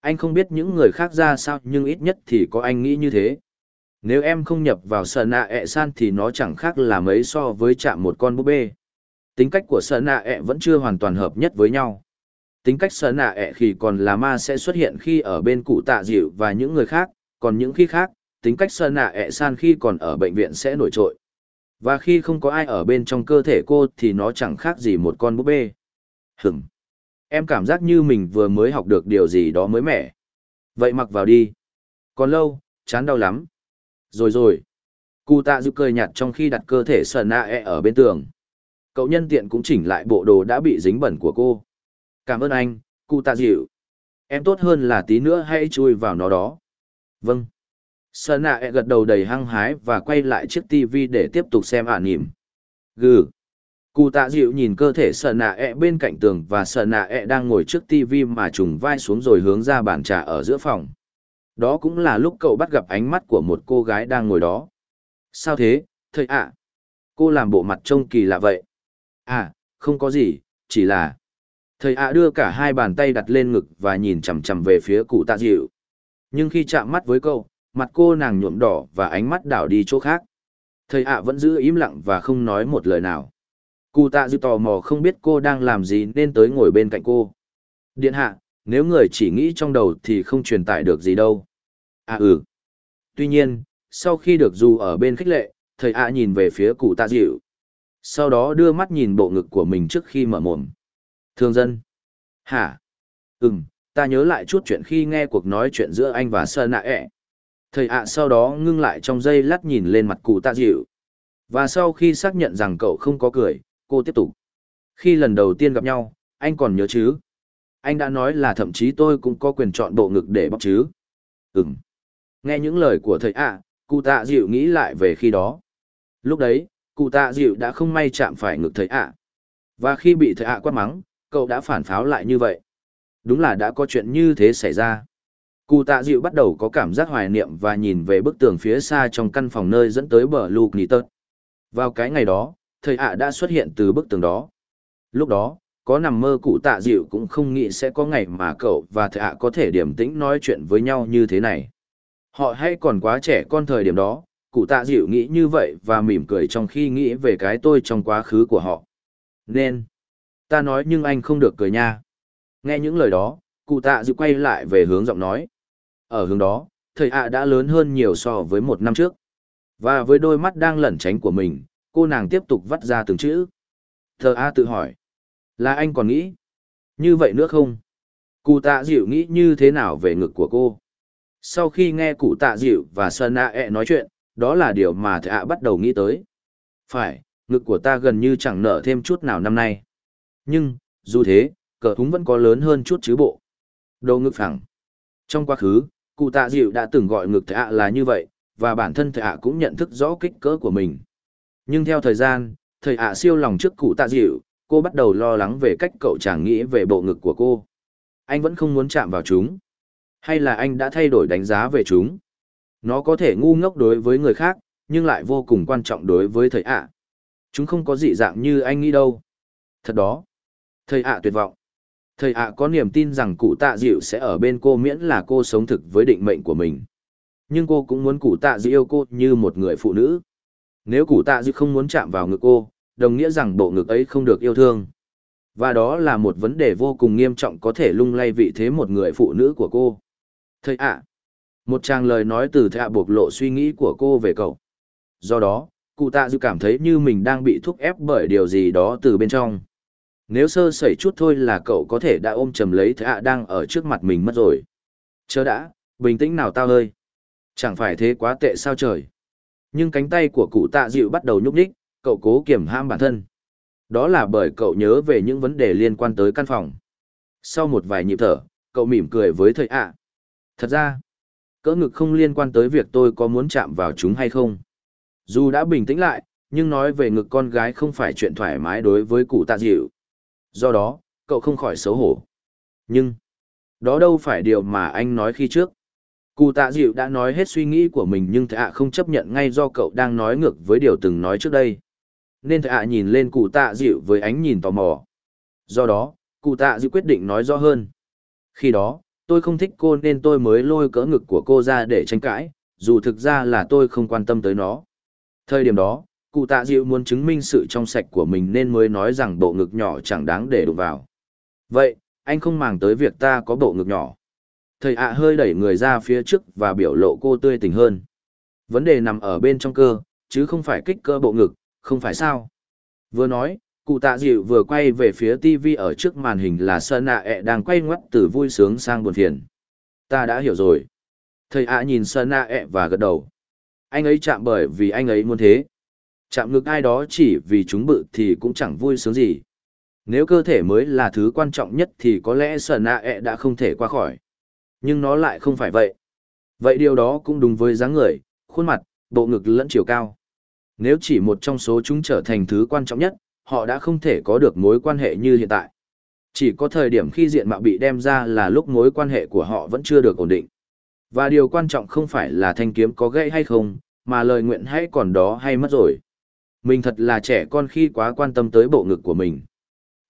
Anh không biết những người khác ra sao nhưng ít nhất thì có anh nghĩ như thế. Nếu em không nhập vào sợ nạ ẹ san thì nó chẳng khác là mấy so với chạm một con búp bê. Tính cách của sợ nạ ẹ vẫn chưa hoàn toàn hợp nhất với nhau. Tính cách sợ nạ ẹ khi còn là ma sẽ xuất hiện khi ở bên cụ tạ dịu và những người khác, còn những khi khác, tính cách sợ nạ ẹ san khi còn ở bệnh viện sẽ nổi trội. Và khi không có ai ở bên trong cơ thể cô thì nó chẳng khác gì một con búp bê. Hửm. Em cảm giác như mình vừa mới học được điều gì đó mới mẻ. Vậy mặc vào đi. Còn lâu, chán đau lắm. Rồi rồi. Cụ tạ giúp cười nhạt trong khi đặt cơ thể sờ nạ e ở bên tường. Cậu nhân tiện cũng chỉnh lại bộ đồ đã bị dính bẩn của cô. Cảm ơn anh, cụ tạ dịu. Em tốt hơn là tí nữa hãy chui vào nó đó. Vâng. Sờ nạ e gật đầu đầy hăng hái và quay lại chiếc tivi để tiếp tục xem ả nỉm. Gừ. Cụ tạ dịu nhìn cơ thể sợ nạ e bên cạnh tường và sợ nạ e đang ngồi trước tivi mà trùng vai xuống rồi hướng ra bàn trà ở giữa phòng. Đó cũng là lúc cậu bắt gặp ánh mắt của một cô gái đang ngồi đó. Sao thế, thầy ạ? Cô làm bộ mặt trông kỳ lạ vậy. À, không có gì, chỉ là... Thầy ạ đưa cả hai bàn tay đặt lên ngực và nhìn chằm chằm về phía cụ tạ dịu. Nhưng khi chạm mắt với cậu, mặt cô nàng nhuộm đỏ và ánh mắt đảo đi chỗ khác. Thầy ạ vẫn giữ im lặng và không nói một lời nào. Cụ tạ dư tò mò không biết cô đang làm gì nên tới ngồi bên cạnh cô. Điện hạ, nếu người chỉ nghĩ trong đầu thì không truyền tải được gì đâu. À ừ. Tuy nhiên, sau khi được dù ở bên khích lệ, thầy ạ nhìn về phía cụ tạ dịu. Sau đó đưa mắt nhìn bộ ngực của mình trước khi mở mồm. Thương dân. Hả? Ừm, ta nhớ lại chút chuyện khi nghe cuộc nói chuyện giữa anh và Sơ nạ ẹ. Thầy ạ sau đó ngưng lại trong giây lát nhìn lên mặt cụ tạ dịu. Và sau khi xác nhận rằng cậu không có cười, cô tiếp tục. Khi lần đầu tiên gặp nhau, anh còn nhớ chứ? Anh đã nói là thậm chí tôi cũng có quyền chọn bộ ngực để bóc chứ? Ừm. Nghe những lời của thầy ạ, cụ tạ dịu nghĩ lại về khi đó. Lúc đấy, cụ tạ dịu đã không may chạm phải ngực thầy ạ. Và khi bị thầy ạ quát mắng, cậu đã phản pháo lại như vậy. Đúng là đã có chuyện như thế xảy ra. Cụ tạ dịu bắt đầu có cảm giác hoài niệm và nhìn về bức tường phía xa trong căn phòng nơi dẫn tới bờ lục Luke tớt. Vào cái ngày đó, thầy ạ đã xuất hiện từ bức tường đó. Lúc đó, có nằm mơ cụ tạ dịu cũng không nghĩ sẽ có ngày mà cậu và thầy ạ có thể điểm tĩnh nói chuyện với nhau như thế này. Họ hay còn quá trẻ con thời điểm đó, cụ tạ dịu nghĩ như vậy và mỉm cười trong khi nghĩ về cái tôi trong quá khứ của họ. Nên, ta nói nhưng anh không được cười nha. Nghe những lời đó, cụ tạ dịu quay lại về hướng giọng nói. Ở hướng đó, thầy ạ đã lớn hơn nhiều so với một năm trước. Và với đôi mắt đang lẩn tránh của mình, cô nàng tiếp tục vắt ra từng chữ. Thờ A tự hỏi. Là anh còn nghĩ? Như vậy nữa không? Cụ tạ dịu nghĩ như thế nào về ngực của cô? Sau khi nghe cụ tạ dịu và Sơn A e nói chuyện, đó là điều mà thạ bắt đầu nghĩ tới. Phải, ngực của ta gần như chẳng nở thêm chút nào năm nay. Nhưng, dù thế, cờ húng vẫn có lớn hơn chút chứ bộ. Đồ ngực phẳng. Trong quá khứ, cụ tạ dịu đã từng gọi ngực thạ là như vậy, và bản thân thạ cũng nhận thức rõ kích cỡ của mình. Nhưng theo thời gian, thầy ạ siêu lòng trước cụ tạ dịu, cô bắt đầu lo lắng về cách cậu chàng nghĩ về bộ ngực của cô. Anh vẫn không muốn chạm vào chúng. Hay là anh đã thay đổi đánh giá về chúng? Nó có thể ngu ngốc đối với người khác, nhưng lại vô cùng quan trọng đối với thầy ạ. Chúng không có dị dạng như anh nghĩ đâu. Thật đó. Thầy ạ tuyệt vọng. Thầy ạ có niềm tin rằng cụ tạ dịu sẽ ở bên cô miễn là cô sống thực với định mệnh của mình. Nhưng cô cũng muốn cụ tạ dịu yêu cô như một người phụ nữ. Nếu củ tạ dịu không muốn chạm vào ngực cô, đồng nghĩa rằng bộ ngực ấy không được yêu thương. Và đó là một vấn đề vô cùng nghiêm trọng có thể lung lay vị thế một người phụ nữ của cô. Thầy ạ. Một tràng lời nói từ thạ buộc lộ suy nghĩ của cô về cậu. Do đó, cụ tạ dư cảm thấy như mình đang bị thúc ép bởi điều gì đó từ bên trong. Nếu sơ sẩy chút thôi là cậu có thể đã ôm chầm lấy thạ đang ở trước mặt mình mất rồi. Chớ đã, bình tĩnh nào tao ơi. Chẳng phải thế quá tệ sao trời. Nhưng cánh tay của cụ tạ dịu bắt đầu nhúc nhích, cậu cố kiểm ham bản thân. Đó là bởi cậu nhớ về những vấn đề liên quan tới căn phòng. Sau một vài nhịp thở, cậu mỉm cười với thầy ạ. Thật ra, cỡ ngực không liên quan tới việc tôi có muốn chạm vào chúng hay không. Dù đã bình tĩnh lại, nhưng nói về ngực con gái không phải chuyện thoải mái đối với cụ tạ dịu. Do đó, cậu không khỏi xấu hổ. Nhưng, đó đâu phải điều mà anh nói khi trước. Cụ tạ dịu đã nói hết suy nghĩ của mình nhưng thạ không chấp nhận ngay do cậu đang nói ngược với điều từng nói trước đây. Nên thạ nhìn lên cụ tạ dịu với ánh nhìn tò mò. Do đó, cụ tạ dịu quyết định nói rõ hơn. Khi đó, Tôi không thích cô nên tôi mới lôi cỡ ngực của cô ra để tranh cãi, dù thực ra là tôi không quan tâm tới nó. Thời điểm đó, cụ tạ dịu muốn chứng minh sự trong sạch của mình nên mới nói rằng bộ ngực nhỏ chẳng đáng để đụng vào. Vậy, anh không màng tới việc ta có bộ ngực nhỏ. Thầy ạ hơi đẩy người ra phía trước và biểu lộ cô tươi tỉnh hơn. Vấn đề nằm ở bên trong cơ, chứ không phải kích cơ bộ ngực, không phải sao. Vừa nói, cụ tạ dịu vừa quay về phía TV ở trước màn hình là sơn nạ ẹ đang quay ngoắt từ vui sướng sang buồn phiền. Ta đã hiểu rồi. Thầy ạ nhìn sơn ạ ẹ và gật đầu. Anh ấy chạm bởi vì anh ấy muốn thế. Chạm ngực ai đó chỉ vì chúng bự thì cũng chẳng vui sướng gì. Nếu cơ thể mới là thứ quan trọng nhất thì có lẽ sơn ạ ẹ đã không thể qua khỏi. Nhưng nó lại không phải vậy. Vậy điều đó cũng đúng với dáng người, khuôn mặt, bộ ngực lẫn chiều cao. Nếu chỉ một trong số chúng trở thành thứ quan trọng nhất, họ đã không thể có được mối quan hệ như hiện tại. Chỉ có thời điểm khi diện mạo bị đem ra là lúc mối quan hệ của họ vẫn chưa được ổn định. Và điều quan trọng không phải là thanh kiếm có gãy hay không, mà lời nguyện hay còn đó hay mất rồi. Mình thật là trẻ con khi quá quan tâm tới bộ ngực của mình.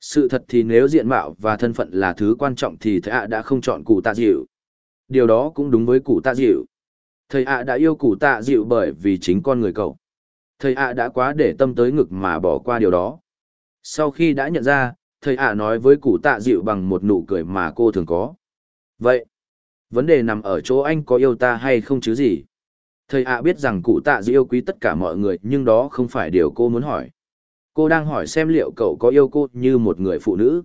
Sự thật thì nếu diện mạo và thân phận là thứ quan trọng thì thầy đã không chọn cụ tạ dịu. Điều đó cũng đúng với cụ tạ dịu. Thầy ạ đã yêu cụ tạ dịu bởi vì chính con người cậu. Thầy ạ đã quá để tâm tới ngực mà bỏ qua điều đó. Sau khi đã nhận ra, thầy ạ nói với cụ tạ dịu bằng một nụ cười mà cô thường có. Vậy, vấn đề nằm ở chỗ anh có yêu ta hay không chứ gì? Thầy ạ biết rằng cụ tạ dịu yêu quý tất cả mọi người nhưng đó không phải điều cô muốn hỏi. Cô đang hỏi xem liệu cậu có yêu cô như một người phụ nữ.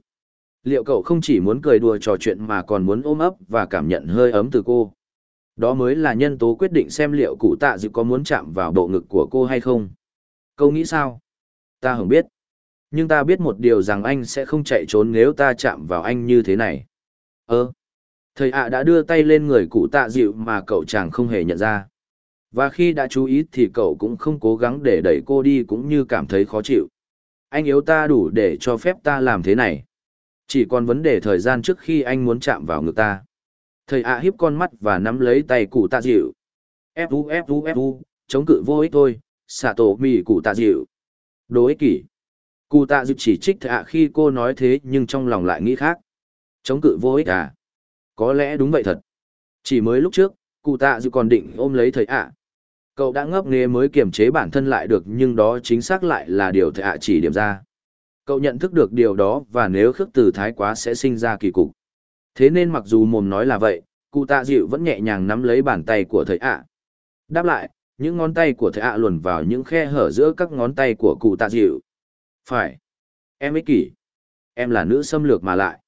Liệu cậu không chỉ muốn cười đùa trò chuyện mà còn muốn ôm ấp và cảm nhận hơi ấm từ cô. Đó mới là nhân tố quyết định xem liệu cụ tạ dịu có muốn chạm vào bộ ngực của cô hay không. Câu nghĩ sao? Ta không biết. Nhưng ta biết một điều rằng anh sẽ không chạy trốn nếu ta chạm vào anh như thế này. Ơ. Thầy ạ đã đưa tay lên người cụ tạ dịu mà cậu chàng không hề nhận ra. Và khi đã chú ý thì cậu cũng không cố gắng để đẩy cô đi cũng như cảm thấy khó chịu. Anh yếu ta đủ để cho phép ta làm thế này. Chỉ còn vấn đề thời gian trước khi anh muốn chạm vào ngực ta. Thầy ạ hiếp con mắt và nắm lấy tay cụ tạ dịu. Fu fu fu, chống cự vô ích thôi, xạ tổ mì cụ tạ dịu. Đồ ích kỷ. Cụ tạ dịu chỉ trích thầy ạ khi cô nói thế nhưng trong lòng lại nghĩ khác. Chống cự vô ích à? Có lẽ đúng vậy thật. Chỉ mới lúc trước, cụ tạ dịu còn định ôm lấy thầy ạ. Cậu đã ngấp nghề mới kiềm chế bản thân lại được nhưng đó chính xác lại là điều thầy ạ chỉ điểm ra. Cậu nhận thức được điều đó và nếu khước từ thái quá sẽ sinh ra kỳ cục. Thế nên mặc dù mồm nói là vậy, cụ tạ dịu vẫn nhẹ nhàng nắm lấy bàn tay của thầy ạ. Đáp lại, những ngón tay của thầy ạ luồn vào những khe hở giữa các ngón tay của cụ tạ dịu. Phải. Em ích kỷ. Em là nữ xâm lược mà lại.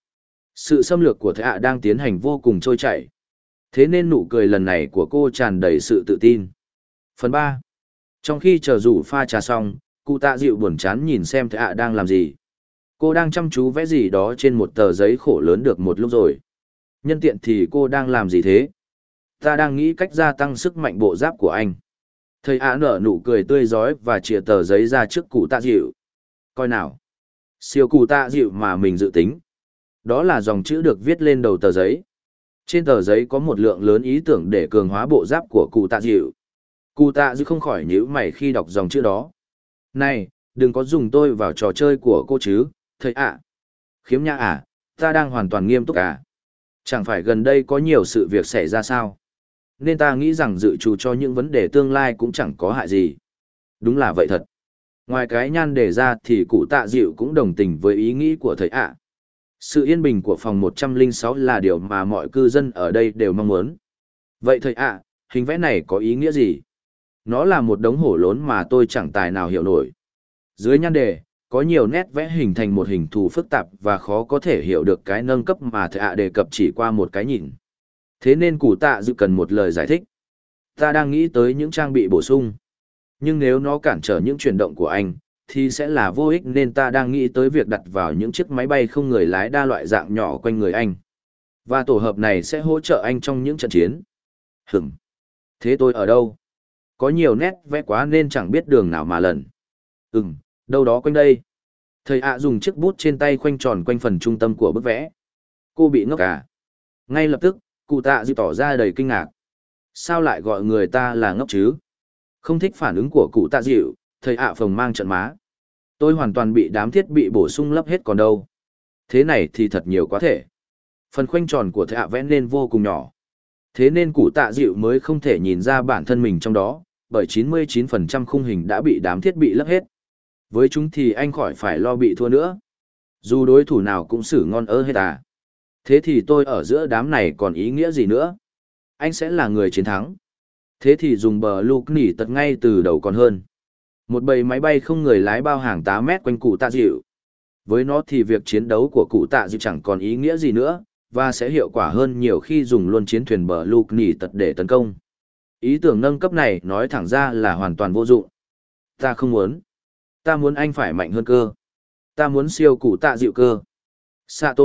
Sự xâm lược của thầy ạ đang tiến hành vô cùng trôi chảy. Thế nên nụ cười lần này của cô tràn đầy sự tự tin. Phần ba. Trong khi chờ rủ pha trà xong, cụ tạ dịu buồn chán nhìn xem thầy đang làm gì. Cô đang chăm chú vẽ gì đó trên một tờ giấy khổ lớn được một lúc rồi. Nhân tiện thì cô đang làm gì thế? Ta đang nghĩ cách gia tăng sức mạnh bộ giáp của anh. Thầy ạ nở nụ cười tươi giói và chìa tờ giấy ra trước cụ tạ dịu. Coi nào. Siêu cụ tạ dịu mà mình dự tính. Đó là dòng chữ được viết lên đầu tờ giấy. Trên tờ giấy có một lượng lớn ý tưởng để cường hóa bộ giáp của cụ tạ dịu. Cụ tạ dịu không khỏi nhíu mày khi đọc dòng chữ đó. Này, đừng có dùng tôi vào trò chơi của cô chứ, thầy ạ. Khiếm nhã à, ta đang hoàn toàn nghiêm túc à. Chẳng phải gần đây có nhiều sự việc xảy ra sao. Nên ta nghĩ rằng dự trù cho những vấn đề tương lai cũng chẳng có hại gì. Đúng là vậy thật. Ngoài cái nhan đề ra thì cụ tạ dịu cũng đồng tình với ý nghĩ của thầy ạ. Sự yên bình của phòng 106 là điều mà mọi cư dân ở đây đều mong muốn. Vậy thầy ạ, hình vẽ này có ý nghĩa gì? Nó là một đống hổ lốn mà tôi chẳng tài nào hiểu nổi. Dưới nhan đề, có nhiều nét vẽ hình thành một hình thù phức tạp và khó có thể hiểu được cái nâng cấp mà thầy ạ đề cập chỉ qua một cái nhìn. Thế nên cụ tạ dự cần một lời giải thích. Ta đang nghĩ tới những trang bị bổ sung. Nhưng nếu nó cản trở những chuyển động của anh, thì sẽ là vô ích nên ta đang nghĩ tới việc đặt vào những chiếc máy bay không người lái đa loại dạng nhỏ quanh người anh. Và tổ hợp này sẽ hỗ trợ anh trong những trận chiến. Hửm. Thế tôi ở đâu? Có nhiều nét vẽ quá nên chẳng biết đường nào mà lần. Ừm, đâu đó quanh đây. Thầy ạ dùng chiếc bút trên tay khoanh tròn quanh phần trung tâm của bức vẽ. Cô bị ngốc à? Ngay lập tức, cụ tạ dịu tỏ ra đầy kinh ngạc. Sao lại gọi người ta là ngốc chứ? Không thích phản ứng của cụ tạ dịu, thầy ạ phồng mang trận má. Tôi hoàn toàn bị đám thiết bị bổ sung lấp hết còn đâu. Thế này thì thật nhiều quá thể. Phần khoanh tròn của thầy ạ vẽ nên vô cùng nhỏ. Thế nên cụ tạ dịu mới không thể nhìn ra bản thân mình trong đó, bởi 99% khung hình đã bị đám thiết bị lấp hết. Với chúng thì anh khỏi phải lo bị thua nữa. Dù đối thủ nào cũng xử ngon ơ hết à. Thế thì tôi ở giữa đám này còn ý nghĩa gì nữa? Anh sẽ là người chiến thắng. Thế thì dùng bờ lục nỉ tật ngay từ đầu còn hơn. Một bầy máy bay không người lái bao hàng 8 mét quanh cụ tạ dịu. Với nó thì việc chiến đấu của cụ tạ dịu chẳng còn ý nghĩa gì nữa, và sẽ hiệu quả hơn nhiều khi dùng luôn chiến thuyền bờ lục nỉ tật để tấn công. Ý tưởng nâng cấp này nói thẳng ra là hoàn toàn vô dụng. Ta không muốn. Ta muốn anh phải mạnh hơn cơ. Ta muốn siêu cụ tạ dịu cơ. Sato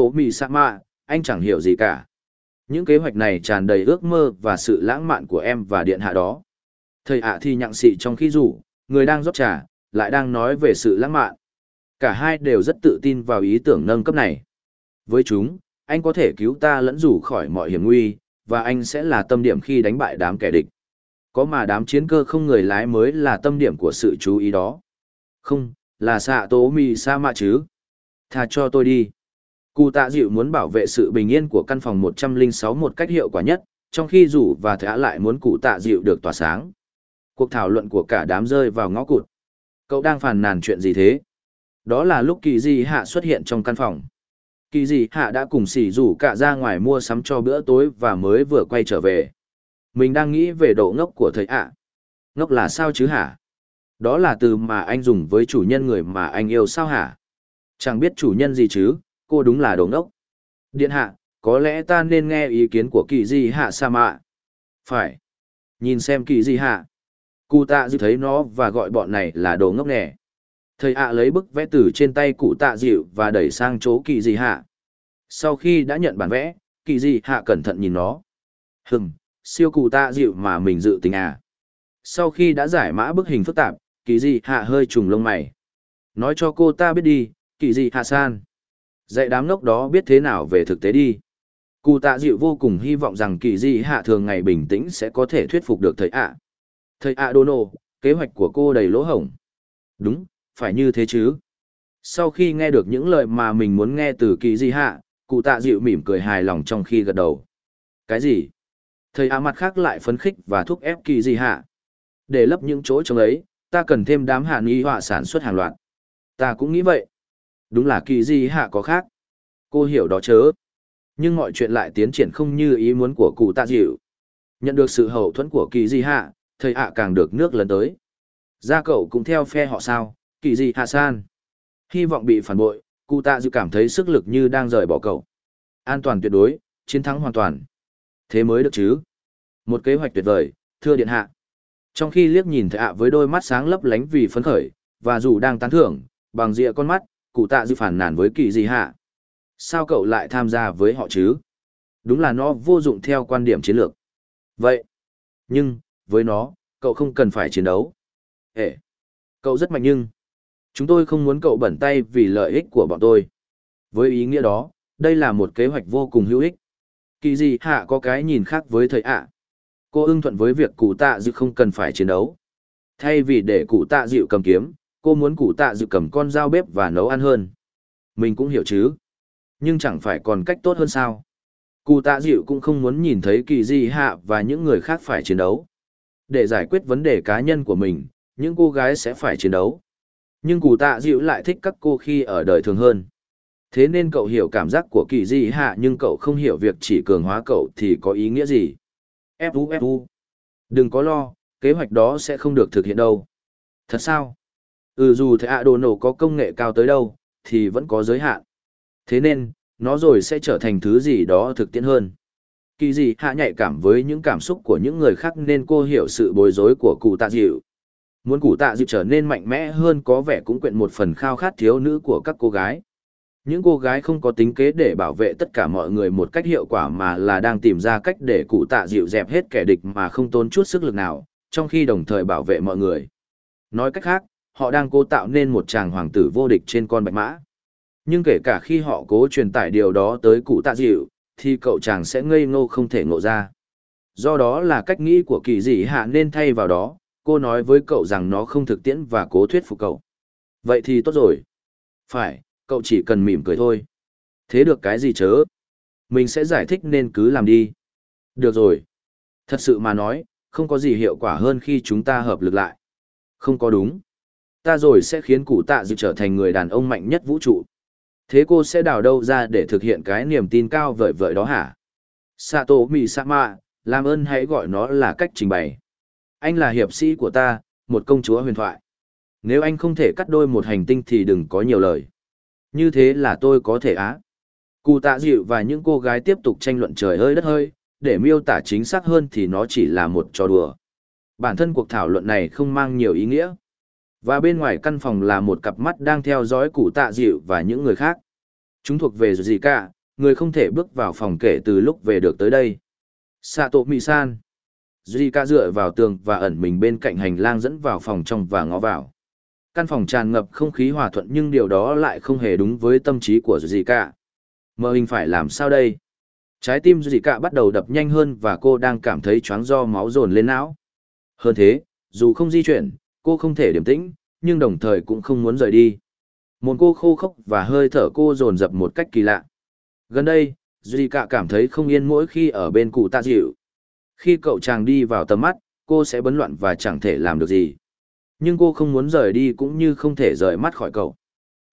mạ, anh chẳng hiểu gì cả. Những kế hoạch này tràn đầy ước mơ và sự lãng mạn của em và điện hạ đó. Thầy ạ thì nhặng xị trong khi rủ, người đang rót trà, lại đang nói về sự lãng mạn. Cả hai đều rất tự tin vào ý tưởng nâng cấp này. Với chúng, anh có thể cứu ta lẫn rủ khỏi mọi hiểm nguy, và anh sẽ là tâm điểm khi đánh bại đám kẻ địch. Có mà đám chiến cơ không người lái mới là tâm điểm của sự chú ý đó. Không, là xạ tố mì sa mạ chứ. Tha cho tôi đi. Cụ tạ dịu muốn bảo vệ sự bình yên của căn phòng 106 một cách hiệu quả nhất, trong khi rủ và thả lại muốn cụ tạ dịu được tỏa sáng. Cuộc thảo luận của cả đám rơi vào ngõ cụt. Cậu đang phàn nàn chuyện gì thế? Đó là lúc kỳ di hạ xuất hiện trong căn phòng. Kỳ di hạ đã cùng xỉ rủ cả ra ngoài mua sắm cho bữa tối và mới vừa quay trở về. Mình đang nghĩ về độ ngốc của thầy ạ. Ngốc là sao chứ hả? Đó là từ mà anh dùng với chủ nhân người mà anh yêu sao hả? Chẳng biết chủ nhân gì chứ, cô đúng là đồ ngốc. Điện hạ, có lẽ ta nên nghe ý kiến của kỳ di hạ sa mạ. Phải. Nhìn xem kỳ di hạ. Cụ tạ dịu thấy nó và gọi bọn này là đồ ngốc nè. Thầy ạ lấy bức vẽ từ trên tay cụ tạ dịu và đẩy sang chỗ kỳ di hạ. Sau khi đã nhận bản vẽ, kỳ di hạ cẩn thận nhìn nó. Hừm, siêu cụ tạ dịu mà mình dự tính à. Sau khi đã giải mã bức hình phức tạp, kỳ di hạ hơi trùng lông mày. Nói cho cô ta biết đi, kỳ di hạ san. Dạy đám ngốc đó biết thế nào về thực tế đi. Cụ tạ dịu vô cùng hy vọng rằng kỳ di hạ thường ngày bình tĩnh sẽ có thể thuyết phục được thầy ạ. Thầy ạ Đô Nô, kế hoạch của cô đầy lỗ hổng. Đúng, phải như thế chứ. Sau khi nghe được những lời mà mình muốn nghe từ kỳ di hạ, cụ tạ dịu mỉm cười hài lòng trong khi gật đầu. Cái gì? Thầy ạ mặt khác lại phấn khích và thúc ép kỳ di hạ. Để lấp những chỗ trống ấy, ta cần thêm đám hạ nghi họa sản xuất hàng loạt. Ta cũng nghĩ vậy. Đúng là kỳ di hạ có khác. Cô hiểu đó chớ. Nhưng mọi chuyện lại tiến triển không như ý muốn của cụ tạ dịu. Nhận được sự hậu thuẫn của kỳ di hạ, thầy ạ càng được nước lần tới. gia cậu cũng theo phe họ sao, kỳ di hạ san. Hy vọng bị phản bội, cụ tạ dịu cảm thấy sức lực như đang rời bỏ cậu. An toàn tuyệt đối, chiến thắng hoàn toàn. Thế mới được chứ. Một kế hoạch tuyệt vời, thưa điện hạ. Trong khi liếc nhìn thệ ạ với đôi mắt sáng lấp lánh vì phấn khởi, và dù đang tán thưởng, bằng rịa con mắt, cụ tạ dự phản nản với kỳ gì hạ. Sao cậu lại tham gia với họ chứ? Đúng là nó vô dụng theo quan điểm chiến lược. Vậy, nhưng, với nó, cậu không cần phải chiến đấu. Ê, cậu rất mạnh nhưng, chúng tôi không muốn cậu bẩn tay vì lợi ích của bọn tôi. Với ý nghĩa đó, đây là một kế hoạch vô cùng hữu ích. Kỳ gì hạ có cái nhìn khác với thầy ạ. Cô ưng thuận với việc cụ tạ dự không cần phải chiến đấu. Thay vì để cụ tạ dịu cầm kiếm, cô muốn cụ tạ dự cầm con dao bếp và nấu ăn hơn. Mình cũng hiểu chứ. Nhưng chẳng phải còn cách tốt hơn sao. Cụ tạ dịu cũng không muốn nhìn thấy kỳ di hạ và những người khác phải chiến đấu. Để giải quyết vấn đề cá nhân của mình, những cô gái sẽ phải chiến đấu. Nhưng cụ tạ dịu lại thích các cô khi ở đời thường hơn. Thế nên cậu hiểu cảm giác của kỳ di hạ nhưng cậu không hiểu việc chỉ cường hóa cậu thì có ý nghĩa gì. Fu Fu. Đừng có lo, kế hoạch đó sẽ không được thực hiện đâu. Thật sao? Ừ dù thầy ạ đồ nổ có công nghệ cao tới đâu, thì vẫn có giới hạn. Thế nên, nó rồi sẽ trở thành thứ gì đó thực tiễn hơn. Kỳ gì hạ nhạy cảm với những cảm xúc của những người khác nên cô hiểu sự bối rối của cụ tạ dịu. Muốn cụ tạ dịu trở nên mạnh mẽ hơn có vẻ cũng quyện một phần khao khát thiếu nữ của các cô gái. Những cô gái không có tính kế để bảo vệ tất cả mọi người một cách hiệu quả mà là đang tìm ra cách để cụ tạ dịu dẹp hết kẻ địch mà không tốn chút sức lực nào, trong khi đồng thời bảo vệ mọi người. Nói cách khác, họ đang cố tạo nên một chàng hoàng tử vô địch trên con bạch mã. Nhưng kể cả khi họ cố truyền tải điều đó tới cụ tạ dịu, thì cậu chàng sẽ ngây ngô không thể ngộ ra. Do đó là cách nghĩ của kỳ dị hạ nên thay vào đó, cô nói với cậu rằng nó không thực tiễn và cố thuyết phục cậu. Vậy thì tốt rồi. Phải, cậu chỉ cần mỉm cười thôi. Thế được cái gì chớ? Mình sẽ giải thích nên cứ làm đi. Được rồi. Thật sự mà nói, không có gì hiệu quả hơn khi chúng ta hợp lực lại. Không có đúng. Ta rồi sẽ khiến cụ tạ dự trở thành người đàn ông mạnh nhất vũ trụ. Thế cô sẽ đào đâu ra để thực hiện cái niềm tin cao vời vợi đó hả? Sato Misama, làm ơn hãy gọi nó là cách trình bày. Anh là hiệp sĩ của ta, một công chúa huyền thoại. Nếu anh không thể cắt đôi một hành tinh thì đừng có nhiều lời. Như thế là tôi có thể á. Cụ tạ dịu và những cô gái tiếp tục tranh luận trời hơi đất hơi, để miêu tả chính xác hơn thì nó chỉ là một trò đùa. Bản thân cuộc thảo luận này không mang nhiều ý nghĩa. Và bên ngoài căn phòng là một cặp mắt đang theo dõi cụ tạ dịu và những người khác. Chúng thuộc về gì cả, người không thể bước vào phòng kể từ lúc về được tới đây. Sato Misan. Zika dựa vào tường và ẩn mình bên cạnh hành lang dẫn vào phòng trong và ngó vào. Căn phòng tràn ngập không khí hòa thuận nhưng điều đó lại không hề đúng với tâm trí của Zika. Mơ hình phải làm sao đây? Trái tim Zika bắt đầu đập nhanh hơn và cô đang cảm thấy choáng do máu dồn lên não. Hơn thế, dù không di chuyển, cô không thể điềm tĩnh, nhưng đồng thời cũng không muốn rời đi. Mồm cô khô khốc và hơi thở cô dồn dập một cách kỳ lạ. Gần đây, Zika cảm thấy không yên mỗi khi ở bên cụ tạ dịu. Khi cậu chàng đi vào tầm mắt, cô sẽ bấn loạn và chẳng thể làm được gì. Nhưng cô không muốn rời đi cũng như không thể rời mắt khỏi cậu.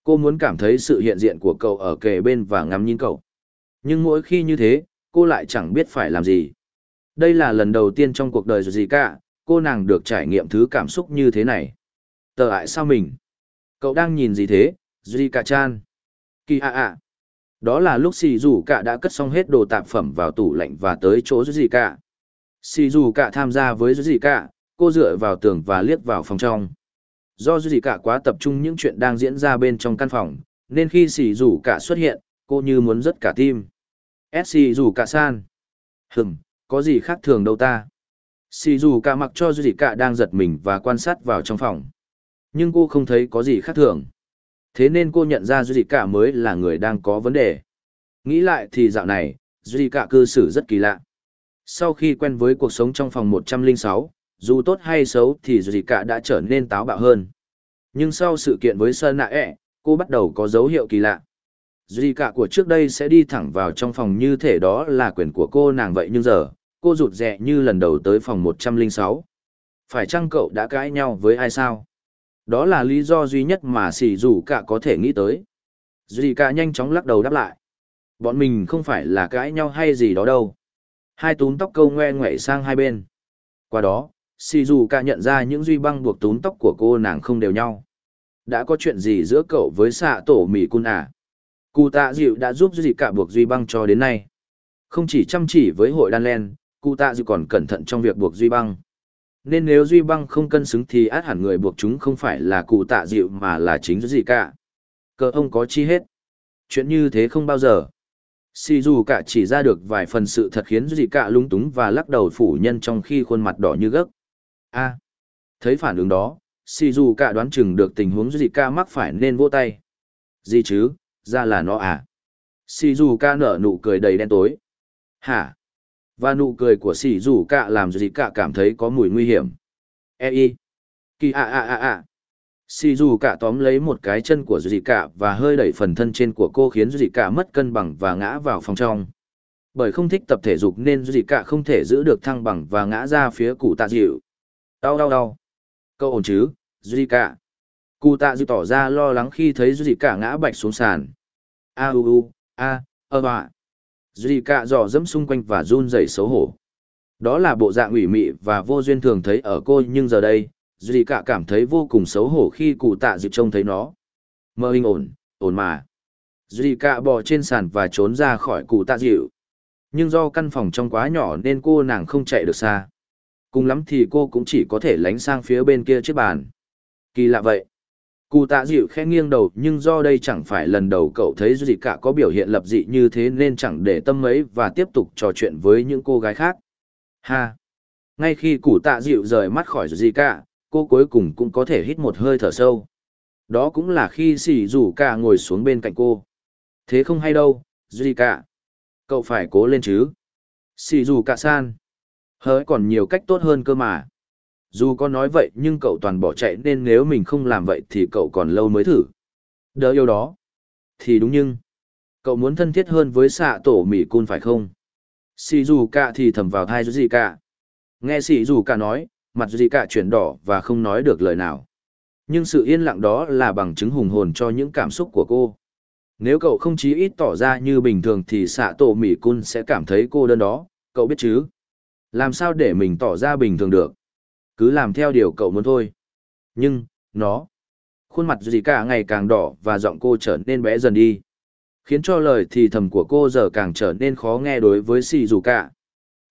Cô muốn cảm thấy sự hiện diện của cậu ở kề bên và ngắm nhìn cậu. Nhưng mỗi khi như thế, cô lại chẳng biết phải làm gì. Đây là lần đầu tiên trong cuộc đời gì cả, cô nàng được trải nghiệm thứ cảm xúc như thế này. Tờ ại sao mình? Cậu đang nhìn gì thế, Zika chan? Kỳ ạ ạ. Đó là lúc xì dù cả đã cất xong hết đồ tạp phẩm vào tủ lạnh và tới chỗ gì cả. Xì dù cả tham gia với gì cả, cô dựa vào tường và liếc vào phòng trong. Do gì cả quá tập trung những chuyện đang diễn ra bên trong căn phòng, nên khi xì rủ cả xuất hiện, cô như muốn rất cả tim. S xì rủ cả san. Hừm, có gì khác thường đâu ta. Xì rủ cả mặc cho gì cả đang giật mình và quan sát vào trong phòng. Nhưng cô không thấy có gì khác thường. Thế nên cô nhận ra Duy Cả mới là người đang có vấn đề. Nghĩ lại thì dạo này, Duy Cả cư xử rất kỳ lạ. Sau khi quen với cuộc sống trong phòng 106, dù tốt hay xấu thì Duy Cả đã trở nên táo bạo hơn. Nhưng sau sự kiện với Sơn Nạ ẹ, cô bắt đầu có dấu hiệu kỳ lạ. Duy Cả của trước đây sẽ đi thẳng vào trong phòng như thể đó là quyền của cô nàng vậy nhưng giờ, cô rụt rè như lần đầu tới phòng 106. Phải chăng cậu đã cãi nhau với ai sao? Đó là lý do duy nhất mà sỉ dù cả có thể nghĩ tới. Duy cả nhanh chóng lắc đầu đáp lại. Bọn mình không phải là cãi nhau hay gì đó đâu. Hai túm tóc câu ngoe ngoậy sang hai bên. Qua đó, xì dù cả nhận ra những duy băng buộc túm tóc của cô nàng không đều nhau. Đã có chuyện gì giữa cậu với xạ tổ mỹ cun à? Cụ tạ dịu đã giúp duy cả buộc duy băng cho đến nay. Không chỉ chăm chỉ với hội đan len, cụ tạ dịu còn cẩn thận trong việc buộc duy băng. Nên nếu Duy Băng không cân xứng thì át hẳn người buộc chúng không phải là cụ tạ dịu mà là chính duy cả. Cơ ông có chi hết. Chuyện như thế không bao giờ. Si dù cả chỉ ra được vài phần sự thật khiến duy cả lung túng và lắc đầu phủ nhân trong khi khuôn mặt đỏ như gấc. A. thấy phản ứng đó, Si dù cả đoán chừng được tình huống gì cả mắc phải nên vỗ tay. Gì chứ, ra là nó à. Si dù ca nở nụ cười đầy đen tối. Hả? Và nụ cười của sỉ dù ca làm gì cả cảm thấy có mùi nguy hiểm. E y. Kỳ a a a a. Sỉ dù cả tóm lấy một cái chân của dì cả và hơi đẩy phần thân trên của cô khiến dì cả mất cân bằng và ngã vào phòng trong. Bởi không thích tập thể dục nên dì cả không thể giữ được thăng bằng và ngã ra phía cụ tạ dịu. Đau đau đau. cậu ổn chứ, dì cả. Cụ tạ dư tỏ ra lo lắng khi thấy dì cả ngã bạch xuống sàn. A u u, a, ơ bạ. Duy cạ dò dẫm xung quanh và run rẩy xấu hổ. Đó là bộ dạng ủy mị và vô duyên thường thấy ở cô nhưng giờ đây, Duy cạ cảm thấy vô cùng xấu hổ khi cụ tạ dư trông thấy nó. Mơ hình ổn, ổn mà. Duy cạ bò trên sàn và trốn ra khỏi cụ tạ dịu. Nhưng do căn phòng trong quá nhỏ nên cô nàng không chạy được xa. Cùng lắm thì cô cũng chỉ có thể lánh sang phía bên kia chiếc bàn. Kỳ lạ vậy. Cụ tạ dịu khẽ nghiêng đầu nhưng do đây chẳng phải lần đầu cậu thấy gì cả có biểu hiện lập dị như thế nên chẳng để tâm mấy và tiếp tục trò chuyện với những cô gái khác. Ha! Ngay khi cụ tạ dịu rời mắt khỏi gì cả, cô cuối cùng cũng có thể hít một hơi thở sâu. Đó cũng là khi xì rủ cả ngồi xuống bên cạnh cô. Thế không hay đâu, gì cả. Cậu phải cố lên chứ. Xì rủ cả san. Hỡi còn nhiều cách tốt hơn cơ mà. Dù có nói vậy nhưng cậu toàn bỏ chạy nên nếu mình không làm vậy thì cậu còn lâu mới thử. Đỡ yêu đó. Thì đúng nhưng. Cậu muốn thân thiết hơn với xạ tổ mỉ cun phải không? Sì dù cả thì thầm vào thai gì cả. Nghe sì dù cả nói, mặt gì cả chuyển đỏ và không nói được lời nào. Nhưng sự yên lặng đó là bằng chứng hùng hồn cho những cảm xúc của cô. Nếu cậu không chí ít tỏ ra như bình thường thì xạ tổ mỉ cun sẽ cảm thấy cô đơn đó, cậu biết chứ? Làm sao để mình tỏ ra bình thường được? Cứ làm theo điều cậu muốn thôi. Nhưng, nó... Khuôn mặt gì cả ngày càng đỏ và giọng cô trở nên bé dần đi. Khiến cho lời thì thầm của cô giờ càng trở nên khó nghe đối với xì dù cả.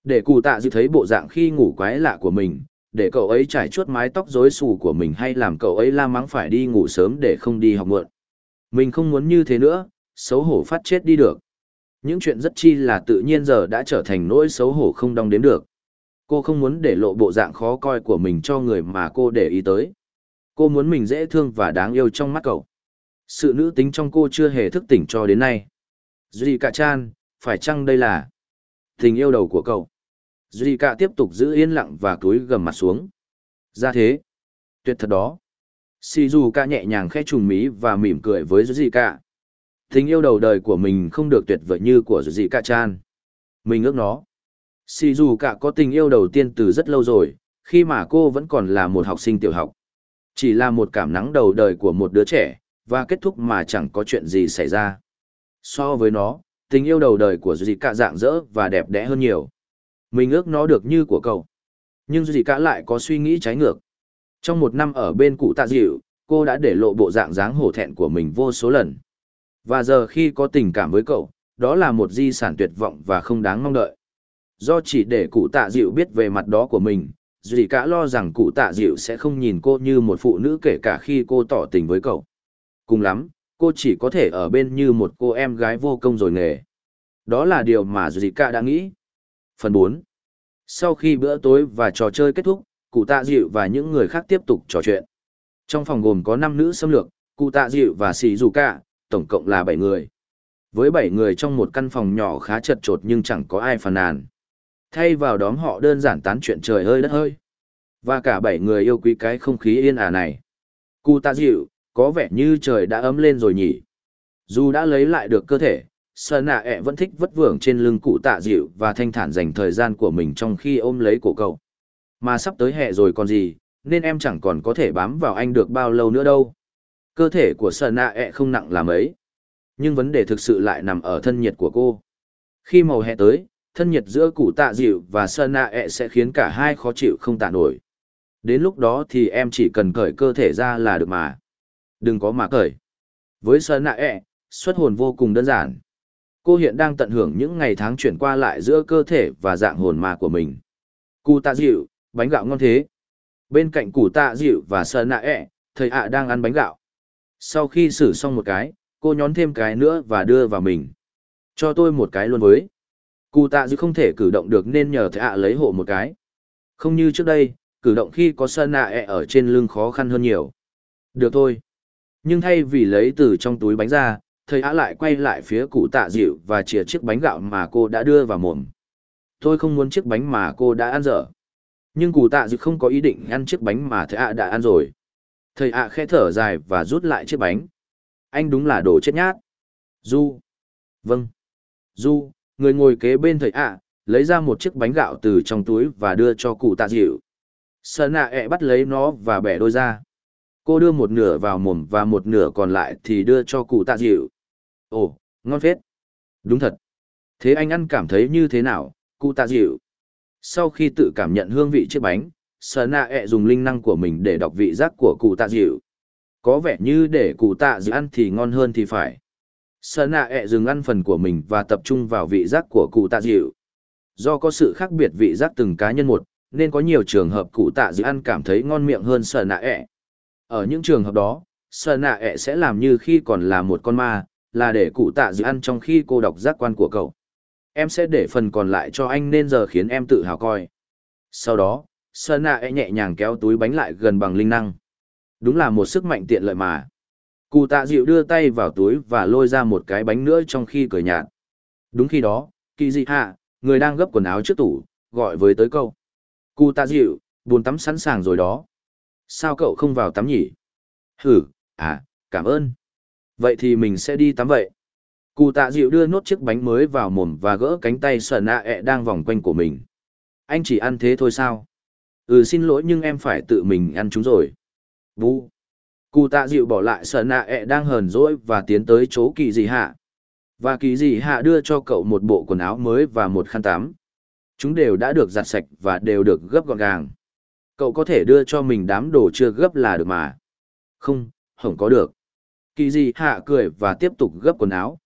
Để cụ tạ dự thấy bộ dạng khi ngủ quái lạ của mình, để cậu ấy trải chuốt mái tóc rối xù của mình hay làm cậu ấy la mắng phải đi ngủ sớm để không đi học muộn. Mình không muốn như thế nữa, xấu hổ phát chết đi được. Những chuyện rất chi là tự nhiên giờ đã trở thành nỗi xấu hổ không đong đếm được. Cô không muốn để lộ bộ dạng khó coi của mình cho người mà cô để ý tới. Cô muốn mình dễ thương và đáng yêu trong mắt cậu. Sự nữ tính trong cô chưa hề thức tỉnh cho đến nay. Duy cả chan, phải chăng đây là tình yêu đầu của cậu? Duy cả tiếp tục giữ yên lặng và cúi gầm mặt xuống. Ra thế. Tuyệt thật đó. Shizuka nhẹ nhàng khẽ trùng mí và mỉm cười với Duy cả. Tình yêu đầu đời của mình không được tuyệt vời như của Duy cả chan. Mình ước nó. Dù cả có tình yêu đầu tiên từ rất lâu rồi, khi mà cô vẫn còn là một học sinh tiểu học. Chỉ là một cảm nắng đầu đời của một đứa trẻ, và kết thúc mà chẳng có chuyện gì xảy ra. So với nó, tình yêu đầu đời của dì cả dạng dỡ và đẹp đẽ hơn nhiều. Mình ước nó được như của cậu. Nhưng dì cả lại có suy nghĩ trái ngược. Trong một năm ở bên cụ tạ dịu, cô đã để lộ bộ dạng dáng hổ thẹn của mình vô số lần. Và giờ khi có tình cảm với cậu, đó là một di sản tuyệt vọng và không đáng mong đợi. Do chỉ để cụ tạ dịu biết về mặt đó của mình, dì cả lo rằng cụ tạ dịu sẽ không nhìn cô như một phụ nữ kể cả khi cô tỏ tình với cậu. Cùng lắm, cô chỉ có thể ở bên như một cô em gái vô công rồi nghề. Đó là điều mà Zika đã nghĩ. Phần 4 Sau khi bữa tối và trò chơi kết thúc, cụ tạ dịu và những người khác tiếp tục trò chuyện. Trong phòng gồm có 5 nữ xâm lược, cụ tạ dịu và xì dù cả, tổng cộng là 7 người. Với 7 người trong một căn phòng nhỏ khá chật chột nhưng chẳng có ai phàn nàn. Thay vào đóm họ đơn giản tán chuyện trời hơi đất hơi. Và cả 7 người yêu quý cái không khí yên ả này. Cụ tạ dịu, có vẻ như trời đã ấm lên rồi nhỉ. Dù đã lấy lại được cơ thể, Sơn nạ ẹ vẫn thích vất vưởng trên lưng cụ tạ dịu và thanh thản dành thời gian của mình trong khi ôm lấy cổ cậu. Mà sắp tới hè rồi còn gì, nên em chẳng còn có thể bám vào anh được bao lâu nữa đâu. Cơ thể của Sơn nạ ẹ e không nặng làm ấy. Nhưng vấn đề thực sự lại nằm ở thân nhiệt của cô. Khi màu hè tới, thân nhiệt giữa cụ tạ dịu và Sơn nạ ẹ e sẽ khiến cả hai khó chịu không tạ nổi. Đến lúc đó thì em chỉ cần cởi cơ thể ra là được mà. Đừng có mà cởi. Với Sơn Nạ ẹ, e, xuất hồn vô cùng đơn giản. Cô hiện đang tận hưởng những ngày tháng chuyển qua lại giữa cơ thể và dạng hồn ma của mình. Cụ tạ dịu, bánh gạo ngon thế. Bên cạnh cụ tạ dịu và Sơn Nạ ẹ, thầy ạ đang ăn bánh gạo. Sau khi xử xong một cái, cô nhón thêm cái nữa và đưa vào mình. Cho tôi một cái luôn với. Cụ tạ dư không thể cử động được nên nhờ thầy ạ lấy hộ một cái. Không như trước đây, cử động khi có Sơn Nạ ẹ ở trên lưng khó khăn hơn nhiều. Được thôi. Nhưng thay vì lấy từ trong túi bánh ra, thầy á lại quay lại phía cụ tạ dịu và chìa chiếc bánh gạo mà cô đã đưa vào mồm. Tôi không muốn chiếc bánh mà cô đã ăn dở. Nhưng cụ tạ dịu không có ý định ăn chiếc bánh mà thầy ạ đã ăn rồi. Thầy ạ khẽ thở dài và rút lại chiếc bánh. Anh đúng là đồ chết nhát. Du. Vâng. Du, người ngồi kế bên thầy ạ, lấy ra một chiếc bánh gạo từ trong túi và đưa cho cụ tạ dịu. Sơn ạ ẹ bắt lấy nó và bẻ đôi ra cô đưa một nửa vào mồm và một nửa còn lại thì đưa cho cụ tạ dịu ồ ngon phết đúng thật thế anh ăn cảm thấy như thế nào cụ tạ dịu sau khi tự cảm nhận hương vị chiếc bánh sở nạ ẹ e dùng linh năng của mình để đọc vị giác của cụ tạ dịu có vẻ như để cụ tạ dịu ăn thì ngon hơn thì phải sở nạ ẹ e dừng ăn phần của mình và tập trung vào vị giác của cụ tạ dịu do có sự khác biệt vị giác từng cá nhân một nên có nhiều trường hợp cụ tạ dịu ăn cảm thấy ngon miệng hơn sở nạ ẹ e. ở những trường hợp đó, sở nạ ẹ sẽ làm như khi còn là một con ma, là để cụ tạ dịu ăn trong khi cô đọc giác quan của cậu. Em sẽ để phần còn lại cho anh nên giờ khiến em tự hào coi. Sau đó, Sơn nạ e nhẹ nhàng kéo túi bánh lại gần bằng linh năng. Đúng là một sức mạnh tiện lợi mà. Cụ tạ dịu đưa tay vào túi và lôi ra một cái bánh nữa trong khi cười nhạt. Đúng khi đó, kỳ dị hạ, người đang gấp quần áo trước tủ, gọi với tới câu. Cụ tạ dịu, buồn tắm sẵn sàng rồi đó. Sao cậu không vào tắm nhỉ? Hử, à, cảm ơn. Vậy thì mình sẽ đi tắm vậy. Cụ tạ dịu đưa nốt chiếc bánh mới vào mồm và gỡ cánh tay sờ nạ ẹ đang vòng quanh của mình. Anh chỉ ăn thế thôi sao? Ừ xin lỗi nhưng em phải tự mình ăn chúng rồi. Bú. Cụ tạ dịu bỏ lại sợ nạ ẹ đang hờn dỗi và tiến tới chỗ kỳ dị hạ. Và kỳ dị hạ đưa cho cậu một bộ quần áo mới và một khăn tắm. Chúng đều đã được giặt sạch và đều được gấp gọn gàng. Cậu có thể đưa cho mình đám đồ chưa gấp là được mà. Không, không có được. Kỳ dị hạ cười và tiếp tục gấp quần áo.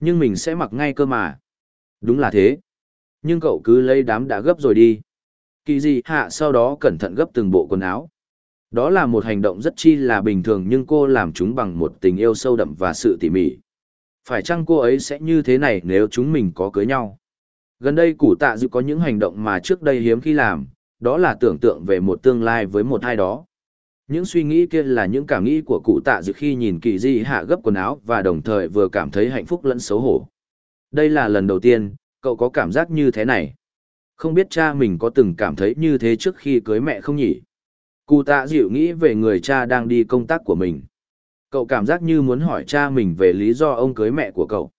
Nhưng mình sẽ mặc ngay cơ mà. Đúng là thế. Nhưng cậu cứ lấy đám đã gấp rồi đi. Kỳ dị hạ sau đó cẩn thận gấp từng bộ quần áo. Đó là một hành động rất chi là bình thường nhưng cô làm chúng bằng một tình yêu sâu đậm và sự tỉ mỉ. Phải chăng cô ấy sẽ như thế này nếu chúng mình có cưới nhau? Gần đây củ tạ dự có những hành động mà trước đây hiếm khi làm, đó là tưởng tượng về một tương lai với một ai đó. Những suy nghĩ kia là những cảm nghĩ của cụ tạ dự khi nhìn kỳ di hạ gấp quần áo và đồng thời vừa cảm thấy hạnh phúc lẫn xấu hổ. Đây là lần đầu tiên, cậu có cảm giác như thế này. Không biết cha mình có từng cảm thấy như thế trước khi cưới mẹ không nhỉ? Cụ tạ dịu nghĩ về người cha đang đi công tác của mình. Cậu cảm giác như muốn hỏi cha mình về lý do ông cưới mẹ của cậu.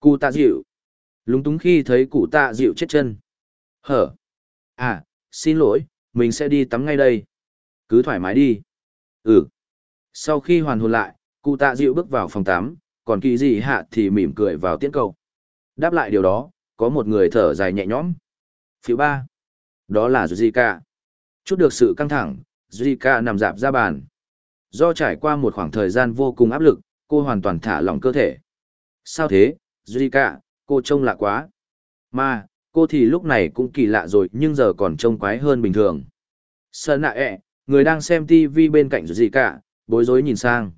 Cụ tạ dịu. Lúng túng khi thấy cụ tạ dịu chết chân. Hở. À, xin lỗi, mình sẽ đi tắm ngay đây. Cứ thoải mái đi. Ừ. Sau khi hoàn hồn lại, cụ tạ dịu bước vào phòng tắm, còn kỳ dị hạ thì mỉm cười vào tiễn cầu. Đáp lại điều đó, có một người thở dài nhẹ nhõm. Phiếu ba. Đó là Zika. Chút được sự căng thẳng, Zika nằm dạp ra bàn. Do trải qua một khoảng thời gian vô cùng áp lực, cô hoàn toàn thả lỏng cơ thể. Sao thế, Zika, cô trông lạ quá. Mà, cô thì lúc này cũng kỳ lạ rồi nhưng giờ còn trông quái hơn bình thường. Sơn nạ ẹ, người đang xem TV bên cạnh Zika, bối rối nhìn sang.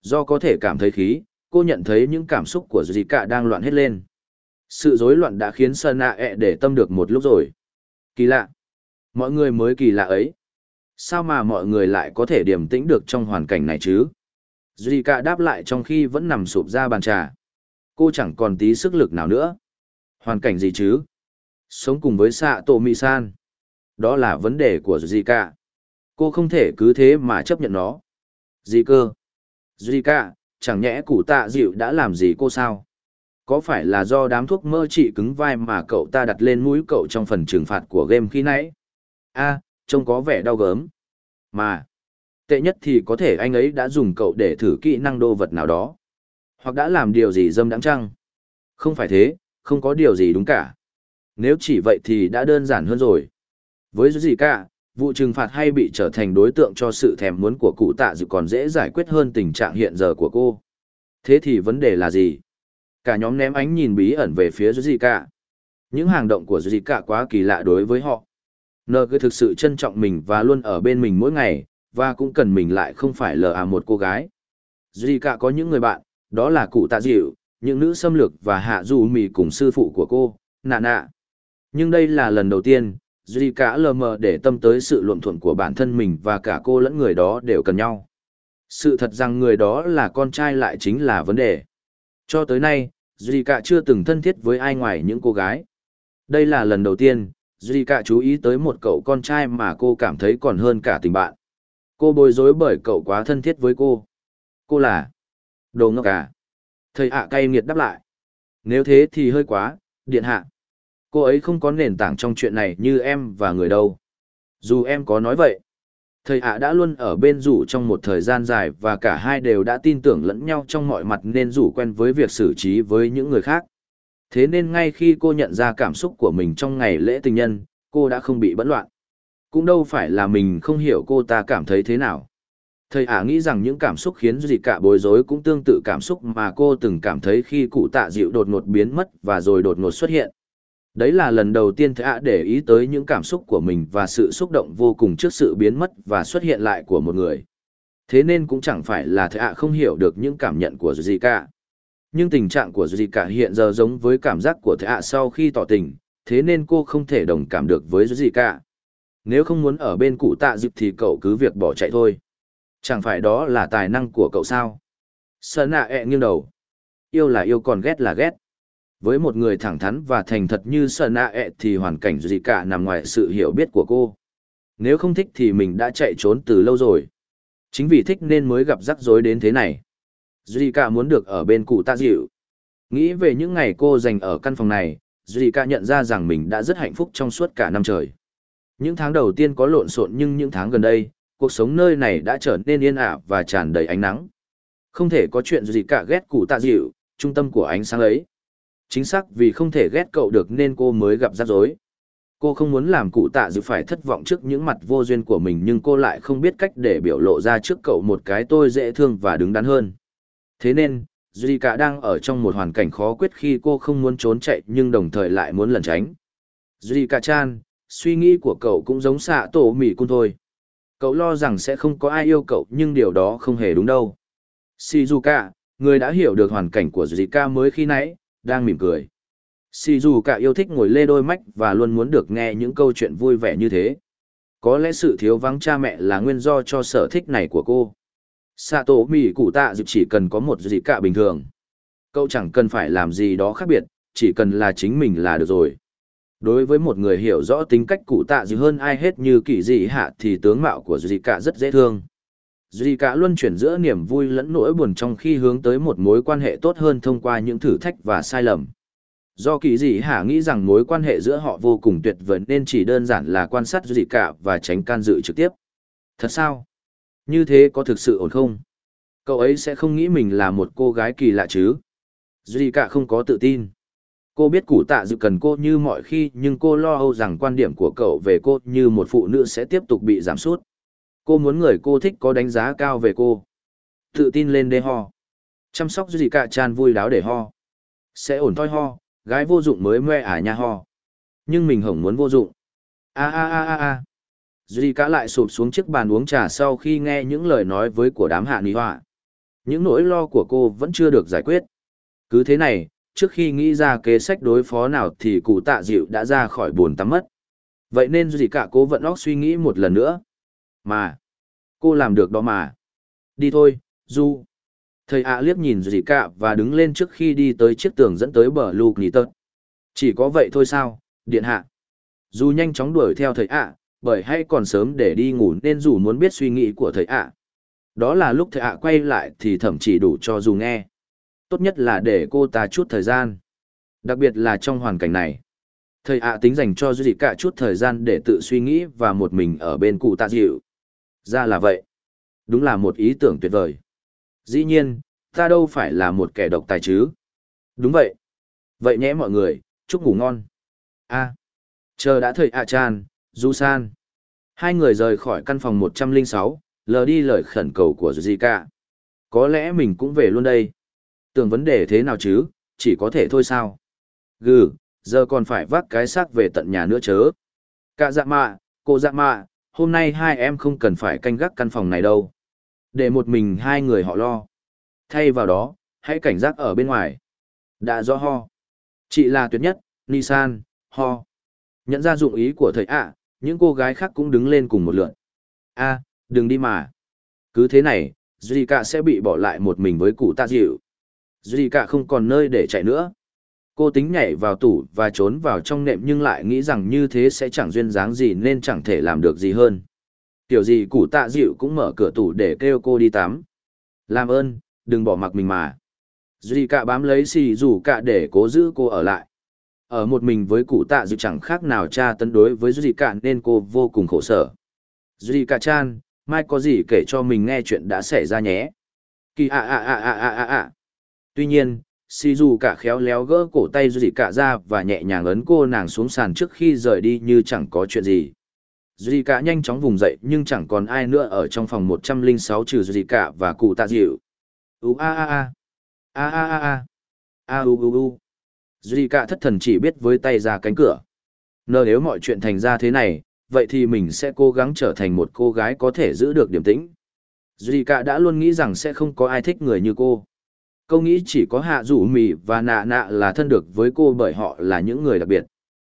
Do có thể cảm thấy khí, cô nhận thấy những cảm xúc của Zika đang loạn hết lên. Sự rối loạn đã khiến Sơn nạ e ẹ để tâm được một lúc rồi. Kỳ lạ. Mọi người mới kỳ lạ ấy. Sao mà mọi người lại có thể điềm tĩnh được trong hoàn cảnh này chứ? Zika đáp lại trong khi vẫn nằm sụp ra bàn trà. Cô chẳng còn tí sức lực nào nữa. Hoàn cảnh gì chứ? Sống cùng với xạ tổ mị san. Đó là vấn đề của Zika. Cô không thể cứ thế mà chấp nhận nó. Gì cơ? Zika, chẳng nhẽ cụ tạ dịu đã làm gì cô sao? Có phải là do đám thuốc mơ trị cứng vai mà cậu ta đặt lên mũi cậu trong phần trừng phạt của game khi nãy? a trông có vẻ đau gớm. Mà, tệ nhất thì có thể anh ấy đã dùng cậu để thử kỹ năng đô vật nào đó. Hoặc đã làm điều gì dâm đáng chăng? Không phải thế, không có điều gì đúng cả. Nếu chỉ vậy thì đã đơn giản hơn rồi. Với gì cả, vụ trừng phạt hay bị trở thành đối tượng cho sự thèm muốn của cụ tạ dự còn dễ giải quyết hơn tình trạng hiện giờ của cô. Thế thì vấn đề là gì? Cả nhóm ném ánh nhìn bí ẩn về phía gì cả. Những hành động của gì cả quá kỳ lạ đối với họ. Nờ cứ thực sự trân trọng mình và luôn ở bên mình mỗi ngày, và cũng cần mình lại không phải lờ à một cô gái. Duy cả có những người bạn, đó là cụ tạ dịu, những nữ xâm lược và hạ dù mì cùng sư phụ của cô, nạ nạ. Nhưng đây là lần đầu tiên, Duy cả lờ mờ để tâm tới sự luận thuận của bản thân mình và cả cô lẫn người đó đều cần nhau. Sự thật rằng người đó là con trai lại chính là vấn đề. Cho tới nay, Duy cả chưa từng thân thiết với ai ngoài những cô gái. Đây là lần đầu tiên, Duy cả chú ý tới một cậu con trai mà cô cảm thấy còn hơn cả tình bạn. Cô bối rối bởi cậu quá thân thiết với cô. Cô là... Đồ ngốc à? Thầy ạ cay nghiệt đáp lại. Nếu thế thì hơi quá, điện hạ. Cô ấy không có nền tảng trong chuyện này như em và người đâu. Dù em có nói vậy. Thầy ạ đã luôn ở bên rủ trong một thời gian dài và cả hai đều đã tin tưởng lẫn nhau trong mọi mặt nên rủ quen với việc xử trí với những người khác. Thế nên ngay khi cô nhận ra cảm xúc của mình trong ngày lễ tình nhân, cô đã không bị bẫn loạn. Cũng đâu phải là mình không hiểu cô ta cảm thấy thế nào. Thầy ả nghĩ rằng những cảm xúc khiến gì cả bối rối cũng tương tự cảm xúc mà cô từng cảm thấy khi cụ tạ dịu đột ngột biến mất và rồi đột ngột xuất hiện. Đấy là lần đầu tiên Thạ ả để ý tới những cảm xúc của mình và sự xúc động vô cùng trước sự biến mất và xuất hiện lại của một người. Thế nên cũng chẳng phải là Thạ ả không hiểu được những cảm nhận của gì cả. Nhưng tình trạng của gì cả hiện giờ giống với cảm giác của Thạ ả sau khi tỏ tình, thế nên cô không thể đồng cảm được với gì cả. Nếu không muốn ở bên cụ tạ dịp thì cậu cứ việc bỏ chạy thôi. Chẳng phải đó là tài năng của cậu sao? Sơn ạ ẹ nghiêng đầu. Yêu là yêu còn ghét là ghét. Với một người thẳng thắn và thành thật như Sơn nạ e ẹ thì hoàn cảnh gì cả nằm ngoài sự hiểu biết của cô. Nếu không thích thì mình đã chạy trốn từ lâu rồi. Chính vì thích nên mới gặp rắc rối đến thế này. Dì cả muốn được ở bên cụ tạ dịu. Nghĩ về những ngày cô dành ở căn phòng này, Zika nhận ra rằng mình đã rất hạnh phúc trong suốt cả năm trời. Những tháng đầu tiên có lộn xộn nhưng những tháng gần đây, cuộc sống nơi này đã trở nên yên ả và tràn đầy ánh nắng. Không thể có chuyện gì cả ghét cụ tạ dịu, trung tâm của ánh sáng ấy. Chính xác vì không thể ghét cậu được nên cô mới gặp rắc rối. Cô không muốn làm cụ tạ dự phải thất vọng trước những mặt vô duyên của mình nhưng cô lại không biết cách để biểu lộ ra trước cậu một cái tôi dễ thương và đứng đắn hơn. Thế nên, Zika đang ở trong một hoàn cảnh khó quyết khi cô không muốn trốn chạy nhưng đồng thời lại muốn lẩn tránh. Zika chan, suy nghĩ của cậu cũng giống xạ tổ mỉ cung thôi. Cậu lo rằng sẽ không có ai yêu cậu nhưng điều đó không hề đúng đâu. Shizuka, người đã hiểu được hoàn cảnh của Zika mới khi nãy, đang mỉm cười. Dù cả yêu thích ngồi lê đôi mách và luôn muốn được nghe những câu chuyện vui vẻ như thế. Có lẽ sự thiếu vắng cha mẹ là nguyên do cho sở thích này của cô. Sato mỉ cụ tạ dịp chỉ cần có một gì cả bình thường. Cậu chẳng cần phải làm gì đó khác biệt, chỉ cần là chính mình là được rồi. Đối với một người hiểu rõ tính cách cụ tạ dịp hơn ai hết như kỳ dị hạ thì tướng mạo của dịp Cả rất dễ thương. Duy Cả luôn chuyển giữa niềm vui lẫn nỗi buồn trong khi hướng tới một mối quan hệ tốt hơn thông qua những thử thách và sai lầm. Do kỳ dị hạ nghĩ rằng mối quan hệ giữa họ vô cùng tuyệt vời nên chỉ đơn giản là quan sát Duy Cả và tránh can dự trực tiếp. Thật sao? Như thế có thực sự ổn không? Cậu ấy sẽ không nghĩ mình là một cô gái kỳ lạ chứ? Duy Cả không có tự tin Cô biết cụ tạ dự cần cô như mọi khi nhưng cô lo âu rằng quan điểm của cậu về cô như một phụ nữ sẽ tiếp tục bị giảm sút. Cô muốn người cô thích có đánh giá cao về cô. Tự tin lên đê ho. Chăm sóc gì cả chan vui đáo để ho. Sẽ ổn thôi ho, gái vô dụng mới moe ả nha ho. Nhưng mình hổng muốn vô dụng. A a a a a. Duy cả lại sụp xuống chiếc bàn uống trà sau khi nghe những lời nói với của đám hạ nghị họa. Những nỗi lo của cô vẫn chưa được giải quyết. Cứ thế này, trước khi nghĩ ra kế sách đối phó nào thì cụ tạ dịu đã ra khỏi buồn tắm mất. Vậy nên duy cả cố vận óc suy nghĩ một lần nữa. Mà, cô làm được đó mà. Đi thôi, Du. Thầy ạ liếc nhìn gì cả và đứng lên trước khi đi tới chiếc tường dẫn tới bờ lục nghỉ tật. Chỉ có vậy thôi sao, điện hạ. Du nhanh chóng đuổi theo thầy ạ, bởi hay còn sớm để đi ngủ nên dù muốn biết suy nghĩ của thầy ạ. Đó là lúc thầy ạ quay lại thì thậm chỉ đủ cho dù nghe tốt nhất là để cô ta chút thời gian. Đặc biệt là trong hoàn cảnh này. Thầy ạ tính dành cho Duy cả chút thời gian để tự suy nghĩ và một mình ở bên cụ tạ dịu. Ra là vậy. Đúng là một ý tưởng tuyệt vời. Dĩ nhiên, ta đâu phải là một kẻ độc tài chứ. Đúng vậy. Vậy nhé mọi người, chúc ngủ ngon. a chờ đã thầy ạ chan, du san. Hai người rời khỏi căn phòng 106, lờ đi lời khẩn cầu của Zika. Có lẽ mình cũng về luôn đây. Tưởng vấn đề thế nào chứ, chỉ có thể thôi sao. Gừ, giờ còn phải vác cái xác về tận nhà nữa chớ. Cả dạ mạ, cô dạ mạ, hôm nay hai em không cần phải canh gác căn phòng này đâu. Để một mình hai người họ lo. Thay vào đó, hãy cảnh giác ở bên ngoài. Đã rõ ho. Chị là tuyệt nhất, Nisan, ho. Nhận ra dụng ý của thầy ạ, những cô gái khác cũng đứng lên cùng một lượt. a đừng đi mà. Cứ thế này, Zika sẽ bị bỏ lại một mình với cụ tạ dịu. Zika không còn nơi để chạy nữa. Cô tính nhảy vào tủ và trốn vào trong nệm nhưng lại nghĩ rằng như thế sẽ chẳng duyên dáng gì nên chẳng thể làm được gì hơn. Tiểu gì củ tạ dịu cũng mở cửa tủ để kêu cô đi tắm. Làm ơn, đừng bỏ mặc mình mà. Duy cả bám lấy xì rủ cả để cố giữ cô ở lại. Ở một mình với cụ tạ dịu chẳng khác nào cha tấn đối với Duy cả nên cô vô cùng khổ sở. Duy cả chan, mai có gì kể cho mình nghe chuyện đã xảy ra nhé. Kỳ ạ ạ ạ ạ ạ ạ ạ. Tuy nhiên, si dù cả khéo léo gỡ cổ tay Duy cả ra và nhẹ nhàng ấn cô nàng xuống sàn trước khi rời đi như chẳng có chuyện gì. Duy cả nhanh chóng vùng dậy nhưng chẳng còn ai nữa ở trong phòng 106 trừ Duy cả và cụ tạ dịu. U a a a. A a a a. A u u u. Duy cả thất thần chỉ biết với tay ra cánh cửa. Nờ nếu mọi chuyện thành ra thế này, vậy thì mình sẽ cố gắng trở thành một cô gái có thể giữ được điểm tĩnh. Duy cả đã luôn nghĩ rằng sẽ không có ai thích người như cô câu nghĩ chỉ có hạ rủ mì và nạ nạ là thân được với cô bởi họ là những người đặc biệt.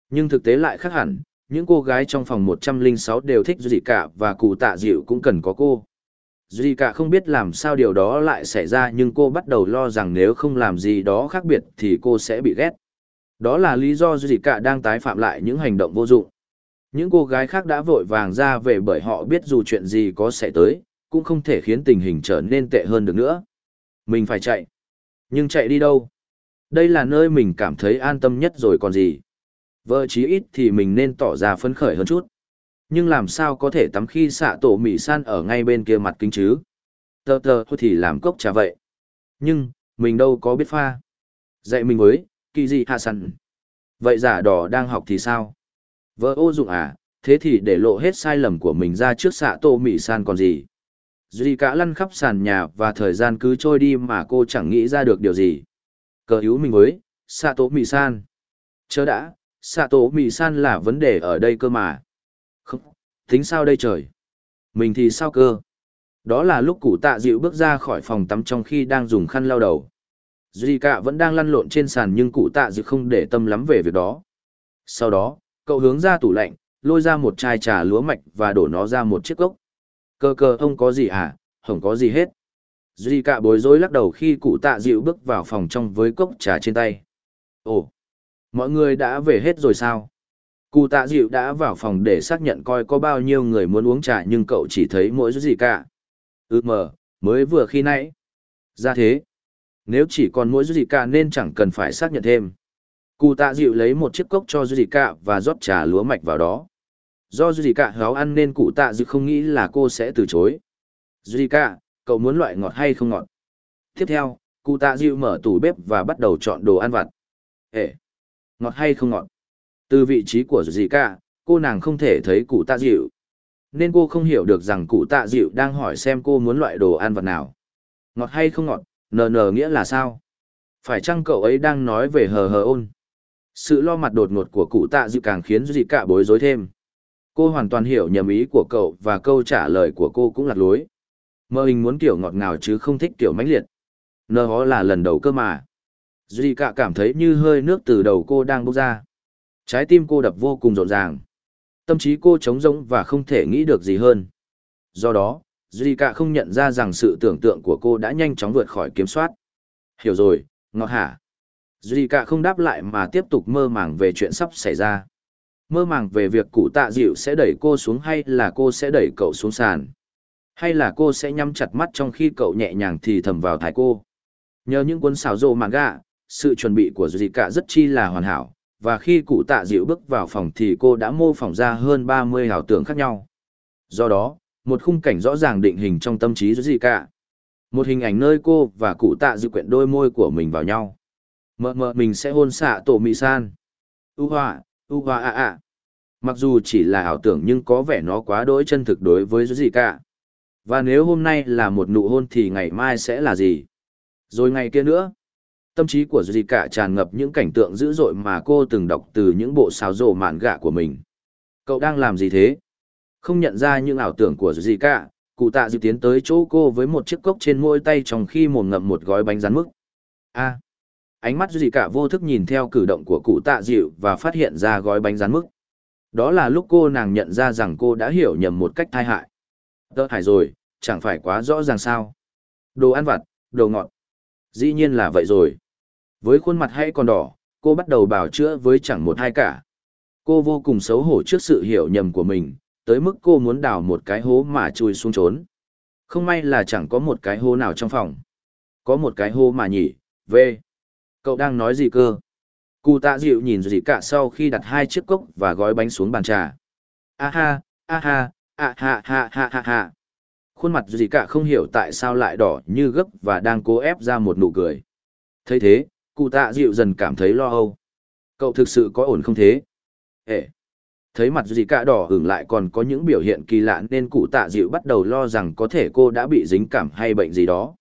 Nhưng thực tế lại khác hẳn, những cô gái trong phòng 106 đều thích duy cả và cụ tạ dịu cũng cần có cô. Duy cả không biết làm sao điều đó lại xảy ra nhưng cô bắt đầu lo rằng nếu không làm gì đó khác biệt thì cô sẽ bị ghét. Đó là lý do duy cả đang tái phạm lại những hành động vô dụng. Những cô gái khác đã vội vàng ra về bởi họ biết dù chuyện gì có xảy tới, cũng không thể khiến tình hình trở nên tệ hơn được nữa. Mình phải chạy nhưng chạy đi đâu? Đây là nơi mình cảm thấy an tâm nhất rồi còn gì. Vợ chí ít thì mình nên tỏ ra phấn khởi hơn chút. Nhưng làm sao có thể tắm khi xạ tổ mỉ san ở ngay bên kia mặt kính chứ? Tờ tờ thì làm cốc trà vậy. Nhưng, mình đâu có biết pha. Dạy mình với, kỳ gì hạ sẵn. Vậy giả đỏ đang học thì sao? Vợ ô dụng à, thế thì để lộ hết sai lầm của mình ra trước xạ tổ mỉ san còn gì? Duy cả lăn khắp sàn nhà và thời gian cứ trôi đi mà cô chẳng nghĩ ra được điều gì. Cờ hữu mình với, xạ tổ mì san. Chớ đã, xạ tổ mì san là vấn đề ở đây cơ mà. Không, tính sao đây trời? Mình thì sao cơ? Đó là lúc cụ tạ dịu bước ra khỏi phòng tắm trong khi đang dùng khăn lau đầu. Duy cả vẫn đang lăn lộn trên sàn nhưng cụ tạ dịu không để tâm lắm về việc đó. Sau đó, cậu hướng ra tủ lạnh, lôi ra một chai trà lúa mạch và đổ nó ra một chiếc cốc. Cơ cơ ông có gì à? không có gì hết. Duy cả bối rối lắc đầu khi cụ tạ dịu bước vào phòng trong với cốc trà trên tay. Ồ, mọi người đã về hết rồi sao? Cụ tạ dịu đã vào phòng để xác nhận coi có bao nhiêu người muốn uống trà nhưng cậu chỉ thấy mỗi gì cả. Ừ mờ, mới vừa khi nãy. Ra thế. Nếu chỉ còn mỗi gì cả nên chẳng cần phải xác nhận thêm. Cụ tạ dịu lấy một chiếc cốc cho gì cả và rót trà lúa mạch vào đó. Do gì cả háo ăn nên cụ tạ dịu không nghĩ là cô sẽ từ chối. Duy cả, cậu muốn loại ngọt hay không ngọt? Tiếp theo, cụ tạ dịu mở tủ bếp và bắt đầu chọn đồ ăn vặt. Ê, ngọt hay không ngọt? Từ vị trí của dì cả, cô nàng không thể thấy cụ tạ dịu. Nên cô không hiểu được rằng cụ tạ dịu đang hỏi xem cô muốn loại đồ ăn vặt nào. Ngọt hay không ngọt, nờ nờ nghĩa là sao? Phải chăng cậu ấy đang nói về hờ hờ ôn? Sự lo mặt đột ngột của cụ tạ dịu càng khiến dì cả bối rối thêm. Cô hoàn toàn hiểu nhầm ý của cậu và câu trả lời của cô cũng lạc lối. Mơ hình muốn kiểu ngọt ngào chứ không thích kiểu mãnh liệt. Nơ đó là lần đầu cơ mà. Duy cả cảm thấy như hơi nước từ đầu cô đang bốc ra. Trái tim cô đập vô cùng rộn ràng. Tâm trí cô trống rỗng và không thể nghĩ được gì hơn. Do đó, Duy cả không nhận ra rằng sự tưởng tượng của cô đã nhanh chóng vượt khỏi kiểm soát. Hiểu rồi, ngọt hả? Duy cả không đáp lại mà tiếp tục mơ màng về chuyện sắp xảy ra. Mơ màng về việc cụ tạ dịu sẽ đẩy cô xuống hay là cô sẽ đẩy cậu xuống sàn. Hay là cô sẽ nhắm chặt mắt trong khi cậu nhẹ nhàng thì thầm vào thái cô. Nhờ những cuốn xào rộ gạ, sự chuẩn bị của Duy cả rất chi là hoàn hảo, và khi cụ tạ dịu bước vào phòng thì cô đã mô phỏng ra hơn 30 ảo tưởng khác nhau. Do đó, một khung cảnh rõ ràng định hình trong tâm trí Duy cả. Một hình ảnh nơi cô và cụ tạ dịu quyện đôi môi của mình vào nhau. Mơ mơ mình sẽ hôn xạ tổ mị san. U hoa, u hoa a a. Mặc dù chỉ là ảo tưởng nhưng có vẻ nó quá đỗi chân thực đối với gì cả. Và nếu hôm nay là một nụ hôn thì ngày mai sẽ là gì? Rồi ngày kia nữa? Tâm trí của gì cả tràn ngập những cảnh tượng dữ dội mà cô từng đọc từ những bộ xáo rổ mạn gạ của mình. Cậu đang làm gì thế? Không nhận ra những ảo tưởng của gì cả, cụ tạ dịu tiến tới chỗ cô với một chiếc cốc trên môi tay trong khi mồm ngậm một gói bánh rán mức. A ánh mắt gì cả vô thức nhìn theo cử động của cụ tạ dịu và phát hiện ra gói bánh rán mức. Đó là lúc cô nàng nhận ra rằng cô đã hiểu nhầm một cách thai hại. Tớ hại rồi, chẳng phải quá rõ ràng sao. Đồ ăn vặt, đồ ngọt. Dĩ nhiên là vậy rồi. Với khuôn mặt hay còn đỏ, cô bắt đầu bào chữa với chẳng một hai cả. Cô vô cùng xấu hổ trước sự hiểu nhầm của mình, tới mức cô muốn đào một cái hố mà chui xuống trốn. Không may là chẳng có một cái hố nào trong phòng. Có một cái hố mà nhỉ, về. Cậu đang nói gì cơ? Cụ tạ dịu nhìn gì cả sau khi đặt hai chiếc cốc và gói bánh xuống bàn trà. A ha, a ha, a ha ha ha ha ha. Khuôn mặt gì cả không hiểu tại sao lại đỏ như gấp và đang cố ép ra một nụ cười. thấy thế, cụ tạ dịu dần cảm thấy lo âu. Cậu thực sự có ổn không thế? Ê! Thấy mặt gì cả đỏ hưởng lại còn có những biểu hiện kỳ lạ nên cụ tạ dịu bắt đầu lo rằng có thể cô đã bị dính cảm hay bệnh gì đó.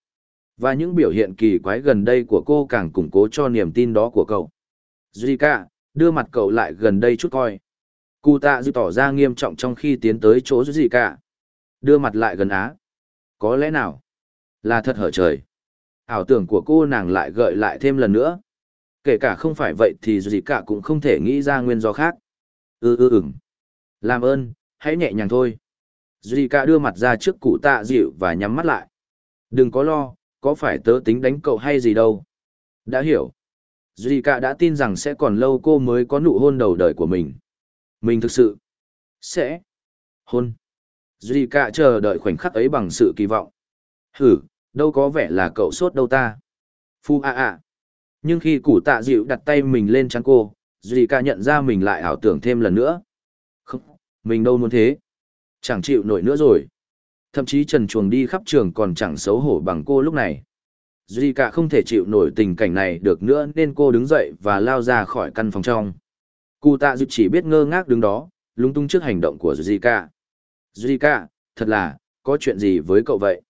Và những biểu hiện kỳ quái gần đây của cô càng củng cố cho niềm tin đó của cậu. Zika, đưa mặt cậu lại gần đây chút coi. Cụ tạ dư tỏ ra nghiêm trọng trong khi tiến tới chỗ Zika. Đưa mặt lại gần á. Có lẽ nào? Là thật hở trời. Ảo tưởng của cô nàng lại gợi lại thêm lần nữa. Kể cả không phải vậy thì gì cả cũng không thể nghĩ ra nguyên do khác. Ừ ừ ừm. Làm ơn, hãy nhẹ nhàng thôi. Duy cả đưa mặt ra trước cụ tạ dịu và nhắm mắt lại. Đừng có lo, có phải tớ tính đánh cậu hay gì đâu. Đã hiểu. Duy cả đã tin rằng sẽ còn lâu cô mới có nụ hôn đầu đời của mình. Mình thực sự sẽ hôn. Duy cả chờ đợi khoảnh khắc ấy bằng sự kỳ vọng. Hử, đâu có vẻ là cậu sốt đâu ta. Phu a a. Nhưng khi củ tạ dịu đặt tay mình lên trắng cô, Duy cả nhận ra mình lại ảo tưởng thêm lần nữa. Không, mình đâu muốn thế. Chẳng chịu nổi nữa rồi. Thậm chí trần chuồng đi khắp trường còn chẳng xấu hổ bằng cô lúc này. Duy cả không thể chịu nổi tình cảnh này được nữa nên cô đứng dậy và lao ra khỏi căn phòng trong. Cụ tạ dịu chỉ biết ngơ ngác đứng đó, lung tung trước hành động của Duy cả. Duy cả, thật là, có chuyện gì với cậu vậy?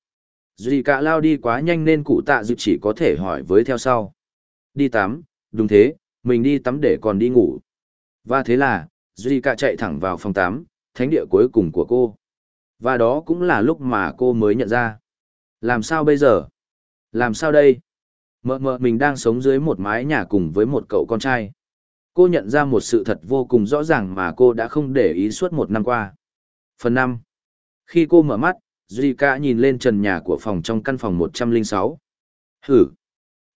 Duy cả lao đi quá nhanh nên cụ tạ dịu chỉ có thể hỏi với theo sau. Đi tắm, đúng thế, mình đi tắm để còn đi ngủ. Và thế là, Duy cả chạy thẳng vào phòng tắm, thánh địa cuối cùng của cô. Và đó cũng là lúc mà cô mới nhận ra. Làm sao bây giờ? Làm sao đây? Mợ mợ mình đang sống dưới một mái nhà cùng với một cậu con trai. Cô nhận ra một sự thật vô cùng rõ ràng mà cô đã không để ý suốt một năm qua. Phần năm. Khi cô mở mắt, Zika nhìn lên trần nhà của phòng trong căn phòng 106. Hử!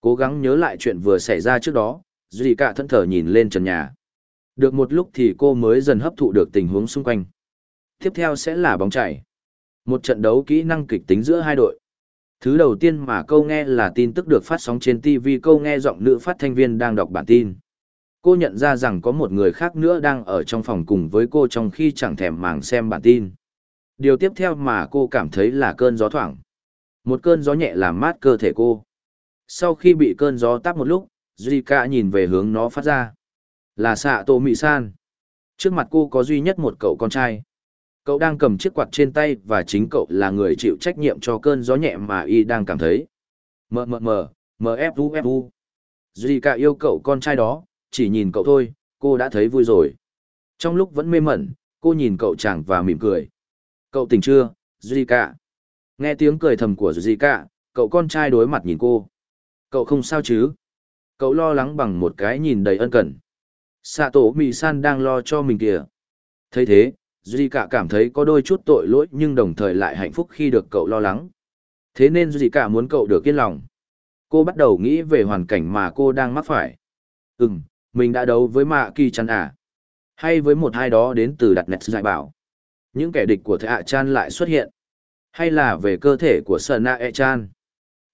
Cố gắng nhớ lại chuyện vừa xảy ra trước đó, Zika thẫn thờ nhìn lên trần nhà. Được một lúc thì cô mới dần hấp thụ được tình huống xung quanh. Tiếp theo sẽ là bóng chảy. Một trận đấu kỹ năng kịch tính giữa hai đội. Thứ đầu tiên mà câu nghe là tin tức được phát sóng trên TV câu nghe giọng nữ phát thanh viên đang đọc bản tin. Cô nhận ra rằng có một người khác nữa đang ở trong phòng cùng với cô trong khi chẳng thèm màng xem bản tin. Điều tiếp theo mà cô cảm thấy là cơn gió thoảng. Một cơn gió nhẹ làm mát cơ thể cô. Sau khi bị cơn gió táp một lúc, Zika nhìn về hướng nó phát ra. Là xạ tổ mị san. Trước mặt cô có duy nhất một cậu con trai. Cậu đang cầm chiếc quạt trên tay và chính cậu là người chịu trách nhiệm cho cơn gió nhẹ mà y đang cảm thấy. Mờ mờ mờ, mờ ép u ép u. Zika yêu cậu con trai đó, chỉ nhìn cậu thôi, cô đã thấy vui rồi. Trong lúc vẫn mê mẩn, cô nhìn cậu chàng và mỉm cười. Cậu tỉnh chưa, Zika? Nghe tiếng cười thầm của Zika, cậu con trai đối mặt nhìn cô. Cậu không sao chứ? Cậu lo lắng bằng một cái nhìn đầy ân cần. Sạ tổ mì san đang lo cho mình kìa. thấy thế, Duy cả cảm thấy có đôi chút tội lỗi nhưng đồng thời lại hạnh phúc khi được cậu lo lắng. Thế nên Duy cả muốn cậu được yên lòng. Cô bắt đầu nghĩ về hoàn cảnh mà cô đang mắc phải. Ừm, mình đã đấu với Mạ Kỳ Chan à? Hay với một hai đó đến từ đặt nẹt giải bảo? Những kẻ địch của Thế Hạ Chan lại xuất hiện? Hay là về cơ thể của Sơn Na E Chan?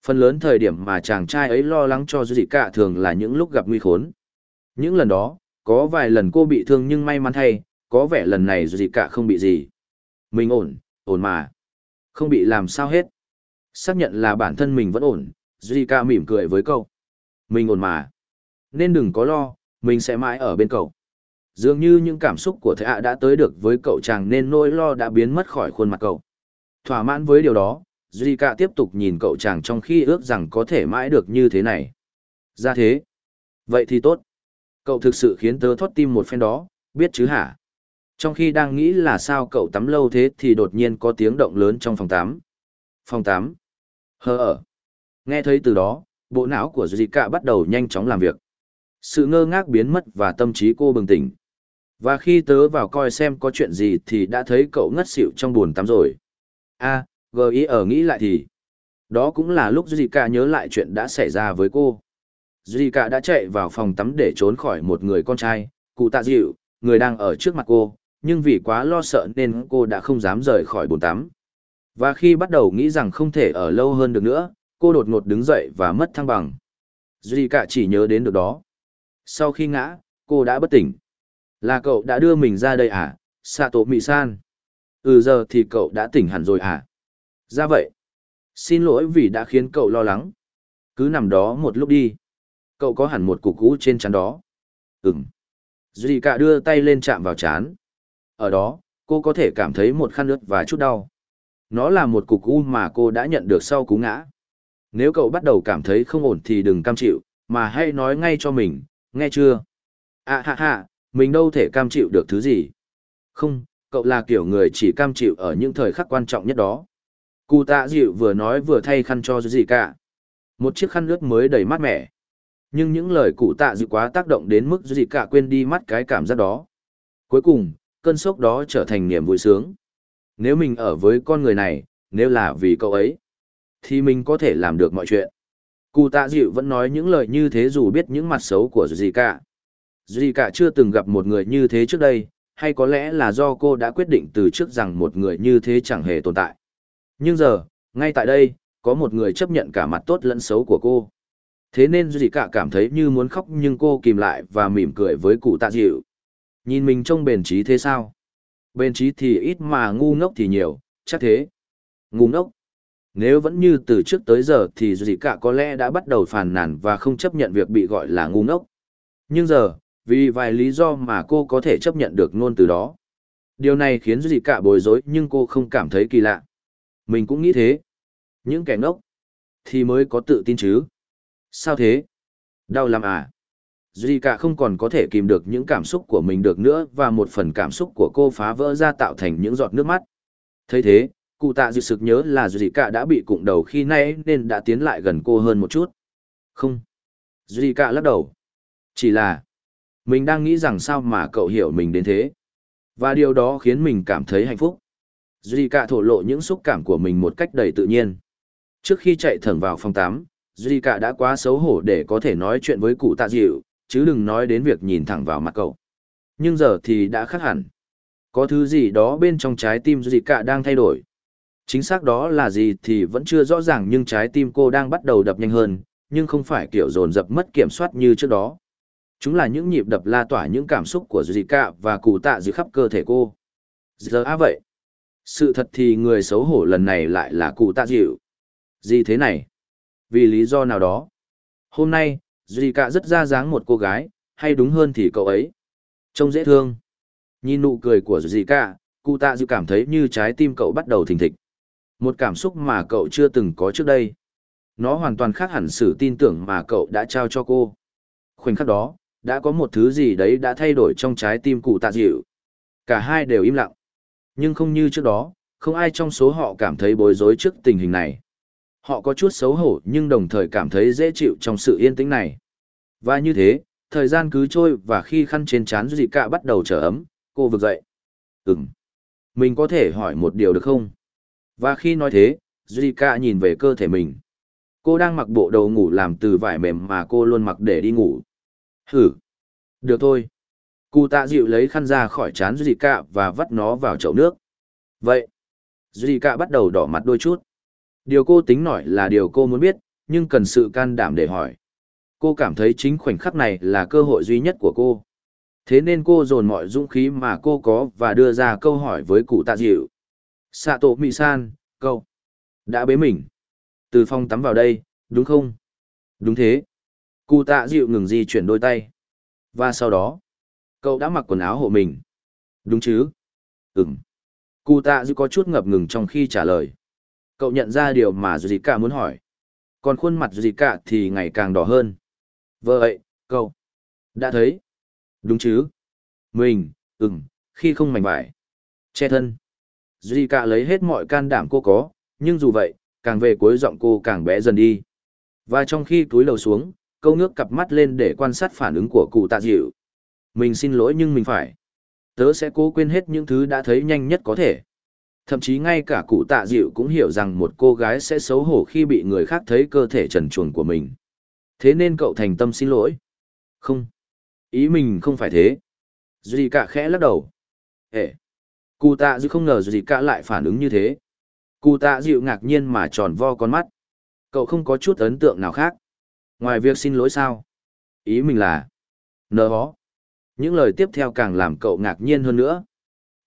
Phần lớn thời điểm mà chàng trai ấy lo lắng cho Duy cả thường là những lúc gặp nguy khốn. Những lần đó, có vài lần cô bị thương nhưng may mắn thay, có vẻ lần này gì cả không bị gì. Mình ổn, ổn mà. Không bị làm sao hết. Xác nhận là bản thân mình vẫn ổn, Zika mỉm cười với cậu. Mình ổn mà. Nên đừng có lo, mình sẽ mãi ở bên cậu. Dường như những cảm xúc của thầy ạ đã tới được với cậu chàng nên nỗi lo đã biến mất khỏi khuôn mặt cậu. Thỏa mãn với điều đó, Zika tiếp tục nhìn cậu chàng trong khi ước rằng có thể mãi được như thế này. Ra thế. Vậy thì tốt. Cậu thực sự khiến tớ thoát tim một phen đó, biết chứ hả? Trong khi đang nghĩ là sao cậu tắm lâu thế thì đột nhiên có tiếng động lớn trong phòng tắm. Phòng tắm. Hơ ở. Nghe thấy từ đó, bộ não của Zika bắt đầu nhanh chóng làm việc. Sự ngơ ngác biến mất và tâm trí cô bừng tỉnh. Và khi tớ vào coi xem có chuyện gì thì đã thấy cậu ngất xỉu trong buồn tắm rồi. a à, gờ ý ở nghĩ lại thì. Đó cũng là lúc Zika nhớ lại chuyện đã xảy ra với cô. Zika đã chạy vào phòng tắm để trốn khỏi một người con trai, cụ tạ dịu, người đang ở trước mặt cô, nhưng vì quá lo sợ nên cô đã không dám rời khỏi bồn tắm. Và khi bắt đầu nghĩ rằng không thể ở lâu hơn được nữa, cô đột ngột đứng dậy và mất thăng bằng. Duy cả chỉ nhớ đến được đó. Sau khi ngã, cô đã bất tỉnh. Là cậu đã đưa mình ra đây à, Sato Mị-san? Ừ giờ thì cậu đã tỉnh hẳn rồi à? Ra vậy. Xin lỗi vì đã khiến cậu lo lắng. Cứ nằm đó một lúc đi. Cậu có hẳn một cục cũ trên chắn đó. Ừm. Duy cả đưa tay lên chạm vào chán. Ở đó, cô có thể cảm thấy một khăn ướt và chút đau. Nó là một cục u mà cô đã nhận được sau cú ngã. Nếu cậu bắt đầu cảm thấy không ổn thì đừng cam chịu, mà hãy nói ngay cho mình, nghe chưa? À ha ha, mình đâu thể cam chịu được thứ gì. Không, cậu là kiểu người chỉ cam chịu ở những thời khắc quan trọng nhất đó. Cụ tạ dịu vừa nói vừa thay khăn cho gì cả. Một chiếc khăn ướt mới đầy mát mẻ. Nhưng những lời cụ tạ dịu quá tác động đến mức gì cả quên đi mắt cái cảm giác đó. Cuối cùng, cơn sốc đó trở thành niềm vui sướng. Nếu mình ở với con người này, nếu là vì cậu ấy, thì mình có thể làm được mọi chuyện. Cụ tạ dịu vẫn nói những lời như thế dù biết những mặt xấu của Zika. cả. Cả chưa từng gặp một người như thế trước đây, hay có lẽ là do cô đã quyết định từ trước rằng một người như thế chẳng hề tồn tại. Nhưng giờ, ngay tại đây, có một người chấp nhận cả mặt tốt lẫn xấu của cô. Thế nên Zika cả cảm thấy như muốn khóc nhưng cô kìm lại và mỉm cười với cụ tạ dịu. Nhìn mình trông bền trí thế sao? Bền trí thì ít mà ngu ngốc thì nhiều, chắc thế. Ngu ngốc. Nếu vẫn như từ trước tới giờ thì Duy cả có lẽ đã bắt đầu phàn nàn và không chấp nhận việc bị gọi là ngu ngốc. Nhưng giờ, vì vài lý do mà cô có thể chấp nhận được ngôn từ đó. Điều này khiến Duy cả bối rối nhưng cô không cảm thấy kỳ lạ. Mình cũng nghĩ thế. Những kẻ ngốc thì mới có tự tin chứ. Sao thế? Đau lắm à? Duy cả không còn có thể kìm được những cảm xúc của mình được nữa và một phần cảm xúc của cô phá vỡ ra tạo thành những giọt nước mắt. thấy thế, cụ tạ dự sực nhớ là Duy cả đã bị cụng đầu khi nay nên đã tiến lại gần cô hơn một chút. Không. Duy cả lắc đầu. Chỉ là, mình đang nghĩ rằng sao mà cậu hiểu mình đến thế. Và điều đó khiến mình cảm thấy hạnh phúc. Duy cả thổ lộ những xúc cảm của mình một cách đầy tự nhiên. Trước khi chạy thẳng vào phòng tắm, Duy cả đã quá xấu hổ để có thể nói chuyện với cụ tạ dịu, chứ đừng nói đến việc nhìn thẳng vào mặt cậu. Nhưng giờ thì đã khác hẳn. Có thứ gì đó bên trong trái tim gì cả đang thay đổi. Chính xác đó là gì thì vẫn chưa rõ ràng nhưng trái tim cô đang bắt đầu đập nhanh hơn, nhưng không phải kiểu dồn dập mất kiểm soát như trước đó. Chúng là những nhịp đập la tỏa những cảm xúc của Zika cả và cụ tạ dưới khắp cơ thể cô. Giờ á vậy. Sự thật thì người xấu hổ lần này lại là cụ tạ dịu. Gì thế này? Vì lý do nào đó. Hôm nay, Zika rất ra dáng một cô gái, hay đúng hơn thì cậu ấy. Trông dễ thương. Nhìn nụ cười của Zika, cụ tạ dự cảm thấy như trái tim cậu bắt đầu thình thịch. Một cảm xúc mà cậu chưa từng có trước đây. Nó hoàn toàn khác hẳn sự tin tưởng mà cậu đã trao cho cô. Khoảnh khắc đó, đã có một thứ gì đấy đã thay đổi trong trái tim cụ tạ dịu. Cả hai đều im lặng. Nhưng không như trước đó, không ai trong số họ cảm thấy bối rối trước tình hình này. Họ có chút xấu hổ nhưng đồng thời cảm thấy dễ chịu trong sự yên tĩnh này. Và như thế, thời gian cứ trôi và khi khăn trên trán Duy cả bắt đầu trở ấm, cô vực dậy. Ừm. Mình có thể hỏi một điều được không? Và khi nói thế, Duy Cạ nhìn về cơ thể mình. Cô đang mặc bộ đồ ngủ làm từ vải mềm mà cô luôn mặc để đi ngủ. Hử. Được thôi. Cụ tạ dịu lấy khăn ra khỏi chán Duy Cạ và vắt nó vào chậu nước. Vậy. Duy Cạ bắt đầu đỏ mặt đôi chút. Điều cô tính nổi là điều cô muốn biết, nhưng cần sự can đảm để hỏi. Cô cảm thấy chính khoảnh khắc này là cơ hội duy nhất của cô. Thế nên cô dồn mọi dũng khí mà cô có và đưa ra câu hỏi với cụ tạ dịu. Sato Mị-san, câu. Đã bế mình. Từ phòng tắm vào đây, đúng không? Đúng thế. Cụ tạ dịu ngừng di chuyển đôi tay. Và sau đó, cậu đã mặc quần áo hộ mình. Đúng chứ? Ừm. Cụ tạ dịu có chút ngập ngừng trong khi trả lời. Cậu nhận ra điều mà Zika muốn hỏi. Còn khuôn mặt Zika thì ngày càng đỏ hơn. Vậy, cậu. Đã thấy. Đúng chứ. Mình, ừm, khi không mảnh vải. Che thân. Zika lấy hết mọi can đảm cô có, nhưng dù vậy, càng về cuối giọng cô càng bé dần đi. Và trong khi túi lầu xuống, câu ngước cặp mắt lên để quan sát phản ứng của cụ tạ dịu. Mình xin lỗi nhưng mình phải. Tớ sẽ cố quên hết những thứ đã thấy nhanh nhất có thể. Thậm chí ngay cả cụ tạ dịu cũng hiểu rằng một cô gái sẽ xấu hổ khi bị người khác thấy cơ thể trần truồng của mình. Thế nên cậu thành tâm xin lỗi. Không. Ý mình không phải thế. Duy cả khẽ lắc đầu. Ê. Cụ tạ dịu không ngờ Duy cả lại phản ứng như thế. Cụ tạ dịu ngạc nhiên mà tròn vo con mắt. Cậu không có chút ấn tượng nào khác. Ngoài việc xin lỗi sao? Ý mình là. Nờ hó. Những lời tiếp theo càng làm cậu ngạc nhiên hơn nữa.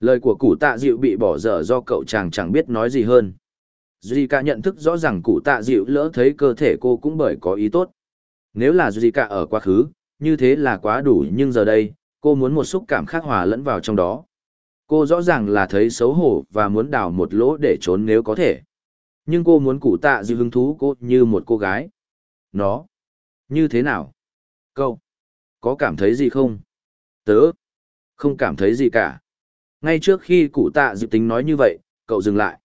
Lời của cụ tạ dịu bị bỏ dở do cậu chàng chẳng biết nói gì hơn. Duy cả nhận thức rõ ràng cụ tạ dịu lỡ thấy cơ thể cô cũng bởi có ý tốt. Nếu là Duy cả ở quá khứ, như thế là quá đủ nhưng giờ đây, cô muốn một xúc cảm khác hòa lẫn vào trong đó. Cô rõ ràng là thấy xấu hổ và muốn đào một lỗ để trốn nếu có thể. Nhưng cô muốn cụ tạ dịu hứng thú cô như một cô gái. Nó. Như thế nào? Câu. Có cảm thấy gì không? Tớ. Không cảm thấy gì cả. Ngay trước khi cụ tạ dự tính nói như vậy, cậu dừng lại.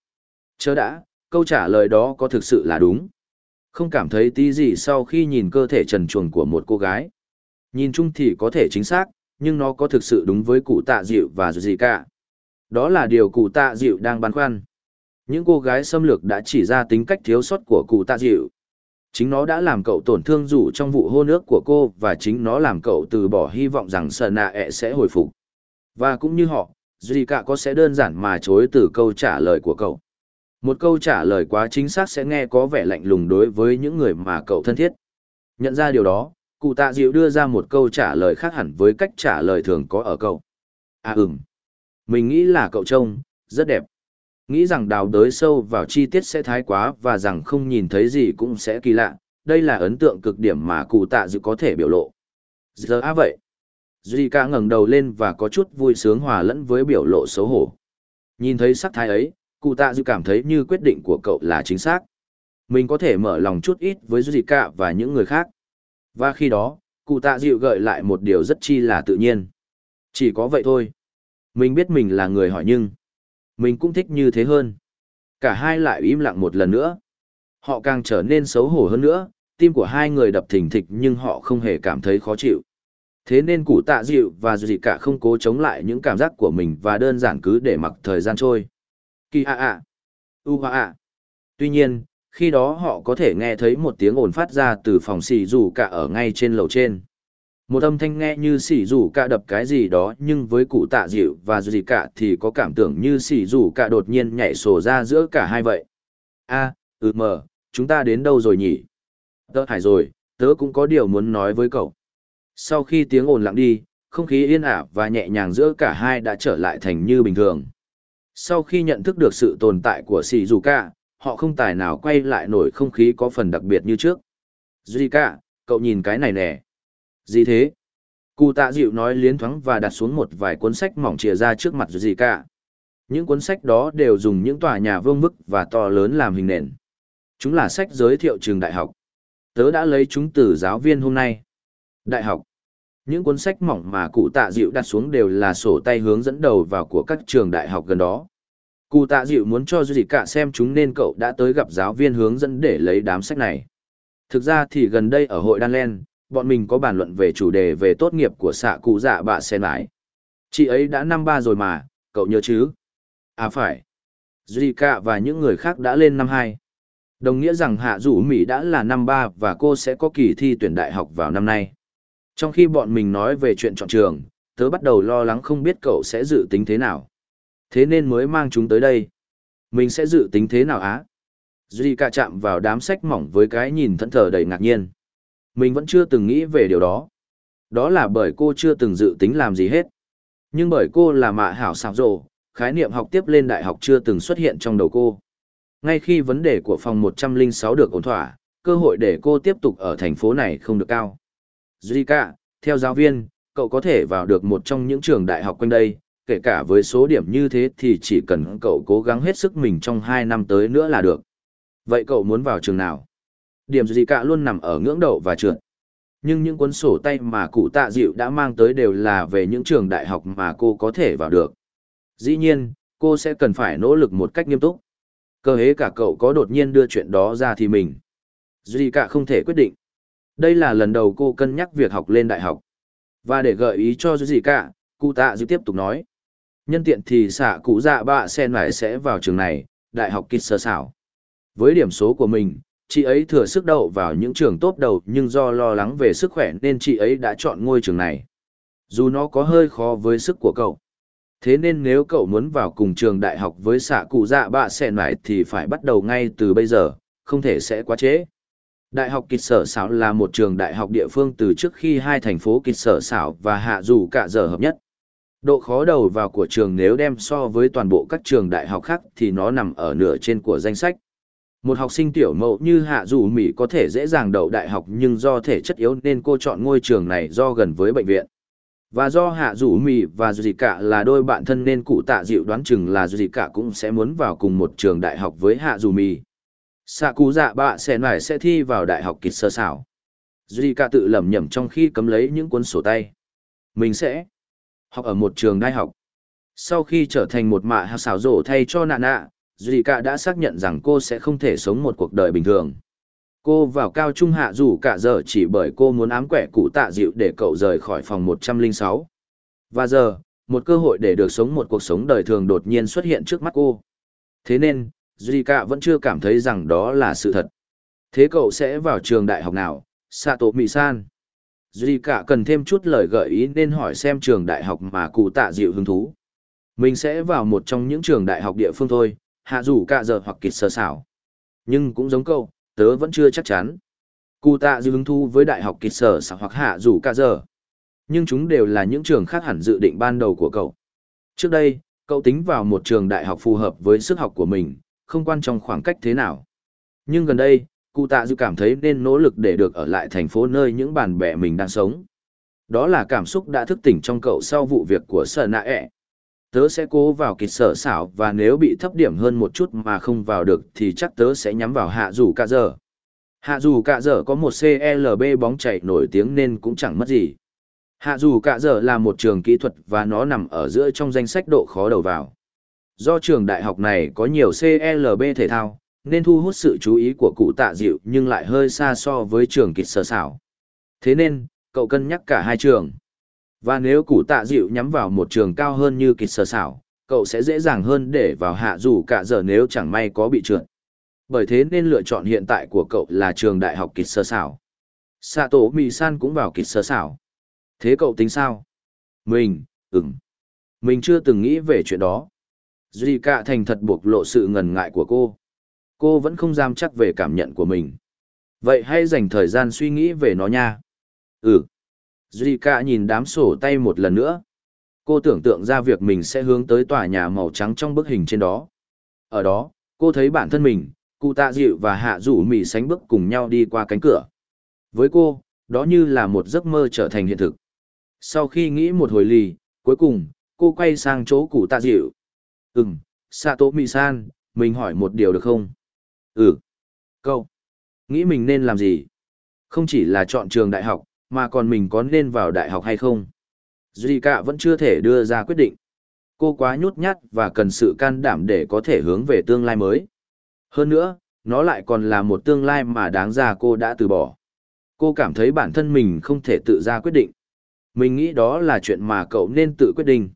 Chớ đã, câu trả lời đó có thực sự là đúng. Không cảm thấy tí gì sau khi nhìn cơ thể trần truồng của một cô gái. Nhìn chung thì có thể chính xác, nhưng nó có thực sự đúng với cụ tạ dịu và gì cả. Đó là điều cụ tạ dịu đang băn khoăn. Những cô gái xâm lược đã chỉ ra tính cách thiếu sót của cụ tạ dịu. Chính nó đã làm cậu tổn thương dù trong vụ hôn ước của cô và chính nó làm cậu từ bỏ hy vọng rằng sợ nạ ẹ sẽ hồi phục. Và cũng như họ, Duy cả có sẽ đơn giản mà chối từ câu trả lời của cậu. Một câu trả lời quá chính xác sẽ nghe có vẻ lạnh lùng đối với những người mà cậu thân thiết. Nhận ra điều đó, cụ tạ dịu đưa ra một câu trả lời khác hẳn với cách trả lời thường có ở cậu. À ừm, mình nghĩ là cậu trông, rất đẹp. Nghĩ rằng đào đới sâu vào chi tiết sẽ thái quá và rằng không nhìn thấy gì cũng sẽ kỳ lạ, đây là ấn tượng cực điểm mà cụ tạ dịu có thể biểu lộ. Giờ á vậy duy ca ngẩng đầu lên và có chút vui sướng hòa lẫn với biểu lộ xấu hổ. Nhìn thấy sắc thái ấy, cụ tạ dư cảm thấy như quyết định của cậu là chính xác. Mình có thể mở lòng chút ít với duy ca và những người khác. Và khi đó, cụ tạ dịu gợi lại một điều rất chi là tự nhiên. Chỉ có vậy thôi. Mình biết mình là người hỏi nhưng, mình cũng thích như thế hơn. Cả hai lại im lặng một lần nữa. Họ càng trở nên xấu hổ hơn nữa, tim của hai người đập thình thịch nhưng họ không hề cảm thấy khó chịu. Thế nên cụ tạ dịu và dù gì cả không cố chống lại những cảm giác của mình và đơn giản cứ để mặc thời gian trôi. Kỳ ạ ạ. U ạ Tuy nhiên, khi đó họ có thể nghe thấy một tiếng ồn phát ra từ phòng xì rủ cả ở ngay trên lầu trên. Một âm thanh nghe như xì rủ cả đập cái gì đó nhưng với cụ tạ dịu và dù gì cả thì có cảm tưởng như xì rủ cả đột nhiên nhảy sổ ra giữa cả hai vậy. a ừ mờ, chúng ta đến đâu rồi nhỉ? Tớ hải rồi, tớ cũng có điều muốn nói với cậu. Sau khi tiếng ồn lặng đi, không khí yên ả và nhẹ nhàng giữa cả hai đã trở lại thành như bình thường. Sau khi nhận thức được sự tồn tại của Sì Dù họ không tài nào quay lại nổi không khí có phần đặc biệt như trước. Zika, cậu nhìn cái này nè. Gì thế? Cụ tạ dịu nói liến thoáng và đặt xuống một vài cuốn sách mỏng chìa ra trước mặt Zika. Những cuốn sách đó đều dùng những tòa nhà vương vức và to lớn làm hình nền. Chúng là sách giới thiệu trường đại học. Tớ đã lấy chúng từ giáo viên hôm nay. Đại học. Những cuốn sách mỏng mà cụ tạ dịu đặt xuống đều là sổ tay hướng dẫn đầu vào của các trường đại học gần đó. Cụ tạ dịu muốn cho Duy cả xem chúng nên cậu đã tới gặp giáo viên hướng dẫn để lấy đám sách này. Thực ra thì gần đây ở hội Đan Len, bọn mình có bàn luận về chủ đề về tốt nghiệp của xạ cụ dạ bạ sen mãi. Chị ấy đã năm ba rồi mà, cậu nhớ chứ? À phải. Duy cả và những người khác đã lên năm hai. Đồng nghĩa rằng Hạ Dũ Mỹ đã là năm ba và cô sẽ có kỳ thi tuyển đại học vào năm nay. Trong khi bọn mình nói về chuyện chọn trường, tớ bắt đầu lo lắng không biết cậu sẽ dự tính thế nào. Thế nên mới mang chúng tới đây. Mình sẽ dự tính thế nào á? Duy cả chạm vào đám sách mỏng với cái nhìn thẫn thờ đầy ngạc nhiên. Mình vẫn chưa từng nghĩ về điều đó. Đó là bởi cô chưa từng dự tính làm gì hết. Nhưng bởi cô là mạ hảo sạc rồ, khái niệm học tiếp lên đại học chưa từng xuất hiện trong đầu cô. Ngay khi vấn đề của phòng 106 được ổn thỏa, cơ hội để cô tiếp tục ở thành phố này không được cao. Zika, theo giáo viên, cậu có thể vào được một trong những trường đại học quanh đây, kể cả với số điểm như thế thì chỉ cần cậu cố gắng hết sức mình trong 2 năm tới nữa là được. Vậy cậu muốn vào trường nào? Điểm Zika luôn nằm ở ngưỡng đầu và trượt. Nhưng những cuốn sổ tay mà cụ tạ dịu đã mang tới đều là về những trường đại học mà cô có thể vào được. Dĩ nhiên, cô sẽ cần phải nỗ lực một cách nghiêm túc. Cơ hế cả cậu có đột nhiên đưa chuyện đó ra thì mình. Zika không thể quyết định. Đây là lần đầu cô cân nhắc việc học lên đại học. Và để gợi ý cho gì cả, cụ tạ dư tiếp tục nói. Nhân tiện thì xạ cụ dạ bạ sen lại sẽ vào trường này, đại học kịch sơ xảo. Với điểm số của mình, chị ấy thừa sức đậu vào những trường tốt đầu nhưng do lo lắng về sức khỏe nên chị ấy đã chọn ngôi trường này. Dù nó có hơi khó với sức của cậu. Thế nên nếu cậu muốn vào cùng trường đại học với xạ cụ dạ bạ sen lại thì phải bắt đầu ngay từ bây giờ, không thể sẽ quá trễ. Đại học Kịch Sở Sảo là một trường đại học địa phương từ trước khi hai thành phố Kịch Sở Sảo và Hạ Dù cả giờ hợp nhất. Độ khó đầu vào của trường nếu đem so với toàn bộ các trường đại học khác thì nó nằm ở nửa trên của danh sách. Một học sinh tiểu mẫu như Hạ Dù Mỹ có thể dễ dàng đậu đại học nhưng do thể chất yếu nên cô chọn ngôi trường này do gần với bệnh viện. Và do Hạ Dù Mỹ và Dù Cả là đôi bạn thân nên cụ tạ dịu đoán chừng là Dù Cả cũng sẽ muốn vào cùng một trường đại học với Hạ Dù Mỹ xạ cụ dạ bạ sẽ nải sẽ thi vào đại học kịch sơ xảo. Duy ca tự lẩm nhẩm trong khi cấm lấy những cuốn sổ tay. Mình sẽ học ở một trường đại học. Sau khi trở thành một mạ hào xảo rổ thay cho nạ nạ, duy ca đã xác nhận rằng cô sẽ không thể sống một cuộc đời bình thường. Cô vào cao trung hạ dù cả giờ chỉ bởi cô muốn ám quẻ cụ tạ dịu để cậu rời khỏi phòng 106. và giờ, một cơ hội để được sống một cuộc sống đời thường đột nhiên xuất hiện trước mắt cô. Thế nên Zika vẫn chưa cảm thấy rằng đó là sự thật. Thế cậu sẽ vào trường đại học nào, Sato Mị-san? Zika cần thêm chút lời gợi ý nên hỏi xem trường đại học mà cụ tạ dịu hứng thú. Mình sẽ vào một trong những trường đại học địa phương thôi, hạ dù cả giờ hoặc kịt sơ xảo. Nhưng cũng giống cậu, tớ vẫn chưa chắc chắn. Cụ tạ dịu hứng thu với đại học kịt sở xảo hoặc hạ dù cả giờ. Nhưng chúng đều là những trường khác hẳn dự định ban đầu của cậu. Trước đây, cậu tính vào một trường đại học phù hợp với sức học của mình, không quan trọng khoảng cách thế nào. Nhưng gần đây, cụ tạ dư cảm thấy nên nỗ lực để được ở lại thành phố nơi những bạn bè mình đang sống. Đó là cảm xúc đã thức tỉnh trong cậu sau vụ việc của sở nạ ẹ. Tớ sẽ cố vào kịch sở xảo và nếu bị thấp điểm hơn một chút mà không vào được thì chắc tớ sẽ nhắm vào hạ Dù cả giờ. Hạ dù cả giờ có một CLB bóng chảy nổi tiếng nên cũng chẳng mất gì. Hạ dù cả giờ là một trường kỹ thuật và nó nằm ở giữa trong danh sách độ khó đầu vào. Do trường đại học này có nhiều CLB thể thao, nên thu hút sự chú ý của cụ tạ dịu nhưng lại hơi xa so với trường kịch sở xảo. Thế nên, cậu cân nhắc cả hai trường. Và nếu cụ tạ dịu nhắm vào một trường cao hơn như kịch sở xảo, cậu sẽ dễ dàng hơn để vào hạ dù cả giờ nếu chẳng may có bị trượt. Bởi thế nên lựa chọn hiện tại của cậu là trường đại học kịch sở xảo. Sato Mì San cũng vào kịch sở xảo. Thế cậu tính sao? Mình, ừm. Mình chưa từng nghĩ về chuyện đó. Duy cả thành thật buộc lộ sự ngần ngại của cô. Cô vẫn không dám chắc về cảm nhận của mình. Vậy hãy dành thời gian suy nghĩ về nó nha. Ừ. Duy cả nhìn đám sổ tay một lần nữa. Cô tưởng tượng ra việc mình sẽ hướng tới tòa nhà màu trắng trong bức hình trên đó. Ở đó, cô thấy bản thân mình, cụ tạ dịu và hạ rủ mì sánh bước cùng nhau đi qua cánh cửa. Với cô, đó như là một giấc mơ trở thành hiện thực. Sau khi nghĩ một hồi lì, cuối cùng, cô quay sang chỗ cụ tạ dịu. Ừm, Sato Mi-san, mình hỏi một điều được không? Ừ. Câu. Nghĩ mình nên làm gì? Không chỉ là chọn trường đại học, mà còn mình có nên vào đại học hay không? Zika vẫn chưa thể đưa ra quyết định. Cô quá nhút nhát và cần sự can đảm để có thể hướng về tương lai mới. Hơn nữa, nó lại còn là một tương lai mà đáng ra cô đã từ bỏ. Cô cảm thấy bản thân mình không thể tự ra quyết định. Mình nghĩ đó là chuyện mà cậu nên tự quyết định.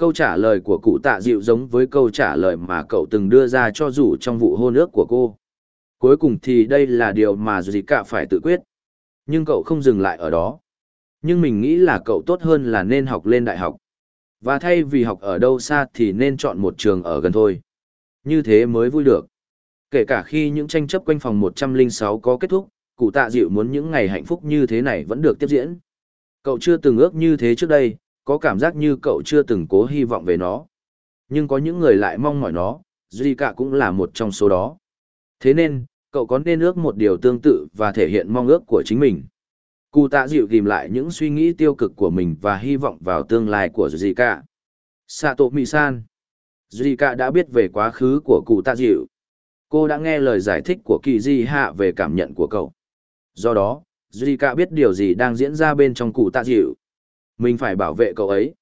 Câu trả lời của cụ tạ dịu giống với câu trả lời mà cậu từng đưa ra cho dù trong vụ hôn ước của cô. Cuối cùng thì đây là điều mà gì cả phải tự quyết. Nhưng cậu không dừng lại ở đó. Nhưng mình nghĩ là cậu tốt hơn là nên học lên đại học. Và thay vì học ở đâu xa thì nên chọn một trường ở gần thôi. Như thế mới vui được. Kể cả khi những tranh chấp quanh phòng 106 có kết thúc, cụ tạ dịu muốn những ngày hạnh phúc như thế này vẫn được tiếp diễn. Cậu chưa từng ước như thế trước đây, có cảm giác như cậu chưa từng cố hy vọng về nó. Nhưng có những người lại mong mỏi nó, Duy cả cũng là một trong số đó. Thế nên, cậu có nên ước một điều tương tự và thể hiện mong ước của chính mình. Cụ tạ dịu tìm lại những suy nghĩ tiêu cực của mình và hy vọng vào tương lai của Duy cả. Sato Misan Duy cả đã biết về quá khứ của cụ tạ dịu, Cô đã nghe lời giải thích của kỳ di hạ về cảm nhận của cậu. Do đó, Zika biết điều gì đang diễn ra bên trong cụ tạ dịu. Mình phải bảo vệ cậu ấy.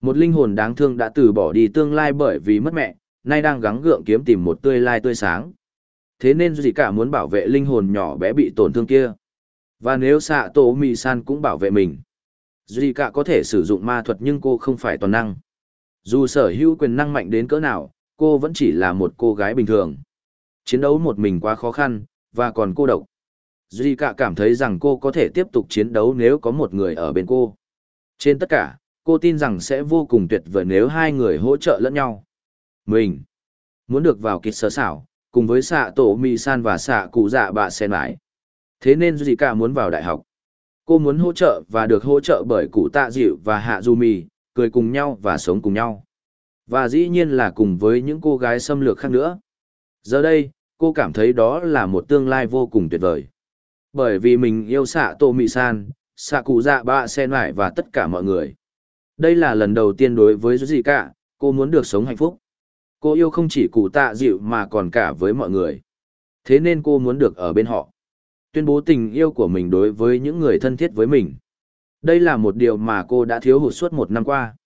Một linh hồn đáng thương đã từ bỏ đi tương lai bởi vì mất mẹ, nay đang gắng gượng kiếm tìm một tươi lai tươi sáng. Thế nên gì cả muốn bảo vệ linh hồn nhỏ bé bị tổn thương kia. Và nếu xạ tổ mì san cũng bảo vệ mình. Zika có thể sử dụng ma thuật nhưng cô không phải toàn năng. Dù sở hữu quyền năng mạnh đến cỡ nào, cô vẫn chỉ là một cô gái bình thường. Chiến đấu một mình quá khó khăn, và còn cô độc. Duy cả cảm thấy rằng cô có thể tiếp tục chiến đấu nếu có một người ở bên cô. Trên tất cả, cô tin rằng sẽ vô cùng tuyệt vời nếu hai người hỗ trợ lẫn nhau. Mình muốn được vào kịch sơ xảo, cùng với xạ tổ mì san và xạ cụ dạ bạ sen mãi. Thế nên Duy cả muốn vào đại học. Cô muốn hỗ trợ và được hỗ trợ bởi cụ tạ dịu và hạ du mì, cười cùng nhau và sống cùng nhau. Và dĩ nhiên là cùng với những cô gái xâm lược khác nữa. Giờ đây, cô cảm thấy đó là một tương lai vô cùng tuyệt vời. Bởi vì mình yêu xạ Tô Mị San, xạ cụ dạ bạ sen lại và tất cả mọi người. Đây là lần đầu tiên đối với gì cả, cô muốn được sống hạnh phúc. Cô yêu không chỉ cụ tạ dịu mà còn cả với mọi người. Thế nên cô muốn được ở bên họ. Tuyên bố tình yêu của mình đối với những người thân thiết với mình. Đây là một điều mà cô đã thiếu hụt suốt một năm qua.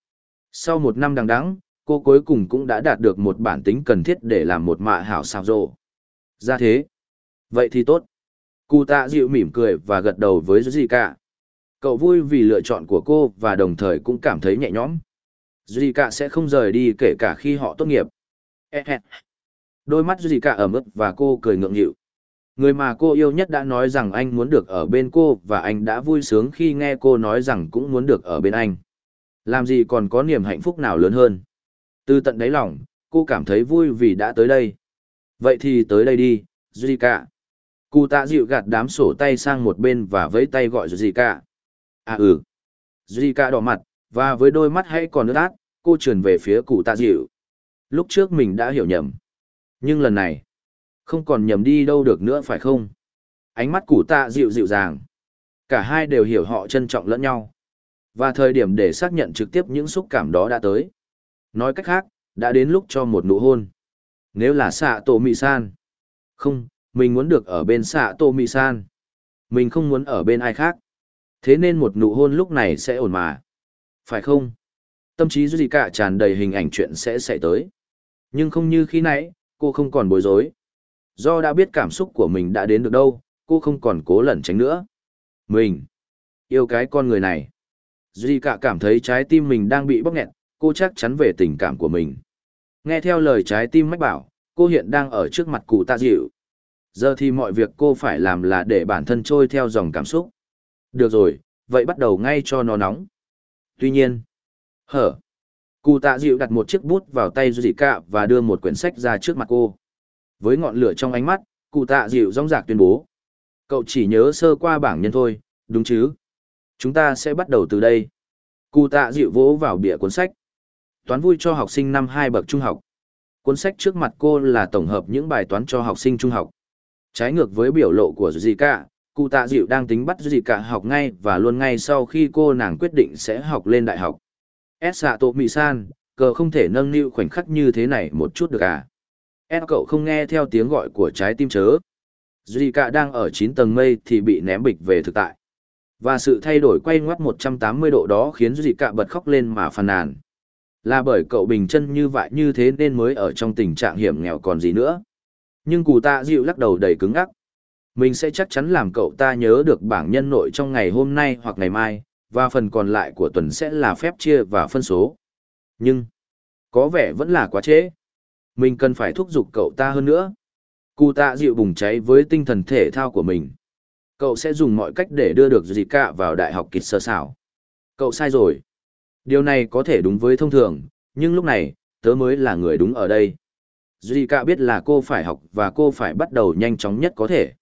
Sau một năm đằng đắng cô cuối cùng cũng đã đạt được một bản tính cần thiết để làm một mạ hảo xào rộ. Ra thế. Vậy thì tốt. Cụ tạ dịu mỉm cười và gật đầu với gì cả. Cậu vui vì lựa chọn của cô và đồng thời cũng cảm thấy nhẹ nhõm. Cả sẽ không rời đi kể cả khi họ tốt nghiệp. Đôi mắt cả ẩm ướt và cô cười ngượng nghịu. Người mà cô yêu nhất đã nói rằng anh muốn được ở bên cô và anh đã vui sướng khi nghe cô nói rằng cũng muốn được ở bên anh. Làm gì còn có niềm hạnh phúc nào lớn hơn. Từ tận đáy lòng, cô cảm thấy vui vì đã tới đây. Vậy thì tới đây đi, Zika. Cụ tạ dịu gạt đám sổ tay sang một bên và vẫy tay gọi cả. À ừ. Duy cả đỏ mặt, và với đôi mắt hay còn nước át, cô trườn về phía cụ tạ dịu. Lúc trước mình đã hiểu nhầm. Nhưng lần này, không còn nhầm đi đâu được nữa phải không? Ánh mắt cụ tạ dịu dịu dàng. Cả hai đều hiểu họ trân trọng lẫn nhau. Và thời điểm để xác nhận trực tiếp những xúc cảm đó đã tới. Nói cách khác, đã đến lúc cho một nụ hôn. Nếu là xạ tổ mị san. Không, mình muốn được ở bên xạ tổ mị san. Mình không muốn ở bên ai khác. Thế nên một nụ hôn lúc này sẽ ổn mà. Phải không? Tâm trí gì cả tràn đầy hình ảnh chuyện sẽ xảy tới. Nhưng không như khi nãy, cô không còn bối rối. Do đã biết cảm xúc của mình đã đến được đâu, cô không còn cố lẩn tránh nữa. Mình yêu cái con người này. Duy cả cảm thấy trái tim mình đang bị bóc nghẹt, cô chắc chắn về tình cảm của mình. Nghe theo lời trái tim mách bảo, cô hiện đang ở trước mặt cụ tạ dịu. Giờ thì mọi việc cô phải làm là để bản thân trôi theo dòng cảm xúc. Được rồi, vậy bắt đầu ngay cho nó nóng. Tuy nhiên, hở. Cụ tạ dịu đặt một chiếc bút vào tay Duy cả và đưa một quyển sách ra trước mặt cô. Với ngọn lửa trong ánh mắt, cụ tạ dịu rong rạc tuyên bố. Cậu chỉ nhớ sơ qua bảng nhân thôi, đúng chứ? Chúng ta sẽ bắt đầu từ đây. Cụ tạ dịu vỗ vào bìa cuốn sách. Toán vui cho học sinh năm hai bậc trung học. Cuốn sách trước mặt cô là tổng hợp những bài toán cho học sinh trung học. Trái ngược với biểu lộ của Zika, cụ tạ dịu đang tính bắt Zika học ngay và luôn ngay sau khi cô nàng quyết định sẽ học lên đại học. Sato Misan, cờ không thể nâng niu khoảnh khắc như thế này một chút được à? S cậu không nghe theo tiếng gọi của trái tim chớ. Cả đang ở 9 tầng mây thì bị ném bịch về thực tại. Và sự thay đổi quay ngoắt 180 độ đó khiến Zika bật khóc lên mà phàn nàn. Là bởi cậu bình chân như vậy như thế nên mới ở trong tình trạng hiểm nghèo còn gì nữa. Nhưng cụ tạ dịu lắc đầu đầy cứng ngắc mình sẽ chắc chắn làm cậu ta nhớ được bảng nhân nội trong ngày hôm nay hoặc ngày mai, và phần còn lại của tuần sẽ là phép chia và phân số. Nhưng, có vẻ vẫn là quá trễ. Mình cần phải thúc giục cậu ta hơn nữa. Cụ tạ dịu bùng cháy với tinh thần thể thao của mình. Cậu sẽ dùng mọi cách để đưa được gì cả vào đại học kịch sơ xảo. Cậu sai rồi. Điều này có thể đúng với thông thường, nhưng lúc này, tớ mới là người đúng ở đây. Duy cả biết là cô phải học và cô phải bắt đầu nhanh chóng nhất có thể.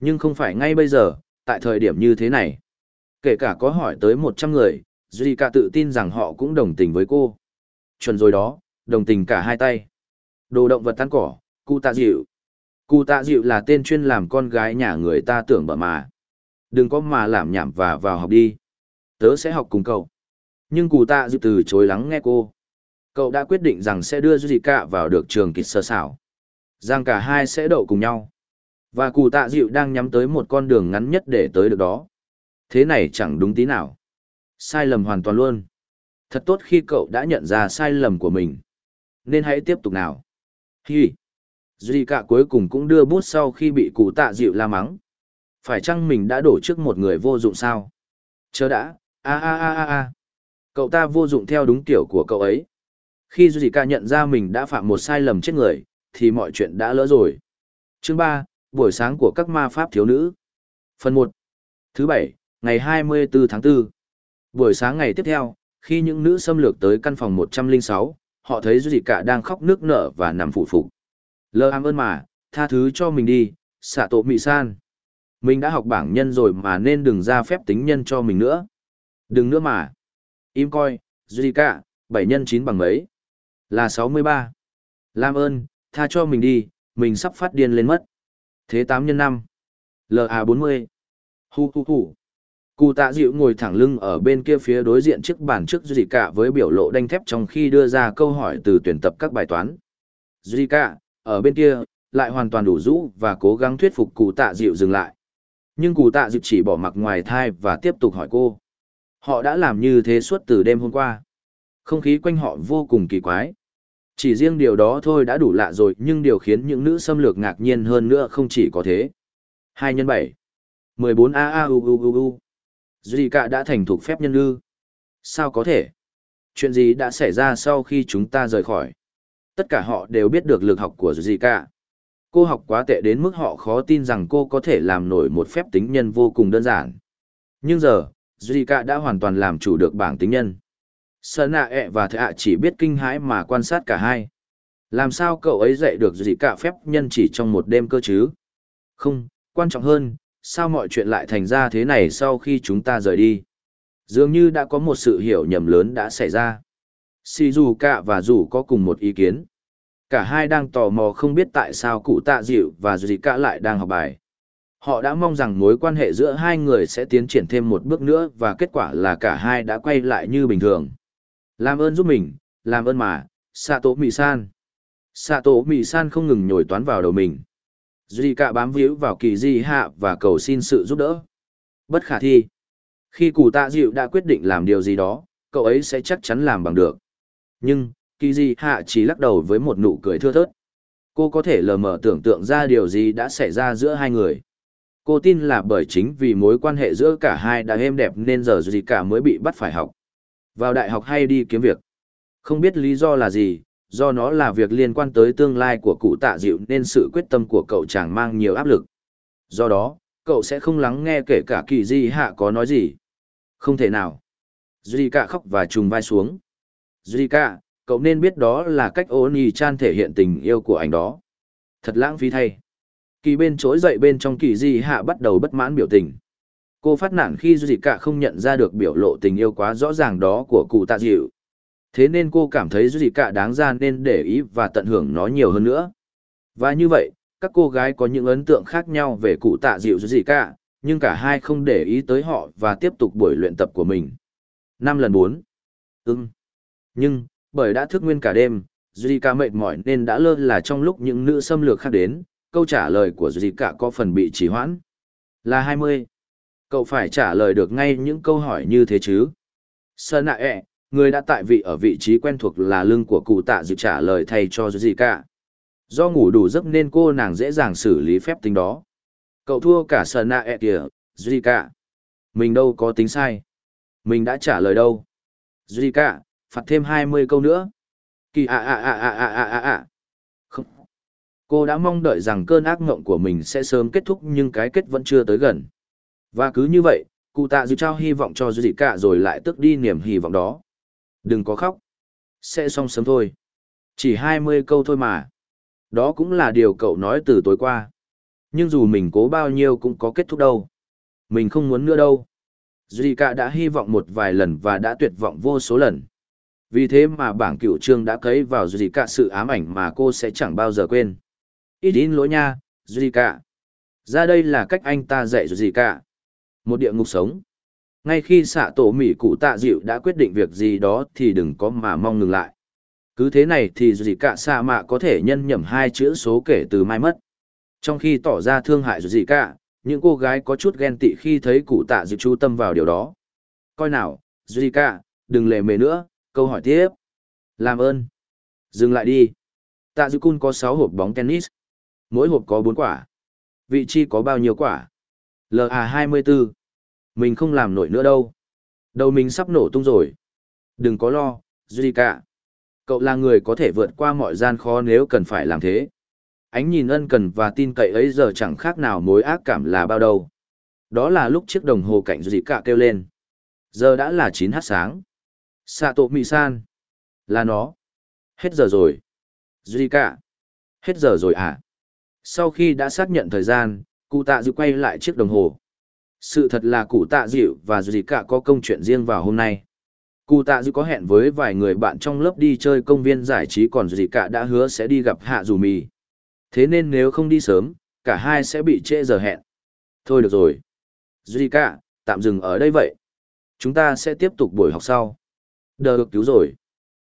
Nhưng không phải ngay bây giờ, tại thời điểm như thế này. Kể cả có hỏi tới 100 người, Duy cả tự tin rằng họ cũng đồng tình với cô. Chuẩn rồi đó, đồng tình cả hai tay. Đồ động vật tan cỏ, cụ tạ dịu. Cụ tạ dịu là tên chuyên làm con gái nhà người ta tưởng bở mà. Đừng có mà làm nhảm và vào học đi. Tớ sẽ học cùng cậu. Nhưng cụ tạ dịu từ chối lắng nghe cô. Cậu đã quyết định rằng sẽ đưa Duy cả vào được trường kịch sơ xảo. Rằng cả hai sẽ đậu cùng nhau. Và cụ tạ dịu đang nhắm tới một con đường ngắn nhất để tới được đó. Thế này chẳng đúng tí nào. Sai lầm hoàn toàn luôn. Thật tốt khi cậu đã nhận ra sai lầm của mình. Nên hãy tiếp tục nào. Hi. Duy cả cuối cùng cũng đưa bút sau khi bị cụ tạ dịu la mắng. Phải chăng mình đã đổ trước một người vô dụng sao? Chờ đã, a a a a a. Cậu ta vô dụng theo đúng kiểu của cậu ấy. Khi Duy cả nhận ra mình đã phạm một sai lầm chết người, thì mọi chuyện đã lỡ rồi. Chương ba, buổi sáng của các ma pháp thiếu nữ. Phần một, Thứ bảy, ngày 24 tháng 4. Buổi sáng ngày tiếp theo, khi những nữ xâm lược tới căn phòng 106, họ thấy Duy cả đang khóc nước nở và nằm phụ phục. Lơ am ơn mà, tha thứ cho mình đi, xạ tổ mị san. Mình đã học bảng nhân rồi mà nên đừng ra phép tính nhân cho mình nữa. Đừng nữa mà. Im coi, Zika, 7 nhân 9 bằng mấy? Là 63. Làm ơn, tha cho mình đi, mình sắp phát điên lên mất. Thế 8 nhân 5. LA40. Hu hu hu. Cụ tạ dịu ngồi thẳng lưng ở bên kia phía đối diện chiếc bàn trước Zika với biểu lộ đanh thép trong khi đưa ra câu hỏi từ tuyển tập các bài toán. Zika, ở bên kia, lại hoàn toàn đủ rũ và cố gắng thuyết phục cụ tạ dịu dừng lại. Nhưng cụ tạ dịu chỉ bỏ mặc ngoài thai và tiếp tục hỏi cô. Họ đã làm như thế suốt từ đêm hôm qua. Không khí quanh họ vô cùng kỳ quái. Chỉ riêng điều đó thôi đã đủ lạ rồi nhưng điều khiến những nữ xâm lược ngạc nhiên hơn nữa không chỉ có thế. 2 x 7 14 a a u u u u Duy cả đã thành thục phép nhân ư. Sao có thể? Chuyện gì đã xảy ra sau khi chúng ta rời khỏi? Tất cả họ đều biết được lực học của Zika. Cô học quá tệ đến mức họ khó tin rằng cô có thể làm nổi một phép tính nhân vô cùng đơn giản. Nhưng giờ, Zika đã hoàn toàn làm chủ được bảng tính nhân. Sơn nạ ẹ e và thạ chỉ biết kinh hãi mà quan sát cả hai. Làm sao cậu ấy dạy được Zika phép nhân chỉ trong một đêm cơ chứ? Không, Quan trọng hơn, sao mọi chuyện lại thành ra thế này sau khi chúng ta rời đi? Dường như đã có một sự hiểu nhầm lớn đã xảy ra. Shizuka và Dù có cùng một ý kiến. Cả hai đang tò mò không biết tại sao cụ tạ dịu và Zika lại đang học bài. Họ đã mong rằng mối quan hệ giữa hai người sẽ tiến triển thêm một bước nữa và kết quả là cả hai đã quay lại như bình thường. Làm ơn giúp mình, làm ơn mà, Sato Mì-san. Sato Mì-san không ngừng nhồi toán vào đầu mình. Zika bám víu vào kỳ di hạ và cầu xin sự giúp đỡ. Bất khả thi. Khi cụ tạ dịu đã quyết định làm điều gì đó, cậu ấy sẽ chắc chắn làm bằng được. Nhưng, kỳ di hạ chỉ lắc đầu với một nụ cười thưa thớt. Cô có thể lờ mờ tưởng tượng ra điều gì đã xảy ra giữa hai người. Cô tin là bởi chính vì mối quan hệ giữa cả hai đã êm đẹp nên giờ gì cả mới bị bắt phải học. Vào đại học hay đi kiếm việc. Không biết lý do là gì, do nó là việc liên quan tới tương lai của cụ tạ dịu nên sự quyết tâm của cậu chàng mang nhiều áp lực. Do đó, cậu sẽ không lắng nghe kể cả kỳ di hạ có nói gì. Không thể nào. Zika khóc và trùng vai xuống. Zika, cậu nên biết đó là cách ô nì chan thể hiện tình yêu của anh đó. Thật lãng phí thay. Kỳ bên trỗi dậy bên trong kỳ di hạ bắt đầu bất mãn biểu tình. Cô phát nản khi Zika không nhận ra được biểu lộ tình yêu quá rõ ràng đó của cụ tạ dịu. Thế nên cô cảm thấy Zika đáng ra nên để ý và tận hưởng nó nhiều hơn nữa. Và như vậy, các cô gái có những ấn tượng khác nhau về cụ tạ dịu Cả, nhưng cả hai không để ý tới họ và tiếp tục buổi luyện tập của mình. Năm lần bốn. ưng. Nhưng, bởi đã thức nguyên cả đêm, Zika mệt mỏi nên đã lơ là trong lúc những nữ xâm lược khác đến, câu trả lời của Zika có phần bị trì hoãn. Là 20. Cậu phải trả lời được ngay những câu hỏi như thế chứ. Sơn nạ ẹ, người đã tại vị ở vị trí quen thuộc là lưng của cụ tạ dự trả lời thay cho gì cả. Do ngủ đủ giấc nên cô nàng dễ dàng xử lý phép tính đó. Cậu thua cả Sơn nạ ẹ kìa, gì cả. Mình đâu có tính sai. Mình đã trả lời đâu. Gì cả, phạt thêm 20 câu nữa. Kỳ ạ ạ ạ ạ ạ ạ ạ. Không. Cô đã mong đợi rằng cơn ác mộng của mình sẽ sớm kết thúc nhưng cái kết vẫn chưa tới gần. Và cứ như vậy, cụ tạ dư trao hy vọng cho dư dị cả rồi lại tức đi niềm hy vọng đó. Đừng có khóc. Sẽ xong sớm thôi. Chỉ 20 câu thôi mà. Đó cũng là điều cậu nói từ tối qua. Nhưng dù mình cố bao nhiêu cũng có kết thúc đâu. Mình không muốn nữa đâu. Zika đã hy vọng một vài lần và đã tuyệt vọng vô số lần. Vì thế mà bảng cựu trương đã cấy vào Zika sự ám ảnh mà cô sẽ chẳng bao giờ quên. Ít in lỗi nha, Zika. Ra đây là cách anh ta dạy Zika. Một địa ngục sống. Ngay khi xạ tổ mỉ cụ tạ dịu đã quyết định việc gì đó thì đừng có mà mong ngừng lại. Cứ thế này thì Zika xạ mạ có thể nhân nhầm hai chữ số kể từ mai mất. Trong khi tỏ ra thương hại Zika, những cô gái có chút ghen tị khi thấy cụ tạ dịu chú tâm vào điều đó. Coi nào, Zika, đừng lề mề nữa, câu hỏi tiếp. Làm ơn. Dừng lại đi. Tạ dịu cun có 6 hộp bóng tennis. Mỗi hộp có 4 quả. Vị trí có bao nhiêu quả? LA24. Mình không làm nổi nữa đâu. Đầu mình sắp nổ tung rồi. Đừng có lo, Zika. Cậu là người có thể vượt qua mọi gian khó nếu cần phải làm thế ánh nhìn ân cần và tin cậy ấy giờ chẳng khác nào mối ác cảm là bao đâu. Đó là lúc chiếc đồng hồ cạnh dị cả kêu lên. Giờ đã là 9h sáng. Sato Misan. Là nó. Hết giờ rồi. Zika. Hết giờ rồi à? Sau khi đã xác nhận thời gian, cụ tạ dự quay lại chiếc đồng hồ. Sự thật là cụ tạ dịu và Zika có công chuyện riêng vào hôm nay. Cụ tạ dịu có hẹn với vài người bạn trong lớp đi chơi công viên giải trí còn Zika đã hứa sẽ đi gặp Hạ Dù Mì. Thế nên nếu không đi sớm, cả hai sẽ bị trễ giờ hẹn. Thôi được rồi. Zika, tạm dừng ở đây vậy. Chúng ta sẽ tiếp tục buổi học sau. Đờ được cứu rồi.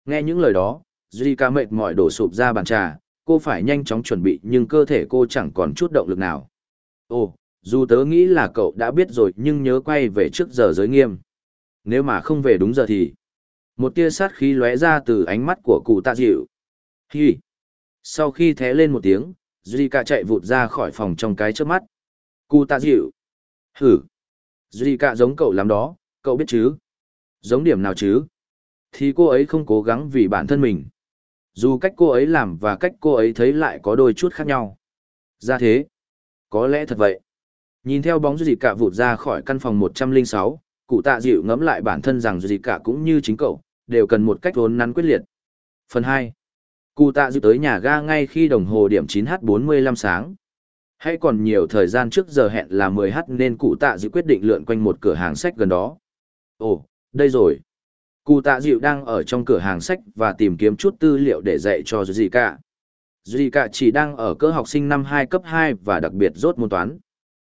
Nghe những lời đó, Zika mệt mỏi đổ sụp ra bàn trà, cô phải nhanh chóng chuẩn bị nhưng cơ thể cô chẳng còn chút động lực nào. Ồ, dù tớ nghĩ là cậu đã biết rồi nhưng nhớ quay về trước giờ giới nghiêm. Nếu mà không về đúng giờ thì... Một tia sát khí lóe ra từ ánh mắt của cụ tạ dịu. Hi! Sau khi thé lên một tiếng, Zika chạy vụt ra khỏi phòng trong cái trước mắt. Cụ tạ dịu. Hử. Zika giống cậu lắm đó, cậu biết chứ? Giống điểm nào chứ? Thì cô ấy không cố gắng vì bản thân mình. Dù cách cô ấy làm và cách cô ấy thấy lại có đôi chút khác nhau. Ra thế. Có lẽ thật vậy. Nhìn theo bóng Zika vụt ra khỏi căn phòng 106, cụ tạ dịu ngẫm lại bản thân rằng Zika cũng như chính cậu, đều cần một cách vốn nắn quyết liệt. Phần 2. Cụ tạ Dịu tới nhà ga ngay khi đồng hồ điểm 9h45 sáng. Hay còn nhiều thời gian trước giờ hẹn là 10h nên cụ tạ dịu quyết định lượn quanh một cửa hàng sách gần đó. Ồ, đây rồi. Cụ tạ dịu đang ở trong cửa hàng sách và tìm kiếm chút tư liệu để dạy cho gì cả. Duy cả chỉ đang ở cơ học sinh năm 2 cấp 2 và đặc biệt rốt môn toán.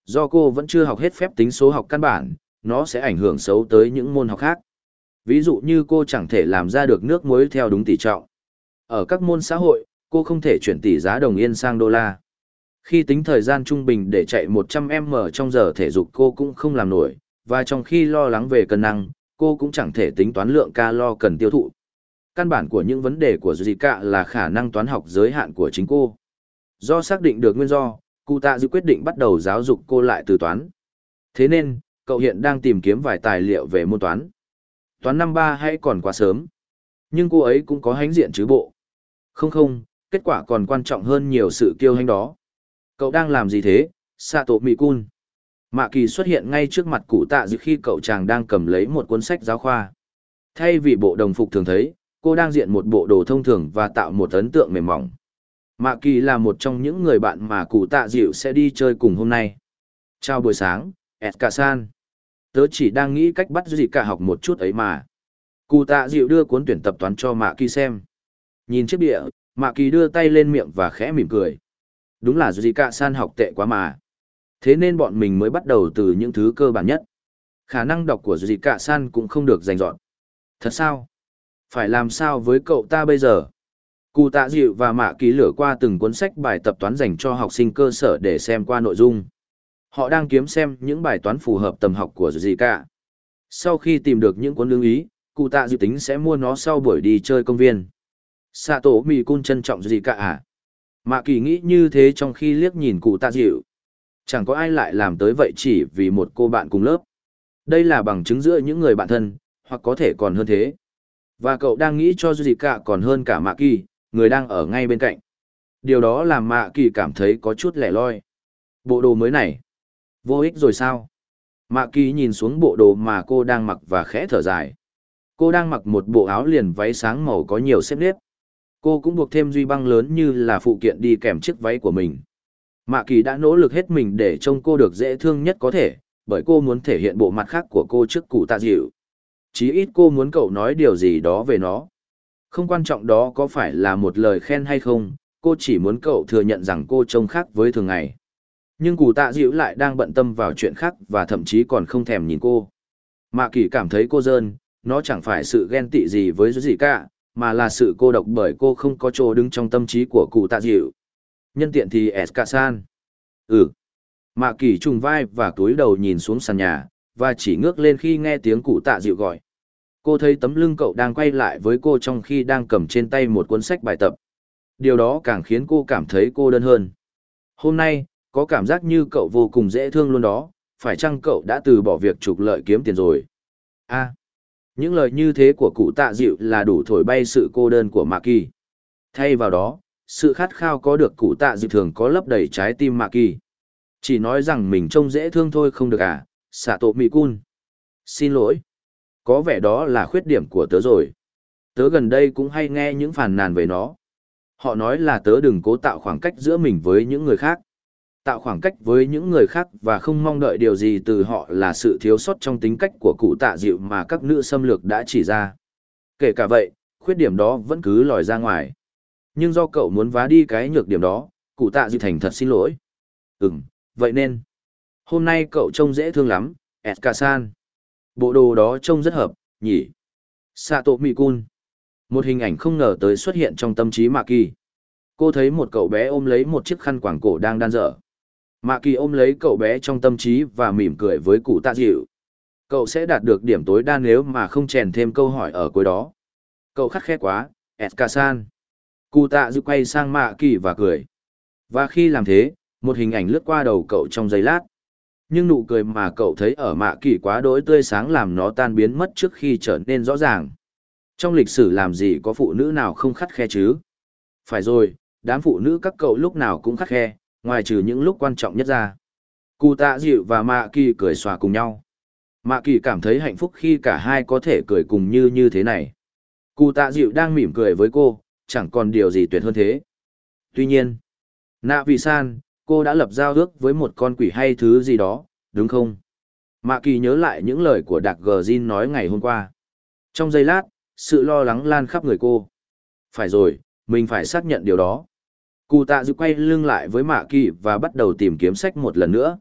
Do cô vẫn chưa học hết phép tính số học căn bản, nó sẽ ảnh hưởng xấu tới những môn học khác. Ví dụ như cô chẳng thể làm ra được nước muối theo đúng tỷ trọng. Ở các môn xã hội, cô không thể chuyển tỷ giá đồng yên sang đô la. Khi tính thời gian trung bình để chạy 100m trong giờ thể dục cô cũng không làm nổi, và trong khi lo lắng về cân năng, cô cũng chẳng thể tính toán lượng calo cần tiêu thụ. Căn bản của những vấn đề của Zika là khả năng toán học giới hạn của chính cô. Do xác định được nguyên do, cụ tạ dư quyết định bắt đầu giáo dục cô lại từ toán. Thế nên, cậu hiện đang tìm kiếm vài tài liệu về môn toán. Toán năm ba hay còn quá sớm. Nhưng cô ấy cũng có hánh diện chứ bộ. Không không, kết quả còn quan trọng hơn nhiều sự kiêu hãnh đó. Cậu đang làm gì thế, Sato Mikun? Mạ kỳ xuất hiện ngay trước mặt cụ tạ dư khi cậu chàng đang cầm lấy một cuốn sách giáo khoa. Thay vì bộ đồng phục thường thấy, cô đang diện một bộ đồ thông thường và tạo một ấn tượng mềm mỏng. Mạ kỳ là một trong những người bạn mà cụ tạ dịu sẽ đi chơi cùng hôm nay. Chào buổi sáng, Eska-san. Tớ chỉ đang nghĩ cách bắt gì cả học một chút ấy mà. Cụ tạ dịu đưa cuốn tuyển tập toán cho Mạ kỳ xem. Nhìn chiếc địa, Mạ kỳ đưa tay lên miệng và khẽ mỉm cười. Đúng là gì cả san học tệ quá mà. Thế nên bọn mình mới bắt đầu từ những thứ cơ bản nhất. Khả năng đọc của gì cả san cũng không được dành dọn. Thật sao? Phải làm sao với cậu ta bây giờ? Cụ tạ dịu và mạ ký lửa qua từng cuốn sách bài tập toán dành cho học sinh cơ sở để xem qua nội dung. Họ đang kiếm xem những bài toán phù hợp tầm học của gì cả. Sau khi tìm được những cuốn lưu ý, cụ tạ dịu tính sẽ mua nó sau buổi đi chơi công viên. Sato mì cun trân trọng gì cả à? Mạ kỳ nghĩ như thế trong khi liếc nhìn cụ tạ dịu. Chẳng có ai lại làm tới vậy chỉ vì một cô bạn cùng lớp. Đây là bằng chứng giữa những người bạn thân, hoặc có thể còn hơn thế. Và cậu đang nghĩ cho gì cả còn hơn cả Mạ Kỳ, người đang ở ngay bên cạnh. Điều đó làm Mạ Kỳ cảm thấy có chút lẻ loi. Bộ đồ mới này. Vô ích rồi sao? Mạ Kỳ nhìn xuống bộ đồ mà cô đang mặc và khẽ thở dài. Cô đang mặc một bộ áo liền váy sáng màu có nhiều xếp nếp. Cô cũng buộc thêm duy băng lớn như là phụ kiện đi kèm chiếc váy của mình. Mạ Kỳ đã nỗ lực hết mình để trông cô được dễ thương nhất có thể, bởi cô muốn thể hiện bộ mặt khác của cô trước cụ tạ dịu chí ít cô muốn cậu nói điều gì đó về nó. Không quan trọng đó có phải là một lời khen hay không, cô chỉ muốn cậu thừa nhận rằng cô trông khác với thường ngày. Nhưng cụ tạ dịu lại đang bận tâm vào chuyện khác và thậm chí còn không thèm nhìn cô. Mạ kỳ cảm thấy cô dơn, nó chẳng phải sự ghen tị gì với gì cả, mà là sự cô độc bởi cô không có chỗ đứng trong tâm trí của cụ tạ dịu. Nhân tiện thì Eskasan. Ừ. Mạ kỳ trùng vai và túi đầu nhìn xuống sàn nhà, và chỉ ngước lên khi nghe tiếng cụ tạ dịu gọi. Cô thấy tấm lưng cậu đang quay lại với cô trong khi đang cầm trên tay một cuốn sách bài tập. Điều đó càng khiến cô cảm thấy cô đơn hơn. Hôm nay, có cảm giác như cậu vô cùng dễ thương luôn đó, phải chăng cậu đã từ bỏ việc trục lợi kiếm tiền rồi? a à, những lời như thế của cụ tạ dịu là đủ thổi bay sự cô đơn của Mạc Kỳ. Thay vào đó, sự khát khao có được cụ tạ dịu thường có lấp đầy trái tim Mạc Kỳ. Chỉ nói rằng mình trông dễ thương thôi không được à, xạ tổ mỹ cun. Xin lỗi có vẻ đó là khuyết điểm của tớ rồi. Tớ gần đây cũng hay nghe những phàn nàn về nó. Họ nói là tớ đừng cố tạo khoảng cách giữa mình với những người khác. Tạo khoảng cách với những người khác và không mong đợi điều gì từ họ là sự thiếu sót trong tính cách của cụ tạ dịu mà các nữ xâm lược đã chỉ ra. Kể cả vậy, khuyết điểm đó vẫn cứ lòi ra ngoài. Nhưng do cậu muốn vá đi cái nhược điểm đó, cụ tạ dịu thành thật xin lỗi. Ừm, vậy nên, hôm nay cậu trông dễ thương lắm, Eska-san. Bộ đồ đó trông rất hợp, nhỉ? Sato Mikun. Một hình ảnh không ngờ tới xuất hiện trong tâm trí Mạ Kỳ. Cô thấy một cậu bé ôm lấy một chiếc khăn quàng cổ đang đan dở. Mạ Kỳ ôm lấy cậu bé trong tâm trí và mỉm cười với cụ tạ dịu. Cậu sẽ đạt được điểm tối đa nếu mà không chèn thêm câu hỏi ở cuối đó. Cậu khắc khe quá, Eska-san. Cụ tạ dịu quay sang Mạ Kỳ và cười. Và khi làm thế, một hình ảnh lướt qua đầu cậu trong giây lát. Nhưng nụ cười mà cậu thấy ở mạ kỳ quá đỗi tươi sáng làm nó tan biến mất trước khi trở nên rõ ràng. Trong lịch sử làm gì có phụ nữ nào không khắt khe chứ? Phải rồi, đám phụ nữ các cậu lúc nào cũng khắt khe, ngoài trừ những lúc quan trọng nhất ra. Cụ tạ dịu và mạ kỳ cười xòa cùng nhau. Mạ kỳ cảm thấy hạnh phúc khi cả hai có thể cười cùng như như thế này. Cụ tạ dịu đang mỉm cười với cô, chẳng còn điều gì tuyệt hơn thế. Tuy nhiên, nạ vì san, Cô đã lập giao ước với một con quỷ hay thứ gì đó, đúng không? Mạ kỳ nhớ lại những lời của Đạc Gờ Jin nói ngày hôm qua. Trong giây lát, sự lo lắng lan khắp người cô. Phải rồi, mình phải xác nhận điều đó. Cụ tạ dự quay lưng lại với Mạ kỳ và bắt đầu tìm kiếm sách một lần nữa.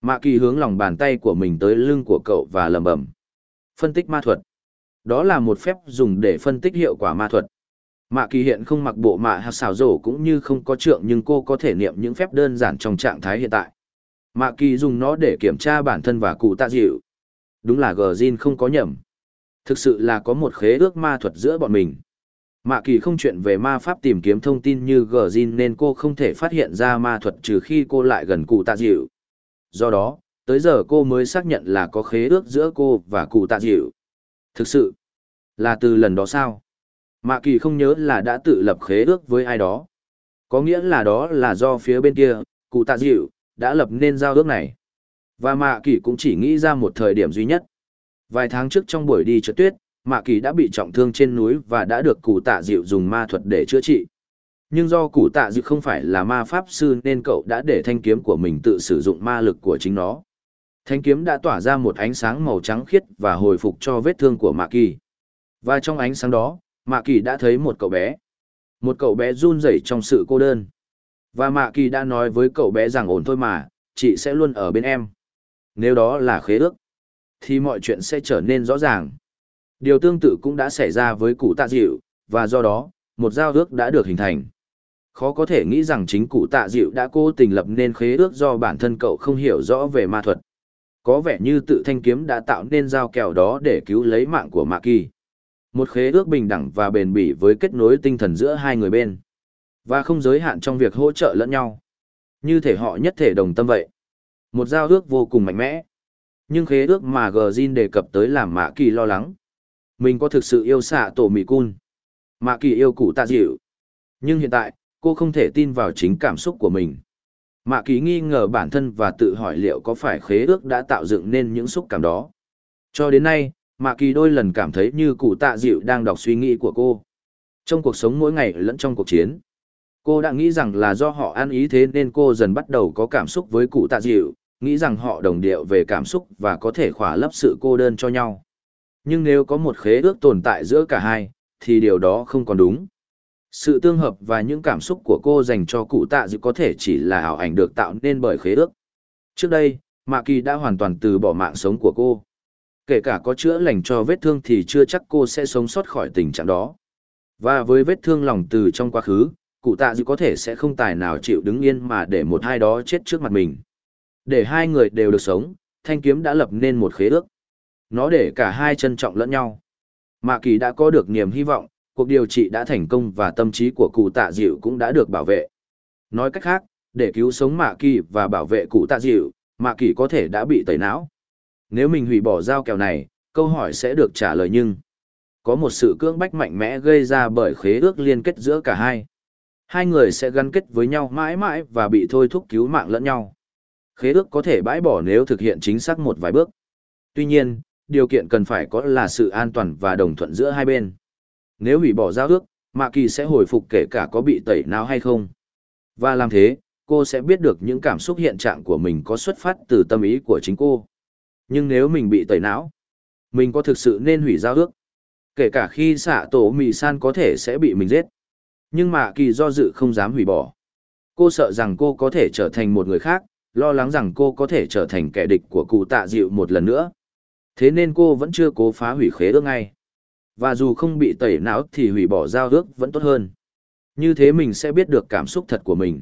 Mạ kỳ hướng lòng bàn tay của mình tới lưng của cậu và lầm bầm. Phân tích ma thuật. Đó là một phép dùng để phân tích hiệu quả ma thuật. Mạ kỳ hiện không mặc bộ mạ hạt xào rổ cũng như không có trượng nhưng cô có thể niệm những phép đơn giản trong trạng thái hiện tại. Mạ kỳ dùng nó để kiểm tra bản thân và cụ tạ dịu. Đúng là gờ Jin không có nhầm. Thực sự là có một khế ước ma thuật giữa bọn mình. Mạ kỳ không chuyện về ma pháp tìm kiếm thông tin như gờ Jin nên cô không thể phát hiện ra ma thuật trừ khi cô lại gần cụ tạ dịu. Do đó, tới giờ cô mới xác nhận là có khế ước giữa cô và cụ tạ dịu. Thực sự, là từ lần đó sao? Mạ kỳ không nhớ là đã tự lập khế ước với ai đó. Có nghĩa là đó là do phía bên kia, cụ tạ dịu, đã lập nên giao ước này. Và Mạ kỳ cũng chỉ nghĩ ra một thời điểm duy nhất. Vài tháng trước trong buổi đi trượt tuyết, Mạ kỳ đã bị trọng thương trên núi và đã được cụ tạ dịu dùng ma thuật để chữa trị. Nhưng do cụ tạ dịu không phải là ma pháp sư nên cậu đã để thanh kiếm của mình tự sử dụng ma lực của chính nó. Thanh kiếm đã tỏa ra một ánh sáng màu trắng khiết và hồi phục cho vết thương của Mạ kỳ. Và trong ánh sáng đó, Mạ Kỳ đã thấy một cậu bé. Một cậu bé run rẩy trong sự cô đơn. Và Mạ Kỳ đã nói với cậu bé rằng ổn thôi mà, chị sẽ luôn ở bên em. Nếu đó là khế ước, thì mọi chuyện sẽ trở nên rõ ràng. Điều tương tự cũng đã xảy ra với cụ tạ dịu, và do đó, một giao ước đã được hình thành. Khó có thể nghĩ rằng chính cụ tạ dịu đã cố tình lập nên khế ước do bản thân cậu không hiểu rõ về ma thuật. Có vẻ như tự thanh kiếm đã tạo nên giao kèo đó để cứu lấy mạng của Mạ Kỳ. Một khế ước bình đẳng và bền bỉ với kết nối tinh thần giữa hai người bên. Và không giới hạn trong việc hỗ trợ lẫn nhau. Như thể họ nhất thể đồng tâm vậy. Một giao ước vô cùng mạnh mẽ. Nhưng khế ước mà Gờ đề cập tới làm Mạ Kỳ lo lắng. Mình có thực sự yêu xạ tổ mì cun. Mạ Kỳ yêu cụ tạ dịu. Nhưng hiện tại, cô không thể tin vào chính cảm xúc của mình. Mạ Kỳ nghi ngờ bản thân và tự hỏi liệu có phải khế ước đã tạo dựng nên những xúc cảm đó. Cho đến nay, Mạ kỳ đôi lần cảm thấy như cụ tạ dịu đang đọc suy nghĩ của cô. Trong cuộc sống mỗi ngày lẫn trong cuộc chiến, cô đã nghĩ rằng là do họ ăn ý thế nên cô dần bắt đầu có cảm xúc với cụ tạ dịu, nghĩ rằng họ đồng điệu về cảm xúc và có thể khỏa lấp sự cô đơn cho nhau. Nhưng nếu có một khế ước tồn tại giữa cả hai, thì điều đó không còn đúng. Sự tương hợp và những cảm xúc của cô dành cho cụ tạ dịu có thể chỉ là ảo ảnh được tạo nên bởi khế ước. Trước đây, Mạ Kỳ đã hoàn toàn từ bỏ mạng sống của cô kể cả có chữa lành cho vết thương thì chưa chắc cô sẽ sống sót khỏi tình trạng đó. Và với vết thương lòng từ trong quá khứ, cụ tạ dịu có thể sẽ không tài nào chịu đứng yên mà để một hai đó chết trước mặt mình. Để hai người đều được sống, thanh kiếm đã lập nên một khế ước. Nó để cả hai trân trọng lẫn nhau. Mạ kỳ đã có được niềm hy vọng, cuộc điều trị đã thành công và tâm trí của cụ tạ dịu cũng đã được bảo vệ. Nói cách khác, để cứu sống Mạ kỳ và bảo vệ cụ tạ dịu, Mạ kỳ có thể đã bị tẩy não. Nếu mình hủy bỏ giao kèo này, câu hỏi sẽ được trả lời nhưng có một sự cưỡng bách mạnh mẽ gây ra bởi khế ước liên kết giữa cả hai. Hai người sẽ gắn kết với nhau mãi mãi và bị thôi thúc cứu mạng lẫn nhau. Khế ước có thể bãi bỏ nếu thực hiện chính xác một vài bước. Tuy nhiên, điều kiện cần phải có là sự an toàn và đồng thuận giữa hai bên. Nếu hủy bỏ giao ước, Mạ Kỳ sẽ hồi phục kể cả có bị tẩy não hay không. Và làm thế, cô sẽ biết được những cảm xúc hiện trạng của mình có xuất phát từ tâm ý của chính cô. Nhưng nếu mình bị tẩy não, mình có thực sự nên hủy giao ước. Kể cả khi xạ tổ mì san có thể sẽ bị mình giết. Nhưng mà kỳ do dự không dám hủy bỏ. Cô sợ rằng cô có thể trở thành một người khác, lo lắng rằng cô có thể trở thành kẻ địch của cụ tạ dịu một lần nữa. Thế nên cô vẫn chưa cố phá hủy khế ước ngay. Và dù không bị tẩy não thì hủy bỏ giao ước vẫn tốt hơn. Như thế mình sẽ biết được cảm xúc thật của mình.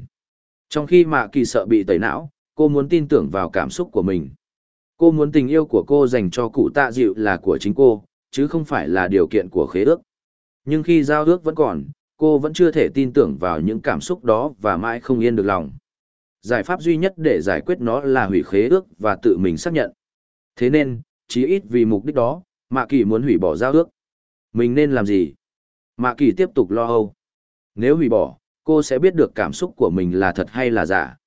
Trong khi mạ kỳ sợ bị tẩy não, cô muốn tin tưởng vào cảm xúc của mình. Cô muốn tình yêu của cô dành cho cụ tạ dịu là của chính cô, chứ không phải là điều kiện của khế ước. Nhưng khi giao ước vẫn còn, cô vẫn chưa thể tin tưởng vào những cảm xúc đó và mãi không yên được lòng. Giải pháp duy nhất để giải quyết nó là hủy khế ước và tự mình xác nhận. Thế nên, chí ít vì mục đích đó, Mạ Kỳ muốn hủy bỏ giao ước. Mình nên làm gì? Mạ Kỳ tiếp tục lo âu. Nếu hủy bỏ, cô sẽ biết được cảm xúc của mình là thật hay là giả.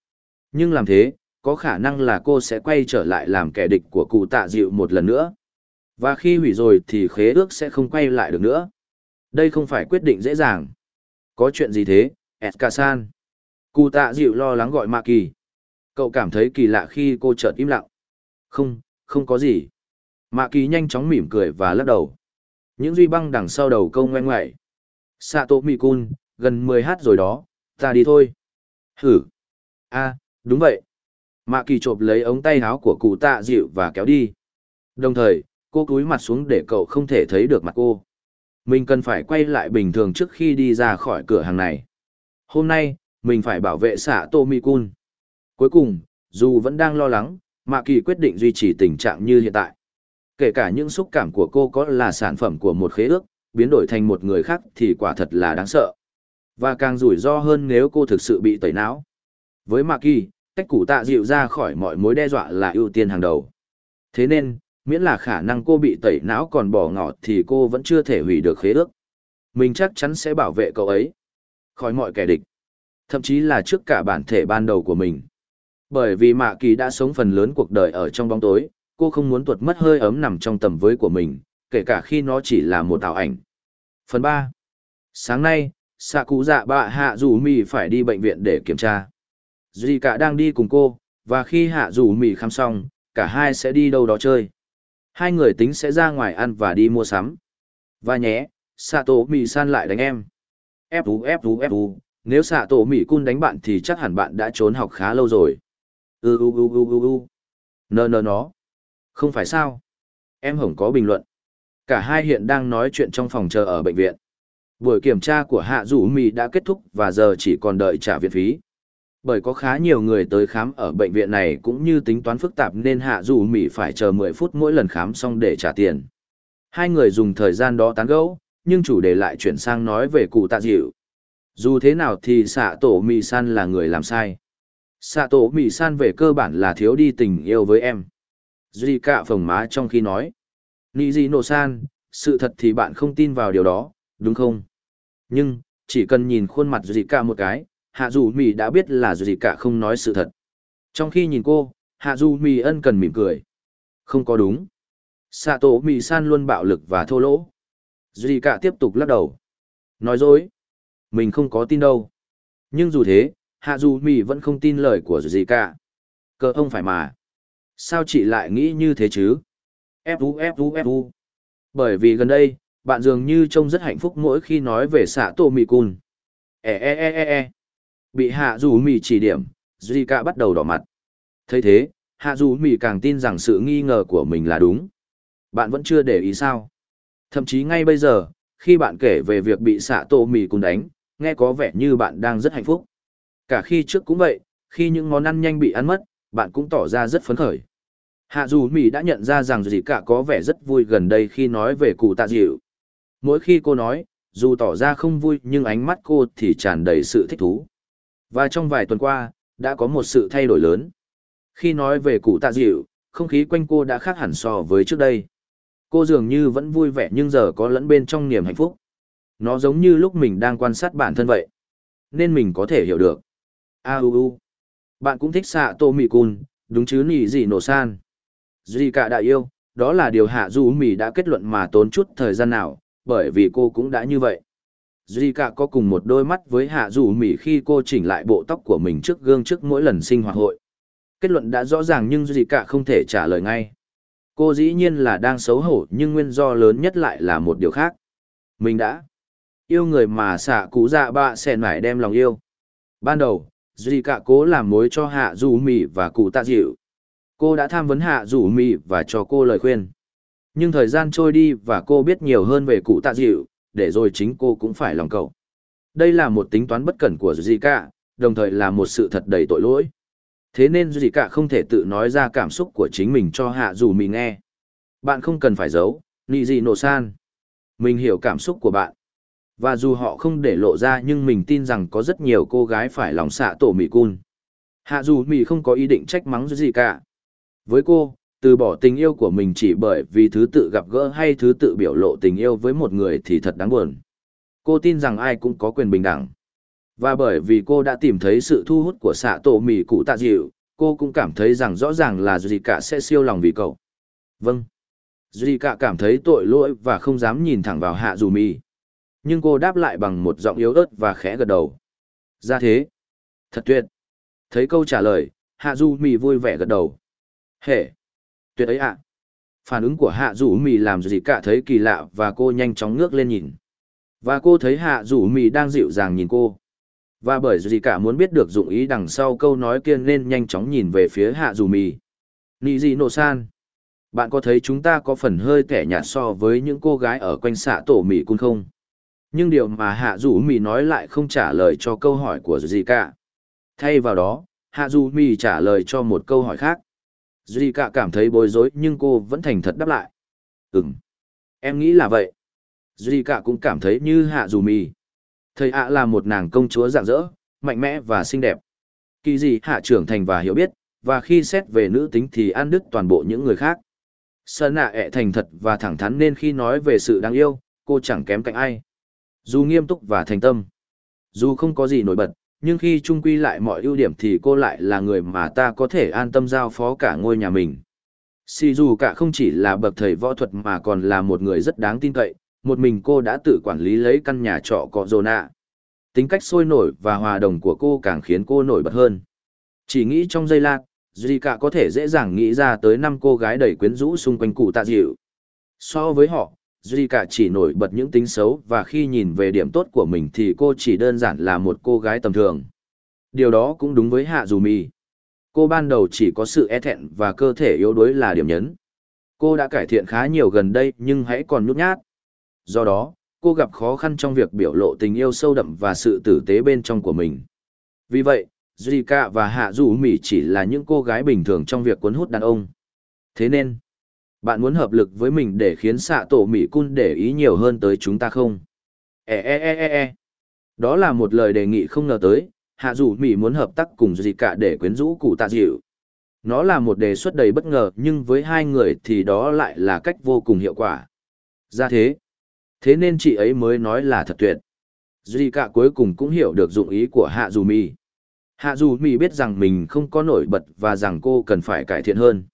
Nhưng làm thế, có khả năng là cô sẽ quay trở lại làm kẻ địch của cụ tạ dịu một lần nữa. Và khi hủy rồi thì khế ước sẽ không quay lại được nữa. Đây không phải quyết định dễ dàng. Có chuyện gì thế, Eskasan? Cụ tạ dịu lo lắng gọi Mạ Kỳ. Cậu cảm thấy kỳ lạ khi cô chợt im lặng. Không, không có gì. Mạ Kỳ nhanh chóng mỉm cười và lắc đầu. Những duy băng đằng sau đầu câu ngoe ngoại. Sato Mikun, gần 10 h rồi đó, ta đi thôi. Hử. a đúng vậy. Mạ Kỳ chộp lấy ống tay áo của cụ tạ dịu và kéo đi. Đồng thời, cô cúi mặt xuống để cậu không thể thấy được mặt cô. Mình cần phải quay lại bình thường trước khi đi ra khỏi cửa hàng này. Hôm nay, mình phải bảo vệ xạ Tô Mi Cun. Cuối cùng, dù vẫn đang lo lắng, Mạ Kỳ quyết định duy trì tình trạng như hiện tại. Kể cả những xúc cảm của cô có là sản phẩm của một khế ước, biến đổi thành một người khác thì quả thật là đáng sợ. Và càng rủi ro hơn nếu cô thực sự bị tẩy não. Với Mạ Kỳ, cách củ tạ dịu ra khỏi mọi mối đe dọa là ưu tiên hàng đầu. Thế nên, miễn là khả năng cô bị tẩy não còn bỏ ngọt thì cô vẫn chưa thể hủy được khế ước. Mình chắc chắn sẽ bảo vệ cậu ấy khỏi mọi kẻ địch, thậm chí là trước cả bản thể ban đầu của mình. Bởi vì Mạ Kỳ đã sống phần lớn cuộc đời ở trong bóng tối, cô không muốn tuột mất hơi ấm nằm trong tầm với của mình, kể cả khi nó chỉ là một ảo ảnh. Phần 3. Sáng nay, xạ cụ dạ bạ hạ dù mì phải đi bệnh viện để kiểm tra. Duy cả đang đi cùng cô, và khi hạ rủ mì khám xong, cả hai sẽ đi đâu đó chơi. Hai người tính sẽ ra ngoài ăn và đi mua sắm. Và nhé, xạ tổ mì san lại đánh em. Ép ú ép ú ép ú, nếu xạ tổ mì cun đánh bạn thì chắc hẳn bạn đã trốn học khá lâu rồi. Ư ư ư ư ư ư. Nờ nờ nó. Không phải sao? Em hổng có bình luận. Cả hai hiện đang nói chuyện trong phòng chờ ở bệnh viện. Buổi kiểm tra của Hạ Dũ Mì đã kết thúc và giờ chỉ còn đợi trả viện phí. Bởi có khá nhiều người tới khám ở bệnh viện này cũng như tính toán phức tạp nên Hạ dù mỹ phải chờ 10 phút mỗi lần khám xong để trả tiền. Hai người dùng thời gian đó tán gẫu, nhưng chủ đề lại chuyển sang nói về cụ tạ dịu. Dù thế nào thì xạ tổ mỹ san là người làm sai. Xạ tổ mỹ san về cơ bản là thiếu đi tình yêu với em. Duy cạ phồng má trong khi nói. nị dị nổ san, sự thật thì bạn không tin vào điều đó, đúng không? Nhưng, chỉ cần nhìn khuôn mặt Duy cạ một cái, hạ dù mì đã biết là gì cả không nói sự thật. Trong khi nhìn cô, hạ dù mì ân cần mỉm cười. Không có đúng. Xạ tổ mì san luôn bạo lực và thô lỗ. Duy Cả tiếp tục lắc đầu. Nói dối. Mình không có tin đâu. Nhưng dù thế, hạ dù mì vẫn không tin lời của Duy Cả. Cơ ông phải mà. Sao chị lại nghĩ như thế chứ? Fu Fu Fu. Bởi vì gần đây, bạn dường như trông rất hạnh phúc mỗi khi nói về xạ tổ mì cun. E e e e e. Bị hạ dù mì chỉ điểm, Zika bắt đầu đỏ mặt. thấy thế, hạ dù mì càng tin rằng sự nghi ngờ của mình là đúng. Bạn vẫn chưa để ý sao? Thậm chí ngay bây giờ, khi bạn kể về việc bị xạ tổ mì cùng đánh, nghe có vẻ như bạn đang rất hạnh phúc. Cả khi trước cũng vậy, khi những món ăn nhanh bị ăn mất, bạn cũng tỏ ra rất phấn khởi. Hạ dù Mỹ đã nhận ra rằng gì cả có vẻ rất vui gần đây khi nói về cụ tạ dịu. Mỗi khi cô nói, dù tỏ ra không vui nhưng ánh mắt cô thì tràn đầy sự thích thú. Và trong vài tuần qua, đã có một sự thay đổi lớn. Khi nói về cụ tạ dịu, không khí quanh cô đã khác hẳn so với trước đây. Cô dường như vẫn vui vẻ nhưng giờ có lẫn bên trong niềm hạnh phúc. Nó giống như lúc mình đang quan sát bản thân vậy. Nên mình có thể hiểu được. A u u. Bạn cũng thích xạ tô mì cun, đúng chứ nỉ gì nổ san. Duy cả đại yêu, đó là điều hạ du mì đã kết luận mà tốn chút thời gian nào, bởi vì cô cũng đã như vậy. Duy cả có cùng một đôi mắt với hạ dù mỹ khi cô chỉnh lại bộ tóc của mình trước gương trước mỗi lần sinh hoạt hội. Kết luận đã rõ ràng nhưng Duy cả không thể trả lời ngay. Cô dĩ nhiên là đang xấu hổ nhưng nguyên do lớn nhất lại là một điều khác. Mình đã yêu người mà xạ cụ dạ bạ sẽ mải đem lòng yêu. Ban đầu, Duy cả cố làm mối cho hạ dù mỹ và cụ tạ dịu, Cô đã tham vấn hạ dù mỹ và cho cô lời khuyên. Nhưng thời gian trôi đi và cô biết nhiều hơn về cụ tạ dịu, để rồi chính cô cũng phải lòng cậu. Đây là một tính toán bất cẩn của Zika, đồng thời là một sự thật đầy tội lỗi. Thế nên Zika không thể tự nói ra cảm xúc của chính mình cho hạ Dù mì nghe. Bạn không cần phải giấu, nị nổ san. Mình hiểu cảm xúc của bạn. Và dù họ không để lộ ra nhưng mình tin rằng có rất nhiều cô gái phải lòng xạ tổ mì cun. Hạ dù mì không có ý định trách mắng gì cả. Với cô, từ bỏ tình yêu của mình chỉ bởi vì thứ tự gặp gỡ hay thứ tự biểu lộ tình yêu với một người thì thật đáng buồn. Cô tin rằng ai cũng có quyền bình đẳng. Và bởi vì cô đã tìm thấy sự thu hút của xạ tổ mì cụ tạ dịu, cô cũng cảm thấy rằng rõ ràng là Cả sẽ siêu lòng vì cậu. Vâng. Cả cảm thấy tội lỗi và không dám nhìn thẳng vào hạ dù mì. Nhưng cô đáp lại bằng một giọng yếu ớt và khẽ gật đầu. Ra thế. Thật tuyệt. Thấy câu trả lời, Hạ Du Mì vui vẻ gật đầu. Hệ. Tuyệt ấy ạ. Phản ứng của Hạ Du Mì làm gì cả thấy kỳ lạ và cô nhanh chóng ngước lên nhìn. Và cô thấy Hạ Du Mì đang dịu dàng nhìn cô. Và bởi gì cả muốn biết được dụng ý đằng sau câu nói kia nên nhanh chóng nhìn về phía Hạ Du Mì. Nị gì nổ san. Bạn có thấy chúng ta có phần hơi tẻ nhạt so với những cô gái ở quanh xạ tổ mì cun không? Nhưng điều mà Hạ Du Mì nói lại không trả lời cho câu hỏi của gì cả. Thay vào đó, Hạ Du Mì trả lời cho một câu hỏi khác. Duy cả cảm thấy bối rối nhưng cô vẫn thành thật đáp lại. Ừm. Em nghĩ là vậy. Duy cả cũng cảm thấy như Hạ Dù Mì. Thầy ạ là một nàng công chúa rạng rỡ, mạnh mẽ và xinh đẹp. Kỳ gì Hạ trưởng thành và hiểu biết, và khi xét về nữ tính thì ăn đứt toàn bộ những người khác. Sơn nạ ẹ thành thật và thẳng thắn nên khi nói về sự đáng yêu, cô chẳng kém cạnh ai. Dù nghiêm túc và thành tâm. Dù không có gì nổi bật, nhưng khi trung quy lại mọi ưu điểm thì cô lại là người mà ta có thể an tâm giao phó cả ngôi nhà mình. Sì dù cả không chỉ là bậc thầy võ thuật mà còn là một người rất đáng tin cậy, một mình cô đã tự quản lý lấy căn nhà trọ cọ rồ nạ. Tính cách sôi nổi và hòa đồng của cô càng khiến cô nổi bật hơn. Chỉ nghĩ trong giây lát, Duy cả có thể dễ dàng nghĩ ra tới năm cô gái đầy quyến rũ xung quanh cụ tạ dịu. So với họ, Duy cả chỉ nổi bật những tính xấu và khi nhìn về điểm tốt của mình thì cô chỉ đơn giản là một cô gái tầm thường. Điều đó cũng đúng với Hạ Dù Mì. Cô ban đầu chỉ có sự e thẹn và cơ thể yếu đuối là điểm nhấn. Cô đã cải thiện khá nhiều gần đây nhưng hãy còn nhút nhát. Do đó, cô gặp khó khăn trong việc biểu lộ tình yêu sâu đậm và sự tử tế bên trong của mình. Vì vậy, Zika và Hạ Dù Mì chỉ là những cô gái bình thường trong việc cuốn hút đàn ông. Thế nên, bạn muốn hợp lực với mình để khiến xạ tổ Mỹ Cun để ý nhiều hơn tới chúng ta không? E e e e e. Đó là một lời đề nghị không ngờ tới, Hạ Dù Mỹ muốn hợp tác cùng Zika để quyến rũ cụ tạ dịu. Nó là một đề xuất đầy bất ngờ nhưng với hai người thì đó lại là cách vô cùng hiệu quả. Ra thế. Thế nên chị ấy mới nói là thật tuyệt. Zika cuối cùng cũng hiểu được dụng ý của Hạ Dù Mỹ. Hạ dù Mỹ biết rằng mình không có nổi bật và rằng cô cần phải cải thiện hơn.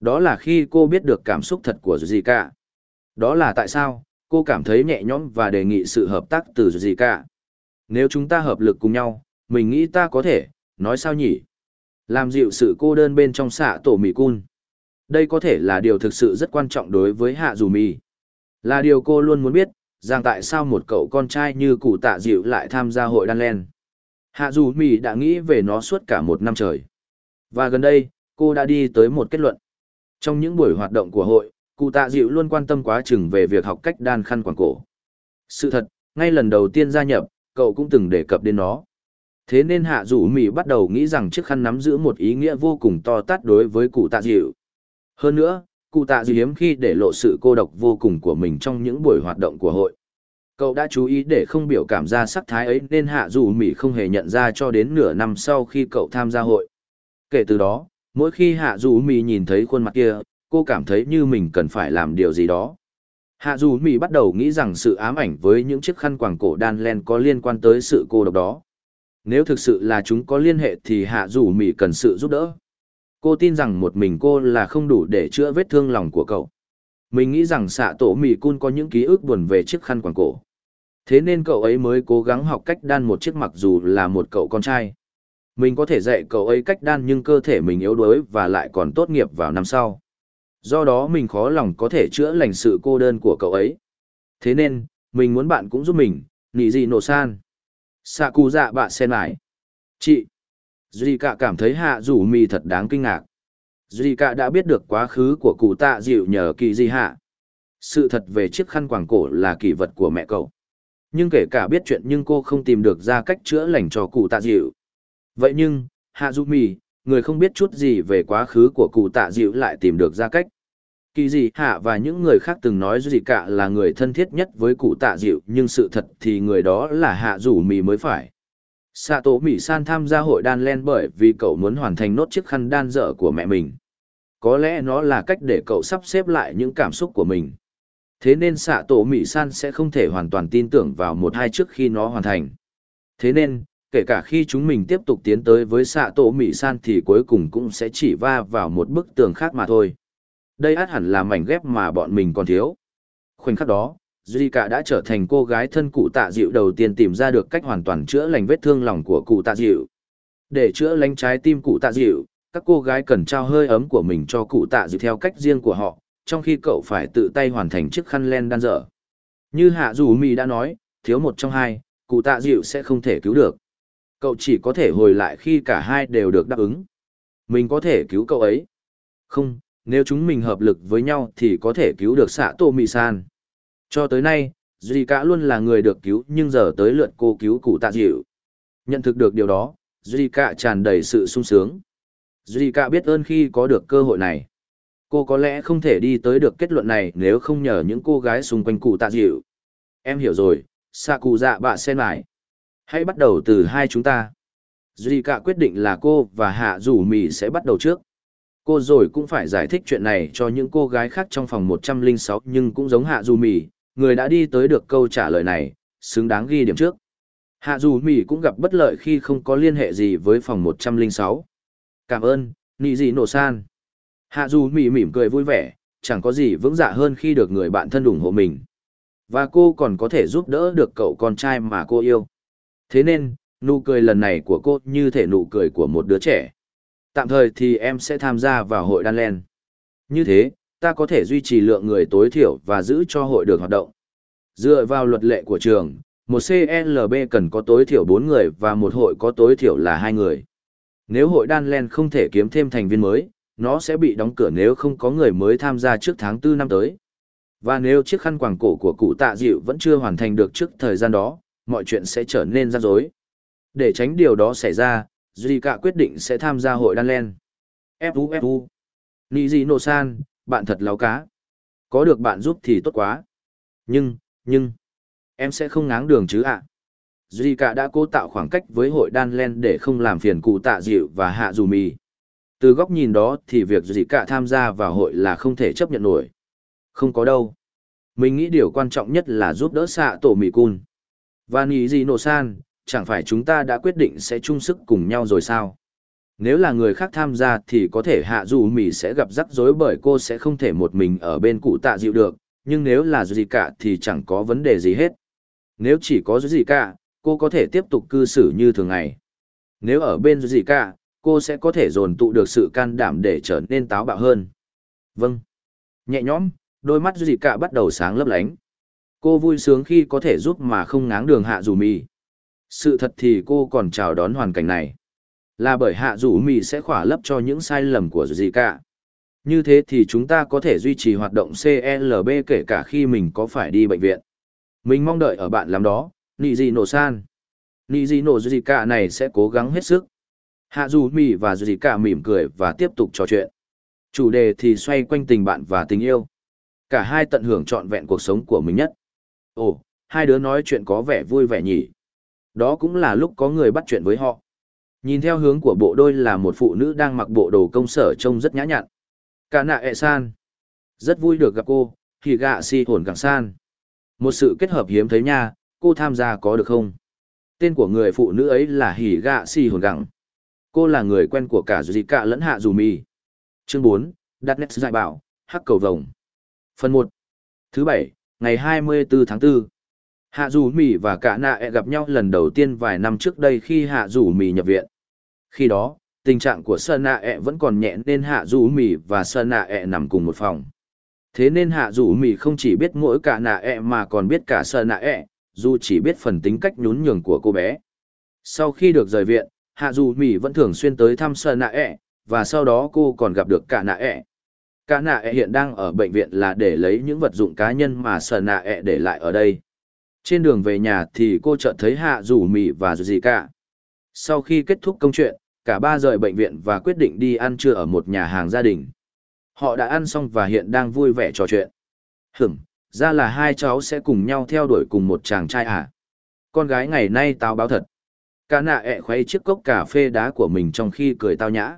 Đó là khi cô biết được cảm xúc thật của Zika. Đó là tại sao, cô cảm thấy nhẹ nhõm và đề nghị sự hợp tác từ Zika. Nếu chúng ta hợp lực cùng nhau, mình nghĩ ta có thể, nói sao nhỉ? Làm dịu sự cô đơn bên trong xạ tổ mì Cun. Đây có thể là điều thực sự rất quan trọng đối với Hạ Dù Mì. Là điều cô luôn muốn biết, rằng tại sao một cậu con trai như cụ tạ dịu lại tham gia hội đan len. Hạ dù Mì đã nghĩ về nó suốt cả một năm trời. Và gần đây, cô đã đi tới một kết luận. Trong những buổi hoạt động của hội, cụ tạ dịu luôn quan tâm quá chừng về việc học cách đan khăn quảng cổ. Sự thật, ngay lần đầu tiên gia nhập, cậu cũng từng đề cập đến nó. Thế nên Hạ Dù Mỹ bắt đầu nghĩ rằng chiếc khăn nắm giữ một ý nghĩa vô cùng to tát đối với cụ tạ dịu. Hơn nữa, cụ tạ dịu hiếm khi để lộ sự cô độc vô cùng của mình trong những buổi hoạt động của hội. Cậu đã chú ý để không biểu cảm ra sắc thái ấy nên hạ dù Mỹ không hề nhận ra cho đến nửa năm sau khi cậu tham gia hội. Kể từ đó, mỗi khi hạ dù mì nhìn thấy khuôn mặt kia, cô cảm thấy như mình cần phải làm điều gì đó. Hạ dù mì bắt đầu nghĩ rằng sự ám ảnh với những chiếc khăn quàng cổ đan len có liên quan tới sự cô độc đó. Nếu thực sự là chúng có liên hệ thì hạ dù mì cần sự giúp đỡ. Cô tin rằng một mình cô là không đủ để chữa vết thương lòng của cậu. Mình nghĩ rằng xạ tổ mì cun có những ký ức buồn về chiếc khăn quàng cổ. Thế nên cậu ấy mới cố gắng học cách đan một chiếc mặc dù là một cậu con trai. Mình có thể dạy cậu ấy cách đan nhưng cơ thể mình yếu đuối và lại còn tốt nghiệp vào năm sau. Do đó mình khó lòng có thể chữa lành sự cô đơn của cậu ấy. Thế nên, mình muốn bạn cũng giúp mình, nỉ gì nổ san. Sạ cụ dạ bạ sen lại. Chị. Duy cả cảm thấy hạ rủ mì thật đáng kinh ngạc. Duy cả đã biết được quá khứ của cụ tạ dịu nhờ kỳ di hạ. Sự thật về chiếc khăn quàng cổ là kỳ vật của mẹ cậu. Nhưng kể cả biết chuyện nhưng cô không tìm được ra cách chữa lành cho cụ tạ dịu. Vậy nhưng, Hạ Dụ Mì, người không biết chút gì về quá khứ của cụ tạ dịu lại tìm được ra cách. Kỳ gì Hạ và những người khác từng nói gì cả là người thân thiết nhất với cụ tạ dịu nhưng sự thật thì người đó là Hạ Dụ Mì mới phải. Sạ tổ Mỹ San tham gia hội đan len bởi vì cậu muốn hoàn thành nốt chiếc khăn đan dở của mẹ mình. Có lẽ nó là cách để cậu sắp xếp lại những cảm xúc của mình. Thế nên Sạ tổ Mỹ San sẽ không thể hoàn toàn tin tưởng vào một hai trước khi nó hoàn thành. Thế nên, kể cả khi chúng mình tiếp tục tiến tới với xạ tổ Mỹ San thì cuối cùng cũng sẽ chỉ va vào một bức tường khác mà thôi. Đây át hẳn là mảnh ghép mà bọn mình còn thiếu. Khoảnh khắc đó, Zika đã trở thành cô gái thân cụ tạ dịu đầu tiên tìm ra được cách hoàn toàn chữa lành vết thương lòng của cụ tạ dịu. Để chữa lánh trái tim cụ tạ dịu, các cô gái cần trao hơi ấm của mình cho cụ tạ dịu theo cách riêng của họ, trong khi cậu phải tự tay hoàn thành chiếc khăn len đan dở. Như Hạ Dù mỹ đã nói, thiếu một trong hai, cụ tạ dịu sẽ không thể cứu được. Cậu chỉ có thể hồi lại khi cả hai đều được đáp ứng. Mình có thể cứu cậu ấy. Không, nếu chúng mình hợp lực với nhau thì có thể cứu được xạ tô mì san. Cho tới nay, Duy Cả luôn là người được cứu nhưng giờ tới lượt cô cứu cụ tạ dịu. Nhận thức được điều đó, Duy Cả tràn đầy sự sung sướng. Duy Cả biết ơn khi có được cơ hội này. Cô có lẽ không thể đi tới được kết luận này nếu không nhờ những cô gái xung quanh cụ tạ dịu. Em hiểu rồi, xạ cụ dạ bạ sen mải. Hãy bắt đầu từ hai chúng ta. Duy Cả quyết định là cô và Hạ Dù Mì sẽ bắt đầu trước. Cô rồi cũng phải giải thích chuyện này cho những cô gái khác trong phòng 106 nhưng cũng giống Hạ Dù Mì, người đã đi tới được câu trả lời này, xứng đáng ghi điểm trước. Hạ Dù Mì cũng gặp bất lợi khi không có liên hệ gì với phòng 106. Cảm ơn, Nị Dị Nổ San. Hạ Dù Mì mỉm cười vui vẻ, chẳng có gì vững dạ hơn khi được người bạn thân ủng hộ mình. Và cô còn có thể giúp đỡ được cậu con trai mà cô yêu. Thế nên, nụ cười lần này của cô như thể nụ cười của một đứa trẻ. Tạm thời thì em sẽ tham gia vào hội đan len. Như thế, ta có thể duy trì lượng người tối thiểu và giữ cho hội được hoạt động. Dựa vào luật lệ của trường, một CLB cần có tối thiểu 4 người và một hội có tối thiểu là 2 người. Nếu hội đan len không thể kiếm thêm thành viên mới, nó sẽ bị đóng cửa nếu không có người mới tham gia trước tháng 4 năm tới. Và nếu chiếc khăn quàng cổ của cụ tạ dịu vẫn chưa hoàn thành được trước thời gian đó, mọi chuyện sẽ trở nên rắc rối. Để tránh điều đó xảy ra, Zika quyết định sẽ tham gia hội đan len. Fu Fu. Niji San, bạn thật láo cá. Có được bạn giúp thì tốt quá. Nhưng, nhưng, em sẽ không ngáng đường chứ ạ. À? Zika đã cố tạo khoảng cách với hội đan len để không làm phiền cụ tạ dịu và hạ dù mì. Từ góc nhìn đó thì việc Zika tham gia vào hội là không thể chấp nhận nổi. Không có đâu. Mình nghĩ điều quan trọng nhất là giúp đỡ xạ tổ mì cun. Và nghĩ gì nổ san, chẳng phải chúng ta đã quyết định sẽ chung sức cùng nhau rồi sao? Nếu là người khác tham gia thì có thể hạ dù mì sẽ gặp rắc rối bởi cô sẽ không thể một mình ở bên cụ tạ dịu được, nhưng nếu là gì cả thì chẳng có vấn đề gì hết. Nếu chỉ có gì cả, cô có thể tiếp tục cư xử như thường ngày. Nếu ở bên gì cả, cô sẽ có thể dồn tụ được sự can đảm để trở nên táo bạo hơn. Vâng. Nhẹ nhõm, đôi mắt gì cả bắt đầu sáng lấp lánh. Cô vui sướng khi có thể giúp mà không ngáng đường hạ dù mì. Sự thật thì cô còn chào đón hoàn cảnh này. Là bởi hạ dù mì sẽ khỏa lấp cho những sai lầm của gì cả. Như thế thì chúng ta có thể duy trì hoạt động CLB kể cả khi mình có phải đi bệnh viện. Mình mong đợi ở bạn làm đó, nị gì nổ san. Nị gì nổ gì cả này sẽ cố gắng hết sức. Hạ dù mì và gì cả mỉm cười và tiếp tục trò chuyện. Chủ đề thì xoay quanh tình bạn và tình yêu. Cả hai tận hưởng trọn vẹn cuộc sống của mình nhất. Ồ, hai đứa nói chuyện có vẻ vui vẻ nhỉ. Đó cũng là lúc có người bắt chuyện với họ. Nhìn theo hướng của bộ đôi là một phụ nữ đang mặc bộ đồ công sở trông rất nhã nhặn. Cả nạ ẹ san. Rất vui được gặp cô, thì gạ si hồn càng san. Một sự kết hợp hiếm thấy nha, cô tham gia có được không? Tên của người phụ nữ ấy là Hỉ Gạ Si Hồn Gẳng. Cô là người quen của cả Dù Cạ lẫn Hạ Dù Mi. Chương 4, Đặt Nét Giải Bảo, Hắc Cầu Vồng. Phần 1. Thứ bảy, ngày 24 tháng 4. Hạ Dù Mì và cả nạ E gặp nhau lần đầu tiên vài năm trước đây khi Hạ Dù Mì nhập viện. Khi đó, tình trạng của Sơn nạ E vẫn còn nhẹ nên Hạ Dù Mì và Sơn nạ E nằm cùng một phòng. Thế nên Hạ Dù Mì không chỉ biết mỗi cả nạ E mà còn biết cả Sơn nạ E, dù chỉ biết phần tính cách nhún nhường của cô bé. Sau khi được rời viện, Hạ Dù Mì vẫn thường xuyên tới thăm Sơn nạ E và sau đó cô còn gặp được cả nạ E. Cả nạ ẹ hiện đang ở bệnh viện là để lấy những vật dụng cá nhân mà sở nạ ẹ để lại ở đây. Trên đường về nhà thì cô chợt thấy Hạ rủ Mì và gì cả. Sau khi kết thúc công chuyện, cả ba rời bệnh viện và quyết định đi ăn trưa ở một nhà hàng gia đình. Họ đã ăn xong và hiện đang vui vẻ trò chuyện. Hửm, ra là hai cháu sẽ cùng nhau theo đuổi cùng một chàng trai à? Con gái ngày nay tao báo thật. Cả nạ ẹ khuấy chiếc cốc cà phê đá của mình trong khi cười tao nhã.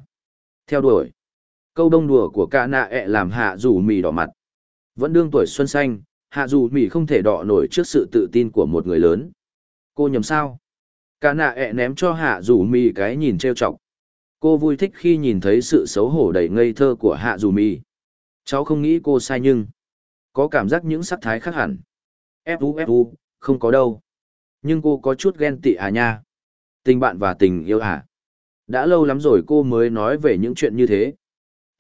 Theo đuổi. Câu đông đùa của cả nạ ẹ làm hạ Dù mì đỏ mặt. Vẫn đương tuổi xuân xanh, hạ dù mì không thể đọ nổi trước sự tự tin của một người lớn. Cô nhầm sao? Cả nạ ẹ ném cho hạ dù mì cái nhìn trêu chọc. Cô vui thích khi nhìn thấy sự xấu hổ đầy ngây thơ của hạ dù mì. Cháu không nghĩ cô sai nhưng có cảm giác những sắc thái khác hẳn. Fu fu không có đâu. Nhưng cô có chút ghen tị à nha. Tình bạn và tình yêu à. Đã lâu lắm rồi cô mới nói về những chuyện như thế.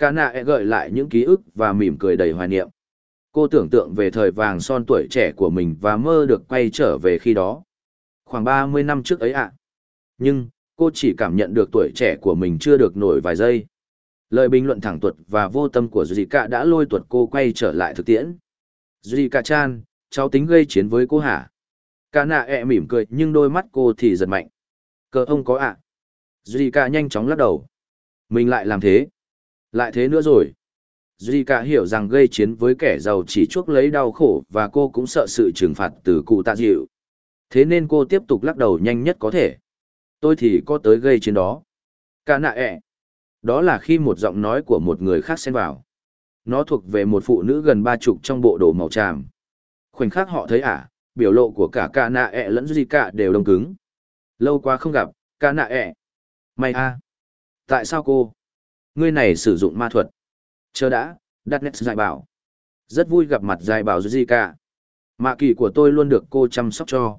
Cả nạ e gợi lại những ký ức và mỉm cười đầy hoài niệm. Cô tưởng tượng về thời vàng son tuổi trẻ của mình và mơ được quay trở về khi đó. Khoảng 30 năm trước ấy ạ. Nhưng, cô chỉ cảm nhận được tuổi trẻ của mình chưa được nổi vài giây. Lời bình luận thẳng tuột và vô tâm của Zika đã lôi tuột cô quay trở lại thực tiễn. Zika chan, cháu tính gây chiến với cô hả? Cả nạ e mỉm cười nhưng đôi mắt cô thì giật mạnh. Cờ ông có ạ. À? Zika nhanh chóng lắc đầu. Mình lại làm thế. Lại thế nữa rồi. Zika hiểu rằng gây chiến với kẻ giàu chỉ chuốc lấy đau khổ và cô cũng sợ sự trừng phạt từ cụ tạ dịu. Thế nên cô tiếp tục lắc đầu nhanh nhất có thể. Tôi thì có tới gây chiến đó. Cả nạ ẹ. Đó là khi một giọng nói của một người khác xen vào. Nó thuộc về một phụ nữ gần ba chục trong bộ đồ màu tràm. Khoảnh khắc họ thấy ả, biểu lộ của cả cả nạ ẹ lẫn Zika đều đông cứng. Lâu quá không gặp, cả nạ ẹ. May a. Tại sao cô? Ngươi này sử dụng ma thuật. Chờ đã, đặt nét giải bảo. Rất vui gặp mặt giải bảo Zika. Mạ kỳ của tôi luôn được cô chăm sóc cho.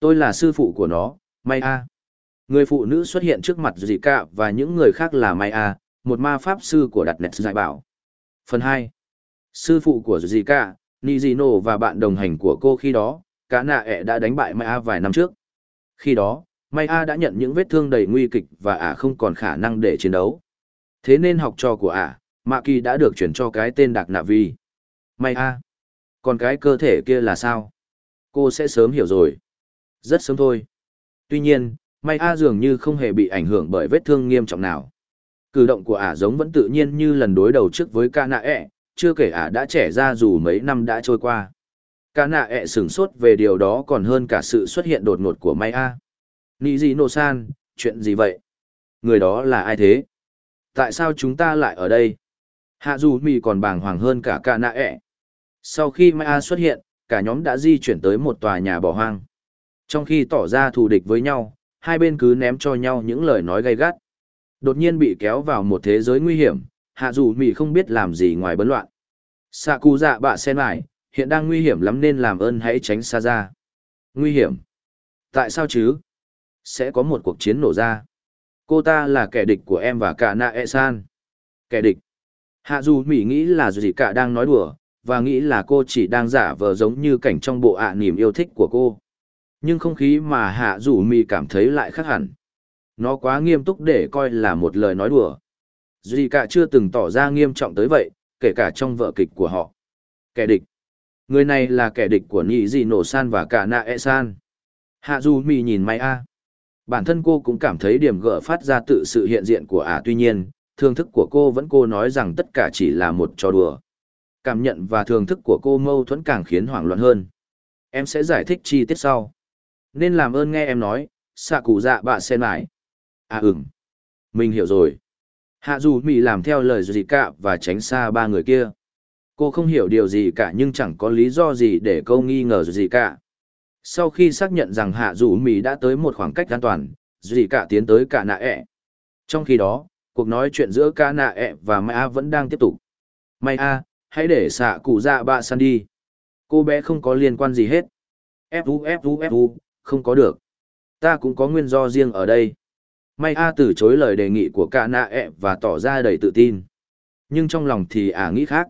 Tôi là sư phụ của nó, may a. Người phụ nữ xuất hiện trước mặt Zika và những người khác là may a, một ma pháp sư của đặt nét giải bảo. Phần 2. Sư phụ của Zika, Nijino và bạn đồng hành của cô khi đó, cả nạ ẹ đã đánh bại Maya vài năm trước. Khi đó, Maya đã nhận những vết thương đầy nguy kịch và ả không còn khả năng để chiến đấu. Thế nên học trò của ả, Mạ Kỳ đã được chuyển cho cái tên Đạc Nạ Vi. Maya. Còn cái cơ thể kia là sao? Cô sẽ sớm hiểu rồi. Rất sớm thôi. Tuy nhiên, Maya dường như không hề bị ảnh hưởng bởi vết thương nghiêm trọng nào. Cử động của ả giống vẫn tự nhiên như lần đối đầu trước với ca nạ ẹ, chưa kể ả đã trẻ ra dù mấy năm đã trôi qua. Ca nạ ẹ sửng sốt về điều đó còn hơn cả sự xuất hiện đột ngột của May A. Nị gì nô san, chuyện gì vậy? Người đó là ai thế? Tại sao chúng ta lại ở đây? Hạ dù mì còn bàng hoàng hơn cả Cả nạ ẹ. Sau khi Mai A xuất hiện, cả nhóm đã di chuyển tới một tòa nhà bỏ hoang. Trong khi tỏ ra thù địch với nhau, hai bên cứ ném cho nhau những lời nói gay gắt. Đột nhiên bị kéo vào một thế giới nguy hiểm, hạ dù mì không biết làm gì ngoài bấn loạn. Sạ cụ dạ bạ sen lại, hiện đang nguy hiểm lắm nên làm ơn hãy tránh xa ra. Nguy hiểm? Tại sao chứ? Sẽ có một cuộc chiến nổ ra. Cô ta là kẻ địch của em và cả nạ e san. Kẻ địch? Hạ dù mỹ nghĩ là gì cả đang nói đùa, và nghĩ là cô chỉ đang giả vờ giống như cảnh trong bộ ạ niềm yêu thích của cô. Nhưng không khí mà hạ dù mỹ cảm thấy lại khác hẳn. Nó quá nghiêm túc để coi là một lời nói đùa. Dì cả chưa từng tỏ ra nghiêm trọng tới vậy, kể cả trong vở kịch của họ. Kẻ địch. Người này là kẻ địch của Nhị Dị Nổ San và cả Nạ E San. Hạ Du mỹ nhìn Mai A. Bản thân cô cũng cảm thấy điểm gỡ phát ra tự sự hiện diện của ả tuy nhiên, thương thức của cô vẫn cô nói rằng tất cả chỉ là một trò đùa. Cảm nhận và thương thức của cô mâu thuẫn càng khiến hoảng loạn hơn. Em sẽ giải thích chi tiết sau. Nên làm ơn nghe em nói, xạ cụ dạ bạ sen lại. À ừm. Mình hiểu rồi. Hạ dù mị làm theo lời gì cả và tránh xa ba người kia. Cô không hiểu điều gì cả nhưng chẳng có lý do gì để câu nghi ngờ gì cả. Sau khi xác nhận rằng hạ dù mì đã tới một khoảng cách an toàn, dì cả tiến tới cả nạ ẹ. Trong khi đó, cuộc nói chuyện giữa cả nạ ẹ và Mai A vẫn đang tiếp tục. Mai A, hãy để xạ cụ dạ bạ san đi. Cô bé không có liên quan gì hết. Fu Fu Fu, không có được. Ta cũng có nguyên do riêng ở đây. May A từ chối lời đề nghị của cả nạ ẹ và tỏ ra đầy tự tin. Nhưng trong lòng thì ả nghĩ khác.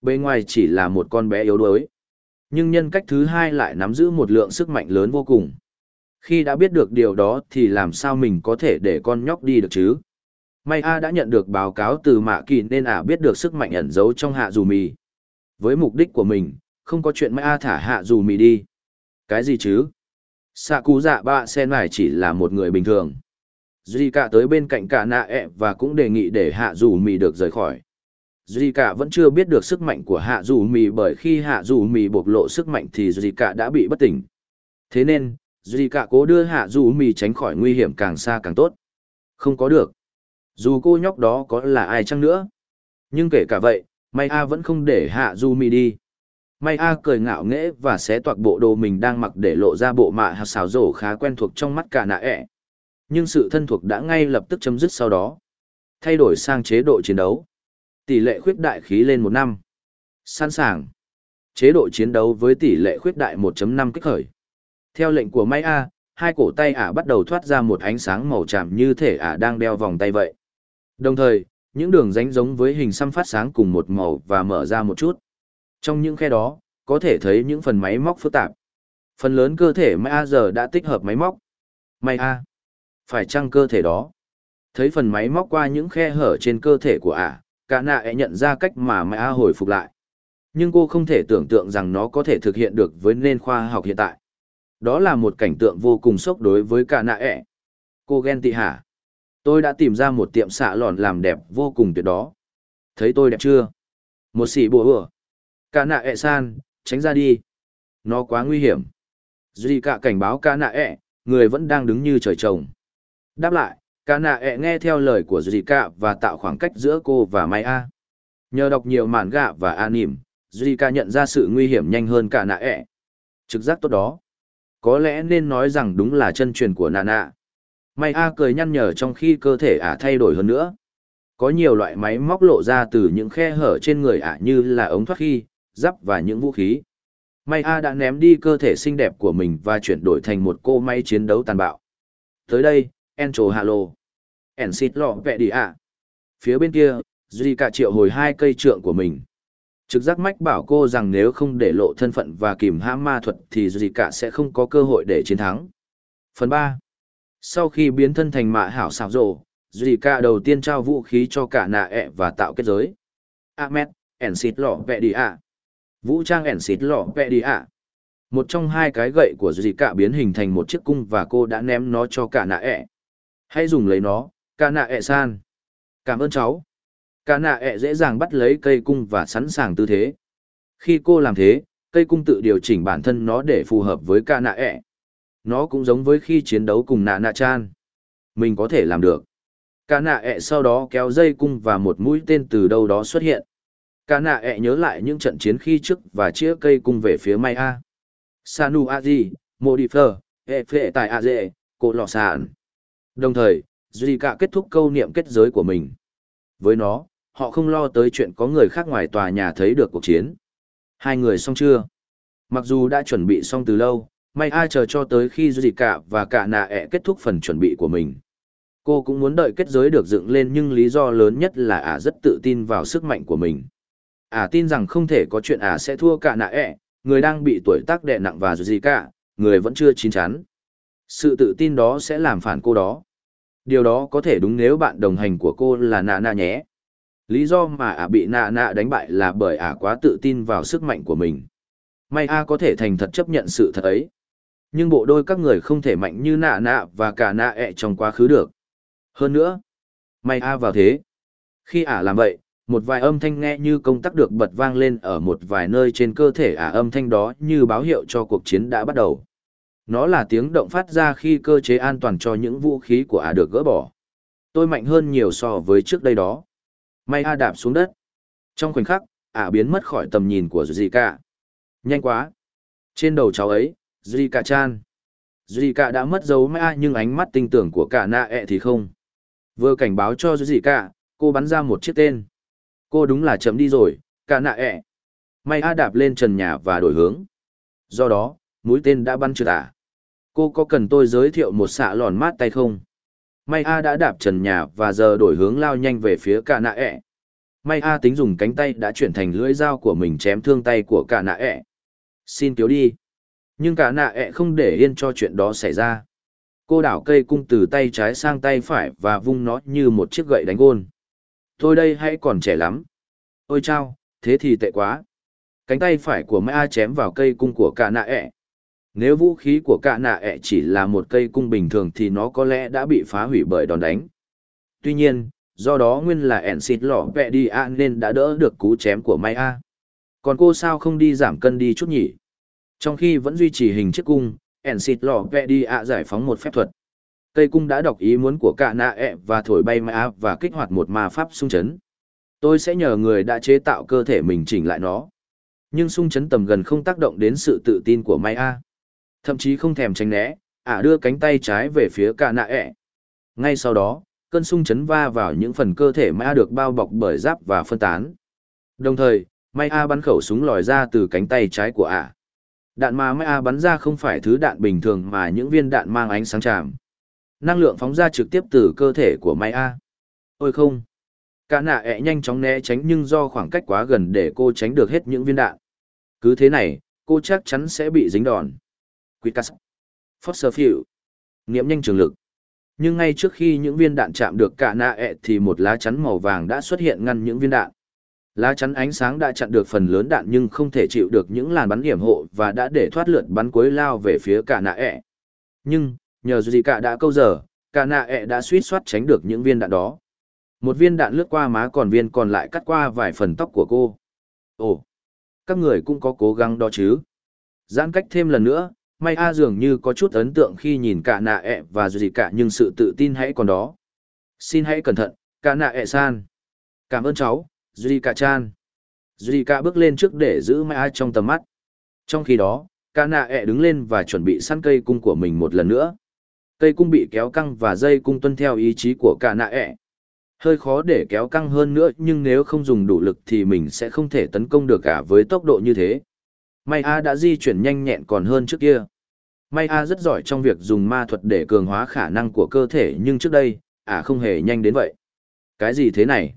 Bên ngoài chỉ là một con bé yếu đuối. Nhưng nhân cách thứ hai lại nắm giữ một lượng sức mạnh lớn vô cùng. Khi đã biết được điều đó thì làm sao mình có thể để con nhóc đi được chứ? May A đã nhận được báo cáo từ Mạ Kỳ nên ả biết được sức mạnh ẩn giấu trong hạ dù mì. Với mục đích của mình, không có chuyện May A thả hạ dù mì đi. Cái gì chứ? Sạ cú dạ bạ sen này chỉ là một người bình thường. Duy cả tới bên cạnh cả nạ ẹ và cũng đề nghị để hạ dù mì được rời khỏi. Duy cả vẫn chưa biết được sức mạnh của hạ dù mì bởi khi hạ dù mì bộc lộ sức mạnh thì Duy cả đã bị bất tỉnh. Thế nên, Duy cả cố đưa hạ dù mì tránh khỏi nguy hiểm càng xa càng tốt. Không có được. Dù cô nhóc đó có là ai chăng nữa. Nhưng kể cả vậy, May A vẫn không để hạ dù mì đi. May A cười ngạo nghễ và xé toạc bộ đồ mình đang mặc để lộ ra bộ mạ hạt xào rổ khá quen thuộc trong mắt cả nạ ẹ. Nhưng sự thân thuộc đã ngay lập tức chấm dứt sau đó. Thay đổi sang chế độ chiến đấu. Tỷ lệ khuyết đại khí lên một năm. Sẵn sàng. Chế độ chiến đấu với tỷ lệ khuyết đại 1.5 kích khởi. Theo lệnh của May A, hai cổ tay ả bắt đầu thoát ra một ánh sáng màu tràm như thể ả đang đeo vòng tay vậy. Đồng thời, những đường rãnh giống với hình xăm phát sáng cùng một màu và mở ra một chút. Trong những khe đó, có thể thấy những phần máy móc phức tạp. Phần lớn cơ thể Mai giờ đã tích hợp máy móc. May a, phải chăng cơ thể đó? Thấy phần máy móc qua những khe hở trên cơ thể của ả, cả nạ e nhận ra cách mà mẹ a hồi phục lại. Nhưng cô không thể tưởng tượng rằng nó có thể thực hiện được với nền khoa học hiện tại. Đó là một cảnh tượng vô cùng sốc đối với cả nạ ẹ. Cô ghen tị hả? Tôi đã tìm ra một tiệm xạ lòn làm đẹp vô cùng tuyệt đó. Thấy tôi đẹp chưa? Một xỉ bùa hửa. Cả nạ ẹ san, tránh ra đi. Nó quá nguy hiểm. Duy cả cảnh báo cả nạ ẹ, người vẫn đang đứng như trời trồng. Đáp lại, cả nạ ẹ nghe theo lời của Zika và tạo khoảng cách giữa cô và Mai A. Nhờ đọc nhiều màn gạ và anime, Duy nhận ra sự nguy hiểm nhanh hơn cả nạ ẹ. Trực giác tốt đó. Có lẽ nên nói rằng đúng là chân truyền của nạ nạ. May A cười nhăn nhở trong khi cơ thể ả thay đổi hơn nữa. Có nhiều loại máy móc lộ ra từ những khe hở trên người ả như là ống thoát khí, giáp và những vũ khí. Maya A đã ném đi cơ thể xinh đẹp của mình và chuyển đổi thành một cô máy chiến đấu tàn bạo. Tới đây, Encho Halo. Ensit lọ vẹ đi ạ. Phía bên kia, Zika triệu hồi hai cây trượng của mình. Trực giác mách bảo cô rằng nếu không để lộ thân phận và kìm hãm ma thuật thì Zika sẽ không có cơ hội để chiến thắng. Phần 3 Sau khi biến thân thành mạ hảo xảo rộ, cả đầu tiên trao vũ khí cho cả nạ ẹ và tạo kết giới. Ahmed, Ensit lọ vẹ đi ạ. Vũ trang Ensit lọ vẹ đi ạ. Một trong hai cái gậy của dì cả biến hình thành một chiếc cung và cô đã ném nó cho cả nạ ẹ. Hãy dùng lấy nó, ca nạ ẹ san. Cảm ơn cháu. Ca nạ ẹ dễ dàng bắt lấy cây cung và sẵn sàng tư thế. Khi cô làm thế, cây cung tự điều chỉnh bản thân nó để phù hợp với ca nạ ẹ. Nó cũng giống với khi chiến đấu cùng nạ nạ chan. Mình có thể làm được. Ca nạ ẹ sau đó kéo dây cung và một mũi tên từ đâu đó xuất hiện Ca nạ ẹ nhớ lại những trận chiến khi trước và chia cây cung về phía May A. Sanu Aji, Modifer, hệ phệ tại A Dệ, Cổ Lò Sạn. Đồng thời, Duy cả kết thúc câu niệm kết giới của mình. Với nó, họ không lo tới chuyện có người khác ngoài tòa nhà thấy được cuộc chiến. Hai người xong chưa? Mặc dù đã chuẩn bị xong từ lâu, May ai chờ cho tới khi Duy cả và cả nạ ẹ kết thúc phần chuẩn bị của mình. Cô cũng muốn đợi kết giới được dựng lên nhưng lý do lớn nhất là ả rất tự tin vào sức mạnh của mình ả tin rằng không thể có chuyện ả sẽ thua cả nạ ẹ, người đang bị tuổi tác đè nặng và duy cả, người vẫn chưa chín chắn. Sự tự tin đó sẽ làm phản cô đó. Điều đó có thể đúng nếu bạn đồng hành của cô là nạ nạ nhé. Lý do mà ả bị nạ nạ đánh bại là bởi ả quá tự tin vào sức mạnh của mình. May A có thể thành thật chấp nhận sự thật ấy. Nhưng bộ đôi các người không thể mạnh như nạ nạ và cả nạ ẹ trong quá khứ được. Hơn nữa, may A vào thế. Khi ả làm vậy, một vài âm thanh nghe như công tắc được bật vang lên ở một vài nơi trên cơ thể ả âm thanh đó như báo hiệu cho cuộc chiến đã bắt đầu. Nó là tiếng động phát ra khi cơ chế an toàn cho những vũ khí của ả được gỡ bỏ. Tôi mạnh hơn nhiều so với trước đây đó. May A đạp xuống đất. Trong khoảnh khắc, ả biến mất khỏi tầm nhìn của Zika. Nhanh quá. Trên đầu cháu ấy, Zika chan. Zika đã mất dấu May A nhưng ánh mắt tinh tưởng của cả nạ ẹ e thì không. Vừa cảnh báo cho Zika, cô bắn ra một chiếc tên. Cô đúng là chấm đi rồi, cả nạ ẹ. E. May A đạp lên trần nhà và đổi hướng. Do đó, mũi tên đã bắn trượt à. Cô có cần tôi giới thiệu một xạ lòn mát tay không? May A đã đạp trần nhà và giờ đổi hướng lao nhanh về phía cả nạ ẹ. May A tính dùng cánh tay đã chuyển thành lưỡi dao của mình chém thương tay của cả nạ ẹ. Xin cứu đi. Nhưng cả nạ ẹ không để yên cho chuyện đó xảy ra. Cô đảo cây cung từ tay trái sang tay phải và vung nó như một chiếc gậy đánh gôn tôi đây hãy còn trẻ lắm. Ôi chao, thế thì tệ quá. Cánh tay phải của Mai A chém vào cây cung của cả nạ ẹ. Nếu vũ khí của cả nạ ẹ chỉ là một cây cung bình thường thì nó có lẽ đã bị phá hủy bởi đòn đánh. Tuy nhiên, do đó nguyên là ẻn xịt lỏ vẹ đi a nên đã đỡ được cú chém của Mai A. Còn cô sao không đi giảm cân đi chút nhỉ? Trong khi vẫn duy trì hình chiếc cung, ẻn xịt lỏ vẹ đi a giải phóng một phép thuật. Cây cung đã đọc ý muốn của cả nạ ẹ và thổi bay ma và kích hoạt một ma pháp sung chấn. Tôi sẽ nhờ người đã chế tạo cơ thể mình chỉnh lại nó. Nhưng sung chấn tầm gần không tác động đến sự tự tin của Mai A. Thậm chí không thèm tránh né, ả đưa cánh tay trái về phía cả nạ ẹ. Ngay sau đó, cơn sung chấn va vào những phần cơ thể Ma được bao bọc bởi giáp và phân tán. Đồng thời, may A bắn khẩu súng lòi ra từ cánh tay trái của ả. Đạn mà Maya bắn ra không phải thứ đạn bình thường mà những viên đạn mang ánh sáng chạm. Năng lượng phóng ra trực tiếp từ cơ thể của Maya. Ôi không! Cả nạ ẹ nhanh chóng né tránh nhưng do khoảng cách quá gần để cô tránh được hết những viên đạn. Cứ thế này, cô chắc chắn sẽ bị dính đòn. Quickas. Foster Field. Nghiệm nhanh trường lực. Nhưng ngay trước khi những viên đạn chạm được cả nạ ẹ e thì một lá chắn màu vàng đã xuất hiện ngăn những viên đạn. Lá chắn ánh sáng đã chặn được phần lớn đạn nhưng không thể chịu được những làn bắn hiểm hộ và đã để thoát lượt bắn cuối lao về phía cả nạ ẹ. E. Nhưng, nhờ gì cả đã câu giờ, cả nạ ẹ e đã suýt soát tránh được những viên đạn đó. Một viên đạn lướt qua má còn viên còn lại cắt qua vài phần tóc của cô. Ồ, các người cũng có cố gắng đó chứ. Giãn cách thêm lần nữa, May A dường như có chút ấn tượng khi nhìn cả nạ ẹ và gì cả nhưng sự tự tin hãy còn đó. Xin hãy cẩn thận, cả nạ ẹ san. Cảm ơn cháu, Duy cả chan. Duy cả bước lên trước để giữ May A trong tầm mắt. Trong khi đó, cả nạ ẹ đứng lên và chuẩn bị săn cây cung của mình một lần nữa. Cây cung bị kéo căng và dây cung tuân theo ý chí của cả nạ ẹ. Hơi khó để kéo căng hơn nữa nhưng nếu không dùng đủ lực thì mình sẽ không thể tấn công được cả với tốc độ như thế. May A đã di chuyển nhanh nhẹn còn hơn trước kia. May A rất giỏi trong việc dùng ma thuật để cường hóa khả năng của cơ thể nhưng trước đây, ả không hề nhanh đến vậy. Cái gì thế này?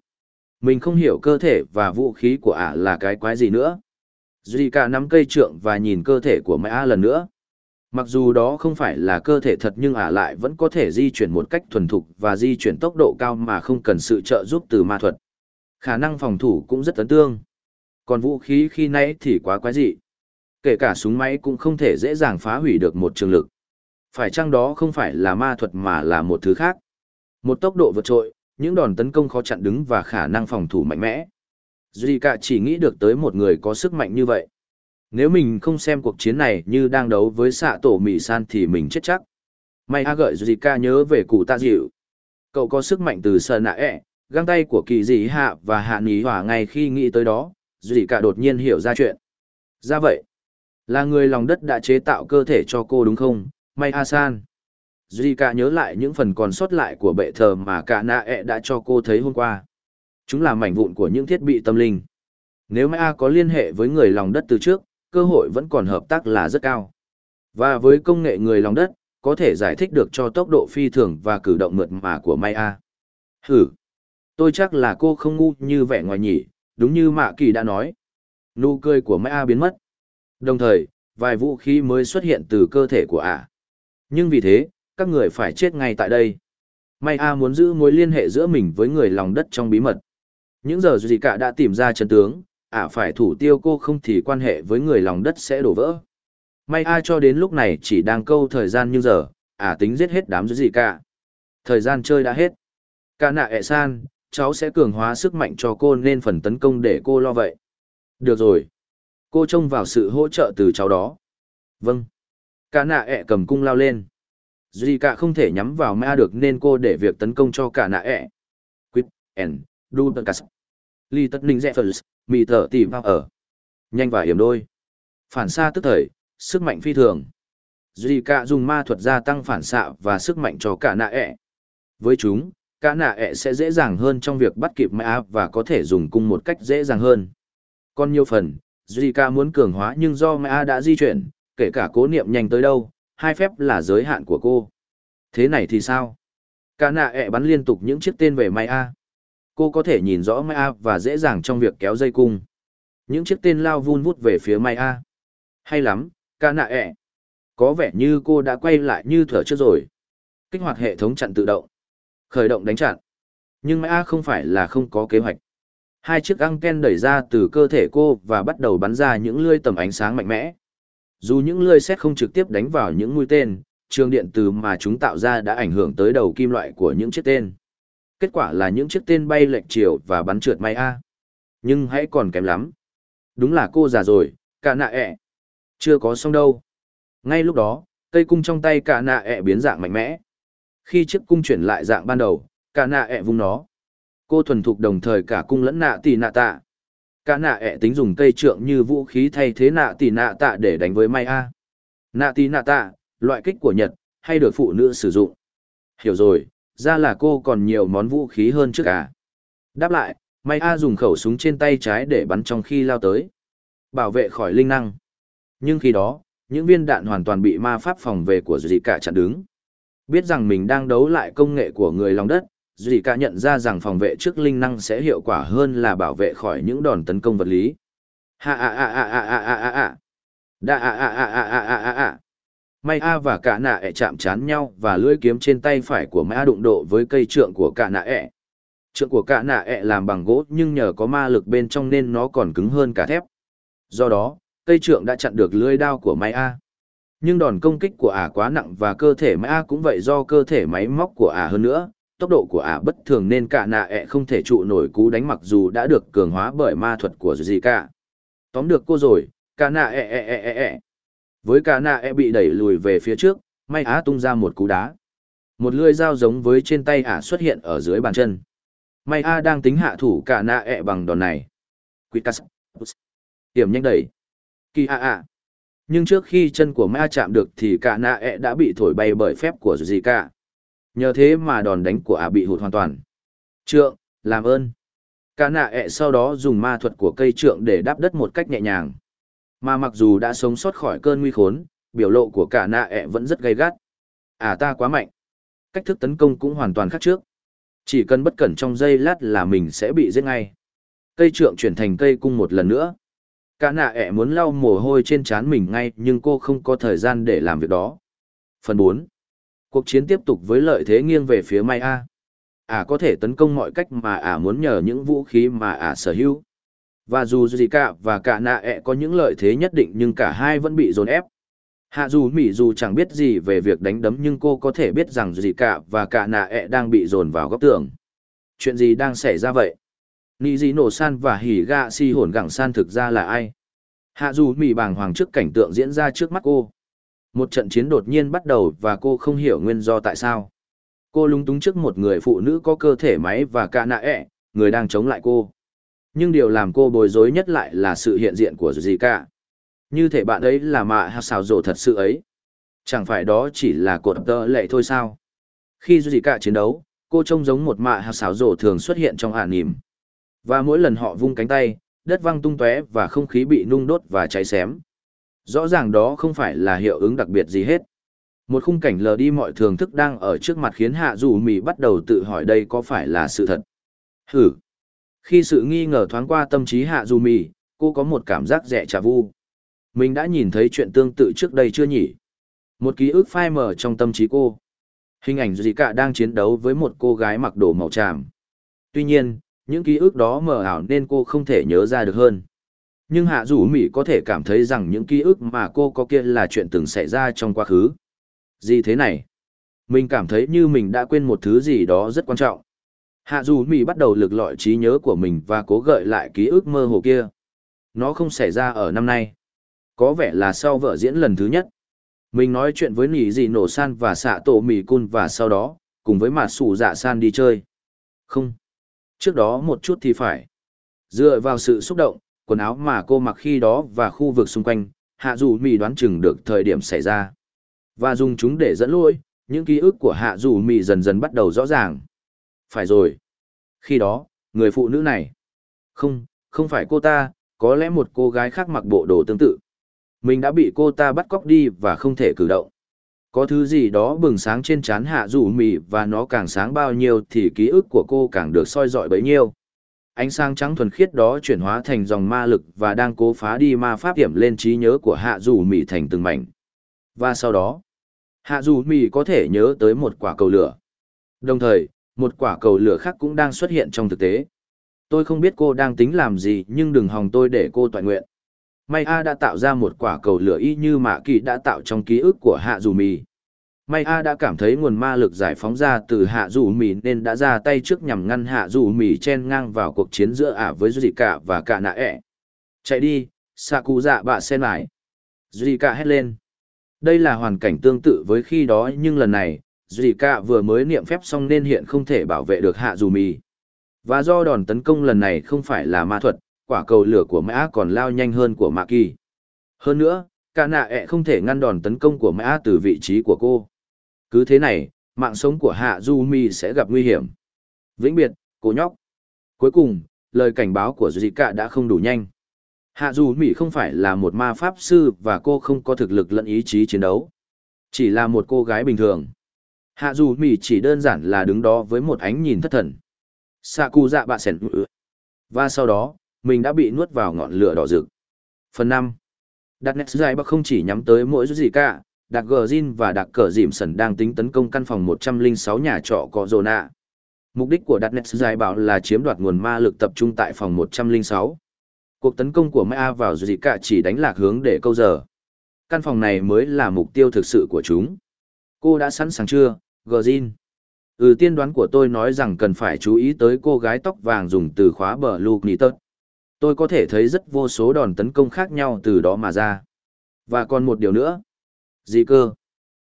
Mình không hiểu cơ thể và vũ khí của ả là cái quái gì nữa. Zika nắm cây trượng và nhìn cơ thể của May A lần nữa. Mặc dù đó không phải là cơ thể thật nhưng ả lại vẫn có thể di chuyển một cách thuần thục và di chuyển tốc độ cao mà không cần sự trợ giúp từ ma thuật. Khả năng phòng thủ cũng rất ấn tương. Còn vũ khí khi nãy thì quá quái dị kể cả súng máy cũng không thể dễ dàng phá hủy được một trường lực. Phải chăng đó không phải là ma thuật mà là một thứ khác? Một tốc độ vượt trội, những đòn tấn công khó chặn đứng và khả năng phòng thủ mạnh mẽ. Zika chỉ nghĩ được tới một người có sức mạnh như vậy. Nếu mình không xem cuộc chiến này như đang đấu với xạ tổ Mỹ san thì mình chết chắc. May a gợi Zika nhớ về cụ ta dịu. Cậu có sức mạnh từ sờ nạ ẹ, găng tay của kỳ dị hạ và hạ ní hỏa ngay khi nghĩ tới đó, Zika đột nhiên hiểu ra chuyện. Ra vậy. Là người lòng đất đã chế tạo cơ thể cho cô đúng không, May A-san? Zika nhớ lại những phần còn sót lại của bệ thờ mà cả nạ ẹ e đã cho cô thấy hôm qua. Chúng là mảnh vụn của những thiết bị tâm linh. Nếu May A có liên hệ với người lòng đất từ trước, cơ hội vẫn còn hợp tác là rất cao. Và với công nghệ người lòng đất, có thể giải thích được cho tốc độ phi thường và cử động mượt mà của May A. Hử! Tôi chắc là cô không ngu như vẻ ngoài nhỉ, đúng như Mạ Kỳ đã nói. Nụ cười của May A biến mất. Đồng thời, vài vũ khí mới xuất hiện từ cơ thể của ả. Nhưng vì thế, các người phải chết ngay tại đây. May A muốn giữ mối liên hệ giữa mình với người lòng đất trong bí mật. Những giờ gì cả đã tìm ra chân tướng, ả phải thủ tiêu cô không thì quan hệ với người lòng đất sẽ đổ vỡ. May A cho đến lúc này chỉ đang câu thời gian như giờ, ả tính giết hết đám gì cả. Thời gian chơi đã hết. Cả nạ ẹ san, cháu sẽ cường hóa sức mạnh cho cô nên phần tấn công để cô lo vậy. Được rồi, cô trông vào sự hỗ trợ từ cháu đó. Vâng. Cả nạ ẹ cầm cung lao lên. Duy cả không thể nhắm vào ma được nên cô để việc tấn công cho cả nạ ẹ. Quýt and đu tật cắt. Ly tất ninh rẽ mì thở tìm vào ở. Nhanh và hiểm đôi. Phản xạ tức thời, sức mạnh phi thường. Duy cả dùng ma thuật gia tăng phản xạ và sức mạnh cho cả nạ ẹ. Với chúng, cả nạ ẹ sẽ dễ dàng hơn trong việc bắt kịp ma và có thể dùng cung một cách dễ dàng hơn. Còn nhiều phần Zika muốn cường hóa nhưng do Maya đã di chuyển, kể cả cố niệm nhanh tới đâu, hai phép là giới hạn của cô. Thế này thì sao? Cả nạ ẹ bắn liên tục những chiếc tên về Maya. Cô có thể nhìn rõ Maya và dễ dàng trong việc kéo dây cung. Những chiếc tên lao vun vút về phía Maya. Hay lắm, cả nạ ẹ. Có vẻ như cô đã quay lại như thở trước rồi. Kích hoạt hệ thống chặn tự động. Khởi động đánh chặn. Nhưng Maya không phải là không có kế hoạch. Hai chiếc anten đẩy ra từ cơ thể cô và bắt đầu bắn ra những lưỡi tầm ánh sáng mạnh mẽ. Dù những lưỡi xét không trực tiếp đánh vào những mũi tên, trường điện từ mà chúng tạo ra đã ảnh hưởng tới đầu kim loại của những chiếc tên. Kết quả là những chiếc tên bay lệch chiều và bắn trượt may a. Nhưng hãy còn kém lắm. Đúng là cô già rồi, cả nạ ẹ. Chưa có xong đâu. Ngay lúc đó, cây cung trong tay cả nạ ẹ biến dạng mạnh mẽ. Khi chiếc cung chuyển lại dạng ban đầu, cả nạ ẹ vung nó cô thuần thục đồng thời cả cung lẫn nạ tỷ nạ tạ. Cả nạ ẹ tính dùng cây trượng như vũ khí thay thế nạ tỷ nạ tạ để đánh với may a. Nạ tỷ nạ tạ loại kích của nhật hay được phụ nữ sử dụng. Hiểu rồi ra là cô còn nhiều món vũ khí hơn trước cả đáp lại may a dùng khẩu súng trên tay trái để bắn trong khi lao tới. Bảo vệ khỏi linh năng. Nhưng khi đó những viên đạn hoàn toàn bị ma pháp phòng vệ của dì cả chặn đứng. Biết rằng mình đang đấu lại công nghệ của người lòng đất, dì cả nhận ra rằng phòng vệ trước linh năng sẽ hiệu quả hơn là bảo vệ khỏi những đòn tấn công vật lý. Ha a a a a a a a a. Da a a a a a a a a. May A và cả nạ ẹ chạm chán nhau và lưỡi kiếm trên tay phải của May A đụng độ với cây trượng của cả nạ ẹ. Trượng của cả nạ ẹ làm bằng gỗ nhưng nhờ có ma lực bên trong nên nó còn cứng hơn cả thép. Do đó, cây trượng đã chặn được lưỡi đao của May A. Nhưng đòn công kích của ả quá nặng và cơ thể ma A cũng vậy do cơ thể máy móc của ả hơn nữa. Tốc độ của ả bất thường nên cả nạ ẹ không thể trụ nổi cú đánh mặc dù đã được cường hóa bởi ma thuật của gì cả. Tóm được cô rồi, cả nạ ẹ ẹ ẹ ẹ ẹ. Với cả nạ ẹ bị đẩy lùi về phía trước, may á tung ra một cú đá. Một lưỡi dao giống với trên tay ả xuất hiện ở dưới bàn chân. May a đang tính hạ thủ cả nạ ẹ bằng đòn này. Quitas. Tiểm nhanh đẩy. Kỳ a a. Nhưng trước khi chân của ma chạm được thì cả nạ ẹ đã bị thổi bay bởi phép của gì cả. Nhờ thế mà đòn đánh của ả bị hụt hoàn toàn. Trượng, làm ơn. Cả nạ ẹ sau đó dùng ma thuật của cây trượng để đáp đất một cách nhẹ nhàng. Mà mặc dù đã sống sót khỏi cơn nguy khốn, biểu lộ của cả nạ ẹ vẫn rất gay gắt. À ta quá mạnh. Cách thức tấn công cũng hoàn toàn khác trước. Chỉ cần bất cẩn trong giây lát là mình sẽ bị giết ngay. Cây trượng chuyển thành cây cung một lần nữa. Cả nạ ẹ muốn lau mồ hôi trên trán mình ngay nhưng cô không có thời gian để làm việc đó. Phần 4. Cuộc chiến tiếp tục với lợi thế nghiêng về phía May A. Ả à, có thể tấn công mọi cách mà Ả muốn nhờ những vũ khí mà Ả sở hữu. Và dù Zika và cả nạ ẹ có những lợi thế nhất định nhưng cả hai vẫn bị dồn ép. Hạ dù Mỹ dù chẳng biết gì về việc đánh đấm nhưng cô có thể biết rằng Zika và cả nạ ẹ đang bị dồn vào góc tường. Chuyện gì đang xảy ra vậy? Nị gì nổ san và hỉ gạ si hồn gẳng san thực ra là ai? Hạ dù Mỹ bàng hoàng trước cảnh tượng diễn ra trước mắt cô. Một trận chiến đột nhiên bắt đầu và cô không hiểu nguyên do tại sao. Cô lúng túng trước một người phụ nữ có cơ thể máy và cả nạ ẹ, người đang chống lại cô nhưng điều làm cô bối rối nhất lại là sự hiện diện của gì cả. Như thể bạn ấy là mạ hạ xào rổ thật sự ấy. Chẳng phải đó chỉ là cột tơ lệ thôi sao? Khi gì cả chiến đấu, cô trông giống một mạ hạ xào rổ thường xuất hiện trong ả nìm. Và mỗi lần họ vung cánh tay, đất văng tung tóe và không khí bị nung đốt và cháy xém. Rõ ràng đó không phải là hiệu ứng đặc biệt gì hết. Một khung cảnh lờ đi mọi thường thức đang ở trước mặt khiến hạ dù mì bắt đầu tự hỏi đây có phải là sự thật. Hử! Khi sự nghi ngờ thoáng qua tâm trí hạ dù mì, cô có một cảm giác rẻ trà vu. Mình đã nhìn thấy chuyện tương tự trước đây chưa nhỉ? Một ký ức phai mờ trong tâm trí cô. Hình ảnh gì cả đang chiến đấu với một cô gái mặc đồ màu tràm. Tuy nhiên, những ký ức đó mờ ảo nên cô không thể nhớ ra được hơn. Nhưng hạ dù mỹ có thể cảm thấy rằng những ký ức mà cô có kia là chuyện từng xảy ra trong quá khứ. Gì thế này? Mình cảm thấy như mình đã quên một thứ gì đó rất quan trọng. Hạ dù Mỹ bắt đầu lực lọi trí nhớ của mình và cố gợi lại ký ức mơ hồ kia. Nó không xảy ra ở năm nay. Có vẻ là sau vợ diễn lần thứ nhất. Mình nói chuyện với nỉ dị nổ san và xạ tổ mì cun và sau đó, cùng với mặt sủ dạ san đi chơi. Không. Trước đó một chút thì phải. Dựa vào sự xúc động, quần áo mà cô mặc khi đó và khu vực xung quanh, hạ dù mì đoán chừng được thời điểm xảy ra. Và dùng chúng để dẫn lỗi, những ký ức của hạ dù mì dần dần bắt đầu rõ ràng phải rồi. Khi đó, người phụ nữ này. Không, không phải cô ta, có lẽ một cô gái khác mặc bộ đồ tương tự. Mình đã bị cô ta bắt cóc đi và không thể cử động. Có thứ gì đó bừng sáng trên trán hạ rủ mì và nó càng sáng bao nhiêu thì ký ức của cô càng được soi dọi bấy nhiêu. Ánh sáng trắng thuần khiết đó chuyển hóa thành dòng ma lực và đang cố phá đi ma pháp điểm lên trí nhớ của hạ Dù mì thành từng mảnh. Và sau đó, hạ Dù mì có thể nhớ tới một quả cầu lửa. Đồng thời, một quả cầu lửa khác cũng đang xuất hiện trong thực tế. Tôi không biết cô đang tính làm gì nhưng đừng hòng tôi để cô toại nguyện. May A đã tạo ra một quả cầu lửa y như Mạ Kỳ đã tạo trong ký ức của Hạ Dù Mì. May A đã cảm thấy nguồn ma lực giải phóng ra từ Hạ Dù Mì nên đã ra tay trước nhằm ngăn Hạ Dù Mì chen ngang vào cuộc chiến giữa ả với Cả và cả nạ ẹ. Chạy đi, Sạ Cụ Dạ bạ sen lại. Cả hét lên. Đây là hoàn cảnh tương tự với khi đó nhưng lần này, Dì Cả vừa mới niệm phép xong nên hiện không thể bảo vệ được hạ dù mì. Và do đòn tấn công lần này không phải là ma thuật, quả cầu lửa của mã còn lao nhanh hơn của mạ kỳ. Hơn nữa, cả nạ ẹ không thể ngăn đòn tấn công của mã từ vị trí của cô. Cứ thế này, mạng sống của hạ du mi sẽ gặp nguy hiểm. Vĩnh biệt, cô nhóc. Cuối cùng, lời cảnh báo của Dì Cả đã không đủ nhanh. Hạ Du Mi không phải là một ma pháp sư và cô không có thực lực lẫn ý chí chiến đấu. Chỉ là một cô gái bình thường. Hạ Du Mi chỉ đơn giản là đứng đó với một ánh nhìn thất thần. Sạ cụ dạ bạ sẻn Và sau đó, mình đã bị nuốt vào ngọn lửa đỏ rực. Phần năm Đặt nét dài bắc không chỉ nhắm tới mỗi gì cả, Đặc Gờ Jin và Đặc Cờ Dìm Sần đang tính tấn công căn phòng 106 nhà trọ có rồ nạ. Mục đích của Đặt Nets dài bảo là chiếm đoạt nguồn ma lực tập trung tại phòng 106. Cuộc tấn công của Ma vào gì cả chỉ đánh lạc hướng để câu giờ. Căn phòng này mới là mục tiêu thực sự của chúng. Cô đã sẵn sàng chưa, Gờ Jin? Ừ tiên đoán của tôi nói rằng cần phải chú ý tới cô gái tóc vàng dùng từ khóa bờ Luke Nitot. Tôi có thể thấy rất vô số đòn tấn công khác nhau từ đó mà ra. Và còn một điều nữa. Gì cơ?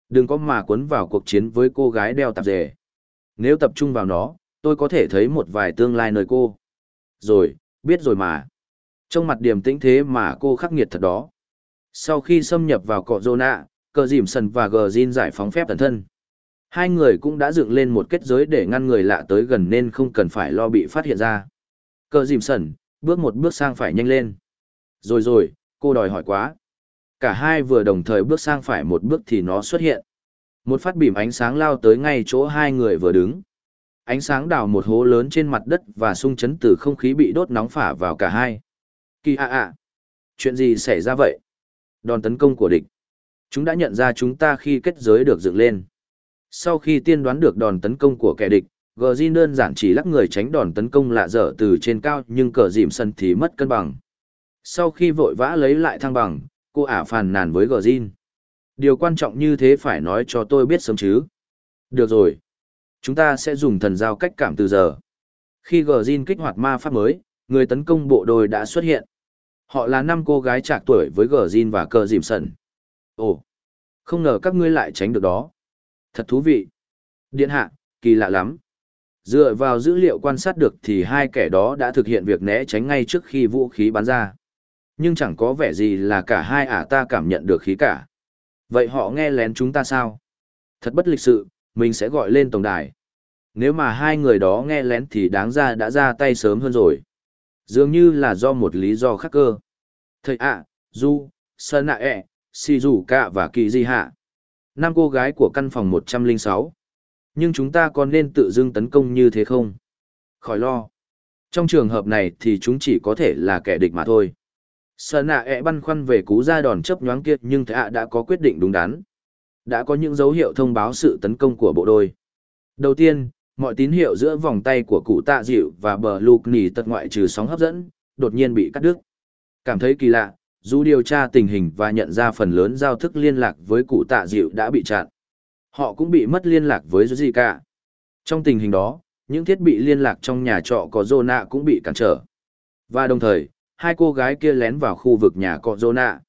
Đừng có mà cuốn vào cuộc chiến với cô gái đeo tạp dề. Nếu tập trung vào nó, tôi có thể thấy một vài tương lai nơi cô. Rồi, biết rồi mà. Trong mặt điểm tĩnh thế mà cô khắc nghiệt thật đó. Sau khi xâm nhập vào cọ Zona, cờ dìm sần và gờ Jin giải phóng phép thần thân. Hai người cũng đã dựng lên một kết giới để ngăn người lạ tới gần nên không cần phải lo bị phát hiện ra. Cờ dìm sần, bước một bước sang phải nhanh lên. Rồi rồi, cô đòi hỏi quá. Cả hai vừa đồng thời bước sang phải một bước thì nó xuất hiện. Một phát bìm ánh sáng lao tới ngay chỗ hai người vừa đứng. Ánh sáng đào một hố lớn trên mặt đất và xung chấn từ không khí bị đốt nóng phả vào cả hai. Kỳ ạ ạ. Chuyện gì xảy ra vậy? Đòn tấn công của địch. Chúng đã nhận ra chúng ta khi kết giới được dựng lên. Sau khi tiên đoán được đòn tấn công của kẻ địch, Gờ Jin đơn giản chỉ lắc người tránh đòn tấn công lạ dở từ trên cao nhưng cờ dìm sân thì mất cân bằng. Sau khi vội vã lấy lại thăng bằng, cô ả phàn nàn với Gờ zin Điều quan trọng như thế phải nói cho tôi biết sớm chứ. Được rồi. Chúng ta sẽ dùng thần giao cách cảm từ giờ. Khi Gờ zin kích hoạt ma pháp mới, người tấn công bộ đôi đã xuất hiện. Họ là năm cô gái trạc tuổi với Gờ zin và cờ dìm sần Ồ, không ngờ các ngươi lại tránh được đó. Thật thú vị. Điện hạ, kỳ lạ lắm. Dựa vào dữ liệu quan sát được thì hai kẻ đó đã thực hiện việc né tránh ngay trước khi vũ khí bắn ra. Nhưng chẳng có vẻ gì là cả hai ả ta cảm nhận được khí cả. Vậy họ nghe lén chúng ta sao? Thật bất lịch sự, mình sẽ gọi lên tổng đài. Nếu mà hai người đó nghe lén thì đáng ra đã ra tay sớm hơn rồi. Dường như là do một lý do khác cơ. Thầy ạ, Du, Sơn ạ ẹ, Si Dù Cạ và Kỳ Di Hạ. Năm cô gái của căn phòng 106. Nhưng chúng ta còn nên tự dưng tấn công như thế không? Khỏi lo. Trong trường hợp này thì chúng chỉ có thể là kẻ địch mà thôi. Sở nạ ẹ băn khoăn về cú ra đòn chấp nhoáng kia nhưng thạ đã có quyết định đúng đắn. Đã có những dấu hiệu thông báo sự tấn công của bộ đôi. Đầu tiên, mọi tín hiệu giữa vòng tay của cụ tạ dịu và bờ lục nỉ tật ngoại trừ sóng hấp dẫn, đột nhiên bị cắt đứt. Cảm thấy kỳ lạ, dù điều tra tình hình và nhận ra phần lớn giao thức liên lạc với cụ tạ dịu đã bị chặn. Họ cũng bị mất liên lạc với gì cả. Trong tình hình đó, những thiết bị liên lạc trong nhà trọ có Zona cũng bị cản trở. Và đồng thời, hai cô gái kia lén vào khu vực nhà có nạ.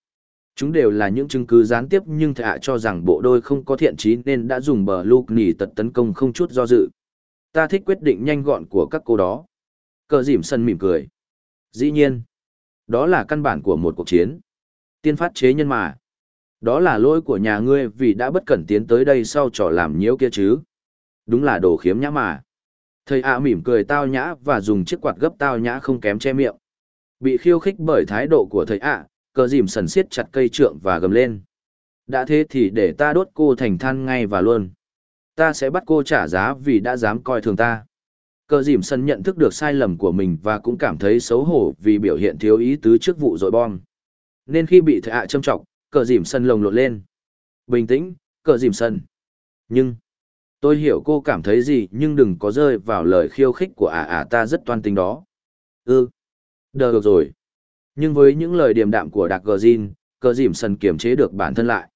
Chúng đều là những chứng cứ gián tiếp nhưng thạ cho rằng bộ đôi không có thiện trí nên đã dùng bờ lục nỉ tật tấn công không chút do dự. Ta thích quyết định nhanh gọn của các cô đó. Cờ dìm sân mỉm cười. Dĩ nhiên, đó là căn bản của một cuộc chiến. Tiên phát chế nhân mà. Đó là lỗi của nhà ngươi vì đã bất cẩn tiến tới đây sau trò làm nhiễu kia chứ. Đúng là đồ khiếm nhã mà. Thầy ạ mỉm cười tao nhã và dùng chiếc quạt gấp tao nhã không kém che miệng. Bị khiêu khích bởi thái độ của thầy ạ, cờ dìm sần siết chặt cây trượng và gầm lên. Đã thế thì để ta đốt cô thành than ngay và luôn. Ta sẽ bắt cô trả giá vì đã dám coi thường ta. Cờ dìm sân nhận thức được sai lầm của mình và cũng cảm thấy xấu hổ vì biểu hiện thiếu ý tứ trước vụ dội bom. Nên khi bị thầy ạ châm trọng, cờ dìm sân lồng lộn lên. Bình tĩnh, cờ dìm sân. Nhưng, tôi hiểu cô cảm thấy gì nhưng đừng có rơi vào lời khiêu khích của ả ả ta rất toan tính đó. Ừ, đờ được rồi. Nhưng với những lời điềm đạm của Đặc Gờ Jin, cờ dìm sần kiềm chế được bản thân lại.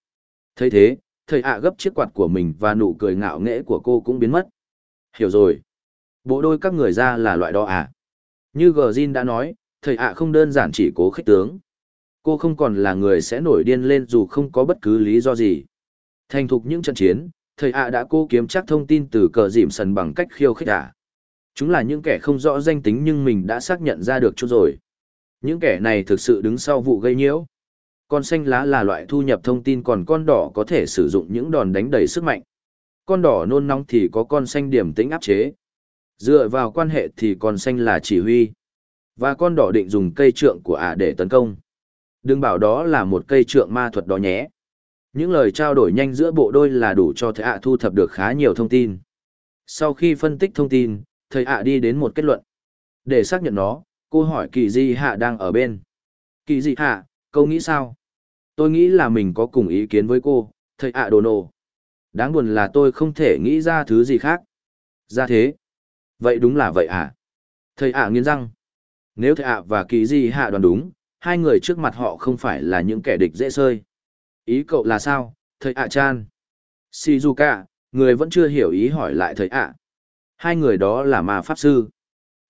thấy thế, thầy ạ gấp chiếc quạt của mình và nụ cười ngạo nghễ của cô cũng biến mất. Hiểu rồi. Bộ đôi các người ra là loại đó à? Như Gờ Jin đã nói, thầy ạ không đơn giản chỉ cố khích tướng. Cô không còn là người sẽ nổi điên lên dù không có bất cứ lý do gì. Thành thục những trận chiến, thầy ạ đã cố kiếm chắc thông tin từ cờ dìm sần bằng cách khiêu khích ạ. Chúng là những kẻ không rõ danh tính nhưng mình đã xác nhận ra được chút rồi. Những kẻ này thực sự đứng sau vụ gây nhiễu. Con xanh lá là loại thu nhập thông tin còn con đỏ có thể sử dụng những đòn đánh đầy sức mạnh. Con đỏ nôn nóng thì có con xanh điểm tĩnh áp chế. Dựa vào quan hệ thì con xanh là chỉ huy. Và con đỏ định dùng cây trượng của ả để tấn công. Đừng bảo đó là một cây trượng ma thuật đó nhé. Những lời trao đổi nhanh giữa bộ đôi là đủ cho thầy ạ thu thập được khá nhiều thông tin. Sau khi phân tích thông tin, thầy ạ đi đến một kết luận. Để xác nhận nó, cô hỏi kỳ di hạ đang ở bên. Kỳ di hạ, câu nghĩ sao? Tôi nghĩ là mình có cùng ý kiến với cô, thầy ạ đồ nổ. Đáng buồn là tôi không thể nghĩ ra thứ gì khác. Ra thế. Vậy đúng là vậy à? Thầy ạ nghiến răng. Nếu thầy ạ và kỳ di hạ đoán đúng, hai người trước mặt họ không phải là những kẻ địch dễ sơi. Ý cậu là sao, thầy ạ chan? Shizuka, người vẫn chưa hiểu ý hỏi lại thầy ạ. Hai người đó là ma pháp sư.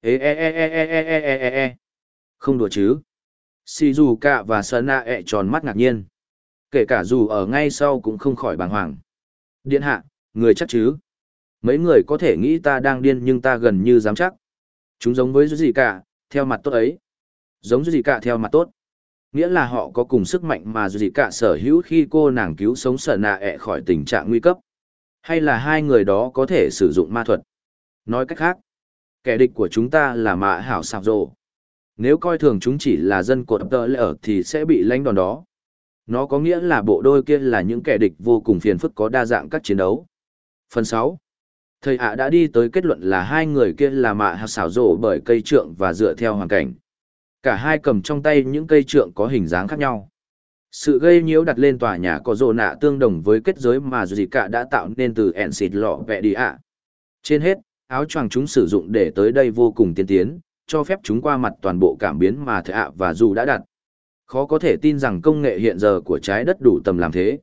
Ê ê ê ê ê ê ê ê ê ê. Không đùa chứ. Shizuka và Sana ẹ tròn mắt ngạc nhiên. Kể cả dù ở ngay sau cũng không khỏi bàng hoàng. Điện hạ, người chắc chứ. Mấy người có thể nghĩ ta đang điên nhưng ta gần như dám chắc. Chúng giống với gì cả, theo mặt tốt ấy. Giống gì cả theo mặt tốt. Nghĩa là họ có cùng sức mạnh mà gì cả sở hữu khi cô nàng cứu sống sở nạ ẹ khỏi tình trạng nguy cấp. Hay là hai người đó có thể sử dụng ma thuật. Nói cách khác, kẻ địch của chúng ta là mạ hảo sạp rộ. Nếu coi thường chúng chỉ là dân cột tờ lở thì sẽ bị lánh đòn đó. Nó có nghĩa là bộ đôi kia là những kẻ địch vô cùng phiền phức có đa dạng các chiến đấu. Phần 6 Thầy ạ đã đi tới kết luận là hai người kia là mạ hảo xảo rổ bởi cây trượng và dựa theo hoàn cảnh. Cả hai cầm trong tay những cây trượng có hình dáng khác nhau. Sự gây nhiễu đặt lên tòa nhà có rồ nạ tương đồng với kết giới mà dù gì cả đã tạo nên từ ẻn xịt lọ vẹ đi ạ. Trên hết, áo choàng chúng sử dụng để tới đây vô cùng tiên tiến, cho phép chúng qua mặt toàn bộ cảm biến mà thợ ạ và dù đã đặt. Khó có thể tin rằng công nghệ hiện giờ của trái đất đủ tầm làm thế.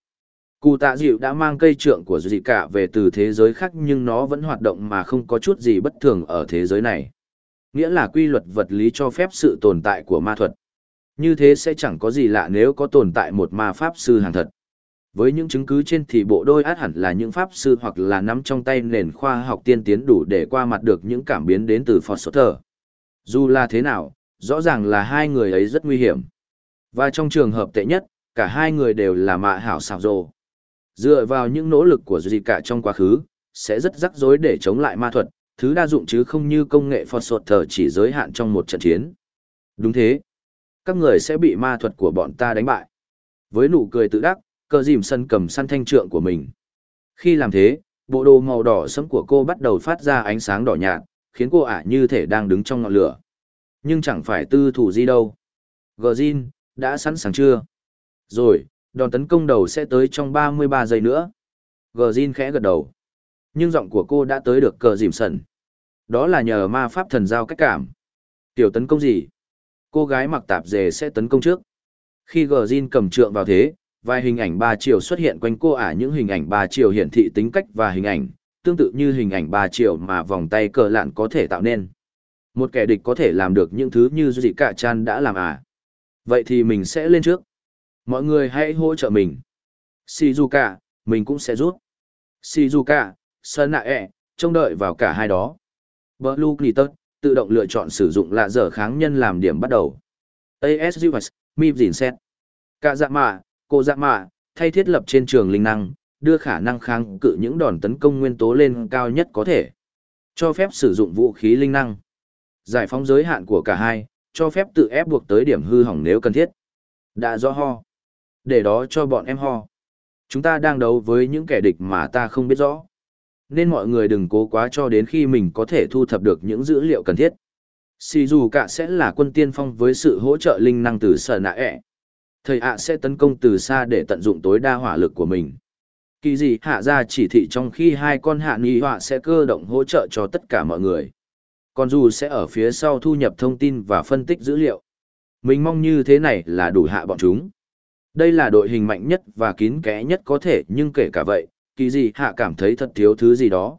Cụ tạ dịu đã mang cây trượng của dị cả về từ thế giới khác nhưng nó vẫn hoạt động mà không có chút gì bất thường ở thế giới này. Nghĩa là quy luật vật lý cho phép sự tồn tại của ma thuật. Như thế sẽ chẳng có gì lạ nếu có tồn tại một ma pháp sư hàng thật. Với những chứng cứ trên thì bộ đôi át hẳn là những pháp sư hoặc là nắm trong tay nền khoa học tiên tiến đủ để qua mặt được những cảm biến đến từ Foster. Dù là thế nào, rõ ràng là hai người ấy rất nguy hiểm. Và trong trường hợp tệ nhất, cả hai người đều là mạ hảo xảo rồ. Dựa vào những nỗ lực của gì cả trong quá khứ, sẽ rất rắc rối để chống lại ma thuật, thứ đa dụng chứ không như công nghệ Foster chỉ giới hạn trong một trận chiến. Đúng thế. Các người sẽ bị ma thuật của bọn ta đánh bại. Với nụ cười tự đắc, cờ dìm sân cầm săn thanh trượng của mình. Khi làm thế, bộ đồ màu đỏ sẫm của cô bắt đầu phát ra ánh sáng đỏ nhạt, khiến cô ả như thể đang đứng trong ngọn lửa. Nhưng chẳng phải tư thủ gì đâu. Gờ Jin, đã sẵn sàng chưa? Rồi, đòn tấn công đầu sẽ tới trong 33 giây nữa. Gờ Jin khẽ gật đầu. Nhưng giọng của cô đã tới được cờ dìm sần. Đó là nhờ ma pháp thần giao cách cảm. Tiểu tấn công gì? Cô gái mặc tạp dề sẽ tấn công trước. Khi Gờ Jin cầm trượng vào thế, vài hình ảnh ba chiều xuất hiện quanh cô ả những hình ảnh ba chiều hiển thị tính cách và hình ảnh, tương tự như hình ảnh ba chiều mà vòng tay cờ lạn có thể tạo nên. Một kẻ địch có thể làm được những thứ như gì cả chan đã làm à. Vậy thì mình sẽ lên trước. Mọi người hãy hỗ trợ mình. Shizuka, mình cũng sẽ rút. Shizuka, Sơn Nạ ẹ, trông đợi vào cả hai đó. Blue Glitter, tự động lựa chọn sử dụng lạ dở kháng nhân làm điểm bắt đầu. ASUS, MIP dìn xét. Cả dạ mạ, cô dạ mạ, thay thiết lập trên trường linh năng, đưa khả năng kháng cự những đòn tấn công nguyên tố lên cao nhất có thể. Cho phép sử dụng vũ khí linh năng. Giải phóng giới hạn của cả hai, cho phép tự ép buộc tới điểm hư hỏng nếu cần thiết. Đã rõ ho. Để đó cho bọn em ho. Chúng ta đang đấu với những kẻ địch mà ta không biết rõ. Nên mọi người đừng cố quá cho đến khi mình có thể thu thập được những dữ liệu cần thiết. Sì dù cả sẽ là quân tiên phong với sự hỗ trợ linh năng từ sở nạ ẹ. Thầy ạ sẽ tấn công từ xa để tận dụng tối đa hỏa lực của mình. Kỳ gì hạ ra chỉ thị trong khi hai con hạ nghi họa sẽ cơ động hỗ trợ cho tất cả mọi người. Còn dù sẽ ở phía sau thu nhập thông tin và phân tích dữ liệu. Mình mong như thế này là đủ hạ bọn chúng. Đây là đội hình mạnh nhất và kín kẽ nhất có thể nhưng kể cả vậy, kỳ gì hạ cảm thấy thật thiếu thứ gì đó.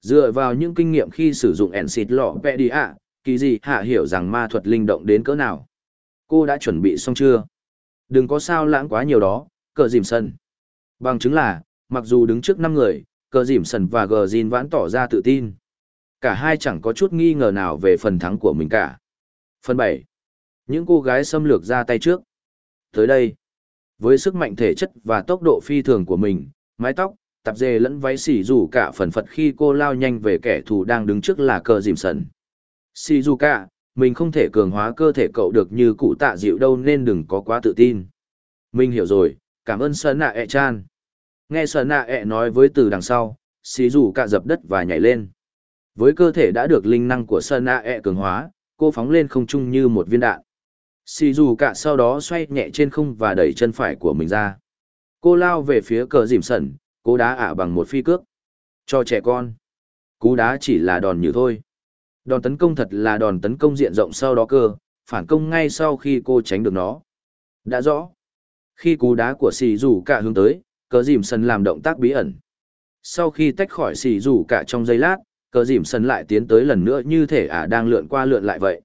Dựa vào những kinh nghiệm khi sử dụng Ensit lọ vẽ đi ạ, kỳ gì hạ hiểu rằng ma thuật linh động đến cỡ nào. Cô đã chuẩn bị xong chưa? Đừng có sao lãng quá nhiều đó, cờ dìm sân. Bằng chứng là, mặc dù đứng trước năm người, cờ dìm sân và gờ dìn vãn tỏ ra tự tin. Cả hai chẳng có chút nghi ngờ nào về phần thắng của mình cả. Phần bảy, Những cô gái xâm lược ra tay trước. Tới đây, với sức mạnh thể chất và tốc độ phi thường của mình, mái tóc, tạp dề lẫn váy xỉ rủ cả phần phật khi cô lao nhanh về kẻ thù đang đứng trước là cờ dìm sần. Shizuka, mình không thể cường hóa cơ thể cậu được như cụ tạ dịu đâu nên đừng có quá tự tin. Mình hiểu rồi, cảm ơn Sơn Nạ ẹ chan. Nghe Sơn Nạ ẹ nói với từ đằng sau, xí rủ cả dập đất và nhảy lên. Với cơ thể đã được linh năng của Sơn Nạ ẹ cường hóa, cô phóng lên không trung như một viên đạn. Xì dù cả sau đó xoay nhẹ trên không và đẩy chân phải của mình ra. Cô lao về phía cờ dìm sẩn, cô đá ả bằng một phi cước. Cho trẻ con. Cú đá chỉ là đòn như thôi. Đòn tấn công thật là đòn tấn công diện rộng sau đó cơ, phản công ngay sau khi cô tránh được nó. Đã rõ. Khi cú đá của xì rủ cả hướng tới, cờ dìm sân làm động tác bí ẩn. Sau khi tách khỏi xì rủ cả trong giây lát, cờ dìm sân lại tiến tới lần nữa như thể ả đang lượn qua lượn lại vậy.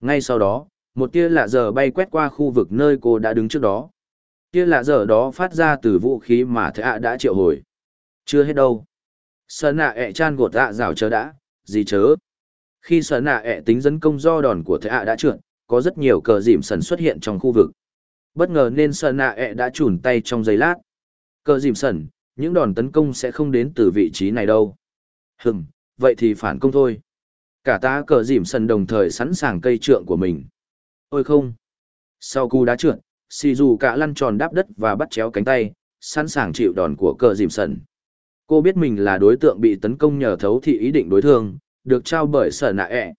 Ngay sau đó, một tia lạ giờ bay quét qua khu vực nơi cô đã đứng trước đó. Tia lạ giờ đó phát ra từ vũ khí mà thệ ạ đã triệu hồi. Chưa hết đâu. Sơn ạ ẹ chan gột ạ rào chớ đã, gì chớ. Khi sở nạ ẹ tính dẫn công do đòn của thệ ạ đã trượt, có rất nhiều cờ dìm sần xuất hiện trong khu vực. Bất ngờ nên sở nạ ẹ đã chùn tay trong giây lát. Cờ dìm sần, những đòn tấn công sẽ không đến từ vị trí này đâu. Hừm, vậy thì phản công thôi. Cả ta cờ dìm sần đồng thời sẵn sàng cây trượng của mình. Ôi không! Sau cú đá trượt, xì dù cả lăn tròn đáp đất và bắt chéo cánh tay, sẵn sàng chịu đòn của cờ dìm sần. Cô biết mình là đối tượng bị tấn công nhờ thấu thị ý định đối thương, được trao bởi sở nạ ẹ.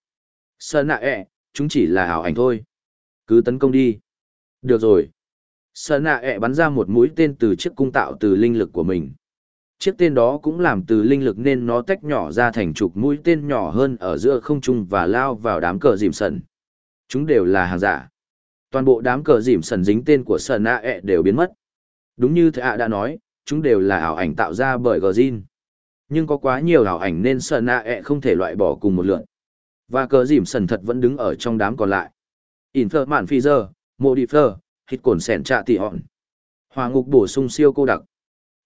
Sở nạ ẹ, chúng chỉ là ảo ảnh thôi. Cứ tấn công đi. Được rồi. Sở nạ ẹ bắn ra một mũi tên từ chiếc cung tạo từ linh lực của mình. Chiếc tên đó cũng làm từ linh lực nên nó tách nhỏ ra thành chục mũi tên nhỏ hơn ở giữa không trung và lao vào đám cờ dìm sần. Chúng đều là hàng giả. Toàn bộ đám cờ dìm sần dính tên của sở nạ ẹ đều biến mất. Đúng như thạ đã nói, chúng đều là ảo ảnh tạo ra bởi gờ nhưng có quá nhiều ảo ảnh nên sợ nạ ẹ không thể loại bỏ cùng một lượn và cờ dìm sần thật vẫn đứng ở trong đám còn lại. In thơ mạn phi giờ mô đi phơ hít cồn sẻn trạ tị họn hòa ngục bổ sung siêu cô đặc.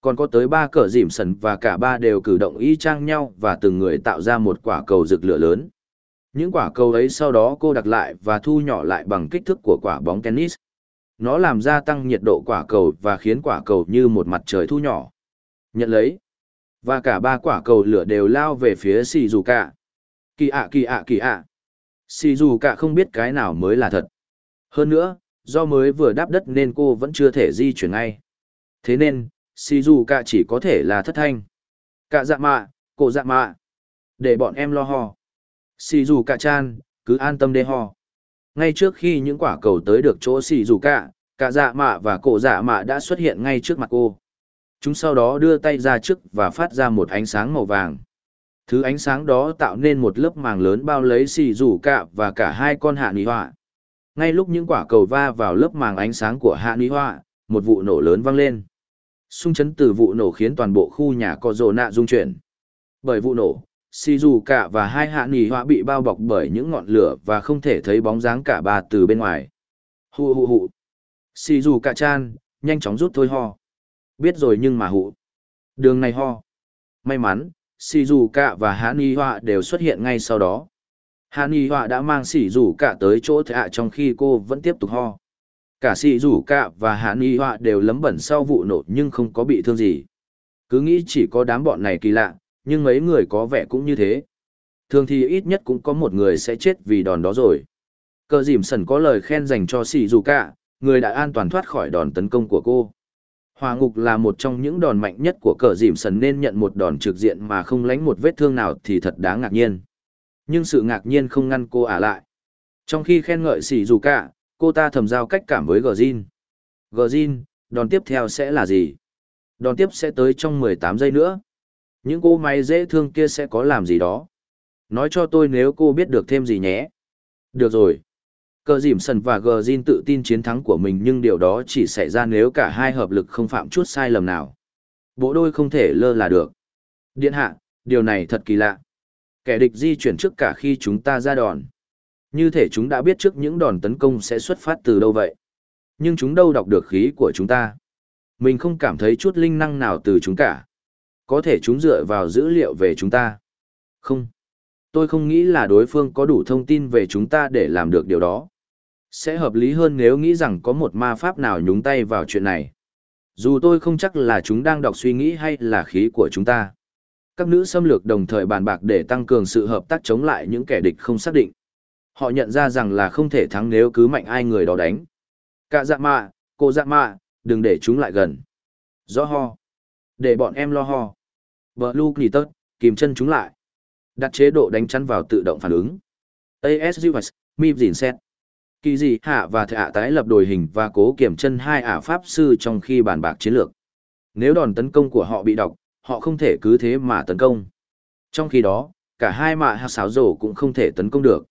Còn có tới ba cờ dìm sần và cả ba đều cử động y chang nhau và từng người tạo ra một quả cầu rực lửa lớn. Những quả cầu ấy sau đó cô đặc lại và thu nhỏ lại bằng kích thước của quả bóng tennis. Nó làm gia tăng nhiệt độ quả cầu và khiến quả cầu như một mặt trời thu nhỏ. Nhận lấy. Và cả ba quả cầu lửa đều lao về phía xì dù cả. Kỳ ạ kỳ ạ kỳ ạ. Xì dù cả không biết cái nào mới là thật. Hơn nữa, do mới vừa đáp đất nên cô vẫn chưa thể di chuyển ngay. Thế nên, xì dù cả chỉ có thể là thất thanh. Cả dạ mạ, cổ dạ mạ. Để bọn em lo ho. Xì dù cả chan, cứ an tâm đê ho ngay trước khi những quả cầu tới được chỗ xì dù cả cả dạ mạ và cổ dạ mạ đã xuất hiện ngay trước mặt cô chúng sau đó đưa tay ra trước và phát ra một ánh sáng màu vàng. Thứ ánh sáng đó tạo nên một lớp màng lớn bao lấy xì rủ cạ và cả hai con hạ ní họa. Ngay lúc những quả cầu va vào lớp màng ánh sáng của hạ ní họa, một vụ nổ lớn vang lên. Xung chấn từ vụ nổ khiến toàn bộ khu nhà có rồ nạ rung chuyển. Bởi vụ nổ, xì rủ cạ và hai hạ nỉ họa bị bao bọc bởi những ngọn lửa và không thể thấy bóng dáng cả ba từ bên ngoài. Hù hù hụ xì rủ cạ chan, nhanh chóng rút thôi ho biết rồi nhưng mà hụ đường này ho may mắn xì dù cạ và hạ ni họa đều xuất hiện ngay sau đó hạ ni họa đã mang xì dù cạ tới chỗ thạ trong khi cô vẫn tiếp tục ho cả xì dù cạ và hạ ni họa đều lấm bẩn sau vụ nổ nhưng không có bị thương gì cứ nghĩ chỉ có đám bọn này kỳ lạ, nhưng mấy người có vẻ cũng như thế. Thường thì ít nhất cũng có một người sẽ chết vì đòn đó rồi. Cờ dìm sần có lời khen dành cho xì Dù cạ người đã an toàn thoát khỏi đòn tấn công của cô. Hòa ngục là một trong những đòn mạnh nhất của cờ dìm sần nên nhận một đòn trực diện mà không lánh một vết thương nào thì thật đáng ngạc nhiên. Nhưng sự ngạc nhiên không ngăn cô ả lại. Trong khi khen ngợi Sì Dù Cả, cô ta thầm giao cách cảm với Gờ Jin. Gờ Jin, đòn tiếp theo sẽ là gì? Đòn tiếp sẽ tới trong 18 giây nữa. Những cô máy dễ thương kia sẽ có làm gì đó. Nói cho tôi nếu cô biết được thêm gì nhé. Được rồi. Cờ dìm sần và gờ Jin tự tin chiến thắng của mình nhưng điều đó chỉ xảy ra nếu cả hai hợp lực không phạm chút sai lầm nào. Bộ đôi không thể lơ là được. Điện hạ, điều này thật kỳ lạ. Kẻ địch di chuyển trước cả khi chúng ta ra đòn. Như thể chúng đã biết trước những đòn tấn công sẽ xuất phát từ đâu vậy. Nhưng chúng đâu đọc được khí của chúng ta. Mình không cảm thấy chút linh năng nào từ chúng cả. Có thể chúng dựa vào dữ liệu về chúng ta. Không. Tôi không nghĩ là đối phương có đủ thông tin về chúng ta để làm được điều đó. Sẽ hợp lý hơn nếu nghĩ rằng có một ma pháp nào nhúng tay vào chuyện này. Dù tôi không chắc là chúng đang đọc suy nghĩ hay là khí của chúng ta. Các nữ xâm lược đồng thời bàn bạc để tăng cường sự hợp tác chống lại những kẻ địch không xác định. Họ nhận ra rằng là không thể thắng nếu cứ mạnh ai người đó đánh. Cả dạ mạ, cô dạ mạ, đừng để chúng lại gần. Rõ ho. Để bọn em lo ho. Bờ lu nghỉ tớt, kìm chân chúng lại. Đặt chế độ đánh chắn vào tự động phản ứng. ASUS, MIP dìn xét. Kỳ dị hạ và thạ tái lập đội hình và cố kiểm chân hai ả pháp sư trong khi bàn bạc chiến lược. Nếu đòn tấn công của họ bị đọc, họ không thể cứ thế mà tấn công. Trong khi đó, cả hai mạ hạ sáo rổ cũng không thể tấn công được.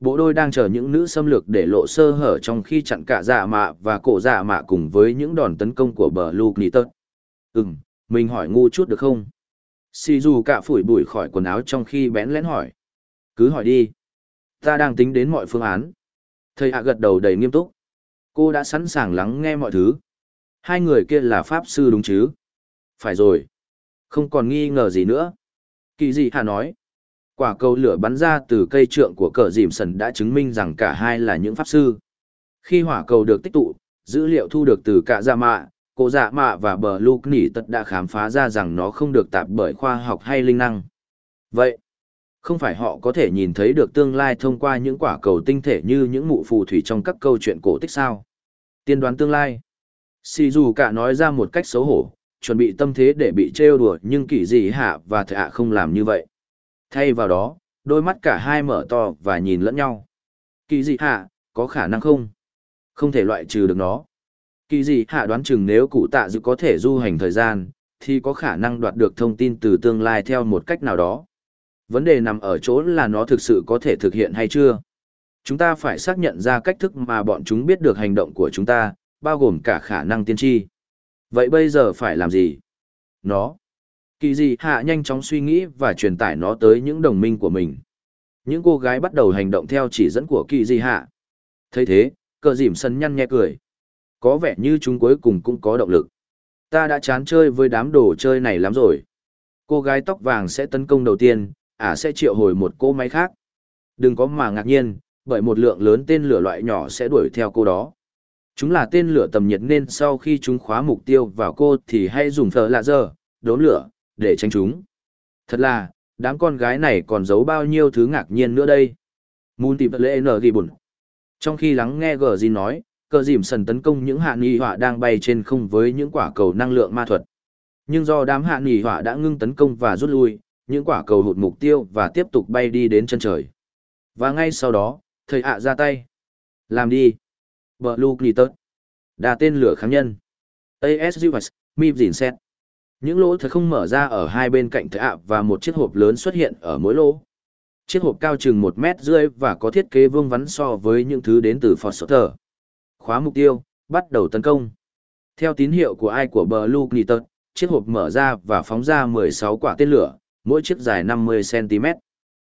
Bộ đôi đang chờ những nữ xâm lược để lộ sơ hở trong khi chặn cả dạ mạ và cổ dạ mạ cùng với những đòn tấn công của bờ Luke ừ Ừm, mình hỏi ngu chút được không? Si dù cả phủi bụi khỏi quần áo trong khi bén lén hỏi. Cứ hỏi đi. Ta đang tính đến mọi phương án. Thầy ạ gật đầu đầy nghiêm túc. Cô đã sẵn sàng lắng nghe mọi thứ. Hai người kia là Pháp Sư đúng chứ? Phải rồi. Không còn nghi ngờ gì nữa. Kỳ dị hạ nói. Quả cầu lửa bắn ra từ cây trượng của cờ dìm sần đã chứng minh rằng cả hai là những Pháp Sư. Khi hỏa cầu được tích tụ, dữ liệu thu được từ cả dạ mạ, cô dạ mạ và bờ lục nỉ tật đã khám phá ra rằng nó không được tạp bởi khoa học hay linh năng. Vậy, không phải họ có thể nhìn thấy được tương lai thông qua những quả cầu tinh thể như những mụ phù thủy trong các câu chuyện cổ tích sao? Tiên đoán tương lai. xì dù cả nói ra một cách xấu hổ, chuẩn bị tâm thế để bị trêu đùa nhưng kỳ dị hạ và thạ không làm như vậy. Thay vào đó, đôi mắt cả hai mở to và nhìn lẫn nhau. Kỳ dị hạ, có khả năng không? Không thể loại trừ được nó. Kỳ dị hạ đoán chừng nếu cụ tạ dự có thể du hành thời gian, thì có khả năng đoạt được thông tin từ tương lai theo một cách nào đó. Vấn đề nằm ở chỗ là nó thực sự có thể thực hiện hay chưa. Chúng ta phải xác nhận ra cách thức mà bọn chúng biết được hành động của chúng ta, bao gồm cả khả năng tiên tri. Vậy bây giờ phải làm gì? Nó. Kỳ dị hạ nhanh chóng suy nghĩ và truyền tải nó tới những đồng minh của mình. Những cô gái bắt đầu hành động theo chỉ dẫn của kỳ dị hạ. thấy thế, cờ dìm sân nhăn nhẹ cười. Có vẻ như chúng cuối cùng cũng có động lực. Ta đã chán chơi với đám đồ chơi này lắm rồi. Cô gái tóc vàng sẽ tấn công đầu tiên, ả à sẽ triệu hồi một cô máy khác. Đừng có mà ngạc nhiên, bởi một lượng lớn tên lửa loại nhỏ sẽ đuổi theo cô đó. Chúng là tên lửa tầm nhiệt nên sau khi chúng khóa mục tiêu vào cô thì hay dùng thờ lạ dơ, đốn lửa, để tránh chúng. Thật là, đám con gái này còn giấu bao nhiêu thứ ngạc nhiên nữa đây. Muốn tìm lệ nở ghi buồn. Trong khi lắng nghe gờ gì nói, cờ dìm sần tấn công những hạ nghi họa đang bay trên không với những quả cầu năng lượng ma thuật. Nhưng do đám hạ nghi họa đã ngưng tấn công và rút lui, những quả cầu hụt mục tiêu và tiếp tục bay đi đến chân trời. Và ngay sau đó, thầy ạ ra tay. Làm đi. Blue Glitter. Đà tên lửa kháng nhân. ASUS, MIP dìn xét. Những lỗ thật không mở ra ở hai bên cạnh thầy ạ và một chiếc hộp lớn xuất hiện ở mỗi lỗ. Chiếc hộp cao chừng một mét rưỡi và có thiết kế vương vắn so với những thứ đến từ Foster. Khóa mục tiêu, bắt đầu tấn công. Theo tín hiệu của ai của Blue Knitter, chiếc hộp mở ra và phóng ra 16 quả tên lửa, mỗi chiếc dài 50cm.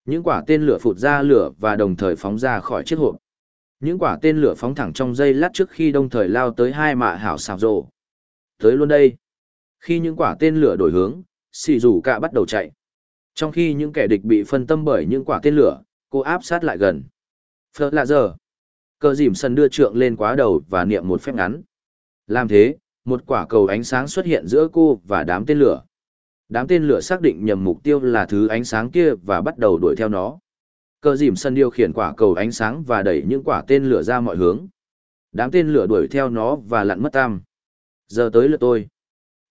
Những quả tên lửa phụt ra lửa và đồng thời phóng ra khỏi chiếc hộp. Những quả tên lửa phóng thẳng trong dây lát trước khi đồng thời lao tới hai mạ hảo xào rồ. Tới luôn đây. Khi những quả tên lửa đổi hướng, xì rủ cả bắt đầu chạy. Trong khi những kẻ địch bị phân tâm bởi những quả tên lửa, cô áp sát lại gần. Phớt lạ giờ. Cờ dìm sân đưa trượng lên quá đầu và niệm một phép ngắn. Làm thế, một quả cầu ánh sáng xuất hiện giữa cô và đám tên lửa. Đám tên lửa xác định nhầm mục tiêu là thứ ánh sáng kia và bắt đầu đuổi theo nó. Cờ dìm sân điều khiển quả cầu ánh sáng và đẩy những quả tên lửa ra mọi hướng. Đám tên lửa đuổi theo nó và lặn mất tam. Giờ tới lượt tôi.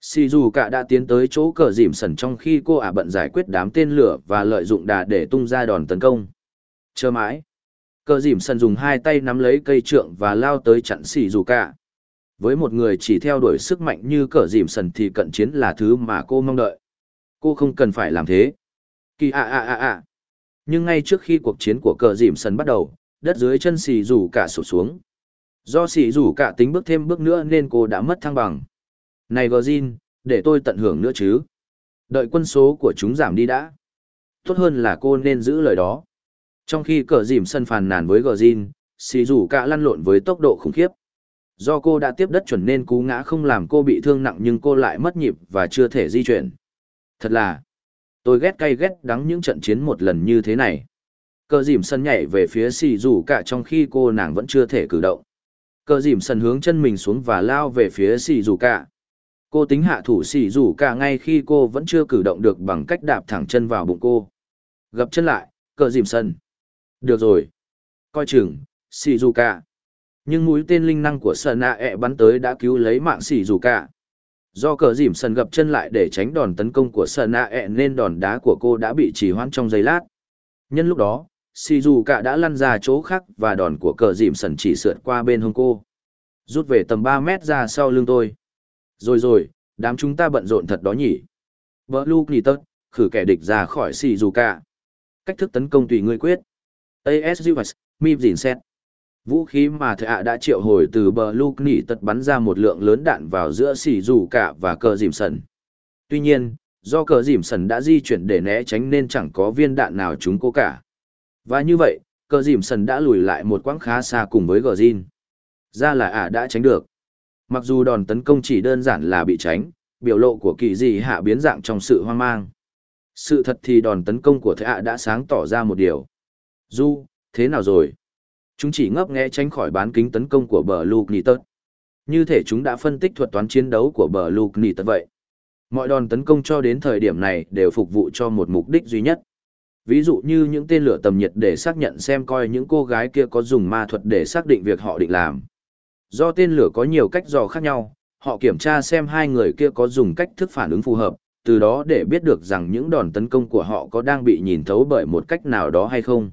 xì dù cả đã tiến tới chỗ cờ dìm sần trong khi cô ả bận giải quyết đám tên lửa và lợi dụng đà để tung ra đòn tấn công. Chờ mãi. Cờ dìm sần dùng hai tay nắm lấy cây trượng và lao tới chặn xì dù cả. Với một người chỉ theo đuổi sức mạnh như cờ dìm sần thì cận chiến là thứ mà cô mong đợi. Cô không cần phải làm thế. Kỳ ạ ạ ạ ạ. Nhưng ngay trước khi cuộc chiến của cờ dìm sân bắt đầu, đất dưới chân xì rủ cả sụp xuống. Do xì rủ cả tính bước thêm bước nữa nên cô đã mất thăng bằng. Này gờ để tôi tận hưởng nữa chứ. Đợi quân số của chúng giảm đi đã. Tốt hơn là cô nên giữ lời đó. Trong khi cờ dìm sân phàn nàn với gờ xì rủ cả lăn lộn với tốc độ khủng khiếp. Do cô đã tiếp đất chuẩn nên cú ngã không làm cô bị thương nặng nhưng cô lại mất nhịp và chưa thể di chuyển. Thật là, tôi ghét cay ghét đắng những trận chiến một lần như thế này. Cờ dìm sân nhảy về phía xì rủ cả trong khi cô nàng vẫn chưa thể cử động. Cờ dìm sân hướng chân mình xuống và lao về phía xì rủ cả. Cô tính hạ thủ xì rủ cả ngay khi cô vẫn chưa cử động được bằng cách đạp thẳng chân vào bụng cô. Gập chân lại, cờ dìm sân. Được rồi. Coi chừng, Shizuka. Nhưng mũi tên linh năng của Sơn Nạ ẹ e bắn tới đã cứu lấy mạng Shizuka. Do cờ dìm sần gập chân lại để tránh đòn tấn công của Sơn Nạ ẹ nên đòn đá của cô đã bị trì hoãn trong giây lát. Nhân lúc đó, Shizuka đã lăn ra chỗ khác và đòn của cờ dìm sần chỉ sượt qua bên hông cô. Rút về tầm ba mét ra sau lưng tôi. Rồi rồi, đám chúng ta bận rộn thật đó nhỉ. Blue tớt, khử kẻ địch ra khỏi Shizuka. Cách thức tấn công tùy ngươi quyết. ASUS, MIP dìn xét. Vũ khí mà Thệ ạ đã triệu hồi từ bờ lục nỉ tật bắn ra một lượng lớn đạn vào giữa xỉ dù cả và cờ dìm sần. Tuy nhiên, do cờ dìm sần đã di chuyển để né tránh nên chẳng có viên đạn nào chúng cô cả. Và như vậy, cờ dìm sần đã lùi lại một quãng khá xa cùng với gờ dìn. Ra là ả đã tránh được. Mặc dù đòn tấn công chỉ đơn giản là bị tránh, biểu lộ của kỳ dị hạ biến dạng trong sự hoang mang. Sự thật thì đòn tấn công của thệ ạ đã sáng tỏ ra một điều. Du, thế nào rồi? Chúng chỉ ngấp nghé tránh khỏi bán kính tấn công của bờ Luke Như thể chúng đã phân tích thuật toán chiến đấu của bờ Luke vậy. Mọi đòn tấn công cho đến thời điểm này đều phục vụ cho một mục đích duy nhất. Ví dụ như những tên lửa tầm nhiệt để xác nhận xem coi những cô gái kia có dùng ma thuật để xác định việc họ định làm. Do tên lửa có nhiều cách dò khác nhau, họ kiểm tra xem hai người kia có dùng cách thức phản ứng phù hợp, từ đó để biết được rằng những đòn tấn công của họ có đang bị nhìn thấu bởi một cách nào đó hay không.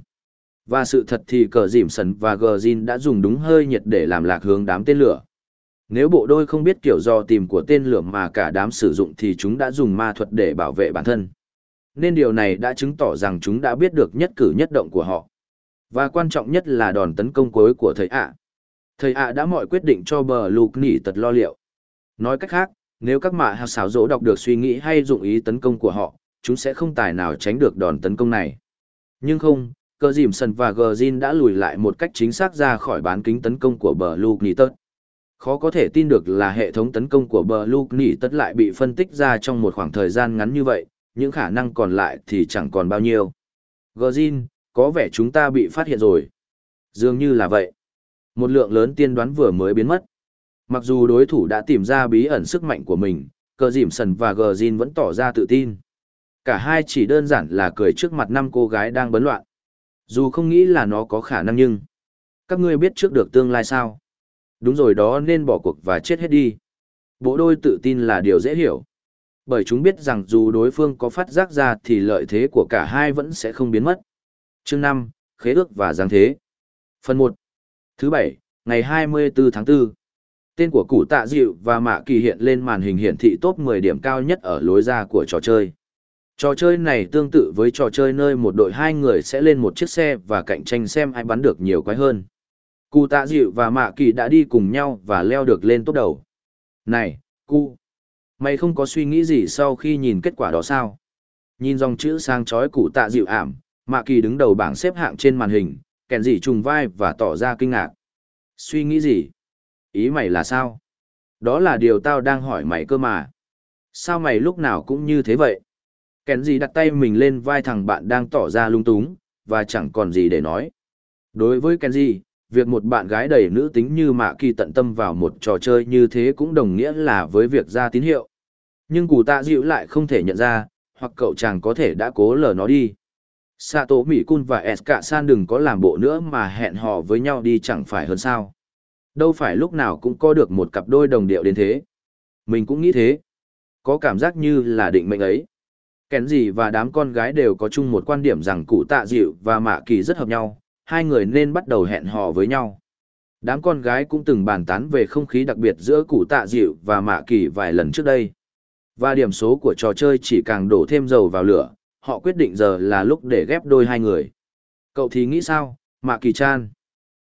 Và sự thật thì cờ dìm sần và gờ dìn đã dùng đúng hơi nhiệt để làm lạc hướng đám tên lửa. Nếu bộ đôi không biết kiểu do tìm của tên lửa mà cả đám sử dụng thì chúng đã dùng ma thuật để bảo vệ bản thân. Nên điều này đã chứng tỏ rằng chúng đã biết được nhất cử nhất động của họ. Và quan trọng nhất là đòn tấn công cuối của thầy ạ. Thầy ạ đã mọi quyết định cho bờ lục nỉ tật lo liệu. Nói cách khác, nếu các mạ hào xảo dỗ đọc được suy nghĩ hay dụng ý tấn công của họ, chúng sẽ không tài nào tránh được đòn tấn công này. Nhưng không, cờ dìm sần và gờ zin đã lùi lại một cách chính xác ra khỏi bán kính tấn công của bờ luke nỉ tớt. Khó có thể tin được là hệ thống tấn công của bờ luke nỉ tớt lại bị phân tích ra trong một khoảng thời gian ngắn như vậy, những khả năng còn lại thì chẳng còn bao nhiêu. Gờ zin, có vẻ chúng ta bị phát hiện rồi. Dường như là vậy. Một lượng lớn tiên đoán vừa mới biến mất. Mặc dù đối thủ đã tìm ra bí ẩn sức mạnh của mình, cờ dìm sần và gờ zin vẫn tỏ ra tự tin. Cả hai chỉ đơn giản là cười trước mặt năm cô gái đang bấn loạn dù không nghĩ là nó có khả năng nhưng, các ngươi biết trước được tương lai sao? Đúng rồi đó nên bỏ cuộc và chết hết đi. Bộ đôi tự tin là điều dễ hiểu. Bởi chúng biết rằng dù đối phương có phát giác ra thì lợi thế của cả hai vẫn sẽ không biến mất. Chương năm Khế ước và giáng thế. Phần một Thứ bảy, ngày 24 tháng 4. Tên của cụ tạ dịu và mạ kỳ hiện lên màn hình hiển thị top 10 điểm cao nhất ở lối ra của trò chơi. Trò chơi này tương tự với trò chơi nơi một đội hai người sẽ lên một chiếc xe và cạnh tranh xem ai bắn được nhiều quái hơn. Cụ tạ dịu và mạ kỳ đã đi cùng nhau và leo được lên tốt đầu. Này, cu, mày không có suy nghĩ gì sau khi nhìn kết quả đó sao? Nhìn dòng chữ sang chói cụ tạ dịu ảm, mạ kỳ đứng đầu bảng xếp hạng trên màn hình, kèn dị trùng vai và tỏ ra kinh ngạc. Suy nghĩ gì? Ý mày là sao? Đó là điều tao đang hỏi mày cơ mà. Sao mày lúc nào cũng như thế vậy? Kèn gì đặt tay mình lên vai thằng bạn đang tỏ ra lung túng, và chẳng còn gì để nói. Đối với kenji việc một bạn gái đầy nữ tính như mạ kỳ tận tâm vào một trò chơi như thế cũng đồng nghĩa là với việc ra tín hiệu. Nhưng cụ tạ dịu lại không thể nhận ra, hoặc cậu chàng có thể đã cố lờ nó đi. Sato, mỹ cun và s cả san đừng có làm bộ nữa mà hẹn hò với nhau đi chẳng phải hơn sao. Đâu phải lúc nào cũng có được một cặp đôi đồng điệu đến thế. Mình cũng nghĩ thế. Có cảm giác như là định mệnh ấy. Kèn gì và đám con gái đều có chung một quan điểm rằng cụ tạ dịu và mạ kỳ rất hợp nhau, hai người nên bắt đầu hẹn hò với nhau. Đám con gái cũng từng bàn tán về không khí đặc biệt giữa cụ tạ dịu và mạ kỳ vài lần trước đây. Và điểm số của trò chơi chỉ càng đổ thêm dầu vào lửa, họ quyết định giờ là lúc để ghép đôi hai người. Cậu thì nghĩ sao, mạ kỳ chan?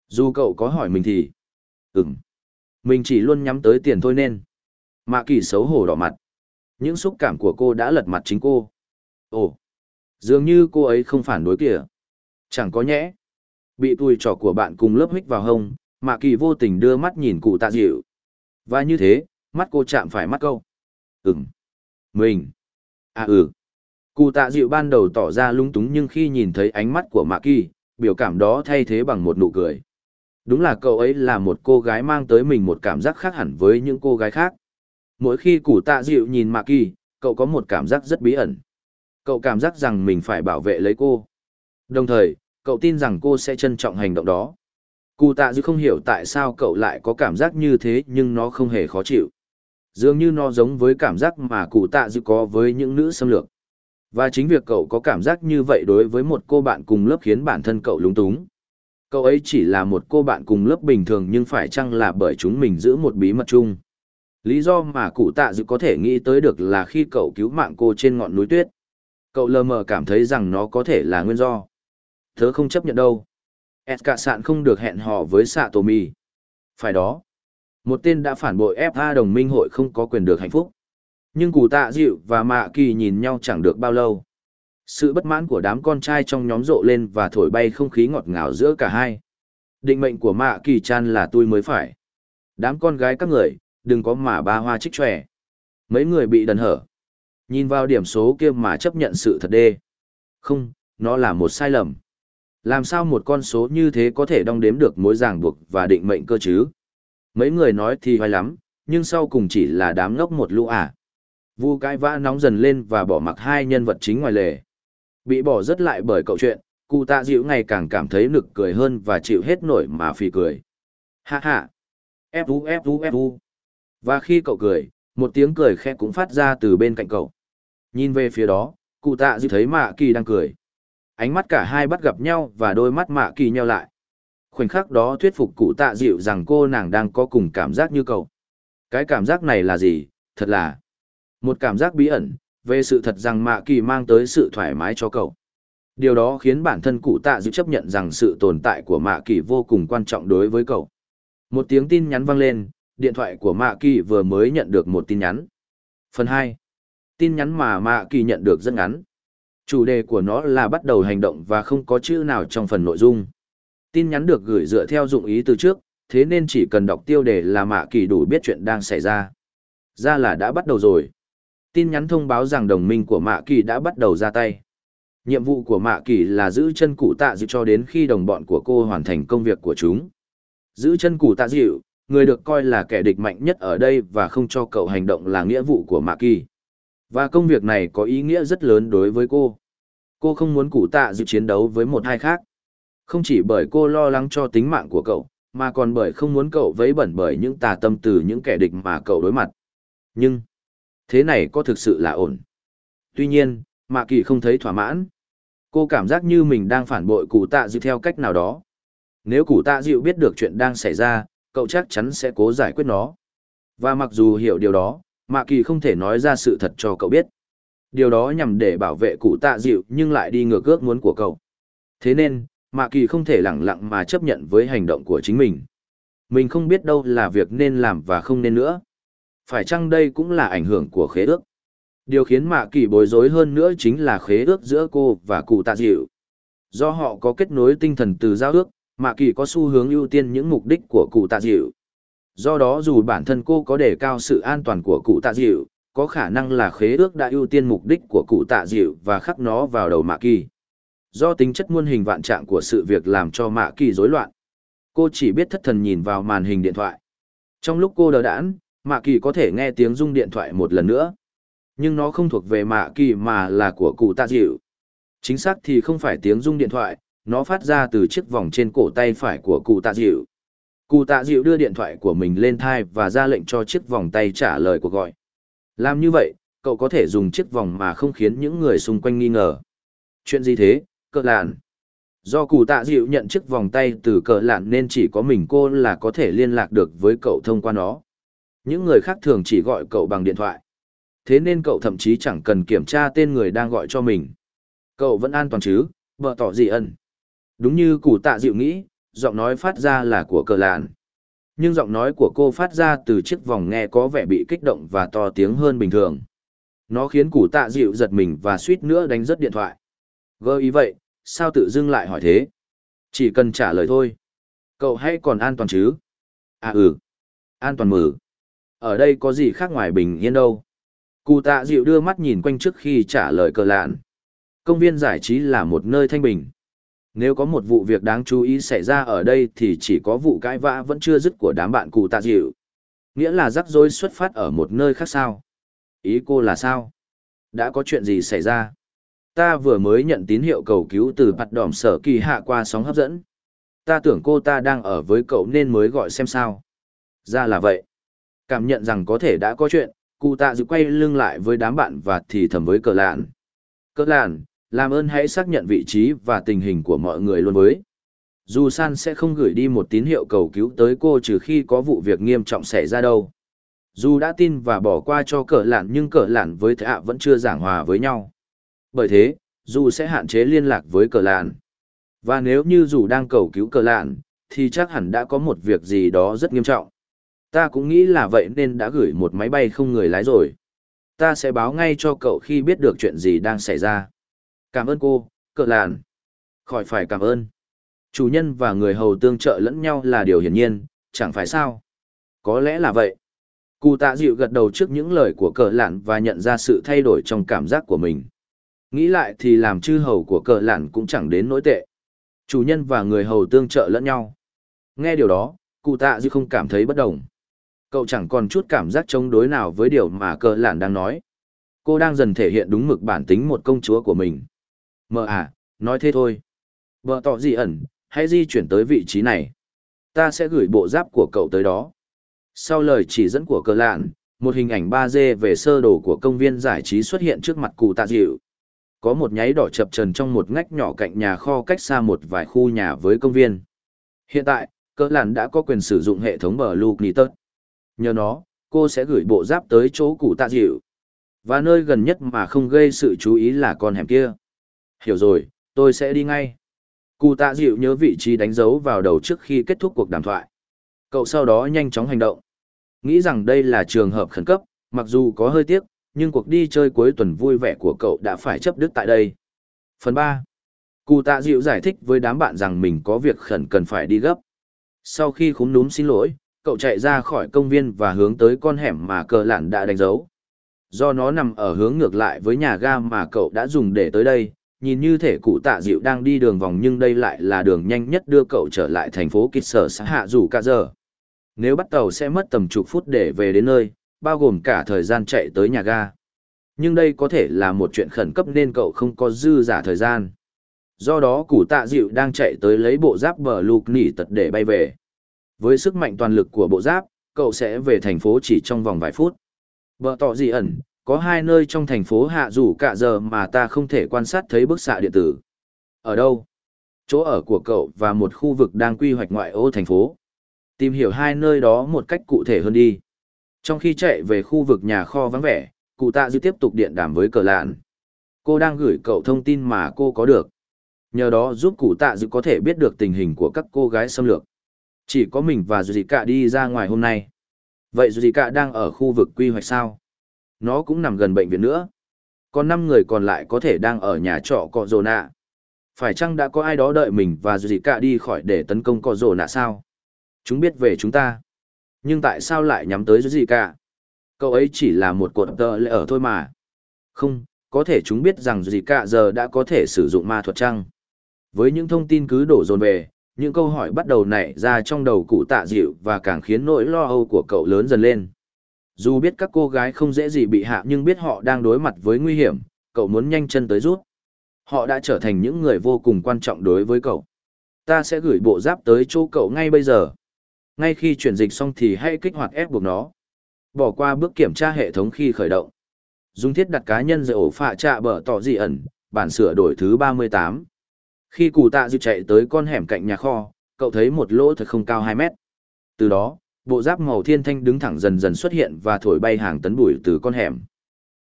Dù cậu có hỏi mình thì... Ừm. Mình chỉ luôn nhắm tới tiền thôi nên. Mạ kỳ xấu hổ đỏ mặt. Những xúc cảm của cô đã lật mặt chính cô. Ồ, dường như cô ấy không phản đối kìa. Chẳng có nhẽ. Bị tùi trò của bạn cùng lớp hích vào hông, Mạ Kỳ vô tình đưa mắt nhìn cụ tạ dịu. Và như thế, mắt cô chạm phải mắt câu. Ừm. Mình. À ừ. Cụ tạ dịu ban đầu tỏ ra lung túng nhưng khi nhìn thấy ánh mắt của Mạ Kỳ, biểu cảm đó thay thế bằng một nụ cười. Đúng là cậu ấy là một cô gái mang tới mình một cảm giác khác hẳn với những cô gái khác mỗi khi củ tạ dịu nhìn mạ kỳ, cậu có một cảm giác rất bí ẩn cậu cảm giác rằng mình phải bảo vệ lấy cô đồng thời, cậu tin rằng cô sẽ trân trọng hành động đó. Cụ tạ dư không hiểu tại sao cậu lại có cảm giác như thế, nhưng nó không hề khó chịu. Dường như nó giống với cảm giác mà cụ tạ dư có với những nữ xâm lược. Và chính việc cậu có cảm giác như vậy đối với một cô bạn cùng lớp khiến bản thân cậu lúng túng. Cậu ấy chỉ là một cô bạn cùng lớp bình thường nhưng phải chăng là bởi chúng mình giữ một bí mật chung. Lý do mà cụ tạ dự có thể nghĩ tới được là khi cậu cứu mạng cô trên ngọn núi tuyết. Cậu lờ mờ cảm thấy rằng nó có thể là nguyên do. Tớ không chấp nhận đâu. S cả sạn không được hẹn hò với xạ tổ mì. Phải đó. Một tên đã phản bội FA đồng minh hội không có quyền được hạnh phúc. Nhưng cụ tạ dịu và mạ kỳ nhìn nhau chẳng được bao lâu. Sự bất mãn của đám con trai trong nhóm rộ lên và thổi bay không khí ngọt ngào giữa cả hai. Định mệnh của mạ kỳ chan là tôi mới phải. Đám con gái các người, đừng có mà ba hoa trích tròe. Mấy người bị đần hở. Nhìn vào điểm số kia mà chấp nhận sự thật đê. Không, nó là một sai lầm. Làm sao một con số như thế có thể đong đếm được mối ràng buộc và định mệnh cơ chứ? Mấy người nói thì hoài lắm, nhưng sau cùng chỉ là đám ngốc một lũ à. Vu cái vã nóng dần lên và bỏ mặc hai nhân vật chính ngoài lề. Bị bỏ rất lại bởi cậu chuyện, cụ tạ dịu ngày càng cảm thấy nực cười hơn và chịu hết nổi mà phì cười. Ha ha! Fu ép fu! Và khi cậu cười, một tiếng cười khẽ cũng phát ra từ bên cạnh cậu. Nhìn về phía đó, cụ tạ dịu thấy mạ kỳ đang cười. Ánh mắt cả hai bắt gặp nhau và đôi mắt mạ kỳ nheo lại. Khoảnh khắc đó thuyết phục cụ tạ dịu rằng cô nàng đang có cùng cảm giác như cậu. Cái cảm giác này là gì? Thật là một cảm giác bí ẩn, về sự thật rằng mạ kỳ mang tới sự thoải mái cho cậu. Điều đó khiến bản thân cụ tạ dịu chấp nhận rằng sự tồn tại của mạ kỳ vô cùng quan trọng đối với cậu. Một tiếng tin nhắn vang lên, điện thoại của mạ kỳ vừa mới nhận được một tin nhắn. Phần 2. Tin nhắn mà mạ kỳ nhận được rất ngắn. Chủ đề của nó là bắt đầu hành động và không có chữ nào trong phần nội dung. Tin nhắn được gửi dựa theo dụng ý từ trước, thế nên chỉ cần đọc tiêu đề là mạ kỳ đủ biết chuyện đang xảy ra. Ra là đã bắt đầu rồi. Tin nhắn thông báo rằng đồng minh của mạ kỳ đã bắt đầu ra tay. Nhiệm vụ của mạ kỳ là giữ chân cụ tạ dịu cho đến khi đồng bọn của cô hoàn thành công việc của chúng. Giữ chân cụ tạ dịu, người được coi là kẻ địch mạnh nhất ở đây và không cho cậu hành động là nghĩa vụ của mạ kỳ. Và công việc này có ý nghĩa rất lớn đối với cô. Cô không muốn cụ tạ dự chiến đấu với một hai khác. Không chỉ bởi cô lo lắng cho tính mạng của cậu, mà còn bởi không muốn cậu vấy bẩn bởi những tà tâm từ những kẻ địch mà cậu đối mặt. Nhưng, thế này có thực sự là ổn. Tuy nhiên, Mạ Kỳ không thấy thỏa mãn. Cô cảm giác như mình đang phản bội cụ tạ dịu theo cách nào đó. Nếu cụ tạ dịu biết được chuyện đang xảy ra, cậu chắc chắn sẽ cố giải quyết nó. Và mặc dù hiểu điều đó, Mạ Kỳ không thể nói ra sự thật cho cậu biết. Điều đó nhằm để bảo vệ cụ tạ dịu nhưng lại đi ngược ước muốn của cậu. Thế nên, Mạ Kỳ không thể lặng lặng mà chấp nhận với hành động của chính mình. Mình không biết đâu là việc nên làm và không nên nữa. Phải chăng đây cũng là ảnh hưởng của khế ước? Điều khiến Mạ Kỳ bối rối hơn nữa chính là khế ước giữa cô và cụ tạ dịu. Do họ có kết nối tinh thần từ giao ước, Mạ Kỳ có xu hướng ưu tiên những mục đích của cụ tạ dịu. Do đó dù bản thân cô có đề cao sự an toàn của cụ tạ dịu, có khả năng là khế ước đã ưu tiên mục đích của cụ tạ dịu và khắc nó vào đầu Mạ Kỳ. Do tính chất muôn hình vạn trạng của sự việc làm cho Mạ Kỳ rối loạn. Cô chỉ biết thất thần nhìn vào màn hình điện thoại. Trong lúc cô đờ đẫn, Mạ Kỳ có thể nghe tiếng rung điện thoại một lần nữa. Nhưng nó không thuộc về Mạ Kỳ mà là của cụ tạ dịu. Chính xác thì không phải tiếng rung điện thoại, nó phát ra từ chiếc vòng trên cổ tay phải của cụ tạ dịu. Cụ tạ dịu đưa điện thoại của mình lên thai và ra lệnh cho chiếc vòng tay trả lời cuộc gọi. Làm như vậy, cậu có thể dùng chiếc vòng mà không khiến những người xung quanh nghi ngờ. Chuyện gì thế, cỡ lạn? Do cụ tạ dịu nhận chiếc vòng tay từ cỡ lạn nên chỉ có mình cô là có thể liên lạc được với cậu thông qua nó. Những người khác thường chỉ gọi cậu bằng điện thoại. Thế nên cậu thậm chí chẳng cần kiểm tra tên người đang gọi cho mình. Cậu vẫn an toàn chứ, vợ tỏ gì ẩn. Đúng như cụ tạ dịu nghĩ, giọng nói phát ra là của cờ lạn. Nhưng giọng nói của cô phát ra từ chiếc vòng nghe có vẻ bị kích động và to tiếng hơn bình thường. Nó khiến cụ tạ dịu giật mình và suýt nữa đánh rớt điện thoại. Gơ ý vậy, sao tự dưng lại hỏi thế? Chỉ cần trả lời thôi. Cậu hay còn an toàn chứ? À ừ. An toàn mử. Ở đây có gì khác ngoài bình yên đâu. Cụ tạ dịu đưa mắt nhìn quanh trước khi trả lời cờ lạn. Công viên giải trí là một nơi thanh bình. Nếu có một vụ việc đáng chú ý xảy ra ở đây thì chỉ có vụ cãi vã vẫn chưa dứt của đám bạn cụ tạ dịu. Nghĩa là rắc rối xuất phát ở một nơi khác sao? Ý cô là sao? Đã có chuyện gì xảy ra? ta vừa mới nhận tín hiệu cầu cứu từ mặt đỏm sở kỳ hạ qua sóng hấp dẫn. Ta tưởng cô ta đang ở với cậu nên mới gọi xem sao. Ra là vậy. Cảm nhận rằng có thể đã có chuyện, cụ tạ dự quay lưng lại với đám bạn và thì thầm với cờ lạn. Cờ lạn, làm ơn hãy xác nhận vị trí và tình hình của mọi người luôn với. Dù San sẽ không gửi đi một tín hiệu cầu cứu tới cô trừ khi có vụ việc nghiêm trọng xảy ra đâu. Dù đã tin và bỏ qua cho cờ lạn nhưng cờ lạn với thạ vẫn chưa giảng hòa với nhau. Bởi thế, dù sẽ hạn chế liên lạc với cờ lạn. Và nếu như dù đang cầu cứu cờ lạn, thì chắc hẳn đã có một việc gì đó rất nghiêm trọng. Ta cũng nghĩ là vậy nên đã gửi một máy bay không người lái rồi. Ta sẽ báo ngay cho cậu khi biết được chuyện gì đang xảy ra. Cảm ơn cô, cờ lạn. Khỏi phải cảm ơn. Chủ nhân và người hầu tương trợ lẫn nhau là điều hiển nhiên, chẳng phải sao? Có lẽ là vậy. Cụ tạ dịu gật đầu trước những lời của cờ lạn và nhận ra sự thay đổi trong cảm giác của mình. Nghĩ lại thì làm chư hầu của cờ lạn cũng chẳng đến nỗi tệ. Chủ nhân và người hầu tương trợ lẫn nhau. Nghe điều đó, cụ tạ dịu không cảm thấy bất đồng. Cậu chẳng còn chút cảm giác chống đối nào với điều mà cờ lạn đang nói. Cô đang dần thể hiện đúng mực bản tính một công chúa của mình. Mờ à, nói thế thôi. Vợ tỏ gì ẩn, hãy di chuyển tới vị trí này. Ta sẽ gửi bộ giáp của cậu tới đó. Sau lời chỉ dẫn của cờ lạn, một hình ảnh 3D về sơ đồ của công viên giải trí xuất hiện trước mặt cụ tạ dịu. Có một nháy đỏ chập trần trong một ngách nhỏ cạnh nhà kho cách xa một vài khu nhà với công viên. Hiện tại, cờ lạn đã có quyền sử dụng hệ thống bờ Luke Nitus. Nhờ nó, cô sẽ gửi bộ giáp tới chỗ cụ tạ dịu. Và nơi gần nhất mà không gây sự chú ý là con hẻm kia. Hiểu rồi, tôi sẽ đi ngay. Cụ tạ dịu nhớ vị trí đánh dấu vào đầu trước khi kết thúc cuộc đàm thoại. Cậu sau đó nhanh chóng hành động. Nghĩ rằng đây là trường hợp khẩn cấp, mặc dù có hơi tiếc, nhưng cuộc đi chơi cuối tuần vui vẻ của cậu đã phải chấp đứt tại đây. Phần 3. Cụ tạ dịu giải thích với đám bạn rằng mình có việc khẩn cần phải đi gấp. Sau khi khúm núm xin lỗi, cậu chạy ra khỏi công viên và hướng tới con hẻm mà cờ lản đã đánh dấu. Do nó nằm ở hướng ngược lại với nhà ga mà cậu đã dùng để tới đây, nhìn như thể cụ tạ dịu đang đi đường vòng nhưng đây lại là đường nhanh nhất đưa cậu trở lại thành phố kịch sở xã hạ dù cả giờ. Nếu bắt tàu sẽ mất tầm chục phút để về đến nơi, bao gồm cả thời gian chạy tới nhà ga. Nhưng đây có thể là một chuyện khẩn cấp nên cậu không có dư giả thời gian. Do đó cụ tạ dịu đang chạy tới lấy bộ giáp bờ lục nỉ tật để bay về. Với sức mạnh toàn lực của bộ giáp, cậu sẽ về thành phố chỉ trong vòng vài phút. Bờ tỏ gì ẩn, có hai nơi trong thành phố hạ rủ cả giờ mà ta không thể quan sát thấy bức xạ điện tử. Ở đâu? Chỗ ở của cậu và một khu vực đang quy hoạch ngoại ô thành phố. Tìm hiểu hai nơi đó một cách cụ thể hơn đi. Trong khi chạy về khu vực nhà kho vắng vẻ, cụ tạ dư tiếp tục điện đàm với cờ lạn. Cô đang gửi cậu thông tin mà cô có được. Nhờ đó giúp cụ tạ dư có thể biết được tình hình của các cô gái xâm lược. Chỉ có mình và Dù Cả đi ra ngoài hôm nay. Vậy Dù Cả đang ở khu vực quy hoạch sao? Nó cũng nằm gần bệnh viện nữa. Còn năm người còn lại có thể đang ở nhà trọ cọ rồ nạ. Phải chăng đã có ai đó đợi mình và Dù Cả đi khỏi để tấn công cọ rồ nạ sao? Chúng biết về chúng ta. Nhưng tại sao lại nhắm tới Dù Cả? Cậu ấy chỉ là một cột tờ lệ ở thôi mà. Không, có thể chúng biết rằng Dù Cả giờ đã có thể sử dụng ma thuật chăng? Với những thông tin cứ đổ dồn về, những câu hỏi bắt đầu nảy ra trong đầu cụ tạ dịu và càng khiến nỗi lo âu của cậu lớn dần lên. Dù biết các cô gái không dễ gì bị hạ nhưng biết họ đang đối mặt với nguy hiểm, cậu muốn nhanh chân tới rút. Họ đã trở thành những người vô cùng quan trọng đối với cậu. Ta sẽ gửi bộ giáp tới chỗ cậu ngay bây giờ. Ngay khi chuyển dịch xong thì hãy kích hoạt ép buộc nó. Bỏ qua bước kiểm tra hệ thống khi khởi động. Dùng thiết đặt cá nhân rồi ổ phạ trạ bở tỏ dị ẩn, bản sửa đổi thứ 38. Khi cụ tạ dịu chạy tới con hẻm cạnh nhà kho, cậu thấy một lỗ thật không cao 2 mét. Từ đó, bộ giáp màu thiên thanh đứng thẳng dần dần xuất hiện và thổi bay hàng tấn bụi từ con hẻm.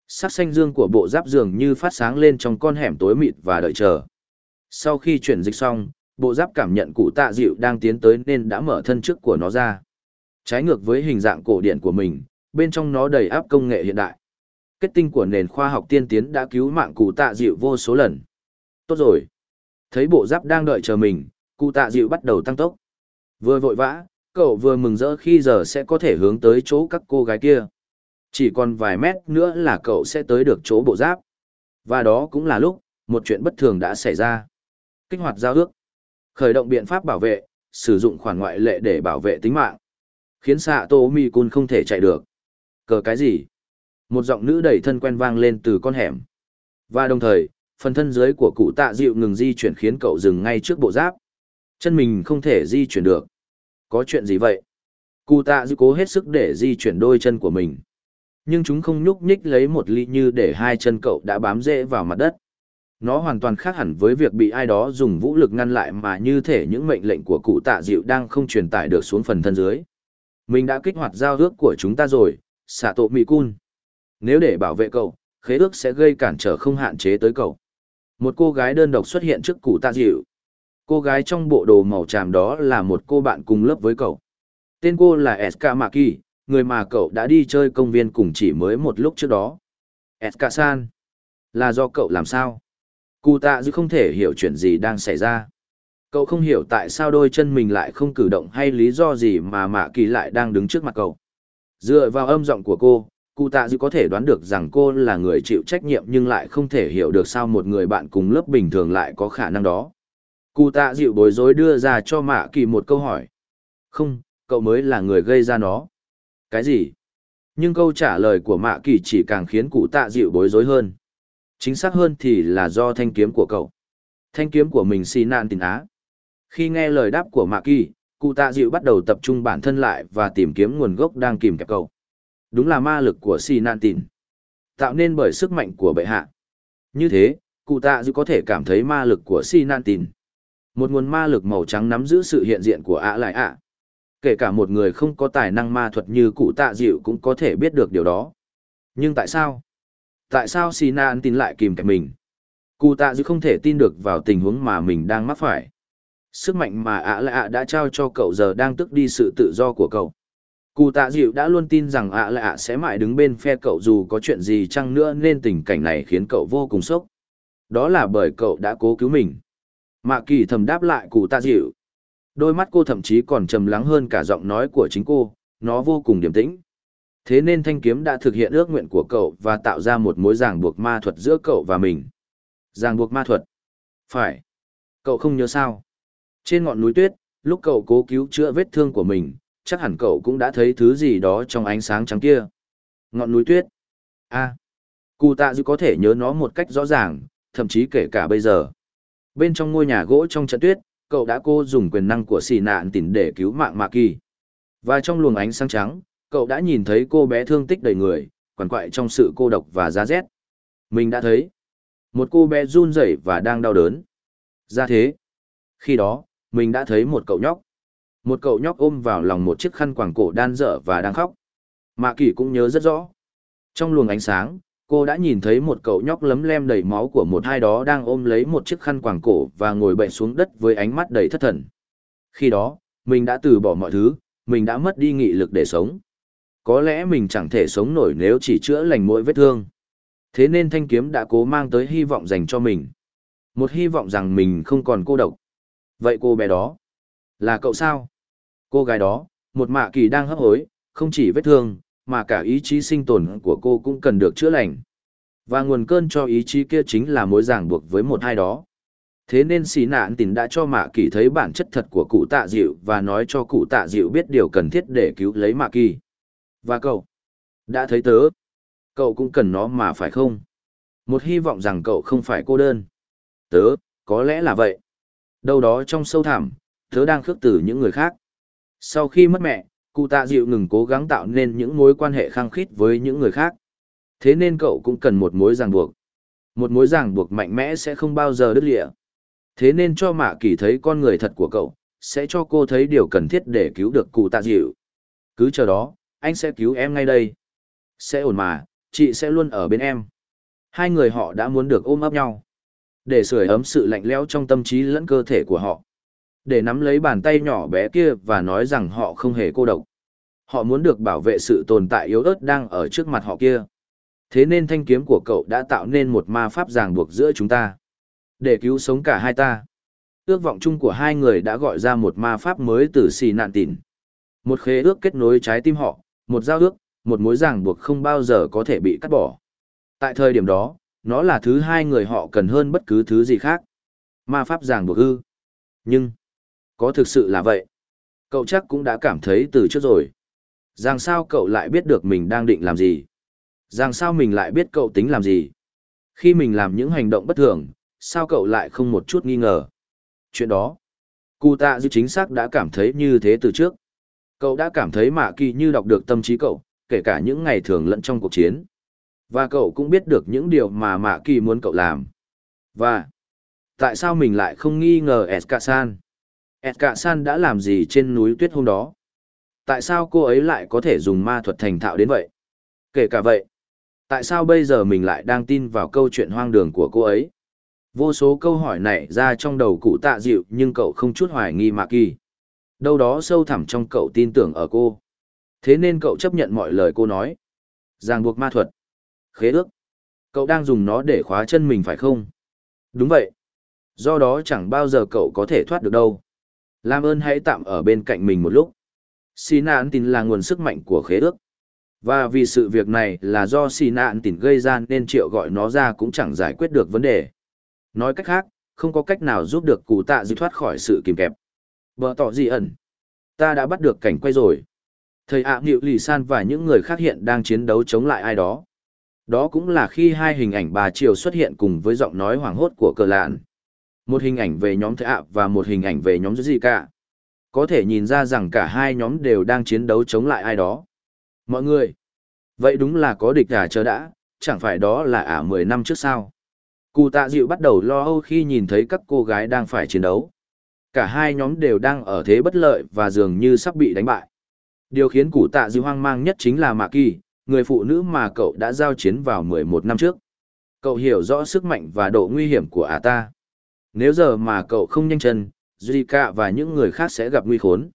Sắc xanh dương của bộ giáp dường như phát sáng lên trong con hẻm tối mịt và đợi chờ. Sau khi chuyển dịch xong, bộ giáp cảm nhận cụ tạ dịu đang tiến tới nên đã mở thân trước của nó ra. Trái ngược với hình dạng cổ điển của mình, bên trong nó đầy áp công nghệ hiện đại. Kết tinh của nền khoa học tiên tiến đã cứu mạng cụ tạ dịu vô số lần. Tốt rồi. Thấy bộ giáp đang đợi chờ mình, cụ tạ dịu bắt đầu tăng tốc. Vừa vội vã, cậu vừa mừng rỡ khi giờ sẽ có thể hướng tới chỗ các cô gái kia. Chỉ còn vài mét nữa là cậu sẽ tới được chỗ bộ giáp. Và đó cũng là lúc, một chuyện bất thường đã xảy ra. Kích hoạt giao ước. Khởi động biện pháp bảo vệ, sử dụng khoản ngoại lệ để bảo vệ tính mạng. Khiến xạ tô mi cun không thể chạy được. Cờ cái gì? Một giọng nữ đầy thân quen vang lên từ con hẻm. Và đồng thời, phần thân dưới của cụ tạ dịu ngừng di chuyển khiến cậu dừng ngay trước bộ giáp. Chân mình không thể di chuyển được. Có chuyện gì vậy? Cụ tạ dư cố hết sức để di chuyển đôi chân của mình. Nhưng chúng không nhúc nhích lấy một ly như để hai chân cậu đã bám rễ vào mặt đất. Nó hoàn toàn khác hẳn với việc bị ai đó dùng vũ lực ngăn lại mà như thể những mệnh lệnh của cụ tạ dịu đang không truyền tải được xuống phần thân dưới. Mình đã kích hoạt giao ước của chúng ta rồi, xạ tổ mì cun. Nếu để bảo vệ cậu, khế ước sẽ gây cản trở không hạn chế tới cậu. Một cô gái đơn độc xuất hiện trước cụ tạ dịu. Cô gái trong bộ đồ màu tràm đó là một cô bạn cùng lớp với cậu. Tên cô là Eska Maki, người mà cậu đã đi chơi công viên cùng chỉ mới một lúc trước đó. Eska San. Là do cậu làm sao? Cụ tạ dư không thể hiểu chuyện gì đang xảy ra. Cậu không hiểu tại sao đôi chân mình lại không cử động hay lý do gì mà mạ kỳ lại đang đứng trước mặt cậu. Dựa vào âm giọng của cô, cụ tạ dư có thể đoán được rằng cô là người chịu trách nhiệm nhưng lại không thể hiểu được sao một người bạn cùng lớp bình thường lại có khả năng đó. Cụ tạ dịu bối rối đưa ra cho mạ kỳ một câu hỏi. Không, cậu mới là người gây ra nó. Cái gì? Nhưng câu trả lời của mạ kỳ chỉ càng khiến cụ tạ dịu bối rối hơn. Chính xác hơn thì là do thanh kiếm của cậu. Thanh kiếm của mình xì nạn tình á. Khi nghe lời đáp của Mạ Kỳ, cụ tạ dịu bắt đầu tập trung bản thân lại và tìm kiếm nguồn gốc đang kìm kẹp cậu. Đúng là ma lực của xì nạn tình. Tạo nên bởi sức mạnh của bệ hạ. Như thế, cụ tạ dịu có thể cảm thấy ma lực của xì nạn tình. Một nguồn ma lực màu trắng nắm giữ sự hiện diện của ạ lại ạ. Kể cả một người không có tài năng ma thuật như cụ tạ dịu cũng có thể biết được điều đó. Nhưng tại sao? tại sao xì na ăn tin lại kìm kẹp mình cụ tạ dịu không thể tin được vào tình huống mà mình đang mắc phải sức mạnh mà ạ lại ạ đã trao cho cậu giờ đang tức đi sự tự do của cậu cụ tạ dịu đã luôn tin rằng ạ lại ạ sẽ mãi đứng bên phe cậu dù có chuyện gì chăng nữa nên tình cảnh này khiến cậu vô cùng sốc đó là bởi cậu đã cố cứu mình mạ kỳ thầm đáp lại cụ tạ dịu đôi mắt cô thậm chí còn trầm lắng hơn cả giọng nói của chính cô nó vô cùng điềm tĩnh Thế nên thanh kiếm đã thực hiện ước nguyện của cậu và tạo ra một mối ràng buộc ma thuật giữa cậu và mình. Ràng buộc ma thuật. Phải. Cậu không nhớ sao. Trên ngọn núi tuyết, lúc cậu cố cứu chữa vết thương của mình, chắc hẳn cậu cũng đã thấy thứ gì đó trong ánh sáng trắng kia. Ngọn núi tuyết. a à. Cụ tạ dư có thể nhớ nó một cách rõ ràng, thậm chí kể cả bây giờ. Bên trong ngôi nhà gỗ trong trận tuyết, cậu đã cô dùng quyền năng của xì nạn tỉn để cứu mạng Mạ Kỳ. Và trong luồng ánh sáng trắng, cậu đã nhìn thấy cô bé thương tích đầy người, quằn quại trong sự cô độc và giá rét. Mình đã thấy một cô bé run rẩy và đang đau đớn. Ra thế. Khi đó, mình đã thấy một cậu nhóc. Một cậu nhóc ôm vào lòng một chiếc khăn quàng cổ đan dở và đang khóc. Mạ Kỳ cũng nhớ rất rõ. Trong luồng ánh sáng, cô đã nhìn thấy một cậu nhóc lấm lem đầy máu của một hai đó đang ôm lấy một chiếc khăn quàng cổ và ngồi bệnh xuống đất với ánh mắt đầy thất thần. Khi đó, mình đã từ bỏ mọi thứ, mình đã mất đi nghị lực để sống có lẽ mình chẳng thể sống nổi nếu chỉ chữa lành mỗi vết thương. Thế nên thanh kiếm đã cố mang tới hy vọng dành cho mình. Một hy vọng rằng mình không còn cô độc. Vậy cô bé đó, là cậu sao? Cô gái đó, một mạ kỳ đang hấp hối, không chỉ vết thương, mà cả ý chí sinh tồn của cô cũng cần được chữa lành. Và nguồn cơn cho ý chí kia chính là mối ràng buộc với một hai đó. Thế nên xì nạn tình đã cho mạ kỳ thấy bản chất thật của cụ tạ dịu và nói cho cụ tạ dịu biết điều cần thiết để cứu lấy mạ kỳ. Và cậu, đã thấy tớ, cậu cũng cần nó mà phải không? Một hy vọng rằng cậu không phải cô đơn. Tớ, có lẽ là vậy. Đâu đó trong sâu thẳm, tớ đang khước từ những người khác. Sau khi mất mẹ, cụ tạ dịu ngừng cố gắng tạo nên những mối quan hệ khăng khít với những người khác. Thế nên cậu cũng cần một mối ràng buộc. Một mối ràng buộc mạnh mẽ sẽ không bao giờ đứt lịa. Thế nên cho Mạ Kỳ thấy con người thật của cậu, sẽ cho cô thấy điều cần thiết để cứu được cụ tạ dịu. Cứ chờ đó, anh sẽ cứu em ngay đây. Sẽ ổn mà, chị sẽ luôn ở bên em. Hai người họ đã muốn được ôm ấp nhau. Để sưởi ấm sự lạnh lẽo trong tâm trí lẫn cơ thể của họ. Để nắm lấy bàn tay nhỏ bé kia và nói rằng họ không hề cô độc. Họ muốn được bảo vệ sự tồn tại yếu ớt đang ở trước mặt họ kia. Thế nên thanh kiếm của cậu đã tạo nên một ma pháp ràng buộc giữa chúng ta. Để cứu sống cả hai ta. Ước vọng chung của hai người đã gọi ra một ma pháp mới từ xì nạn tịn. Một khế ước kết nối trái tim họ, một giao ước, một mối ràng buộc không bao giờ có thể bị cắt bỏ. Tại thời điểm đó, nó là thứ hai người họ cần hơn bất cứ thứ gì khác. Ma pháp ràng buộc ư. Nhưng, có thực sự là vậy? Cậu chắc cũng đã cảm thấy từ trước rồi. Rằng sao cậu lại biết được mình đang định làm gì? Rằng sao mình lại biết cậu tính làm gì? Khi mình làm những hành động bất thường, sao cậu lại không một chút nghi ngờ? Chuyện đó, cụ tạ dư chính xác đã cảm thấy như thế từ trước. Cậu đã cảm thấy mạ kỳ như đọc được tâm trí cậu, kể cả những ngày thường lẫn trong cuộc chiến. Và cậu cũng biết được những điều mà mạ kỳ muốn cậu làm. Và, tại sao mình lại không nghi ngờ Eskasan? Eskasan đã làm gì trên núi tuyết hôm đó? Tại sao cô ấy lại có thể dùng ma thuật thành thạo đến vậy? Kể cả vậy, tại sao bây giờ mình lại đang tin vào câu chuyện hoang đường của cô ấy? Vô số câu hỏi này ra trong đầu cụ tạ dịu nhưng cậu không chút hoài nghi mà Kỳ. Đâu đó sâu thẳm trong cậu tin tưởng ở cô. Thế nên cậu chấp nhận mọi lời cô nói. Ràng buộc ma thuật. Khế ước. Cậu đang dùng nó để khóa chân mình phải không? Đúng vậy. Do đó chẳng bao giờ cậu có thể thoát được đâu. Làm ơn hãy tạm ở bên cạnh mình một lúc. Xì nạn tin là nguồn sức mạnh của khế ước. Và vì sự việc này là do xì nạn tin gây ra nên triệu gọi nó ra cũng chẳng giải quyết được vấn đề. Nói cách khác, không có cách nào giúp được cụ tạ dư thoát khỏi sự kìm kẹp. Vợ tỏ dị ẩn. Ta đã bắt được cảnh quay rồi. Thầy ạ à, lì san và những người khác hiện đang chiến đấu chống lại ai đó. Đó cũng là khi hai hình ảnh bà Triều xuất hiện cùng với giọng nói hoảng hốt của cờ lạn. Một hình ảnh về nhóm thầy ạ và một hình ảnh về nhóm gì cả. Có thể nhìn ra rằng cả hai nhóm đều đang chiến đấu chống lại ai đó. Mọi người. Vậy đúng là có địch à chờ đã, chẳng phải đó là ả à 10 năm trước sao. Cụ tạ dịu bắt đầu lo âu khi nhìn thấy các cô gái đang phải chiến đấu. Cả hai nhóm đều đang ở thế bất lợi và dường như sắp bị đánh bại. Điều khiến cụ tạ dịu hoang mang nhất chính là Mạ Kỳ, người phụ nữ mà cậu đã giao chiến vào 11 năm trước. Cậu hiểu rõ sức mạnh và độ nguy hiểm của ả ta. Nếu giờ mà cậu không nhanh chân, Zika và những người khác sẽ gặp nguy khốn.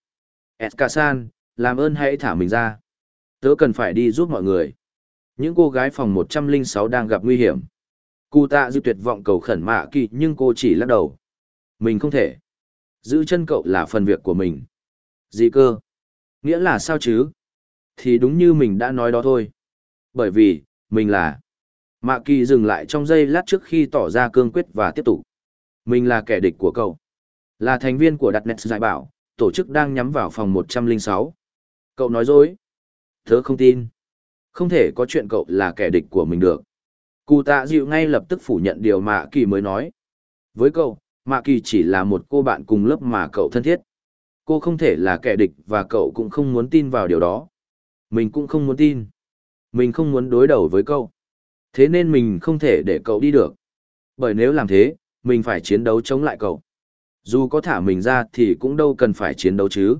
Eskasan, làm ơn hãy thả mình ra. Tớ cần phải đi giúp mọi người. Những cô gái phòng 106 đang gặp nguy hiểm. Cụ tạ dư tuyệt vọng cầu khẩn mạ kỳ nhưng cô chỉ lắc đầu. Mình không thể. Giữ chân cậu là phần việc của mình. Gì cơ? Nghĩa là sao chứ? Thì đúng như mình đã nói đó thôi. Bởi vì, mình là... Mạ kỳ dừng lại trong giây lát trước khi tỏ ra cương quyết và tiếp tục. Mình là kẻ địch của cậu. Là thành viên của đặt nét giải bảo, tổ chức đang nhắm vào phòng 106. Cậu nói dối. Thớ không tin. Không thể có chuyện cậu là kẻ địch của mình được. Cụ tạ dịu ngay lập tức phủ nhận điều mà Kỳ mới nói. Với cậu, Mạ Kỳ chỉ là một cô bạn cùng lớp mà cậu thân thiết. Cô không thể là kẻ địch và cậu cũng không muốn tin vào điều đó. Mình cũng không muốn tin. Mình không muốn đối đầu với cậu. Thế nên mình không thể để cậu đi được. Bởi nếu làm thế, mình phải chiến đấu chống lại cậu. Dù có thả mình ra thì cũng đâu cần phải chiến đấu chứ.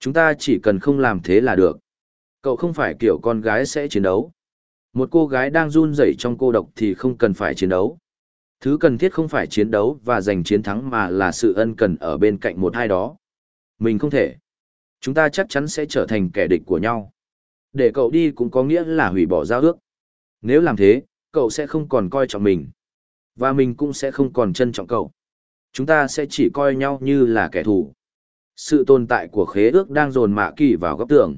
Chúng ta chỉ cần không làm thế là được. Cậu không phải kiểu con gái sẽ chiến đấu. Một cô gái đang run rẩy trong cô độc thì không cần phải chiến đấu. Thứ cần thiết không phải chiến đấu và giành chiến thắng mà là sự ân cần ở bên cạnh một hai đó. Mình không thể. Chúng ta chắc chắn sẽ trở thành kẻ địch của nhau. Để cậu đi cũng có nghĩa là hủy bỏ giao ước. Nếu làm thế, cậu sẽ không còn coi trọng mình. Và mình cũng sẽ không còn trân trọng cậu. Chúng ta sẽ chỉ coi nhau như là kẻ thù. Sự tồn tại của khế ước đang dồn mạ kỳ vào góc tường.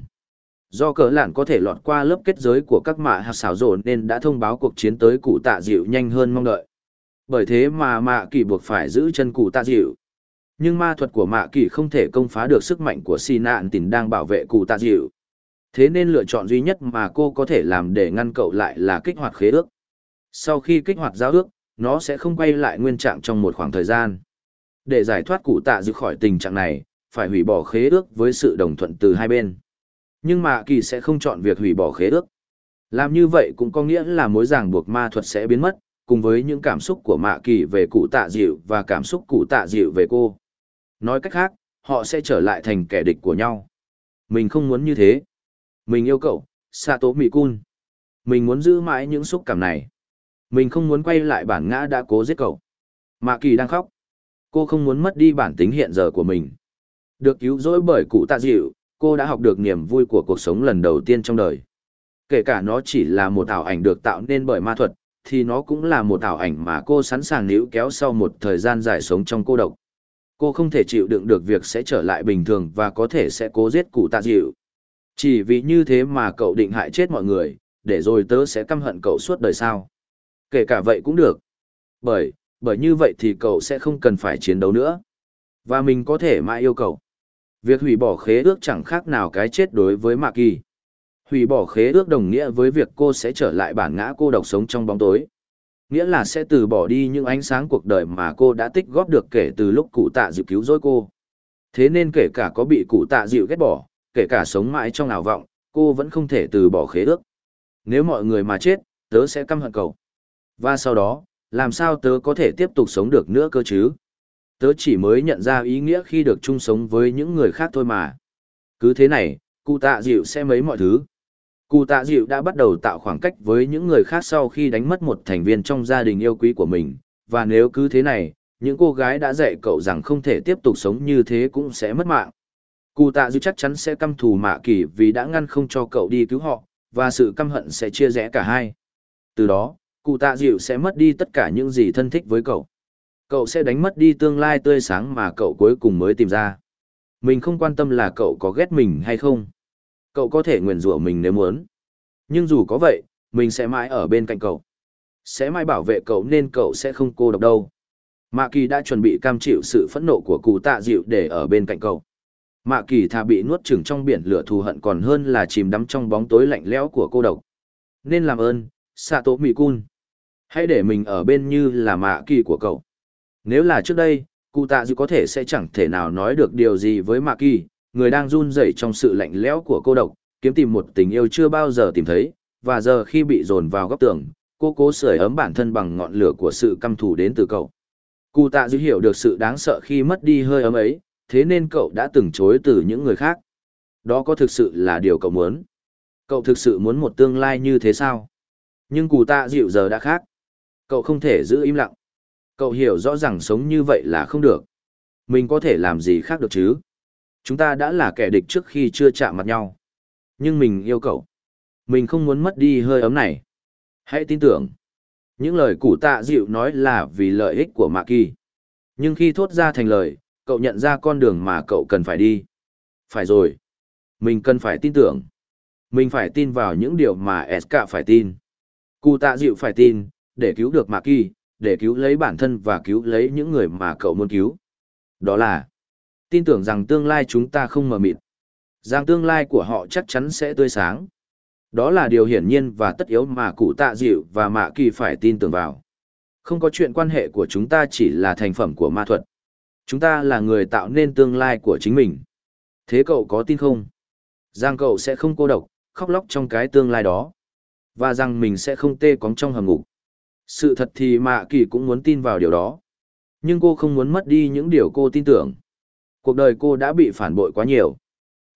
Do cỡ lạn có thể lọt qua lớp kết giới của các mạ hạt xảo rộn nên đã thông báo cuộc chiến tới cụ tạ dịu nhanh hơn mong đợi. Bởi thế mà mạ kỳ buộc phải giữ chân cụ tạ dịu. Nhưng ma thuật của mạ kỳ không thể công phá được sức mạnh của si nạn Tỉnh đang bảo vệ cụ tạ dịu. Thế nên lựa chọn duy nhất mà cô có thể làm để ngăn cậu lại là kích hoạt khế ước. Sau khi kích hoạt giao ước, nó sẽ không quay lại nguyên trạng trong một khoảng thời gian. Để giải thoát cụ tạ dự khỏi tình trạng này, phải hủy bỏ khế ước với sự đồng thuận từ hai bên. Nhưng mà kỳ sẽ không chọn việc hủy bỏ khế ước. Làm như vậy cũng có nghĩa là mối ràng buộc ma thuật sẽ biến mất, cùng với những cảm xúc của mạ kỳ về cụ tạ dịu và cảm xúc cụ tạ dịu về cô. Nói cách khác, họ sẽ trở lại thành kẻ địch của nhau. Mình không muốn như thế. Mình yêu cậu, Sato Mikun. Mình muốn giữ mãi những xúc cảm này. Mình không muốn quay lại bản ngã đã cố giết cậu. Mạ kỳ đang khóc. Cô không muốn mất đi bản tính hiện giờ của mình. Được cứu rỗi bởi cụ tạ dịu, cô đã học được niềm vui của cuộc sống lần đầu tiên trong đời. Kể cả nó chỉ là một ảo ảnh được tạo nên bởi ma thuật, thì nó cũng là một ảo ảnh mà cô sẵn sàng níu kéo sau một thời gian dài sống trong cô độc. Cô không thể chịu đựng được việc sẽ trở lại bình thường và có thể sẽ cố giết cụ tạ dịu. Chỉ vì như thế mà cậu định hại chết mọi người, để rồi tớ sẽ căm hận cậu suốt đời sao. Kể cả vậy cũng được. Bởi, bởi như vậy thì cậu sẽ không cần phải chiến đấu nữa. Và mình có thể mãi yêu cậu. Việc hủy bỏ khế ước chẳng khác nào cái chết đối với Mạc Kỳ. Hủy bỏ khế ước đồng nghĩa với việc cô sẽ trở lại bản ngã cô độc sống trong bóng tối. Nghĩa là sẽ từ bỏ đi những ánh sáng cuộc đời mà cô đã tích góp được kể từ lúc cụ tạ dịu cứu rỗi cô. Thế nên kể cả có bị cụ tạ dịu ghét bỏ, kể cả sống mãi trong ảo vọng, cô vẫn không thể từ bỏ khế ước. Nếu mọi người mà chết, tớ sẽ căm hận cậu. Và sau đó, làm sao tớ có thể tiếp tục sống được nữa cơ chứ? Tớ chỉ mới nhận ra ý nghĩa khi được chung sống với những người khác thôi mà. Cứ thế này, cụ tạ dịu sẽ mấy mọi thứ. Cụ tạ dịu đã bắt đầu tạo khoảng cách với những người khác sau khi đánh mất một thành viên trong gia đình yêu quý của mình, và nếu cứ thế này, những cô gái đã dạy cậu rằng không thể tiếp tục sống như thế cũng sẽ mất mạng. Cụ tạ dịu chắc chắn sẽ căm thù mạ kỳ vì đã ngăn không cho cậu đi cứu họ, và sự căm hận sẽ chia rẽ cả hai. Từ đó, cụ tạ dịu sẽ mất đi tất cả những gì thân thích với cậu. Cậu sẽ đánh mất đi tương lai tươi sáng mà cậu cuối cùng mới tìm ra. Mình không quan tâm là cậu có ghét mình hay không. Cậu có thể nguyền rủa mình nếu muốn. Nhưng dù có vậy, mình sẽ mãi ở bên cạnh cậu. Sẽ mãi bảo vệ cậu nên cậu sẽ không cô độc đâu. Mạ kỳ đã chuẩn bị cam chịu sự phẫn nộ của cụ tạ dịu để ở bên cạnh cậu. Mạ kỳ thà bị nuốt chửng trong biển lửa thù hận còn hơn là chìm đắm trong bóng tối lạnh lẽo của cô độc. Nên làm ơn, Sato Mikun. Hãy để mình ở bên như là mạ kỳ của cậu. Nếu là trước đây, cụ tạ dư có thể sẽ chẳng thể nào nói được điều gì với mạ kỳ, người đang run rẩy trong sự lạnh lẽo của cô độc, kiếm tìm một tình yêu chưa bao giờ tìm thấy, và giờ khi bị dồn vào góc tường, cô cố sưởi ấm bản thân bằng ngọn lửa của sự căm thù đến từ cậu. Cụ tạ dữ hiểu được sự đáng sợ khi mất đi hơi ấm ấy, thế nên cậu đã từng chối từ những người khác. Đó có thực sự là điều cậu muốn. Cậu thực sự muốn một tương lai như thế sao? Nhưng cụ tạ dịu giờ đã khác. Cậu không thể giữ im lặng. Cậu hiểu rõ rằng sống như vậy là không được. Mình có thể làm gì khác được chứ? Chúng ta đã là kẻ địch trước khi chưa chạm mặt nhau. Nhưng mình yêu cậu. Mình không muốn mất đi hơi ấm này. Hãy tin tưởng. Những lời củ tạ dịu nói là vì lợi ích của Mạ Kỳ. Nhưng khi thốt ra thành lời, cậu nhận ra con đường mà cậu cần phải đi. Phải rồi. Mình cần phải tin tưởng. Mình phải tin vào những điều mà SK phải tin. Cụ tạ dịu phải tin, để cứu được Mạc Kỳ, để cứu lấy bản thân và cứu lấy những người mà cậu muốn cứu. Đó là tin tưởng rằng tương lai chúng ta không mờ mịt. Rằng tương lai của họ chắc chắn sẽ tươi sáng. Đó là điều hiển nhiên và tất yếu mà cụ tạ dịu và mạ kỳ phải tin tưởng vào. Không có chuyện quan hệ của chúng ta chỉ là thành phẩm của ma thuật. Chúng ta là người tạo nên tương lai của chính mình. Thế cậu có tin không? Giang cậu sẽ không cô độc, khóc lóc trong cái tương lai đó. Và rằng mình sẽ không tê cóng trong hầm ngục. Sự thật thì mạ kỳ cũng muốn tin vào điều đó. Nhưng cô không muốn mất đi những điều cô tin tưởng. Cuộc đời cô đã bị phản bội quá nhiều.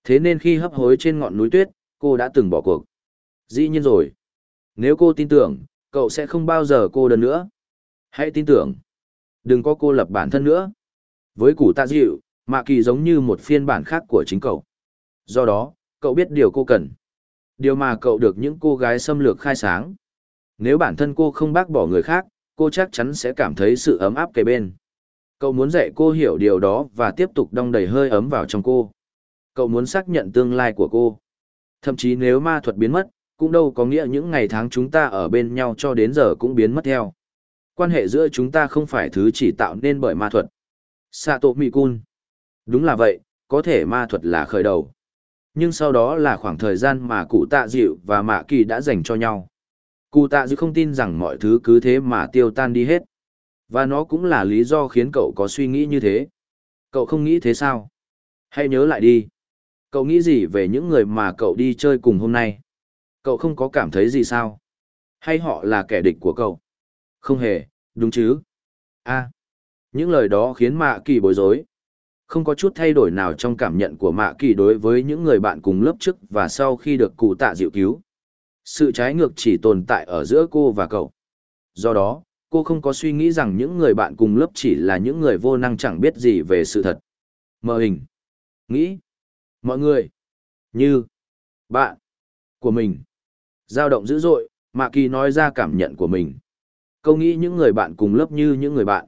Thế nên khi hấp hối trên ngọn núi tuyết, cô đã từng bỏ cuộc. Dĩ nhiên rồi. Nếu cô tin tưởng, cậu sẽ không bao giờ cô đơn nữa. Hãy tin tưởng. Đừng có cô lập bản thân nữa. Với củ tạ dịu, Mạ Kỳ giống như một phiên bản khác của chính cậu. Do đó, cậu biết điều cô cần. Điều mà cậu được những cô gái xâm lược khai sáng. Nếu bản thân cô không bác bỏ người khác, cô chắc chắn sẽ cảm thấy sự ấm áp kề bên. Cậu muốn dạy cô hiểu điều đó và tiếp tục đong đầy hơi ấm vào trong cô. Cậu muốn xác nhận tương lai của cô. Thậm chí nếu ma thuật biến mất, cũng đâu có nghĩa những ngày tháng chúng ta ở bên nhau cho đến giờ cũng biến mất theo. Quan hệ giữa chúng ta không phải thứ chỉ tạo nên bởi ma thuật. Sato Mikun. Đúng là vậy, có thể ma thuật là khởi đầu. Nhưng sau đó là khoảng thời gian mà cụ tạ dịu và mạ kỳ đã dành cho nhau. Cụ tạ dư không tin rằng mọi thứ cứ thế mà tiêu tan đi hết. Và nó cũng là lý do khiến cậu có suy nghĩ như thế. Cậu không nghĩ thế sao? Hãy nhớ lại đi. Cậu nghĩ gì về những người mà cậu đi chơi cùng hôm nay? Cậu không có cảm thấy gì sao? Hay họ là kẻ địch của cậu? Không hề, đúng chứ? a à, những lời đó khiến Mạ Kỳ bối rối. Không có chút thay đổi nào trong cảm nhận của Mạ Kỳ đối với những người bạn cùng lớp trước và sau khi được cụ tạ dịu cứu. Sự trái ngược chỉ tồn tại ở giữa cô và cậu. Do đó, cô không có suy nghĩ rằng những người bạn cùng lớp chỉ là những người vô năng chẳng biết gì về sự thật. Mờ hình. Nghĩ. Mọi người. Như. Bạn. Của mình. dao động dữ dội, Mạ Kỳ nói ra cảm nhận của mình. Câu nghĩ những người bạn cùng lớp như những người bạn.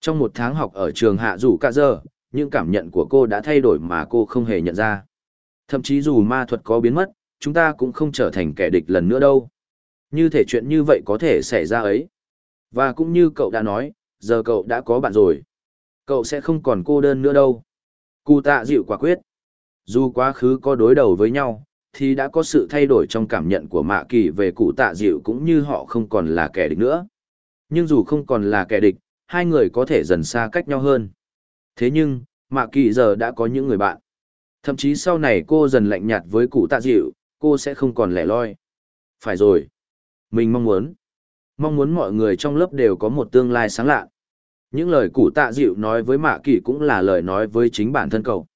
Trong một tháng học ở trường hạ rủ cả giờ, những cảm nhận của cô đã thay đổi mà cô không hề nhận ra. Thậm chí dù ma thuật có biến mất, chúng ta cũng không trở thành kẻ địch lần nữa đâu. Như thể chuyện như vậy có thể xảy ra ấy. Và cũng như cậu đã nói, giờ cậu đã có bạn rồi. Cậu sẽ không còn cô đơn nữa đâu. Cụ tạ dịu quả quyết. Dù quá khứ có đối đầu với nhau, thì đã có sự thay đổi trong cảm nhận của mạ kỳ về cụ tạ dịu cũng như họ không còn là kẻ địch nữa. Nhưng dù không còn là kẻ địch, hai người có thể dần xa cách nhau hơn. Thế nhưng, Mạ Kỳ giờ đã có những người bạn. Thậm chí sau này cô dần lạnh nhạt với cụ tạ dịu, cô sẽ không còn lẻ loi. Phải rồi. Mình mong muốn. Mong muốn mọi người trong lớp đều có một tương lai sáng lạ. Những lời cụ tạ dịu nói với Mạ Kỳ cũng là lời nói với chính bản thân cậu.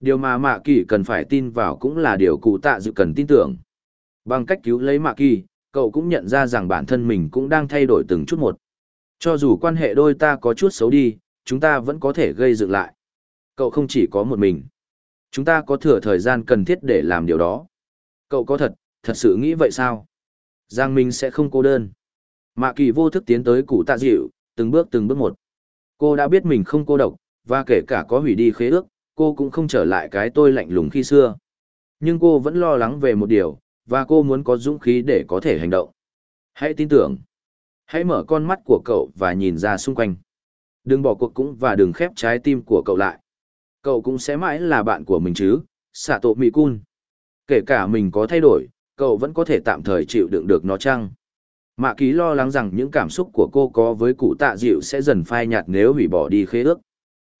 Điều mà Mạ Kỳ cần phải tin vào cũng là điều cụ tạ dịu cần tin tưởng. Bằng cách cứu lấy Mạ Kỳ, cậu cũng nhận ra rằng bản thân mình cũng đang thay đổi từng chút một. Cho dù quan hệ đôi ta có chút xấu đi, chúng ta vẫn có thể gây dựng lại. Cậu không chỉ có một mình. Chúng ta có thừa thời gian cần thiết để làm điều đó. Cậu có thật, thật sự nghĩ vậy sao? Giang Minh sẽ không cô đơn. Mạ kỳ vô thức tiến tới cụ tạ dịu, từng bước từng bước một. Cô đã biết mình không cô độc, và kể cả có hủy đi khế ước, cô cũng không trở lại cái tôi lạnh lùng khi xưa. Nhưng cô vẫn lo lắng về một điều, và cô muốn có dũng khí để có thể hành động. Hãy tin tưởng. Hãy mở con mắt của cậu và nhìn ra xung quanh. Đừng bỏ cuộc cũng và đừng khép trái tim của cậu lại. Cậu cũng sẽ mãi là bạn của mình chứ, xạ tổ mì cun. Kể cả mình có thay đổi, cậu vẫn có thể tạm thời chịu đựng được nó chăng? Mạ ký lo lắng rằng những cảm xúc của cô có với cụ tạ dịu sẽ dần phai nhạt nếu hủy bỏ đi khế ước.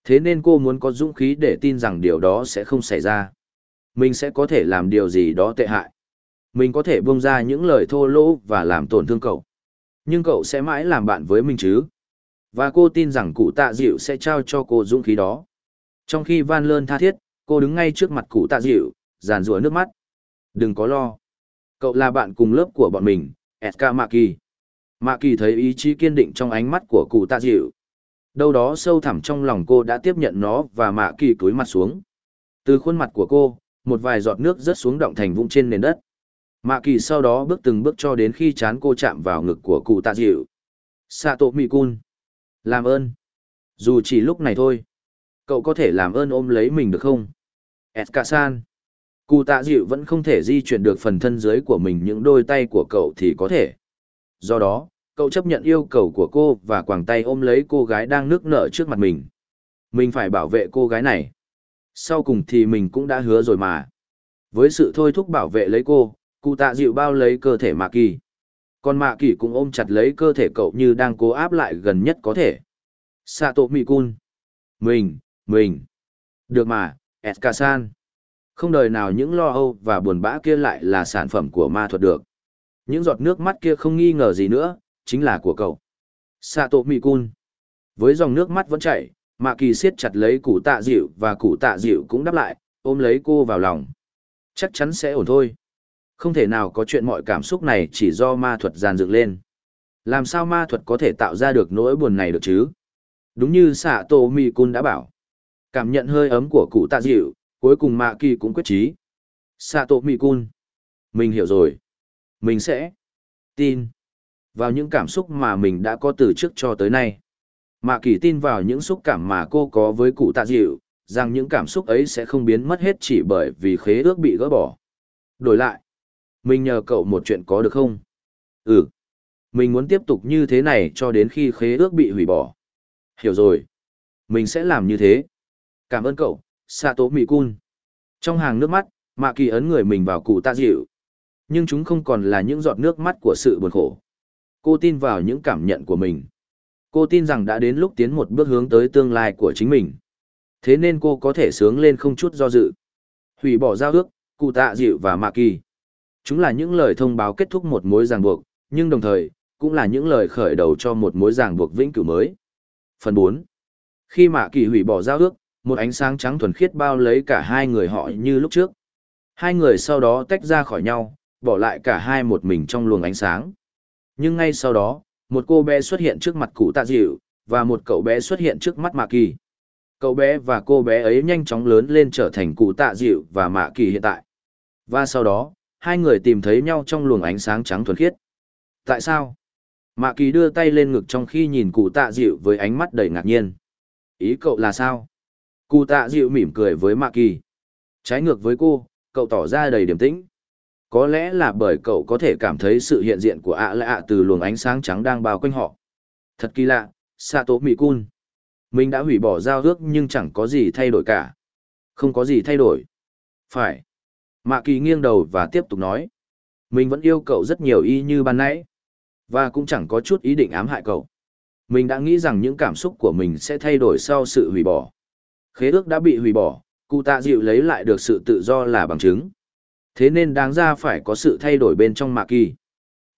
Thế nên cô muốn có dũng khí để tin rằng điều đó sẽ không xảy ra. Mình sẽ có thể làm điều gì đó tệ hại. Mình có thể buông ra những lời thô lỗ và làm tổn thương cậu. Nhưng cậu sẽ mãi làm bạn với mình chứ. Và cô tin rằng cụ tạ dịu sẽ trao cho cô dũng khí đó. Trong khi van lơn tha thiết, cô đứng ngay trước mặt cụ tạ dịu, giàn rủa nước mắt. Đừng có lo. Cậu là bạn cùng lớp của bọn mình, Etka Mạ Kỳ. Mạ Kỳ thấy ý chí kiên định trong ánh mắt của cụ tạ dịu. Đâu đó sâu thẳm trong lòng cô đã tiếp nhận nó và Mạ Kỳ cúi mặt xuống. Từ khuôn mặt của cô, một vài giọt nước rớt xuống động thành vũng trên nền đất. Mạ Kỳ sau đó bước từng bước cho đến khi chán cô chạm vào ngực của cụ tạ dịu. Sato Mikun. Làm ơn. Dù chỉ lúc này thôi. Cậu có thể làm ơn ôm lấy mình được không? Eska-san. Cụ tạ dịu vẫn không thể di chuyển được phần thân dưới của mình những đôi tay của cậu thì có thể. Do đó, cậu chấp nhận yêu cầu của cô và quàng tay ôm lấy cô gái đang nước nở trước mặt mình. Mình phải bảo vệ cô gái này. Sau cùng thì mình cũng đã hứa rồi mà. Với sự thôi thúc bảo vệ lấy cô, cụ tạ dịu bao lấy cơ thể mạ kỳ. Còn mạ kỳ cũng ôm chặt lấy cơ thể cậu như đang cố áp lại gần nhất có thể. Sato Mikun. Mình, mình. Được mà, Eskasan. Không đời nào những lo âu và buồn bã kia lại là sản phẩm của ma thuật được. Những giọt nước mắt kia không nghi ngờ gì nữa, chính là của cậu. Sato Mikun. Với dòng nước mắt vẫn chảy, Mạ Kỳ siết chặt lấy cụ tạ dịu và cụ tạ dịu cũng đáp lại, ôm lấy cô vào lòng. Chắc chắn sẽ ổn thôi. Không thể nào có chuyện mọi cảm xúc này chỉ do ma thuật giàn dựng lên. Làm sao ma thuật có thể tạo ra được nỗi buồn này được chứ? Đúng như Sato tổ cun đã bảo. Cảm nhận hơi ấm của cụ tạ dịu, cuối cùng mạ kỳ cũng quyết trí. Xạ tổ Mỹ cun. Mình hiểu rồi. Mình sẽ tin vào những cảm xúc mà mình đã có từ trước cho tới nay. Mạ kỳ tin vào những xúc cảm mà cô có với cụ tạ dịu, rằng những cảm xúc ấy sẽ không biến mất hết chỉ bởi vì khế ước bị gỡ bỏ. Đổi lại, mình nhờ cậu một chuyện có được không? Ừ. Mình muốn tiếp tục như thế này cho đến khi khế ước bị hủy bỏ. Hiểu rồi. Mình sẽ làm như thế. Cảm ơn cậu, Sato Mikun. Trong hàng nước mắt, Mạ Kỳ ấn người mình vào cụ tạ dịu. Nhưng chúng không còn là những giọt nước mắt của sự buồn khổ. Cô tin vào những cảm nhận của mình. Cô tin rằng đã đến lúc tiến một bước hướng tới tương lai của chính mình. Thế nên cô có thể sướng lên không chút do dự. Hủy bỏ giao ước, cụ tạ dịu và Mạ Kỳ. Chúng là những lời thông báo kết thúc một mối ràng buộc, nhưng đồng thời, cũng là những lời khởi đầu cho một mối ràng buộc vĩnh cửu mới. Phần 4. Khi Mạ Kỳ hủy bỏ giao ước, một ánh sáng trắng thuần khiết bao lấy cả hai người họ như lúc trước. Hai người sau đó tách ra khỏi nhau, bỏ lại cả hai một mình trong luồng ánh sáng. Nhưng ngay sau đó, một cô bé xuất hiện trước mặt cụ tạ dịu, và một cậu bé xuất hiện trước mắt Mạ Kỳ. Cậu bé và cô bé ấy nhanh chóng lớn lên trở thành cụ tạ dịu và Mạ Kỳ hiện tại. Và sau đó, hai người tìm thấy nhau trong luồng ánh sáng trắng thuần khiết. Tại sao? Mạ Kỳ đưa tay lên ngực trong khi nhìn cụ tạ dịu với ánh mắt đầy ngạc nhiên. Ý cậu là sao? Cụ tạ dịu mỉm cười với Mạ Kỳ. Trái ngược với cô, cậu tỏ ra đầy điềm tĩnh. Có lẽ là bởi cậu có thể cảm thấy sự hiện diện của ạ lạ từ luồng ánh sáng trắng đang bao quanh họ. Thật kỳ lạ, Sato Mikun. Mình đã hủy bỏ giao ước nhưng chẳng có gì thay đổi cả. Không có gì thay đổi. Phải. Mạ kỳ nghiêng đầu và tiếp tục nói. Mình vẫn yêu cậu rất nhiều y như ban nãy. Và cũng chẳng có chút ý định ám hại cậu. Mình đã nghĩ rằng những cảm xúc của mình sẽ thay đổi sau sự hủy bỏ. Khế ước đã bị hủy bỏ, cụ tạ dịu lấy lại được sự tự do là bằng chứng. Thế nên đáng ra phải có sự thay đổi bên trong mạ kỳ.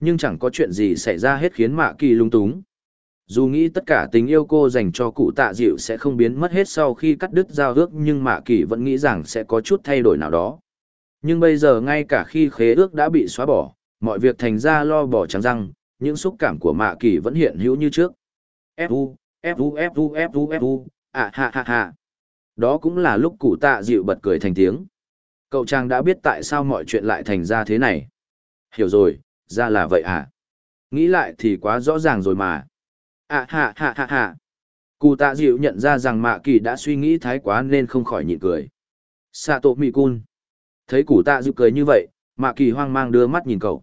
Nhưng chẳng có chuyện gì xảy ra hết khiến mạ kỳ lung túng. Dù nghĩ tất cả tình yêu cô dành cho cụ tạ dịu sẽ không biến mất hết sau khi cắt đứt giao ước nhưng mạ kỳ vẫn nghĩ rằng sẽ có chút thay đổi nào đó. Nhưng bây giờ ngay cả khi khế ước đã bị xóa bỏ, mọi việc thành ra lo bỏ trắng răng, những xúc cảm của mạ kỳ vẫn hiện hữu như trước. Fu, Fu, Fu, Fu, Fu, à ha ha ha. Đó cũng là lúc cụ tạ dịu bật cười thành tiếng. Cậu chàng đã biết tại sao mọi chuyện lại thành ra thế này. Hiểu rồi, ra là vậy à? Nghĩ lại thì quá rõ ràng rồi mà. À hạ hạ hạ hạ. Cụ tạ dịu nhận ra rằng mạ kỳ đã suy nghĩ thái quá nên không khỏi nhịn cười. Sato Mikun. Thấy cụ tạ dịu cười như vậy, mạ kỳ hoang mang đưa mắt nhìn cậu.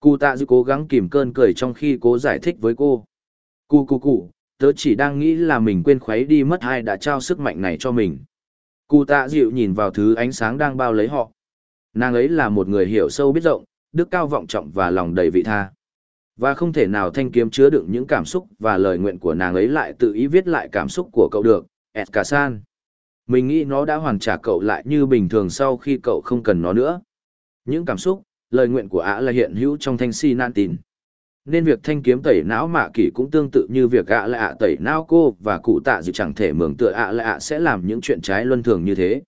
Cụ tạ dịu cố gắng kìm cơn cười trong khi cố giải thích với cô. Cụ cụ cụ, tớ chỉ đang nghĩ là mình quên khuấy đi mất ai đã trao sức mạnh này cho mình. Cụ tạ dịu nhìn vào thứ ánh sáng đang bao lấy họ. Nàng ấy là một người hiểu sâu biết rộng, đức cao vọng trọng và lòng đầy vị tha. Và không thể nào thanh kiếm chứa đựng những cảm xúc và lời nguyện của nàng ấy lại tự ý viết lại cảm xúc của cậu được, Edkasan. Mình nghĩ nó đã hoàn trả cậu lại như bình thường sau khi cậu không cần nó nữa. Những cảm xúc, lời nguyện của ả là hiện hữu trong thanh si nan tin nên việc thanh kiếm tẩy não mạ kỷ cũng tương tự như việc ạ lạ tẩy não cô và cụ tạ dịu chẳng thể mường tựa ạ lạ sẽ làm những chuyện trái luân thường như thế.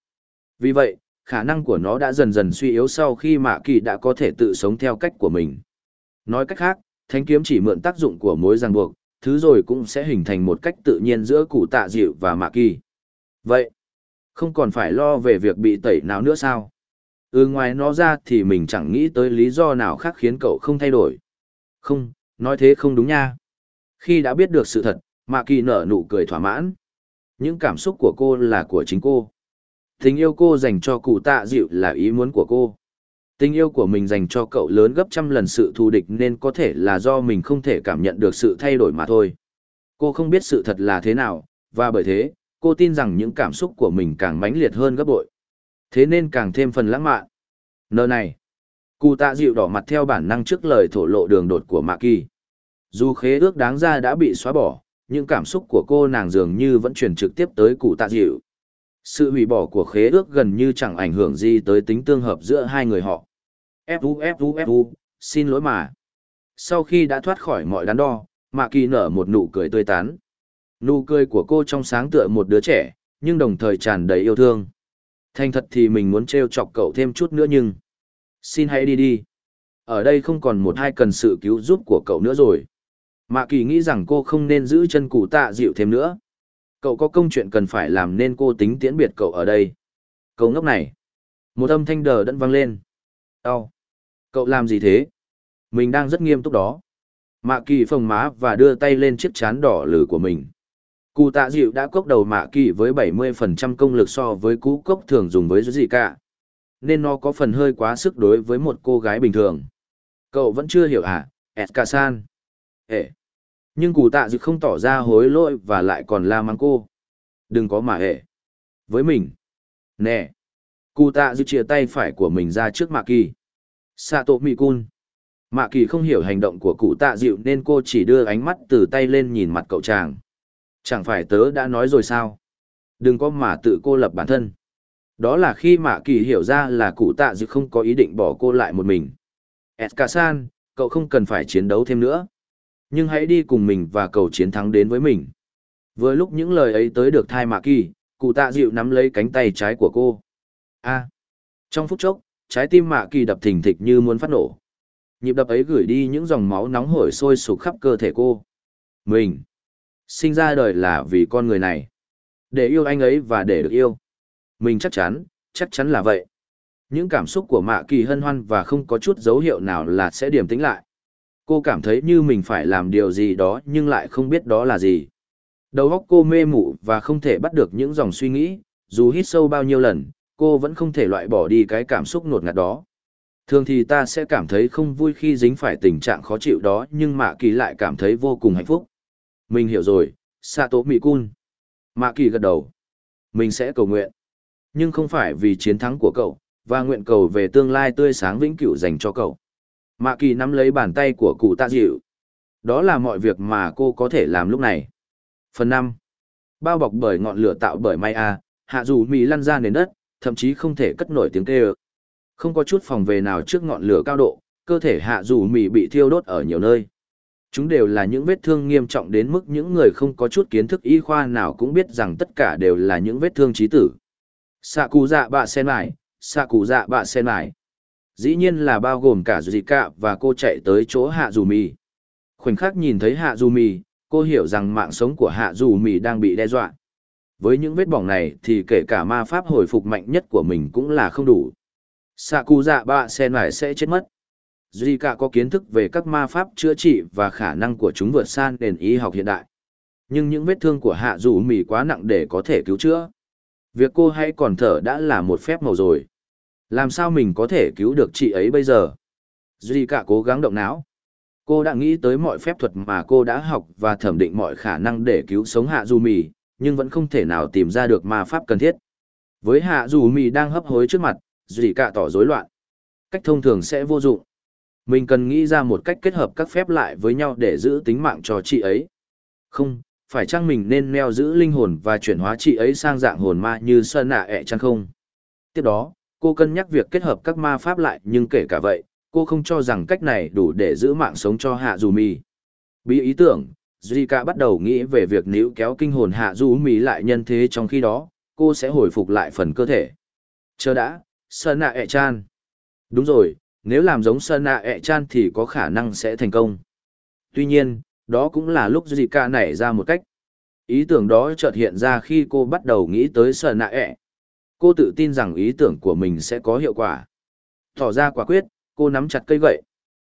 Vì vậy, khả năng của nó đã dần dần suy yếu sau khi mạ kỳ đã có thể tự sống theo cách của mình. Nói cách khác, thanh kiếm chỉ mượn tác dụng của mối ràng buộc, thứ rồi cũng sẽ hình thành một cách tự nhiên giữa cụ tạ dịu và mạ kỳ vậy, không còn phải lo về việc bị tẩy não nữa sao? Ừ ngoài nó ra thì mình chẳng nghĩ tới lý do nào khác khiến cậu không thay đổi không, nói thế không đúng nha. Khi đã biết được sự thật, Mạ Kỳ nở nụ cười thỏa mãn. Những cảm xúc của cô là của chính cô. Tình yêu cô dành cho cụ tạ dịu là ý muốn của cô. Tình yêu của mình dành cho cậu lớn gấp trăm lần sự thù địch nên có thể là do mình không thể cảm nhận được sự thay đổi mà thôi. Cô không biết sự thật là thế nào, và bởi thế, cô tin rằng những cảm xúc của mình càng mãnh liệt hơn gấp bội. Thế nên càng thêm phần lãng mạn. Nờ này, Cụ tạ dịu đỏ mặt theo bản năng trước lời thổ lộ đường đột của Mạ Kỳ. Dù khế ước đáng ra đã bị xóa bỏ, nhưng cảm xúc của cô nàng dường như vẫn truyền trực tiếp tới cụ tạ dịu. Sự hủy bỏ của khế ước gần như chẳng ảnh hưởng gì tới tính tương hợp giữa hai người họ. Fu Fu Fu, xin lỗi mà. Sau khi đã thoát khỏi mọi đắn đo, Mạ Kỳ nở một nụ cười tươi tán. Nụ cười của cô trong sáng tựa một đứa trẻ, nhưng đồng thời tràn đầy yêu thương. Thành thật thì mình muốn trêu chọc cậu thêm chút nữa nhưng... Xin hãy đi đi. Ở đây không còn một hai cần sự cứu giúp của cậu nữa rồi. Mạ kỳ nghĩ rằng cô không nên giữ chân cụ tạ dịu thêm nữa. Cậu có công chuyện cần phải làm nên cô tính tiễn biệt cậu ở đây. Cậu ngốc này. Một âm thanh đờ đẫn vang lên. Đau. Cậu làm gì thế? Mình đang rất nghiêm túc đó. Mạ kỳ phồng má và đưa tay lên chiếc chán đỏ lử của mình. Cụ tạ dịu đã cốc đầu mạ kỳ với 70% công lực so với cú cốc thường dùng với gì cả nên nó có phần hơi quá sức đối với một cô gái bình thường. Cậu vẫn chưa hiểu à, Eskasan? Ê! Nhưng cụ tạ dự không tỏ ra hối lỗi và lại còn la mắng cô. Đừng có mà hệ. Với mình. Nè! Cụ tạ dự chia tay phải của mình ra trước Mạ Kỳ. Sato Mikun. Mạ Kỳ không hiểu hành động của cụ tạ dịu nên cô chỉ đưa ánh mắt từ tay lên nhìn mặt cậu chàng. Chẳng phải tớ đã nói rồi sao? Đừng có mà tự cô lập bản thân. Đó là khi Mạ Kỳ hiểu ra là cụ tạ dự không có ý định bỏ cô lại một mình. Eska-san, cậu không cần phải chiến đấu thêm nữa. Nhưng hãy đi cùng mình và cầu chiến thắng đến với mình. Vừa lúc những lời ấy tới được thai Mạ Kỳ, cụ tạ dịu nắm lấy cánh tay trái của cô. A. Trong phút chốc, trái tim Mạ Kỳ đập thình thịch như muốn phát nổ. Nhịp đập ấy gửi đi những dòng máu nóng hổi sôi sục khắp cơ thể cô. Mình. Sinh ra đời là vì con người này. Để yêu anh ấy và để được yêu. Mình chắc chắn, chắc chắn là vậy. Những cảm xúc của Mạ Kỳ hân hoan và không có chút dấu hiệu nào là sẽ điềm tĩnh lại. Cô cảm thấy như mình phải làm điều gì đó nhưng lại không biết đó là gì. Đầu óc cô mê mụ và không thể bắt được những dòng suy nghĩ, dù hít sâu bao nhiêu lần, cô vẫn không thể loại bỏ đi cái cảm xúc nột ngạt đó. Thường thì ta sẽ cảm thấy không vui khi dính phải tình trạng khó chịu đó nhưng Mạ Kỳ lại cảm thấy vô cùng hạnh phúc. Mình hiểu rồi, Sato Cun. Mạ Kỳ gật đầu. Mình sẽ cầu nguyện nhưng không phải vì chiến thắng của cậu, và nguyện cầu về tương lai tươi sáng vĩnh cửu dành cho cậu. Mạ kỳ nắm lấy bàn tay của cụ tạ dịu. Đó là mọi việc mà cô có thể làm lúc này. Phần 5. Bao bọc bởi ngọn lửa tạo bởi may a, hạ dù mì lăn ra nền đất, thậm chí không thể cất nổi tiếng kêu. Không có chút phòng về nào trước ngọn lửa cao độ, cơ thể hạ dù mì bị thiêu đốt ở nhiều nơi. Chúng đều là những vết thương nghiêm trọng đến mức những người không có chút kiến thức y khoa nào cũng biết rằng tất cả đều là những vết thương trí tử. Sạ cụ dạ bạ sen lại, xạ cụ dạ bạ sen lại. Dạ Dĩ nhiên là bao gồm cả Zika và cô chạy tới chỗ hạ dù mì. Khoảnh khắc nhìn thấy hạ dù mì, cô hiểu rằng mạng sống của hạ dù mì đang bị đe dọa. Với những vết bỏng này thì kể cả ma pháp hồi phục mạnh nhất của mình cũng là không đủ. Sạ cụ dạ bạ sen lại sẽ chết mất. Zika có kiến thức về các ma pháp chữa trị và khả năng của chúng vượt xa nền y học hiện đại. Nhưng những vết thương của hạ dù mì quá nặng để có thể cứu chữa. Việc cô hay còn thở đã là một phép màu rồi. Làm sao mình có thể cứu được chị ấy bây giờ? Zika cố gắng động não. Cô đã nghĩ tới mọi phép thuật mà cô đã học và thẩm định mọi khả năng để cứu sống hạ Du mì, nhưng vẫn không thể nào tìm ra được ma pháp cần thiết. Với hạ Du mì đang hấp hối trước mặt, Zika tỏ rối loạn. Cách thông thường sẽ vô dụng mình cần nghĩ ra một cách kết hợp các phép lại với nhau để giữ tính mạng cho chị ấy. Không, phải chăng mình nên neo giữ linh hồn và chuyển hóa chị ấy sang dạng hồn ma như sơn nạ ẹ chăng không? Tiếp đó, cô cân nhắc việc kết hợp các ma pháp lại nhưng kể cả vậy, cô không cho rằng cách này đủ để giữ mạng sống cho Hạ Dù Mì. Bí ý tưởng, Zika bắt đầu nghĩ về việc níu kéo kinh hồn Hạ Dù Mì lại nhân thế trong khi đó, cô sẽ hồi phục lại phần cơ thể. Chờ đã, Sơn nạ ẹ chan. Đúng rồi, nếu làm giống sơn nạ ẹ chan thì có khả năng sẽ thành công. Tuy nhiên, đó cũng là lúc Zika nảy ra một cách. Ý tưởng đó chợt hiện ra khi cô bắt đầu nghĩ tới sợ nạ ẹ. Cô tự tin rằng ý tưởng của mình sẽ có hiệu quả. Tỏ ra quả quyết, cô nắm chặt cây gậy.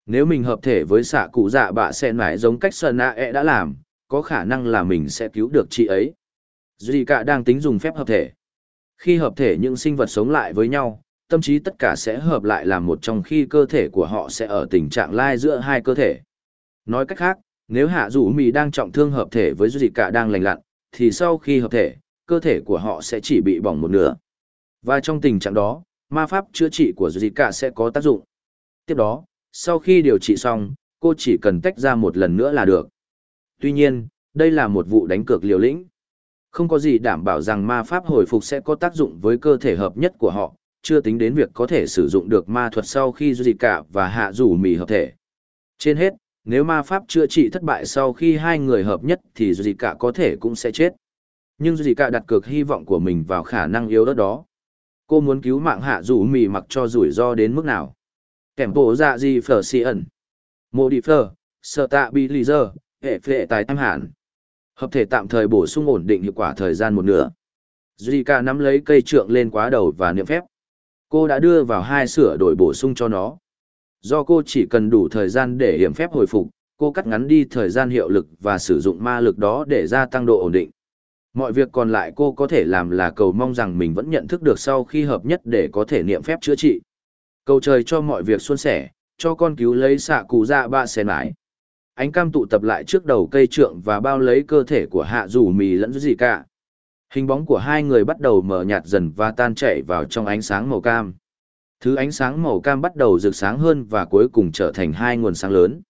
Nếu mình hợp thể với xạ cụ dạ bạ sẽ nải giống cách sợ nạ ẹ đã làm, có khả năng là mình sẽ cứu được chị ấy. Zika đang tính dùng phép hợp thể. Khi hợp thể những sinh vật sống lại với nhau, tâm trí tất cả sẽ hợp lại làm một trong khi cơ thể của họ sẽ ở tình trạng lai giữa hai cơ thể. Nói cách khác, nếu hạ rủ mì đang trọng thương hợp thể với gì cả đang lành lặn, thì sau khi hợp thể, cơ thể của họ sẽ chỉ bị bỏng một nửa. Và trong tình trạng đó, ma pháp chữa trị của Zika sẽ có tác dụng. Tiếp đó, sau khi điều trị xong, cô chỉ cần tách ra một lần nữa là được. Tuy nhiên, đây là một vụ đánh cược liều lĩnh. Không có gì đảm bảo rằng ma pháp hồi phục sẽ có tác dụng với cơ thể hợp nhất của họ, chưa tính đến việc có thể sử dụng được ma thuật sau khi dù cả và hạ rủ mì hợp thể. Trên hết, nếu ma pháp chữa trị thất bại sau khi hai người hợp nhất thì dù cả có thể cũng sẽ chết. Nhưng dù cả đặt cược hy vọng của mình vào khả năng yếu đất đó. Cô muốn cứu mạng hạ rủ mì mặc cho rủi ro đến mức nào. Kèm bộ dạ gì phở si ẩn. Mô đi phở, sợ tạ bị lì dơ, hệ phệ tài tam hạn. Hợp thể tạm thời bổ sung ổn định hiệu quả thời gian một nửa. Zika nắm lấy cây trượng lên quá đầu và niệm phép. Cô đã đưa vào hai sửa đổi bổ sung cho nó. Do cô chỉ cần đủ thời gian để hiểm phép hồi phục, cô cắt ngắn đi thời gian hiệu lực và sử dụng ma lực đó để gia tăng độ ổn định. Mọi việc còn lại cô có thể làm là cầu mong rằng mình vẫn nhận thức được sau khi hợp nhất để có thể niệm phép chữa trị. Cầu trời cho mọi việc suôn sẻ, cho con cứu lấy xạ cụ ra ba xe mái. Ánh cam tụ tập lại trước đầu cây trượng và bao lấy cơ thể của hạ rủ mì lẫn gì cả. Hình bóng của hai người bắt đầu mờ nhạt dần và tan chảy vào trong ánh sáng màu cam. Thứ ánh sáng màu cam bắt đầu rực sáng hơn và cuối cùng trở thành hai nguồn sáng lớn.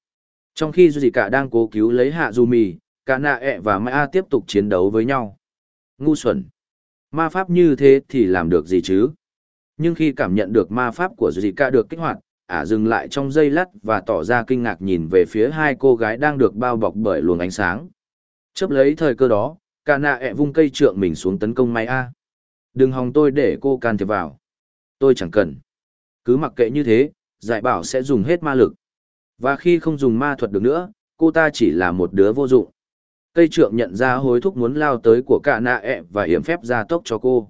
Trong khi Cả đang cố cứu lấy Hạ Mì, cả Nạ ẹ e và Mai A tiếp tục chiến đấu với nhau. Ngu xuẩn. Ma pháp như thế thì làm được gì chứ? Nhưng khi cảm nhận được ma pháp của Cả được kích hoạt, ả dừng lại trong giây lát và tỏ ra kinh ngạc nhìn về phía hai cô gái đang được bao bọc bởi luồng ánh sáng. Chấp lấy thời cơ đó, Cả nạ ẹ e vung cây trượng mình xuống tấn công Mai a. Đừng hòng tôi để cô can thiệp vào. Tôi chẳng cần. Cứ mặc kệ như thế, giải bảo sẽ dùng hết ma lực. Và khi không dùng ma thuật được nữa, cô ta chỉ là một đứa vô dụng. Cây trượng nhận ra hối thúc muốn lao tới của cả nạ ẹ và hiểm phép ra tốc cho cô.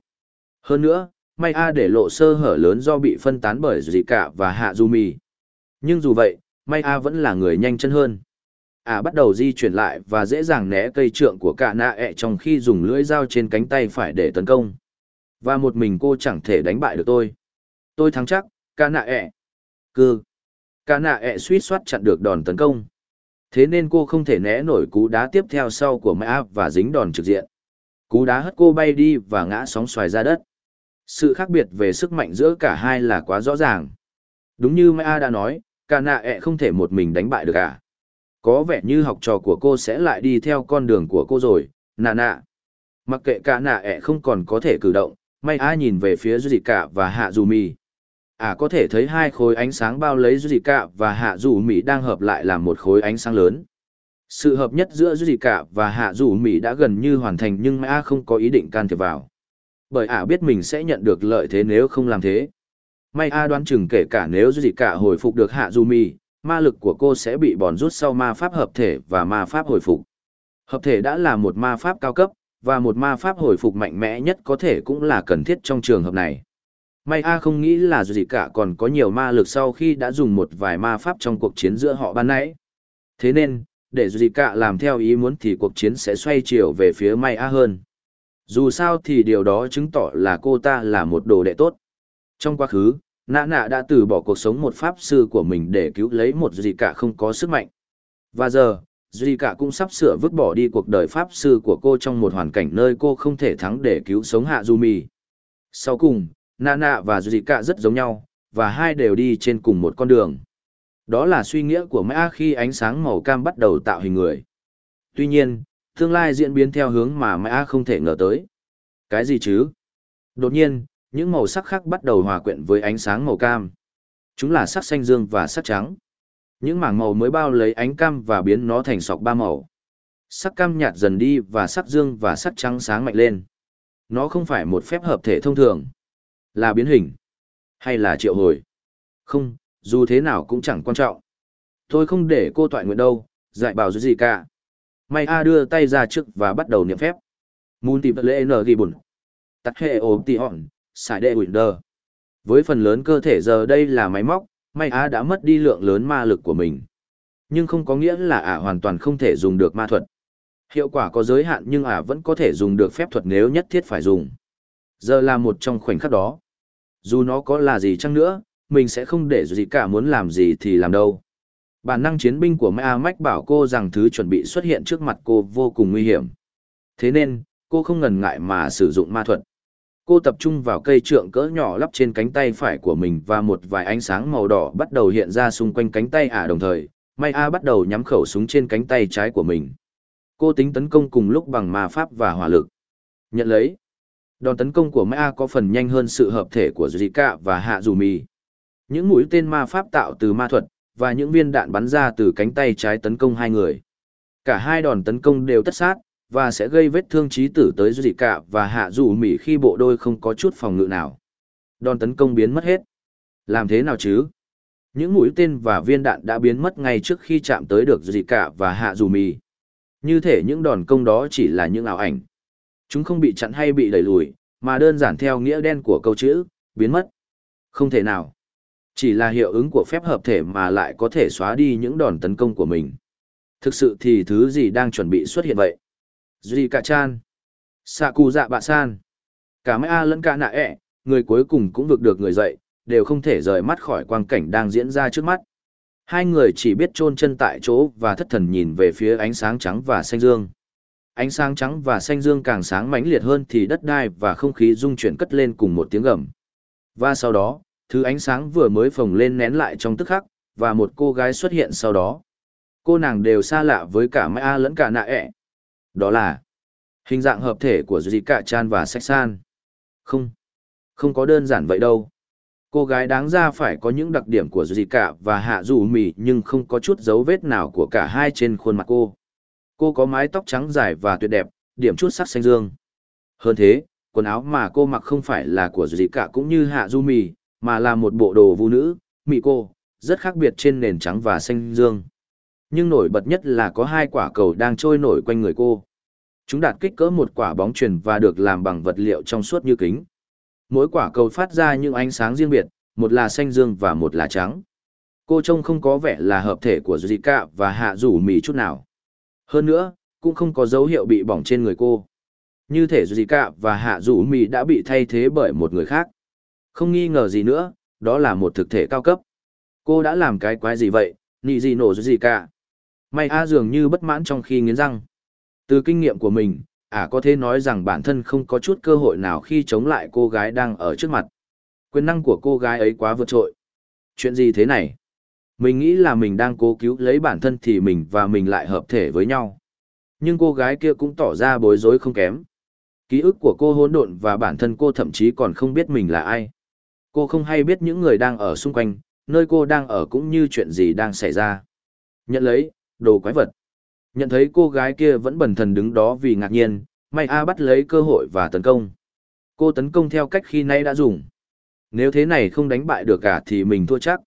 Hơn nữa, may a để lộ sơ hở lớn do bị phân tán bởi dì cả và hạ du mì. Nhưng dù vậy, may a vẫn là người nhanh chân hơn à bắt đầu di chuyển lại và dễ dàng né cây trượng của cả nạ ẹ trong khi dùng lưỡi dao trên cánh tay phải để tấn công và một mình cô chẳng thể đánh bại được tôi tôi thắng chắc ca nạ ẹ. Cư Ca nạ ẹ suýt soát chặn được đòn tấn công. Thế nên cô không thể né nổi cú đá tiếp theo sau của mã và dính đòn trực diện. Cú đá hất cô bay đi và ngã sóng xoài ra đất. Sự khác biệt về sức mạnh giữa cả hai là quá rõ ràng. Đúng như mã đã nói ca nạ ẹ không thể một mình đánh bại được cả. Có vẻ như học trò của cô sẽ lại đi theo con đường của cô rồi, nạ nạ. Mặc kệ cả nạ ẹ không còn có thể cử động, may a nhìn về phía Duy và Hạ Dù Mì. À có thể thấy hai khối ánh sáng bao lấy Duy Cả và Hạ Dù mỹ đang hợp lại làm một khối ánh sáng lớn. Sự hợp nhất giữa Duy Cả và Hạ Dù mỹ đã gần như hoàn thành nhưng may a không có ý định can thiệp vào. Bởi ả biết mình sẽ nhận được lợi thế nếu không làm thế. May a đoán chừng kể cả nếu Duy Cả hồi phục được Hạ Dù Mì, ma lực của cô sẽ bị bòn rút sau ma pháp hợp thể và ma pháp hồi phục. Hợp thể đã là một ma pháp cao cấp, và một ma pháp hồi phục mạnh mẽ nhất có thể cũng là cần thiết trong trường hợp này. May A không nghĩ là gì cả còn có nhiều ma lực sau khi đã dùng một vài ma pháp trong cuộc chiến giữa họ ban nãy. Thế nên, để gì cả làm theo ý muốn thì cuộc chiến sẽ xoay chiều về phía May A hơn. Dù sao thì điều đó chứng tỏ là cô ta là một đồ đệ tốt. Trong quá khứ, Nạ nạ đã từ bỏ cuộc sống một pháp sư của mình để cứu lấy một gì cả không có sức mạnh. Và giờ, Duy cả cũng sắp sửa vứt bỏ đi cuộc đời pháp sư của cô trong một hoàn cảnh nơi cô không thể thắng để cứu sống Hạ Du Mì. Sau cùng, Nana và Duy cả rất giống nhau, và hai đều đi trên cùng một con đường. Đó là suy nghĩa của Mã khi ánh sáng màu cam bắt đầu tạo hình người. Tuy nhiên, tương lai diễn biến theo hướng mà Mã không thể ngờ tới. Cái gì chứ? Đột nhiên, những màu sắc khác bắt đầu hòa quyện với ánh sáng màu cam. Chúng là sắc xanh dương và sắc trắng. Những mảng màu mới bao lấy ánh cam và biến nó thành sọc ba màu. Sắc cam nhạt dần đi và sắc dương và sắc trắng sáng mạnh lên. Nó không phải một phép hợp thể thông thường. Là biến hình. Hay là triệu hồi. Không, dù thế nào cũng chẳng quan trọng. Tôi không để cô toại nguyện đâu, dạy bảo gì cả. May A đưa tay ra trước và bắt đầu niệm phép. Mùn tìm lễ N ghi bùn. Tắt hệ ốm tì hòn, xài đệ đơ. Với phần lớn cơ thể giờ đây là máy móc, may a đã mất đi lượng lớn ma lực của mình. Nhưng không có nghĩa là ả hoàn toàn không thể dùng được ma thuật. Hiệu quả có giới hạn nhưng ả vẫn có thể dùng được phép thuật nếu nhất thiết phải dùng. Giờ là một trong khoảnh khắc đó. Dù nó có là gì chăng nữa, mình sẽ không để gì cả muốn làm gì thì làm đâu. Bản năng chiến binh của Mã Mách bảo cô rằng thứ chuẩn bị xuất hiện trước mặt cô vô cùng nguy hiểm. Thế nên, cô không ngần ngại mà sử dụng ma thuật cô tập trung vào cây trượng cỡ nhỏ lắp trên cánh tay phải của mình và một vài ánh sáng màu đỏ bắt đầu hiện ra xung quanh cánh tay ả đồng thời may a bắt đầu nhắm khẩu súng trên cánh tay trái của mình cô tính tấn công cùng lúc bằng ma pháp và hỏa lực nhận lấy đòn tấn công của may có phần nhanh hơn sự hợp thể của zika và hạ dù mì những mũi tên ma pháp tạo từ ma thuật và những viên đạn bắn ra từ cánh tay trái tấn công hai người cả hai đòn tấn công đều tất sát và sẽ gây vết thương trí tử tới dị và hạ dù Mì khi bộ đôi không có chút phòng ngự nào. Đòn tấn công biến mất hết. Làm thế nào chứ? Những mũi tên và viên đạn đã biến mất ngay trước khi chạm tới được dị và hạ dù Mì. Như thể những đòn công đó chỉ là những ảo ảnh. Chúng không bị chặn hay bị đẩy lùi, mà đơn giản theo nghĩa đen của câu chữ, biến mất. Không thể nào. Chỉ là hiệu ứng của phép hợp thể mà lại có thể xóa đi những đòn tấn công của mình. Thực sự thì thứ gì đang chuẩn bị xuất hiện vậy? Duy cả chan. Sạ cù dạ bạ san. Cả mấy A lẫn cả nạ ẹ, người cuối cùng cũng vực được người dậy, đều không thể rời mắt khỏi quang cảnh đang diễn ra trước mắt. Hai người chỉ biết chôn chân tại chỗ và thất thần nhìn về phía ánh sáng trắng và xanh dương. Ánh sáng trắng và xanh dương càng sáng mãnh liệt hơn thì đất đai và không khí rung chuyển cất lên cùng một tiếng gầm. Và sau đó, thứ ánh sáng vừa mới phồng lên nén lại trong tức khắc, và một cô gái xuất hiện sau đó. Cô nàng đều xa lạ với cả Mai A lẫn cả nạ ẹ. Đó là hình dạng hợp thể của Cả Chan và Sách San. Không, không có đơn giản vậy đâu. Cô gái đáng ra phải có những đặc điểm của Cả và Hạ Dù Mì nhưng không có chút dấu vết nào của cả hai trên khuôn mặt cô. Cô có mái tóc trắng dài và tuyệt đẹp, điểm chút sắc xanh dương. Hơn thế, quần áo mà cô mặc không phải là của Zika cũng như Hạ Du Mì, mà là một bộ đồ vũ nữ, mị cô, rất khác biệt trên nền trắng và xanh dương. Nhưng nổi bật nhất là có hai quả cầu đang trôi nổi quanh người cô. Chúng đạt kích cỡ một quả bóng truyền và được làm bằng vật liệu trong suốt như kính. Mỗi quả cầu phát ra những ánh sáng riêng biệt, một là xanh dương và một là trắng. Cô trông không có vẻ là hợp thể của Zika và hạ rủ mì chút nào. Hơn nữa, cũng không có dấu hiệu bị bỏng trên người cô. Như thể Zika và hạ rủ mì đã bị thay thế bởi một người khác. Không nghi ngờ gì nữa, đó là một thực thể cao cấp. Cô đã làm cái quái gì vậy, nị gì nổ Zika. May A dường như bất mãn trong khi nghiến răng. Từ kinh nghiệm của mình, ả có thể nói rằng bản thân không có chút cơ hội nào khi chống lại cô gái đang ở trước mặt. Quyền năng của cô gái ấy quá vượt trội. Chuyện gì thế này? Mình nghĩ là mình đang cố cứu lấy bản thân thì mình và mình lại hợp thể với nhau. Nhưng cô gái kia cũng tỏ ra bối rối không kém. Ký ức của cô hỗn độn và bản thân cô thậm chí còn không biết mình là ai. Cô không hay biết những người đang ở xung quanh, nơi cô đang ở cũng như chuyện gì đang xảy ra. Nhận lấy, đồ quái vật. Nhận thấy cô gái kia vẫn bần thần đứng đó vì ngạc nhiên, May A bắt lấy cơ hội và tấn công. Cô tấn công theo cách khi nay đã dùng. Nếu thế này không đánh bại được cả thì mình thua chắc.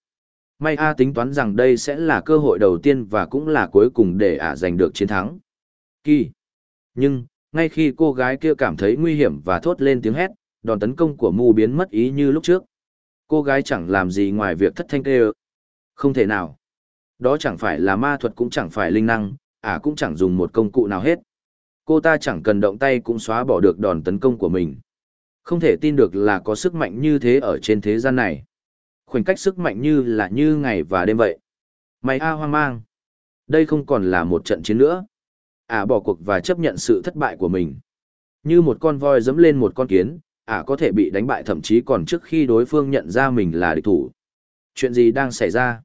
May A tính toán rằng đây sẽ là cơ hội đầu tiên và cũng là cuối cùng để ả giành được chiến thắng. Kỳ. Nhưng, ngay khi cô gái kia cảm thấy nguy hiểm và thốt lên tiếng hét, đòn tấn công của mù biến mất ý như lúc trước. Cô gái chẳng làm gì ngoài việc thất thanh kêu. Không thể nào. Đó chẳng phải là ma thuật cũng chẳng phải linh năng, ả cũng chẳng dùng một công cụ nào hết. Cô ta chẳng cần động tay cũng xóa bỏ được đòn tấn công của mình. Không thể tin được là có sức mạnh như thế ở trên thế gian này. Khoảnh cách sức mạnh như là như ngày và đêm vậy. Mày a hoang mang. Đây không còn là một trận chiến nữa. Ả bỏ cuộc và chấp nhận sự thất bại của mình. Như một con voi dẫm lên một con kiến, Ả có thể bị đánh bại thậm chí còn trước khi đối phương nhận ra mình là địch thủ. Chuyện gì đang xảy ra?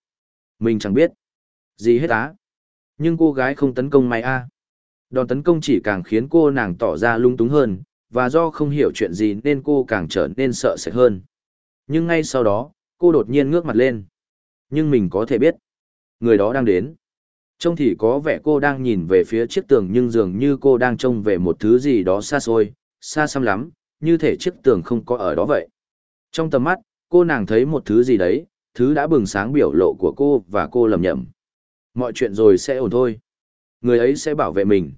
Mình chẳng biết. Gì hết á. Nhưng cô gái không tấn công mày a. Đòn tấn công chỉ càng khiến cô nàng tỏ ra lung túng hơn, và do không hiểu chuyện gì nên cô càng trở nên sợ sệt hơn. Nhưng ngay sau đó, cô đột nhiên ngước mặt lên. Nhưng mình có thể biết, người đó đang đến. Trông thì có vẻ cô đang nhìn về phía chiếc tường nhưng dường như cô đang trông về một thứ gì đó xa xôi, xa xăm lắm, như thể chiếc tường không có ở đó vậy. Trong tầm mắt, cô nàng thấy một thứ gì đấy, thứ đã bừng sáng biểu lộ của cô và cô lầm nhầm. Mọi chuyện rồi sẽ ổn thôi. Người ấy sẽ bảo vệ mình.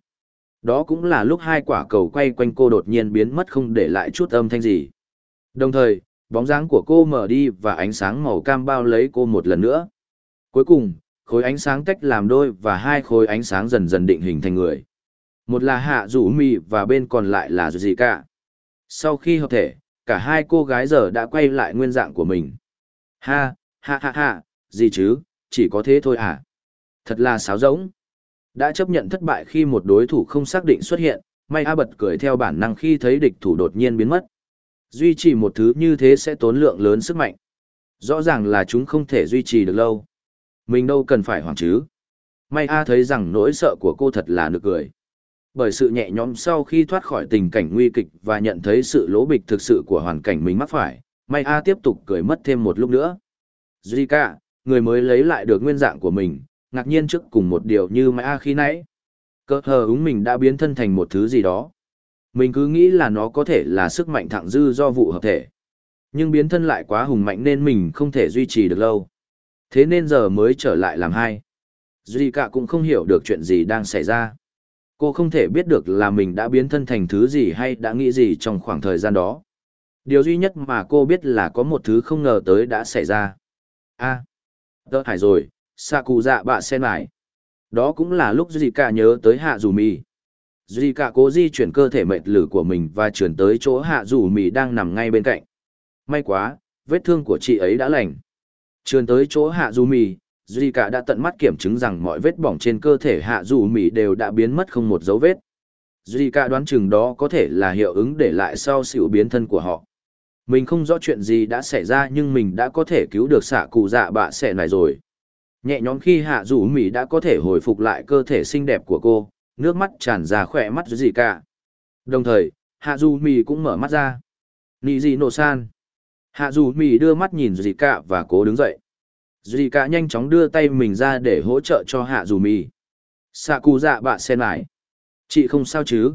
Đó cũng là lúc hai quả cầu quay quanh cô đột nhiên biến mất không để lại chút âm thanh gì. Đồng thời, bóng dáng của cô mở đi và ánh sáng màu cam bao lấy cô một lần nữa. Cuối cùng, khối ánh sáng tách làm đôi và hai khối ánh sáng dần dần định hình thành người. Một là Hạ Dũ Mì và bên còn lại là gì cả. Sau khi hợp thể, cả hai cô gái giờ đã quay lại nguyên dạng của mình. Ha, ha ha ha, gì chứ, chỉ có thế thôi à? Thật là sáo rỗng. Đã chấp nhận thất bại khi một đối thủ không xác định xuất hiện, may A bật cười theo bản năng khi thấy địch thủ đột nhiên biến mất. Duy trì một thứ như thế sẽ tốn lượng lớn sức mạnh. Rõ ràng là chúng không thể duy trì được lâu. Mình đâu cần phải hoảng chứ. May A thấy rằng nỗi sợ của cô thật là nực cười. Bởi sự nhẹ nhõm sau khi thoát khỏi tình cảnh nguy kịch và nhận thấy sự lỗ bịch thực sự của hoàn cảnh mình mắc phải, May A tiếp tục cười mất thêm một lúc nữa. Zika, người mới lấy lại được nguyên dạng của mình, ngạc nhiên trước cùng một điều như May A khi nãy. Cơ hờ ứng mình đã biến thân thành một thứ gì đó. Mình cứ nghĩ là nó có thể là sức mạnh thẳng dư do vụ hợp thể. Nhưng biến thân lại quá hùng mạnh nên mình không thể duy trì được lâu. Thế nên giờ mới trở lại làm hai. Duy cả cũng không hiểu được chuyện gì đang xảy ra. Cô không thể biết được là mình đã biến thân thành thứ gì hay đã nghĩ gì trong khoảng thời gian đó. Điều duy nhất mà cô biết là có một thứ không ngờ tới đã xảy ra. a à, tớ hải rồi, xạ cụ dạ bạ sen lại. Đó cũng là lúc Duy cả nhớ tới hạ dù mì. Duy cả cố di chuyển cơ thể mệt lử của mình và chuyển tới chỗ hạ dù mì đang nằm ngay bên cạnh. May quá, vết thương của chị ấy đã lành. Trườn tới chỗ hạ dù mì, Duy cả đã tận mắt kiểm chứng rằng mọi vết bỏng trên cơ thể hạ dù mì đều đã biến mất không một dấu vết. Duy cả đoán chừng đó có thể là hiệu ứng để lại sau sự biến thân của họ. Mình không rõ chuyện gì đã xảy ra nhưng mình đã có thể cứu được xạ cụ dạ bạ xẻ này rồi. Nhẹ nhõm khi hạ dù mì đã có thể hồi phục lại cơ thể xinh đẹp của cô, nước mắt tràn ra khỏe mắt Duy cả. Đồng thời, hạ dù mì cũng mở mắt ra. Nị gì nổ san. Hạ dù mì đưa mắt nhìn gì cả và cố đứng dậy. Duy cả nhanh chóng đưa tay mình ra để hỗ trợ cho hạ dù mì. Sạ cụ dạ bạ sen lại. Chị không sao chứ?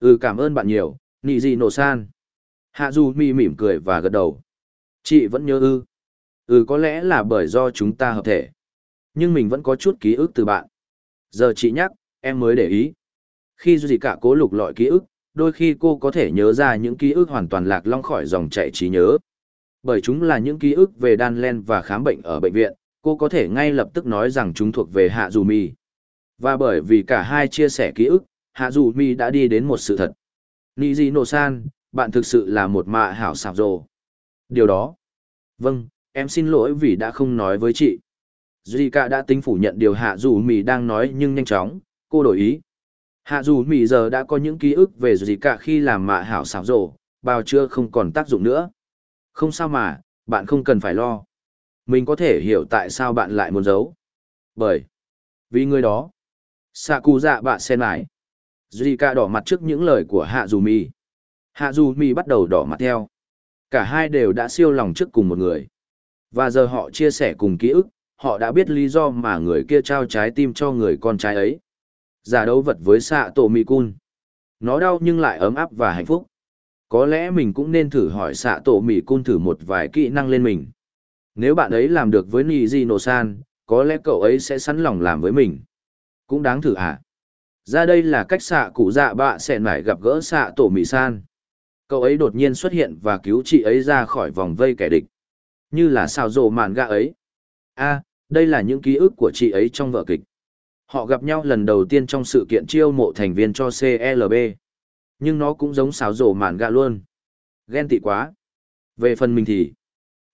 Ừ cảm ơn bạn nhiều, nị gì nổ san. Hạ dù mì mỉm cười và gật đầu. Chị vẫn nhớ ư. Ừ có lẽ là bởi do chúng ta hợp thể. Nhưng mình vẫn có chút ký ức từ bạn. Giờ chị nhắc, em mới để ý. Khi Duy cả cố lục lọi ký ức, đôi khi cô có thể nhớ ra những ký ức hoàn toàn lạc long khỏi dòng chảy trí nhớ. Bởi chúng là những ký ức về đan len và khám bệnh ở bệnh viện, cô có thể ngay lập tức nói rằng chúng thuộc về Hạ Dù Mi. Và bởi vì cả hai chia sẻ ký ức, Hạ Dù Mi đã đi đến một sự thật. Niji San, bạn thực sự là một mạ hảo sạp rồ. Điều đó. Vâng, em xin lỗi vì đã không nói với chị. Zika đã tính phủ nhận điều Hạ Dù Mi đang nói nhưng nhanh chóng, cô đổi ý. Hạ Dù Mi giờ đã có những ký ức về Zika khi làm mạ hảo xảo rổ, bao chưa không còn tác dụng nữa. Không sao mà, bạn không cần phải lo. Mình có thể hiểu tại sao bạn lại muốn giấu. Bởi vì người đó. Sạ cụ dạ bạ sen lại. Duy cả đỏ mặt trước những lời của Hạ Dù Mi. Hạ Dù Mi bắt đầu đỏ mặt theo. Cả hai đều đã siêu lòng trước cùng một người. Và giờ họ chia sẻ cùng ký ức, họ đã biết lý do mà người kia trao trái tim cho người con trai ấy. Giả đấu vật với xạ tổ mì cun. Nó đau nhưng lại ấm áp và hạnh phúc. Có lẽ mình cũng nên thử hỏi xạ tổ mì cun thử một vài kỹ năng lên mình. Nếu bạn ấy làm được với Niji San, có lẽ cậu ấy sẽ sẵn lòng làm với mình. Cũng đáng thử à? Ra đây là cách xạ cụ dạ bạ sẽ nải gặp gỡ xạ tổ mì san. Cậu ấy đột nhiên xuất hiện và cứu chị ấy ra khỏi vòng vây kẻ địch. Như là sao rồ màn gạ ấy. a đây là những ký ức của chị ấy trong vở kịch. Họ gặp nhau lần đầu tiên trong sự kiện chiêu mộ thành viên cho CLB. Nhưng nó cũng giống xáo rổ mạn gạ luôn. Ghen tị quá. Về phần mình thì,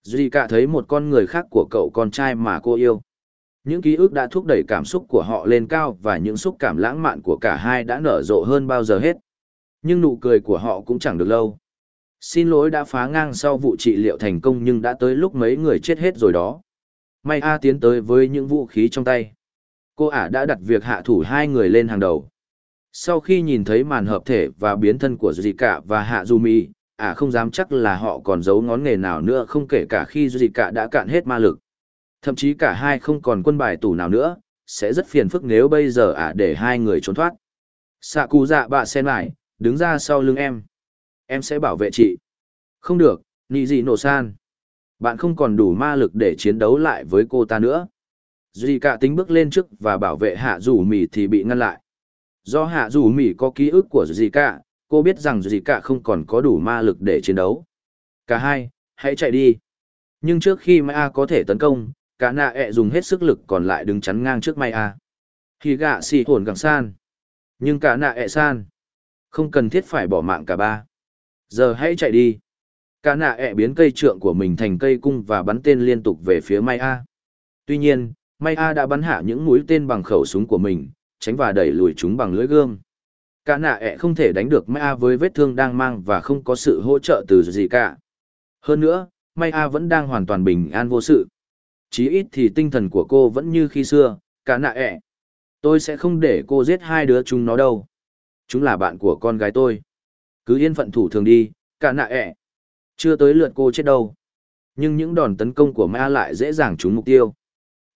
Duy cả thấy một con người khác của cậu con trai mà cô yêu. Những ký ức đã thúc đẩy cảm xúc của họ lên cao và những xúc cảm lãng mạn của cả hai đã nở rộ hơn bao giờ hết. Nhưng nụ cười của họ cũng chẳng được lâu. Xin lỗi đã phá ngang sau vụ trị liệu thành công nhưng đã tới lúc mấy người chết hết rồi đó. May A tiến tới với những vũ khí trong tay. Cô ả đã đặt việc hạ thủ hai người lên hàng đầu. Sau khi nhìn thấy màn hợp thể và biến thân của Zika và Hạ Zumi, ả không dám chắc là họ còn giấu ngón nghề nào nữa không kể cả khi Zika đã cạn hết ma lực. Thậm chí cả hai không còn quân bài tủ nào nữa, sẽ rất phiền phức nếu bây giờ ả để hai người trốn thoát. Sạ cụ dạ bạ sen lại, đứng ra sau lưng em. Em sẽ bảo vệ chị. Không được, nị gì nổ san. Bạn không còn đủ ma lực để chiến đấu lại với cô ta nữa. Duy cả tính bước lên trước và bảo vệ hạ rủ mỉ thì bị ngăn lại. Do hạ rủ mỉ có ký ức của Duy cả, cô biết rằng Duy cả không còn có đủ ma lực để chiến đấu. Cả hai, hãy chạy đi. Nhưng trước khi Maya có thể tấn công, cả nạ ẹ e dùng hết sức lực còn lại đứng chắn ngang trước Maya. Khi gạ xì hồn gặng san. Nhưng cả nạ ẹ e san. Không cần thiết phải bỏ mạng cả ba. Giờ hãy chạy đi. Cả nạ ẹ e biến cây trượng của mình thành cây cung và bắn tên liên tục về phía Maya. Tuy nhiên, Maya đã bắn hạ những mũi tên bằng khẩu súng của mình, tránh và đẩy lùi chúng bằng lưỡi gươm. Cả nạ ẹ không thể đánh được Maya với vết thương đang mang và không có sự hỗ trợ từ gì cả. Hơn nữa, Maya vẫn đang hoàn toàn bình an vô sự. Chí ít thì tinh thần của cô vẫn như khi xưa, cả nạ ẹ. Tôi sẽ không để cô giết hai đứa chúng nó đâu. Chúng là bạn của con gái tôi. Cứ yên phận thủ thường đi, cả nạ ẹ. Chưa tới lượt cô chết đâu. Nhưng những đòn tấn công của ma lại dễ dàng trúng mục tiêu.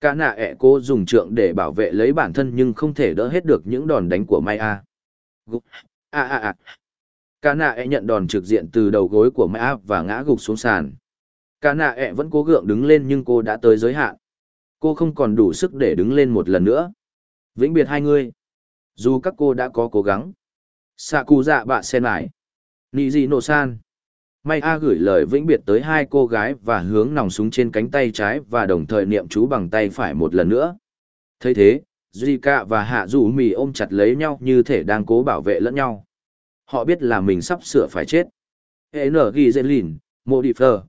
Cả nạ ẹ cô dùng trượng để bảo vệ lấy bản thân nhưng không thể đỡ hết được những đòn đánh của Mai A. A a a. Cả nạ ẹ nhận đòn trực diện từ đầu gối của Mai A và ngã gục xuống sàn. Cả nạ ẹ vẫn cố gượng đứng lên nhưng cô đã tới giới hạn. Cô không còn đủ sức để đứng lên một lần nữa. Vĩnh biệt hai người. Dù các cô đã có cố gắng. Sạ cụ dạ bạ sen lại. Nị gì nổ san. May A gửi lời vĩnh biệt tới hai cô gái và hướng nòng súng trên cánh tay trái và đồng thời niệm chú bằng tay phải một lần nữa. thấy thế, Zika và Hạ Dù Mì ôm chặt lấy nhau như thể đang cố bảo vệ lẫn nhau. Họ biết là mình sắp sửa phải chết. N. nở ghi dễ lìn, mô đi phờ,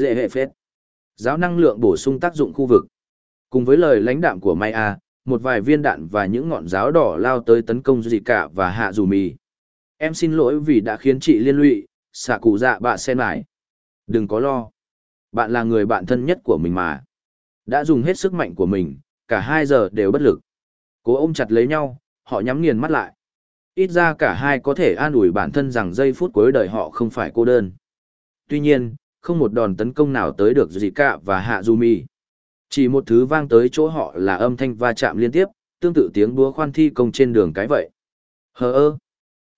hệ phết. Giáo năng lượng bổ sung tác dụng khu vực. Cùng với lời lãnh đạm của May A, một vài viên đạn và những ngọn giáo đỏ lao tới tấn công Zika và Hạ Dù Mì. Em xin lỗi vì đã khiến chị liên lụy, xạ cụ dạ bạ sen lại. Đừng có lo. Bạn là người bạn thân nhất của mình mà. Đã dùng hết sức mạnh của mình, cả hai giờ đều bất lực. Cố ôm chặt lấy nhau, họ nhắm nghiền mắt lại. Ít ra cả hai có thể an ủi bản thân rằng giây phút cuối đời họ không phải cô đơn. Tuy nhiên, không một đòn tấn công nào tới được Zika và Hạ Zumi. Chỉ một thứ vang tới chỗ họ là âm thanh va chạm liên tiếp, tương tự tiếng búa khoan thi công trên đường cái vậy. Hờ ơ.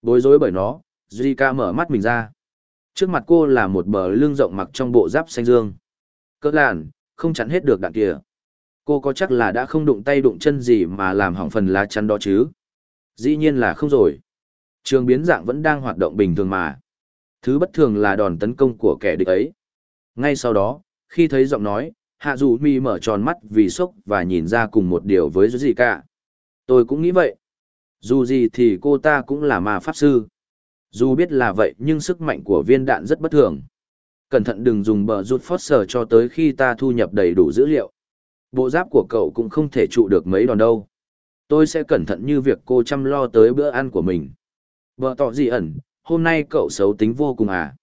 Bối rối bởi nó, Zika mở mắt mình ra. Trước mặt cô là một bờ lưng rộng mặc trong bộ giáp xanh dương. Cỡ làn, không chắn hết được đạn kia. Cô có chắc là đã không đụng tay đụng chân gì mà làm hỏng phần lá chắn đó chứ? Dĩ nhiên là không rồi. Trường biến dạng vẫn đang hoạt động bình thường mà. Thứ bất thường là đòn tấn công của kẻ địch ấy. Ngay sau đó, khi thấy giọng nói, Hạ Dù Mi mở tròn mắt vì sốc và nhìn ra cùng một điều với gì cả. Tôi cũng nghĩ vậy. Dù gì thì cô ta cũng là ma pháp sư. Dù biết là vậy nhưng sức mạnh của viên đạn rất bất thường. Cẩn thận đừng dùng bờ rút Foster cho tới khi ta thu nhập đầy đủ dữ liệu. Bộ giáp của cậu cũng không thể trụ được mấy đòn đâu. Tôi sẽ cẩn thận như việc cô chăm lo tới bữa ăn của mình. Vợ tỏ gì ẩn, hôm nay cậu xấu tính vô cùng à.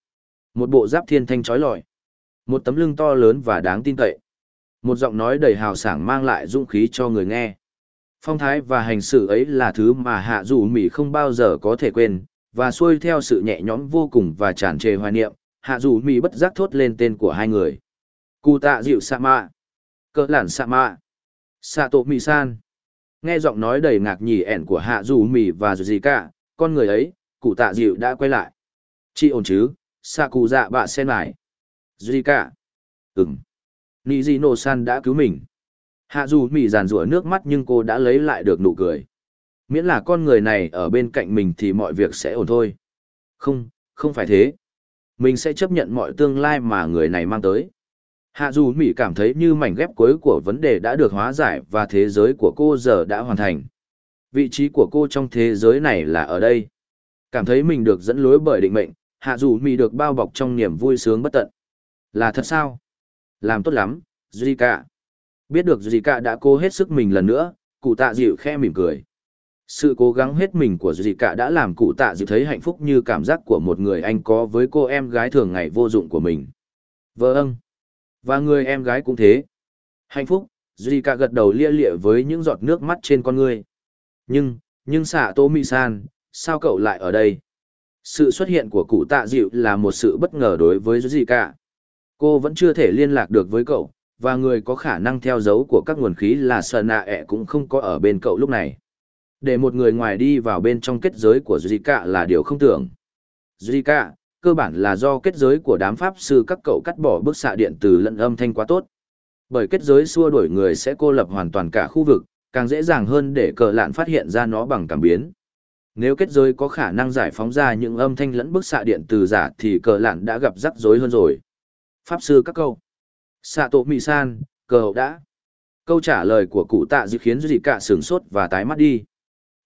Một bộ giáp thiên thanh trói lọi. Một tấm lưng to lớn và đáng tin cậy. Một giọng nói đầy hào sảng mang lại dũng khí cho người nghe. Phong thái và hành xử ấy là thứ mà hạ dù Mỹ không bao giờ có thể quên, và xuôi theo sự nhẹ nhõm vô cùng và tràn trề hoài niệm, hạ dù mỹ bất giác thốt lên tên của hai người. Cụ tạ dịu sa mạ. Cỡ lản sa mạ. Sa tổ mỹ san. Nghe giọng nói đầy ngạc nhỉ ẻn của hạ dù mỹ và dù gì cả, con người ấy, cụ tạ dịu đã quay lại. Chị ổn chứ, sa cụ dạ bạ sen lại. Duy cả. ừng nị dị nổ san đã cứu mình. Hạ dù mỹ giàn rủa nước mắt nhưng cô đã lấy lại được nụ cười. Miễn là con người này ở bên cạnh mình thì mọi việc sẽ ổn thôi. Không, không phải thế. Mình sẽ chấp nhận mọi tương lai mà người này mang tới. Hạ dù Mỹ cảm thấy như mảnh ghép cuối của vấn đề đã được hóa giải và thế giới của cô giờ đã hoàn thành. Vị trí của cô trong thế giới này là ở đây. Cảm thấy mình được dẫn lối bởi định mệnh, hạ dù Mỹ được bao bọc trong niềm vui sướng bất tận. Là thật sao? Làm tốt lắm, Zika. Biết được Zika đã cố hết sức mình lần nữa, cụ tạ dịu khe mỉm cười. Sự cố gắng hết mình của Dì Cả đã làm cụ tạ dịu thấy hạnh phúc như cảm giác của một người anh có với cô em gái thường ngày vô dụng của mình. Vợ Vâng. Và người em gái cũng thế. Hạnh phúc, Dì Cả gật đầu lia lịa với những giọt nước mắt trên con người. Nhưng, nhưng xạ Tô Mị San, sao cậu lại ở đây? Sự xuất hiện của cụ tạ dịu là một sự bất ngờ đối với Dì Cả. Cô vẫn chưa thể liên lạc được với cậu, và người có khả năng theo dấu của các nguồn khí là sợ Nạ ẹ cũng không có ở bên cậu lúc này. Để một người ngoài đi vào bên trong kết giới của Zika là điều không tưởng. Zika, cơ bản là do kết giới của đám pháp sư các cậu cắt bỏ bức xạ điện từ lẫn âm thanh quá tốt. Bởi kết giới xua đuổi người sẽ cô lập hoàn toàn cả khu vực, càng dễ dàng hơn để cờ lạn phát hiện ra nó bằng cảm biến. Nếu kết giới có khả năng giải phóng ra những âm thanh lẫn bức xạ điện từ giả thì cờ lạn đã gặp rắc rối hơn rồi. Pháp sư các câu. Xạ tổ mì san, cờ hậu đã. Câu trả lời của cụ tạ dự khiến gì cả sướng sốt và tái mắt đi.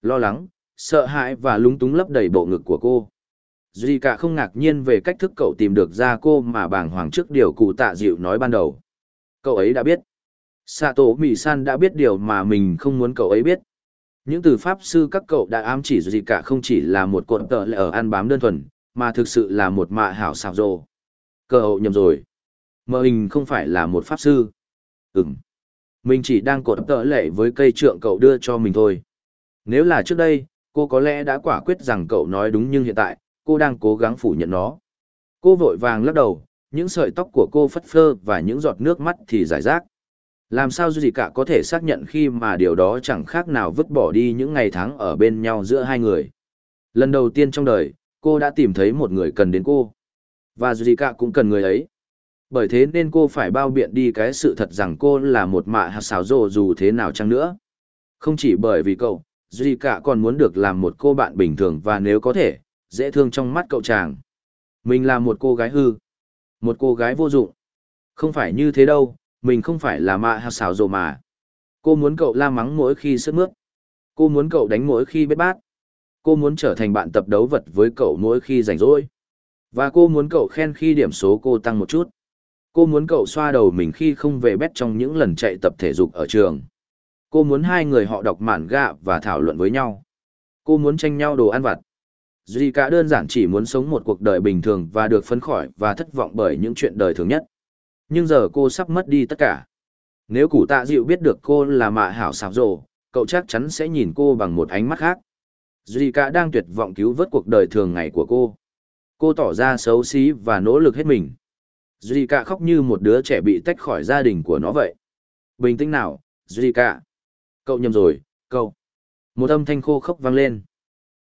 Lo lắng, sợ hãi và lúng túng lấp đầy bộ ngực của cô. Duy cả không ngạc nhiên về cách thức cậu tìm được ra cô mà bàng hoàng trước điều cụ tạ dịu nói ban đầu. Cậu ấy đã biết. Sato Mì San đã biết điều mà mình không muốn cậu ấy biết. Những từ pháp sư các cậu đã ám chỉ gì cả không chỉ là một cột tợ lệ ở ăn bám đơn thuần, mà thực sự là một mạ hảo xào rồ. Cậu hậu nhầm rồi. Mơ hình không phải là một pháp sư. Ừm. Mình chỉ đang cột tợ lệ với cây trượng cậu đưa cho mình thôi. Nếu là trước đây, cô có lẽ đã quả quyết rằng cậu nói đúng nhưng hiện tại, cô đang cố gắng phủ nhận nó. Cô vội vàng lắc đầu, những sợi tóc của cô phất phơ và những giọt nước mắt thì giải rác. Làm sao gì cả có thể xác nhận khi mà điều đó chẳng khác nào vứt bỏ đi những ngày tháng ở bên nhau giữa hai người. Lần đầu tiên trong đời, cô đã tìm thấy một người cần đến cô. Và Zika cũng cần người ấy. Bởi thế nên cô phải bao biện đi cái sự thật rằng cô là một mạ hạt xào rồ dù thế nào chăng nữa. Không chỉ bởi vì cậu, Zika còn muốn được làm một cô bạn bình thường và nếu có thể, dễ thương trong mắt cậu chàng. Mình là một cô gái hư. Một cô gái vô dụng. Không phải như thế đâu, mình không phải là mạ hạt xào rồ mà. Cô muốn cậu la mắng mỗi khi sức mướt. Cô muốn cậu đánh mỗi khi bếp bát. Cô muốn trở thành bạn tập đấu vật với cậu mỗi khi rảnh rỗi. Và cô muốn cậu khen khi điểm số cô tăng một chút. Cô muốn cậu xoa đầu mình khi không về bét trong những lần chạy tập thể dục ở trường. Cô muốn hai người họ đọc mản gạ và thảo luận với nhau. Cô muốn tranh nhau đồ ăn vặt. Duy cả đơn giản chỉ muốn sống một cuộc đời bình thường và được phấn khỏi và thất vọng bởi những chuyện đời thường nhất. Nhưng giờ cô sắp mất đi tất cả. Nếu củ tạ dịu biết được cô là mạ hảo sạp rồ, cậu chắc chắn sẽ nhìn cô bằng một ánh mắt khác. Duy cả đang tuyệt vọng cứu vớt cuộc đời thường ngày của cô. Cô tỏ ra xấu xí và nỗ lực hết mình. Duy cả khóc như một đứa trẻ bị tách khỏi gia đình của nó vậy. Bình tĩnh nào, Duy cả. Cậu nhầm rồi, cậu. Một âm thanh khô khốc vang lên.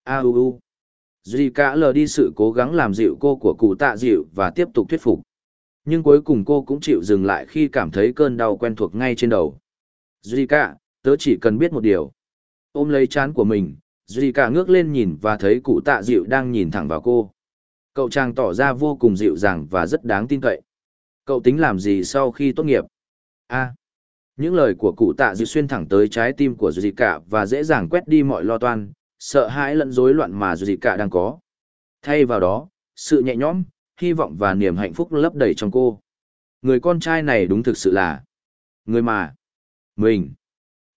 A u u. Duy cả lờ đi sự cố gắng làm dịu cô của cụ tạ dịu và tiếp tục thuyết phục. Nhưng cuối cùng cô cũng chịu dừng lại khi cảm thấy cơn đau quen thuộc ngay trên đầu. Duy cả, tớ chỉ cần biết một điều. Ôm lấy chán của mình, Duy cả ngước lên nhìn và thấy cụ tạ dịu đang nhìn thẳng vào cô. Cậu chàng tỏ ra vô cùng dịu dàng và rất đáng tin cậy. Cậu tính làm gì sau khi tốt nghiệp? A những lời của cụ tạ dịu xuyên thẳng tới trái tim của Duy cả và dễ dàng quét đi mọi lo toan, sợ hãi lẫn rối loạn mà Duy cả đang có. Thay vào đó, sự nhẹ nhõm, hy vọng và niềm hạnh phúc lấp đầy trong cô. Người con trai này đúng thực sự là người mà mình.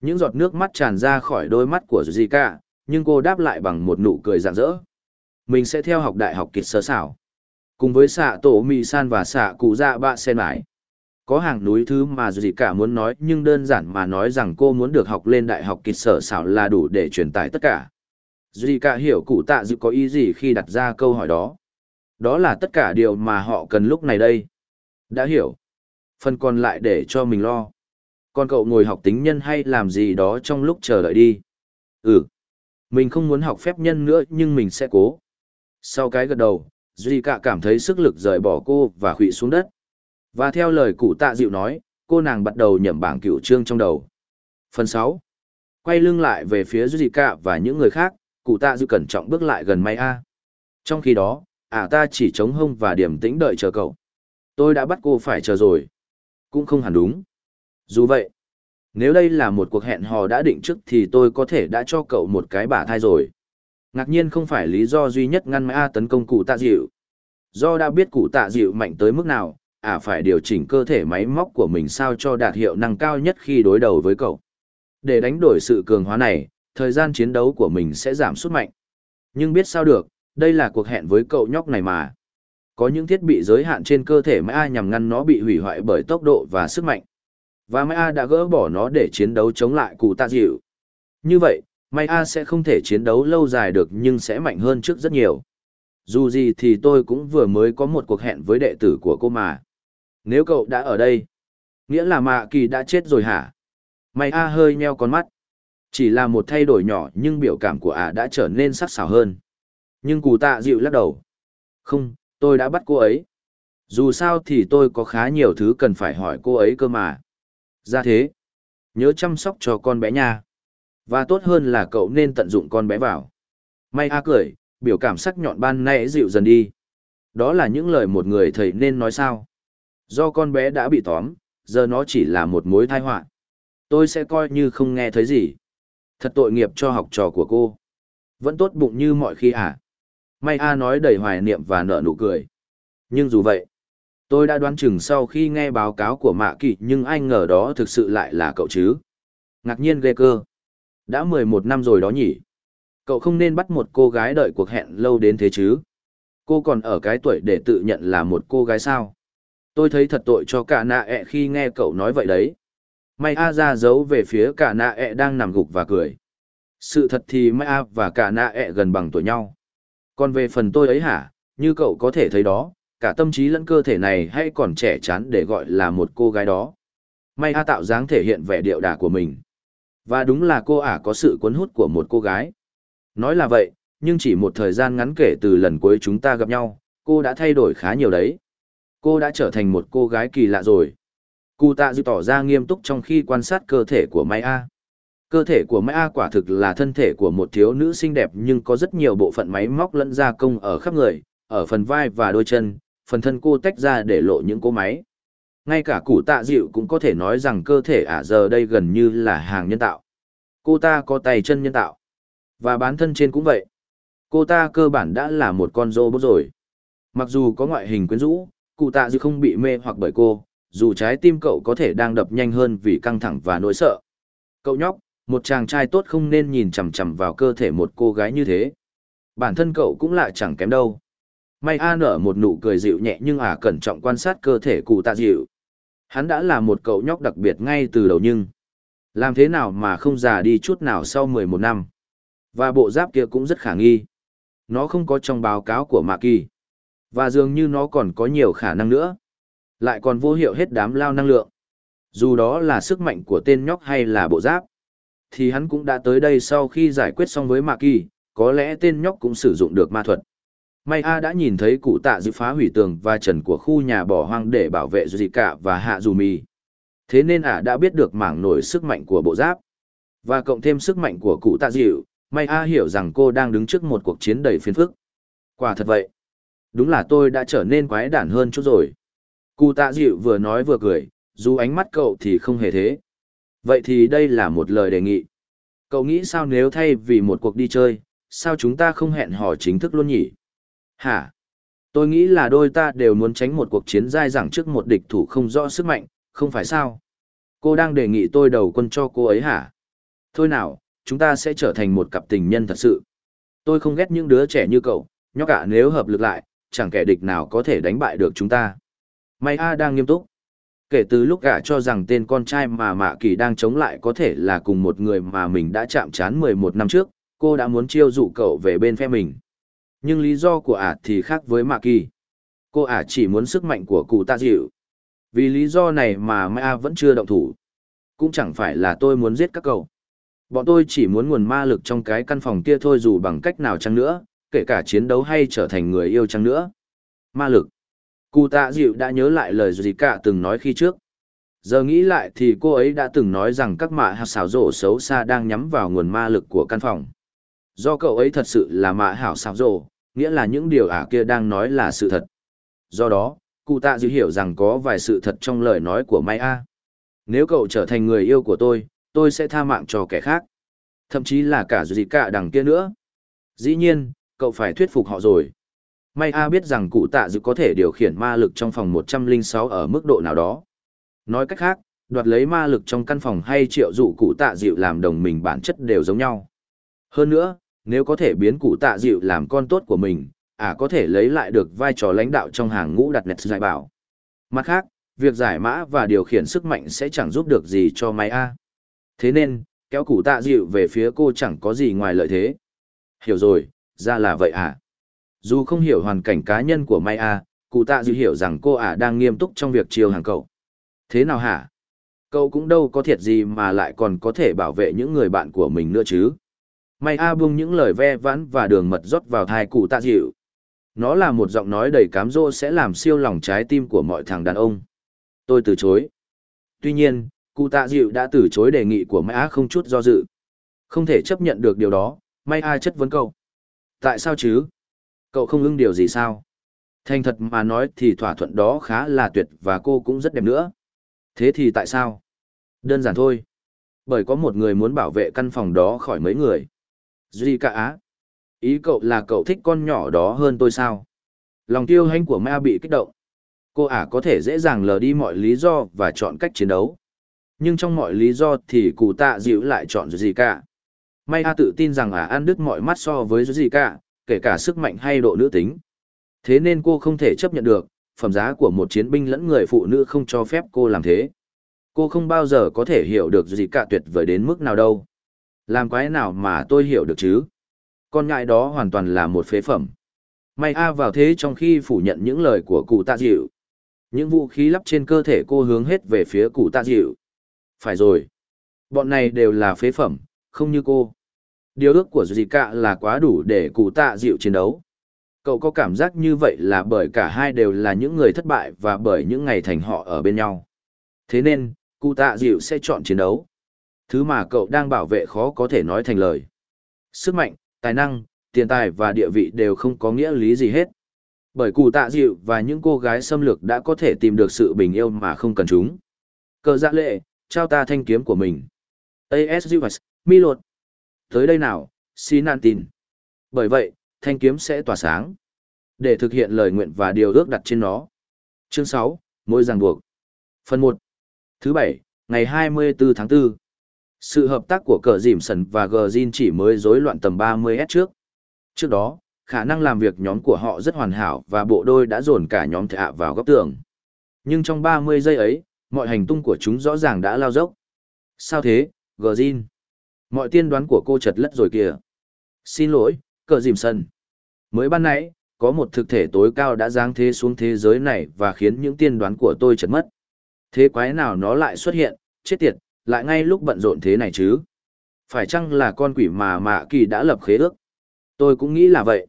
Những giọt nước mắt tràn ra khỏi đôi mắt của Zika, nhưng cô đáp lại bằng một nụ cười rạng rỡ. Mình sẽ theo học đại học kịch sơ xảo. Cùng với xạ tổ mì san và xạ cụ dạ bạ sen mãi có hàng núi thứ mà gì cả muốn nói nhưng đơn giản mà nói rằng cô muốn được học lên đại học kịch sở xảo là đủ để truyền tải tất cả. Duy cả hiểu cụ tạ dự có ý gì khi đặt ra câu hỏi đó. Đó là tất cả điều mà họ cần lúc này đây. Đã hiểu. Phần còn lại để cho mình lo. Còn cậu ngồi học tính nhân hay làm gì đó trong lúc chờ đợi đi. Ừ. Mình không muốn học phép nhân nữa nhưng mình sẽ cố. Sau cái gật đầu, Duy cả cảm thấy sức lực rời bỏ cô và khụy xuống đất. Và theo lời cụ tạ dịu nói, cô nàng bắt đầu nhẩm bảng cửu trương trong đầu. Phần 6. Quay lưng lại về phía Duy Cạ và những người khác, cụ tạ dịu cẩn trọng bước lại gần May A. Trong khi đó, ả ta chỉ chống hông và điểm tĩnh đợi chờ cậu. Tôi đã bắt cô phải chờ rồi. Cũng không hẳn đúng. Dù vậy, nếu đây là một cuộc hẹn hò đã định trước thì tôi có thể đã cho cậu một cái bả thai rồi. Ngạc nhiên không phải lý do duy nhất ngăn A tấn công cụ tạ dịu. Do đã biết cụ tạ dịu mạnh tới mức nào, ả phải điều chỉnh cơ thể máy móc của mình sao cho đạt hiệu năng cao nhất khi đối đầu với cậu. Để đánh đổi sự cường hóa này, thời gian chiến đấu của mình sẽ giảm sút mạnh. Nhưng biết sao được, đây là cuộc hẹn với cậu nhóc này mà. Có những thiết bị giới hạn trên cơ thể Mai A nhằm ngăn nó bị hủy hoại bởi tốc độ và sức mạnh. Và Mai A đã gỡ bỏ nó để chiến đấu chống lại cụ tạ dịu. Như vậy, Mai A sẽ không thể chiến đấu lâu dài được nhưng sẽ mạnh hơn trước rất nhiều. Dù gì thì tôi cũng vừa mới có một cuộc hẹn với đệ tử của cô mà. Nếu cậu đã ở đây, nghĩa là Mạ Kỳ đã chết rồi hả? Mai A hơi nheo con mắt. Chỉ là một thay đổi nhỏ nhưng biểu cảm của ả đã trở nên sắc sảo hơn. Nhưng cụ tạ dịu lắc đầu. Không, tôi đã bắt cô ấy. Dù sao thì tôi có khá nhiều thứ cần phải hỏi cô ấy cơ mà. Ra thế. Nhớ chăm sóc cho con bé nha. Và tốt hơn là cậu nên tận dụng con bé vào. May a cười, biểu cảm sắc nhọn ban nãy dịu dần đi. Đó là những lời một người thầy nên nói sao. Do con bé đã bị tóm, giờ nó chỉ là một mối tai họa. Tôi sẽ coi như không nghe thấy gì. Thật tội nghiệp cho học trò của cô. Vẫn tốt bụng như mọi khi à. May A nói đầy hoài niệm và nở nụ cười. Nhưng dù vậy, tôi đã đoán chừng sau khi nghe báo cáo của Mạ Kỳ nhưng anh ngờ đó thực sự lại là cậu chứ. Ngạc nhiên ghê cơ. Đã mười một năm rồi đó nhỉ. Cậu không nên bắt một cô gái đợi cuộc hẹn lâu đến thế chứ. Cô còn ở cái tuổi để tự nhận là một cô gái sao. Tôi thấy thật tội cho cả nạ ẹ khi nghe cậu nói vậy đấy. May A ra giấu về phía cả nạ ẹ đang nằm gục và cười. Sự thật thì May A và cả nạ ẹ gần bằng tuổi nhau. Còn về phần tôi ấy hả, như cậu có thể thấy đó, cả tâm trí lẫn cơ thể này hay còn trẻ chán để gọi là một cô gái đó. May A tạo dáng thể hiện vẻ điệu đà của mình. Và đúng là cô ả có sự cuốn hút của một cô gái. Nói là vậy, nhưng chỉ một thời gian ngắn kể từ lần cuối chúng ta gặp nhau, cô đã thay đổi khá nhiều đấy. Cô đã trở thành một cô gái kỳ lạ rồi. Cụ tạ dư tỏ ra nghiêm túc trong khi quan sát cơ thể của Mai A. Cơ thể của Mai A quả thực là thân thể của một thiếu nữ xinh đẹp nhưng có rất nhiều bộ phận máy móc lẫn gia công ở khắp người, ở phần vai và đôi chân, phần thân cô tách ra để lộ những cỗ máy. Ngay cả cụ tạ dịu cũng có thể nói rằng cơ thể ả giờ đây gần như là hàng nhân tạo. Cô ta có tay chân nhân tạo. Và bán thân trên cũng vậy. Cô ta cơ bản đã là một con robot rồi. Mặc dù có ngoại hình quyến rũ, cụ tạ dư không bị mê hoặc bởi cô, dù trái tim cậu có thể đang đập nhanh hơn vì căng thẳng và nỗi sợ. Cậu nhóc, một chàng trai tốt không nên nhìn chằm chằm vào cơ thể một cô gái như thế. Bản thân cậu cũng lại chẳng kém đâu. May A nở một nụ cười dịu nhẹ nhưng à cẩn trọng quan sát cơ thể cụ tạ dịu. Hắn đã là một cậu nhóc đặc biệt ngay từ đầu nhưng... Làm thế nào mà không già đi chút nào sau 11 năm. Và bộ giáp kia cũng rất khả nghi. Nó không có trong báo cáo của Mạ Kỳ. Và dường như nó còn có nhiều khả năng nữa. Lại còn vô hiệu hết đám lao năng lượng. Dù đó là sức mạnh của tên nhóc hay là bộ giáp thì hắn cũng đã tới đây sau khi giải quyết xong với Mạc Kỳ, có lẽ tên nhóc cũng sử dụng được ma thuật. May A đã nhìn thấy cụ tạ dự phá hủy tường và trần của khu nhà bỏ hoang để bảo vệ Dị Cả và Hạ Dù Mì. Thế nên ả đã biết được mảng nổi sức mạnh của bộ giáp. Và cộng thêm sức mạnh của cụ tạ dịu, May A hiểu rằng cô đang đứng trước một cuộc chiến đầy phiền phức. Quả thật vậy. Đúng là tôi đã trở nên quái đản hơn chút rồi. Cụ tạ dịu vừa nói vừa cười, dù ánh mắt cậu thì không hề thế. Vậy thì đây là một lời đề nghị. Cậu nghĩ sao nếu thay vì một cuộc đi chơi, sao chúng ta không hẹn hò chính thức luôn nhỉ? Hả? Tôi nghĩ là đôi ta đều muốn tránh một cuộc chiến dai dẳng trước một địch thủ không rõ sức mạnh, không phải sao? Cô đang đề nghị tôi đầu quân cho cô ấy hả? Thôi nào, chúng ta sẽ trở thành một cặp tình nhân thật sự. Tôi không ghét những đứa trẻ như cậu, nhóc cả nếu hợp lực lại, chẳng kẻ địch nào có thể đánh bại được chúng ta. May A đang nghiêm túc. Kể từ lúc gã cho rằng tên con trai mà Mạ Kỳ đang chống lại có thể là cùng một người mà mình đã chạm trán 11 năm trước, cô đã muốn chiêu dụ cậu về bên phe mình. Nhưng lý do của ả thì khác với Mạ Kỳ. Cô ả chỉ muốn sức mạnh của cụ tạ dịu. Vì lý do này mà Mạ vẫn chưa động thủ. Cũng chẳng phải là tôi muốn giết các cậu. Bọn tôi chỉ muốn nguồn ma lực trong cái căn phòng kia thôi dù bằng cách nào chăng nữa, kể cả chiến đấu hay trở thành người yêu chăng nữa. Ma lực. Cụ tạ dịu đã nhớ lại lời gì cả từng nói khi trước. Giờ nghĩ lại thì cô ấy đã từng nói rằng các mạ hảo xảo rổ xấu xa đang nhắm vào nguồn ma lực của căn phòng. Do cậu ấy thật sự là mạ hảo xảo rổ, nghĩa là những điều ả kia đang nói là sự thật. Do đó, cụ tạ dịu hiểu rằng có vài sự thật trong lời nói của Mai A. Nếu cậu trở thành người yêu của tôi, tôi sẽ tha mạng cho kẻ khác. Thậm chí là cả gì cả đằng kia nữa. Dĩ nhiên, cậu phải thuyết phục họ rồi. May A biết rằng cụ tạ dự có thể điều khiển ma lực trong phòng 106 ở mức độ nào đó. Nói cách khác, đoạt lấy ma lực trong căn phòng hay triệu dụ cụ tạ dịu làm đồng mình bản chất đều giống nhau. Hơn nữa, nếu có thể biến cụ tạ dịu làm con tốt của mình, à có thể lấy lại được vai trò lãnh đạo trong hàng ngũ đặt nẹt giải bảo. Mặt khác, việc giải mã và điều khiển sức mạnh sẽ chẳng giúp được gì cho máy A. Thế nên, kéo cụ tạ dịu về phía cô chẳng có gì ngoài lợi thế. Hiểu rồi, ra là vậy à. Dù không hiểu hoàn cảnh cá nhân của Mai A, cụ tạ dịu hiểu rằng cô ả đang nghiêm túc trong việc chiều hàng cậu. Thế nào hả? Cậu cũng đâu có thiệt gì mà lại còn có thể bảo vệ những người bạn của mình nữa chứ. May A buông những lời ve vãn và đường mật rót vào thai cụ tạ dịu. Nó là một giọng nói đầy cám dỗ sẽ làm siêu lòng trái tim của mọi thằng đàn ông. Tôi từ chối. Tuy nhiên, cụ tạ dịu đã từ chối đề nghị của Mai A không chút do dự. Không thể chấp nhận được điều đó, Mai A chất vấn cậu. Tại sao chứ? Cậu không ưng điều gì sao? Thành thật mà nói thì thỏa thuận đó khá là tuyệt và cô cũng rất đẹp nữa. Thế thì tại sao? Đơn giản thôi. Bởi có một người muốn bảo vệ căn phòng đó khỏi mấy người. Duy cả á. Ý cậu là cậu thích con nhỏ đó hơn tôi sao? Lòng tiêu hãnh của ma bị kích động. Cô ả có thể dễ dàng lờ đi mọi lý do và chọn cách chiến đấu. Nhưng trong mọi lý do thì cụ tạ dịu lại chọn gì cả. May A tự tin rằng à ăn đứt mọi mắt so với gì cả, kể cả sức mạnh hay độ nữ tính. Thế nên cô không thể chấp nhận được, phẩm giá của một chiến binh lẫn người phụ nữ không cho phép cô làm thế. Cô không bao giờ có thể hiểu được gì cả tuyệt vời đến mức nào đâu. Làm quái nào mà tôi hiểu được chứ? Con ngại đó hoàn toàn là một phế phẩm. May A vào thế trong khi phủ nhận những lời của cụ tạ dịu. Những vũ khí lắp trên cơ thể cô hướng hết về phía cụ tạ dịu. Phải rồi. Bọn này đều là phế phẩm, không như cô. Điều ước của dì cả là quá đủ để cụ tạ dịu chiến đấu. Cậu có cảm giác như vậy là bởi cả hai đều là những người thất bại và bởi những ngày thành họ ở bên nhau. Thế nên, cụ tạ dịu sẽ chọn chiến đấu. Thứ mà cậu đang bảo vệ khó có thể nói thành lời. Sức mạnh, tài năng, tiền tài và địa vị đều không có nghĩa lý gì hết. Bởi cụ tạ dịu và những cô gái xâm lược đã có thể tìm được sự bình yêu mà không cần chúng. Cờ dạ lệ, trao ta thanh kiếm của mình. ASUS, mi lột, Tới đây nào, xin an tin. Bởi vậy, thanh kiếm sẽ tỏa sáng. Để thực hiện lời nguyện và điều ước đặt trên nó. Chương sáu, Môi ràng buộc. Phần một, Thứ bảy, ngày hai mươi 24 tháng 4. Sự hợp tác của cờ dìm sần và gờ chỉ mới rối loạn tầm ba mươi s trước. Trước đó, khả năng làm việc nhóm của họ rất hoàn hảo và bộ đôi đã dồn cả nhóm thạ vào góc tường. Nhưng trong ba mươi giây ấy, mọi hành tung của chúng rõ ràng đã lao dốc. Sao thế, gờ Mọi tiên đoán của cô chật lất rồi kìa. Xin lỗi, cờ dìm sân. Mới ban nãy, có một thực thể tối cao đã giáng thế xuống thế giới này và khiến những tiên đoán của tôi chật mất. Thế quái nào nó lại xuất hiện, chết tiệt, lại ngay lúc bận rộn thế này chứ? Phải chăng là con quỷ mà Mạ Kỳ đã lập khế ước? Tôi cũng nghĩ là vậy.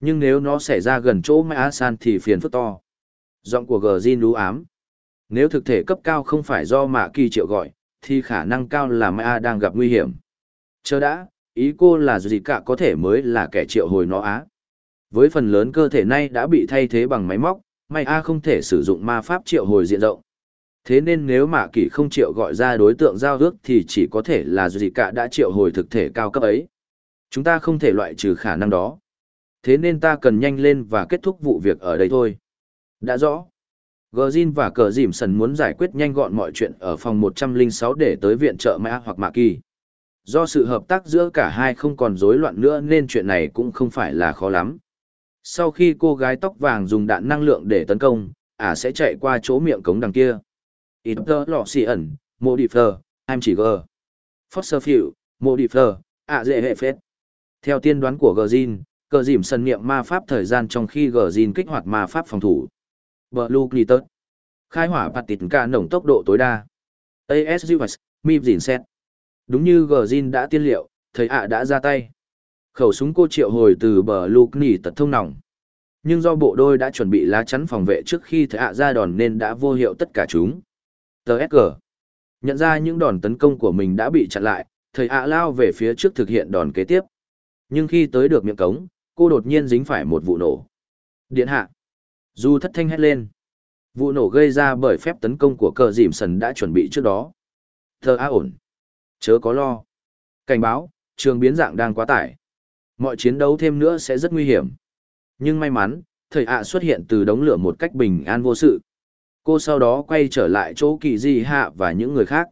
Nhưng nếu nó xảy ra gần chỗ Mã San thì phiền phức to. Giọng của Gờ Jin lú ám. Nếu thực thể cấp cao không phải do Mạ Kỳ triệu gọi, thì khả năng cao là Mã đang gặp nguy hiểm. Chờ đã, ý cô là gì cả có thể mới là kẻ triệu hồi nó á. Với phần lớn cơ thể này đã bị thay thế bằng máy móc, may A không thể sử dụng ma pháp triệu hồi diện rộng. Thế nên nếu mạ kỷ không triệu gọi ra đối tượng giao ước thì chỉ có thể là gì cả đã triệu hồi thực thể cao cấp ấy. Chúng ta không thể loại trừ khả năng đó. Thế nên ta cần nhanh lên và kết thúc vụ việc ở đây thôi. Đã rõ. Gordin và cờ dìm sần muốn giải quyết nhanh gọn mọi chuyện ở phòng 106 để tới viện trợ mã hoặc mạ kỳ. Do sự hợp tác giữa cả hai không còn rối loạn nữa nên chuyện này cũng không phải là khó lắm. Sau khi cô gái tóc vàng dùng đạn năng lượng để tấn công, ả sẽ chạy qua chỗ miệng cống đằng kia. Inter lọ xì ẩn, Modifier, em chỉ G. Foster Field, Modifier, ạ dễ hệ phết. Theo tiên đoán của Gjin, cờ dìm sân niệm ma pháp thời gian trong khi Gjin kích hoạt ma pháp phòng thủ. Blue Glitter. Khai hỏa bạt tịt ca nồng tốc độ tối đa. ASUS, Mịp dìn xét. Đúng như Gjin đã tiên liệu, thầy ạ đã ra tay. Khẩu súng cô triệu hồi từ bờ lục nỉ tật thông nòng. Nhưng do bộ đôi đã chuẩn bị lá chắn phòng vệ trước khi thầy ạ ra đòn nên đã vô hiệu tất cả chúng. TSG. Nhận ra những đòn tấn công của mình đã bị chặn lại, thầy ạ lao về phía trước thực hiện đòn kế tiếp. Nhưng khi tới được miệng cống, cô đột nhiên dính phải một vụ nổ. Điện hạ. Du thất thanh hét lên. Vụ nổ gây ra bởi phép tấn công của cờ dìm sần đã chuẩn bị trước đó. Thờ A ổn. Chớ có lo. Cảnh báo, trường biến dạng đang quá tải. Mọi chiến đấu thêm nữa sẽ rất nguy hiểm. Nhưng may mắn, thầy ạ xuất hiện từ đống lửa một cách bình an vô sự. Cô sau đó quay trở lại chỗ kỳ di hạ và những người khác.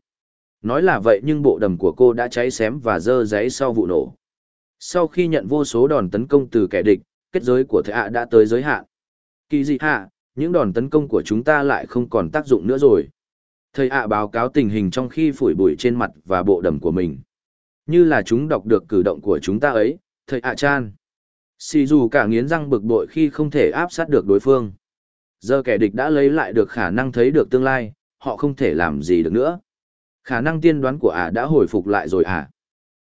Nói là vậy nhưng bộ đầm của cô đã cháy xém và dơ giấy sau vụ nổ. Sau khi nhận vô số đòn tấn công từ kẻ địch, kết giới của thầy ạ đã tới giới hạn. Kỳ di hạ, những đòn tấn công của chúng ta lại không còn tác dụng nữa rồi. Thầy ạ báo cáo tình hình trong khi phủi bụi trên mặt và bộ đầm của mình. Như là chúng đọc được cử động của chúng ta ấy, thầy ạ chan. Xì dù cả nghiến răng bực bội khi không thể áp sát được đối phương. Giờ kẻ địch đã lấy lại được khả năng thấy được tương lai, họ không thể làm gì được nữa. Khả năng tiên đoán của ả đã hồi phục lại rồi ả.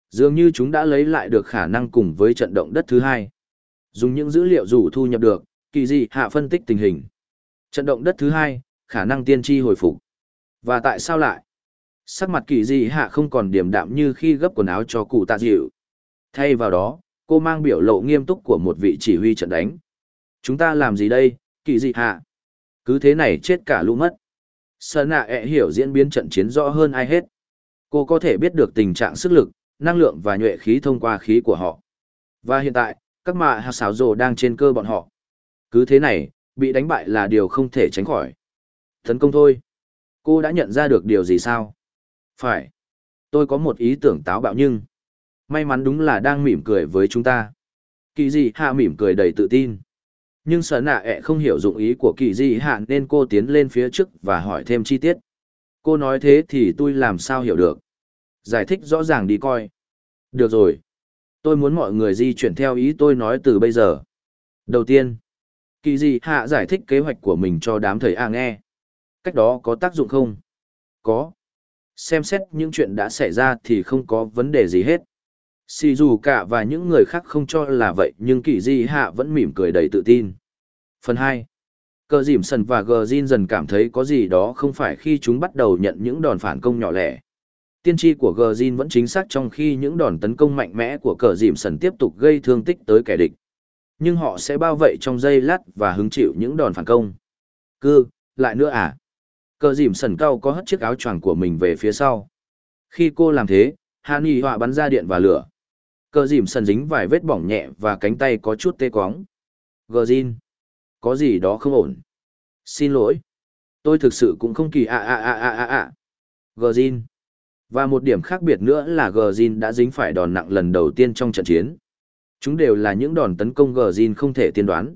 Dường như chúng đã lấy lại được khả năng cùng với trận động đất thứ hai. Dùng những dữ liệu dù thu nhập được, kỳ dị hạ phân tích tình hình. Trận động đất thứ hai, khả năng tiên tri hồi phục. Và tại sao lại? Sắc mặt kỳ dị hạ không còn điềm đạm như khi gấp quần áo cho cụ tạ dịu. Thay vào đó, cô mang biểu lộ nghiêm túc của một vị chỉ huy trận đánh. Chúng ta làm gì đây, kỳ dị hạ? Cứ thế này chết cả lũ mất. Sơn nạ ẹ hiểu diễn biến trận chiến rõ hơn ai hết. Cô có thể biết được tình trạng sức lực, năng lượng và nhuệ khí thông qua khí của họ. Và hiện tại, các mạ hạt xáo rồ đang trên cơ bọn họ. Cứ thế này, bị đánh bại là điều không thể tránh khỏi. Tấn công thôi. Cô đã nhận ra được điều gì sao? Phải. Tôi có một ý tưởng táo bạo nhưng... May mắn đúng là đang mỉm cười với chúng ta. Kỳ dị hạ mỉm cười đầy tự tin. Nhưng sở nạ ẹ không hiểu dụng ý của kỳ dị hạ nên cô tiến lên phía trước và hỏi thêm chi tiết. Cô nói thế thì tôi làm sao hiểu được. Giải thích rõ ràng đi coi. Được rồi. Tôi muốn mọi người di chuyển theo ý tôi nói từ bây giờ. Đầu tiên, kỳ dị hạ giải thích kế hoạch của mình cho đám thầy A nghe. Cách đó có tác dụng không? Có. Xem xét những chuyện đã xảy ra thì không có vấn đề gì hết. Xì dù cả và những người khác không cho là vậy nhưng kỳ di hạ vẫn mỉm cười đầy tự tin. Phần 2. Cờ dìm sần và gờ Jin dần cảm thấy có gì đó không phải khi chúng bắt đầu nhận những đòn phản công nhỏ lẻ. Tiên tri của gờ Jin vẫn chính xác trong khi những đòn tấn công mạnh mẽ của cờ dìm sần tiếp tục gây thương tích tới kẻ địch. Nhưng họ sẽ bao vây trong giây lát và hứng chịu những đòn phản công. Cư, lại nữa à? Cờ dìm sần cao có hất chiếc áo choàng của mình về phía sau. Khi cô làm thế, Hạ Nghị họa bắn ra điện và lửa. Cờ dìm sần dính vài vết bỏng nhẹ và cánh tay có chút tê quóng. Gờ Jin. Có gì đó không ổn. Xin lỗi. Tôi thực sự cũng không kỳ ạ ạ ạ ạ ạ ạ. Gờ Jin. Và một điểm khác biệt nữa là Gờ Jin đã dính phải đòn nặng lần đầu tiên trong trận chiến. Chúng đều là những đòn tấn công Gờ Jin không thể tiên đoán.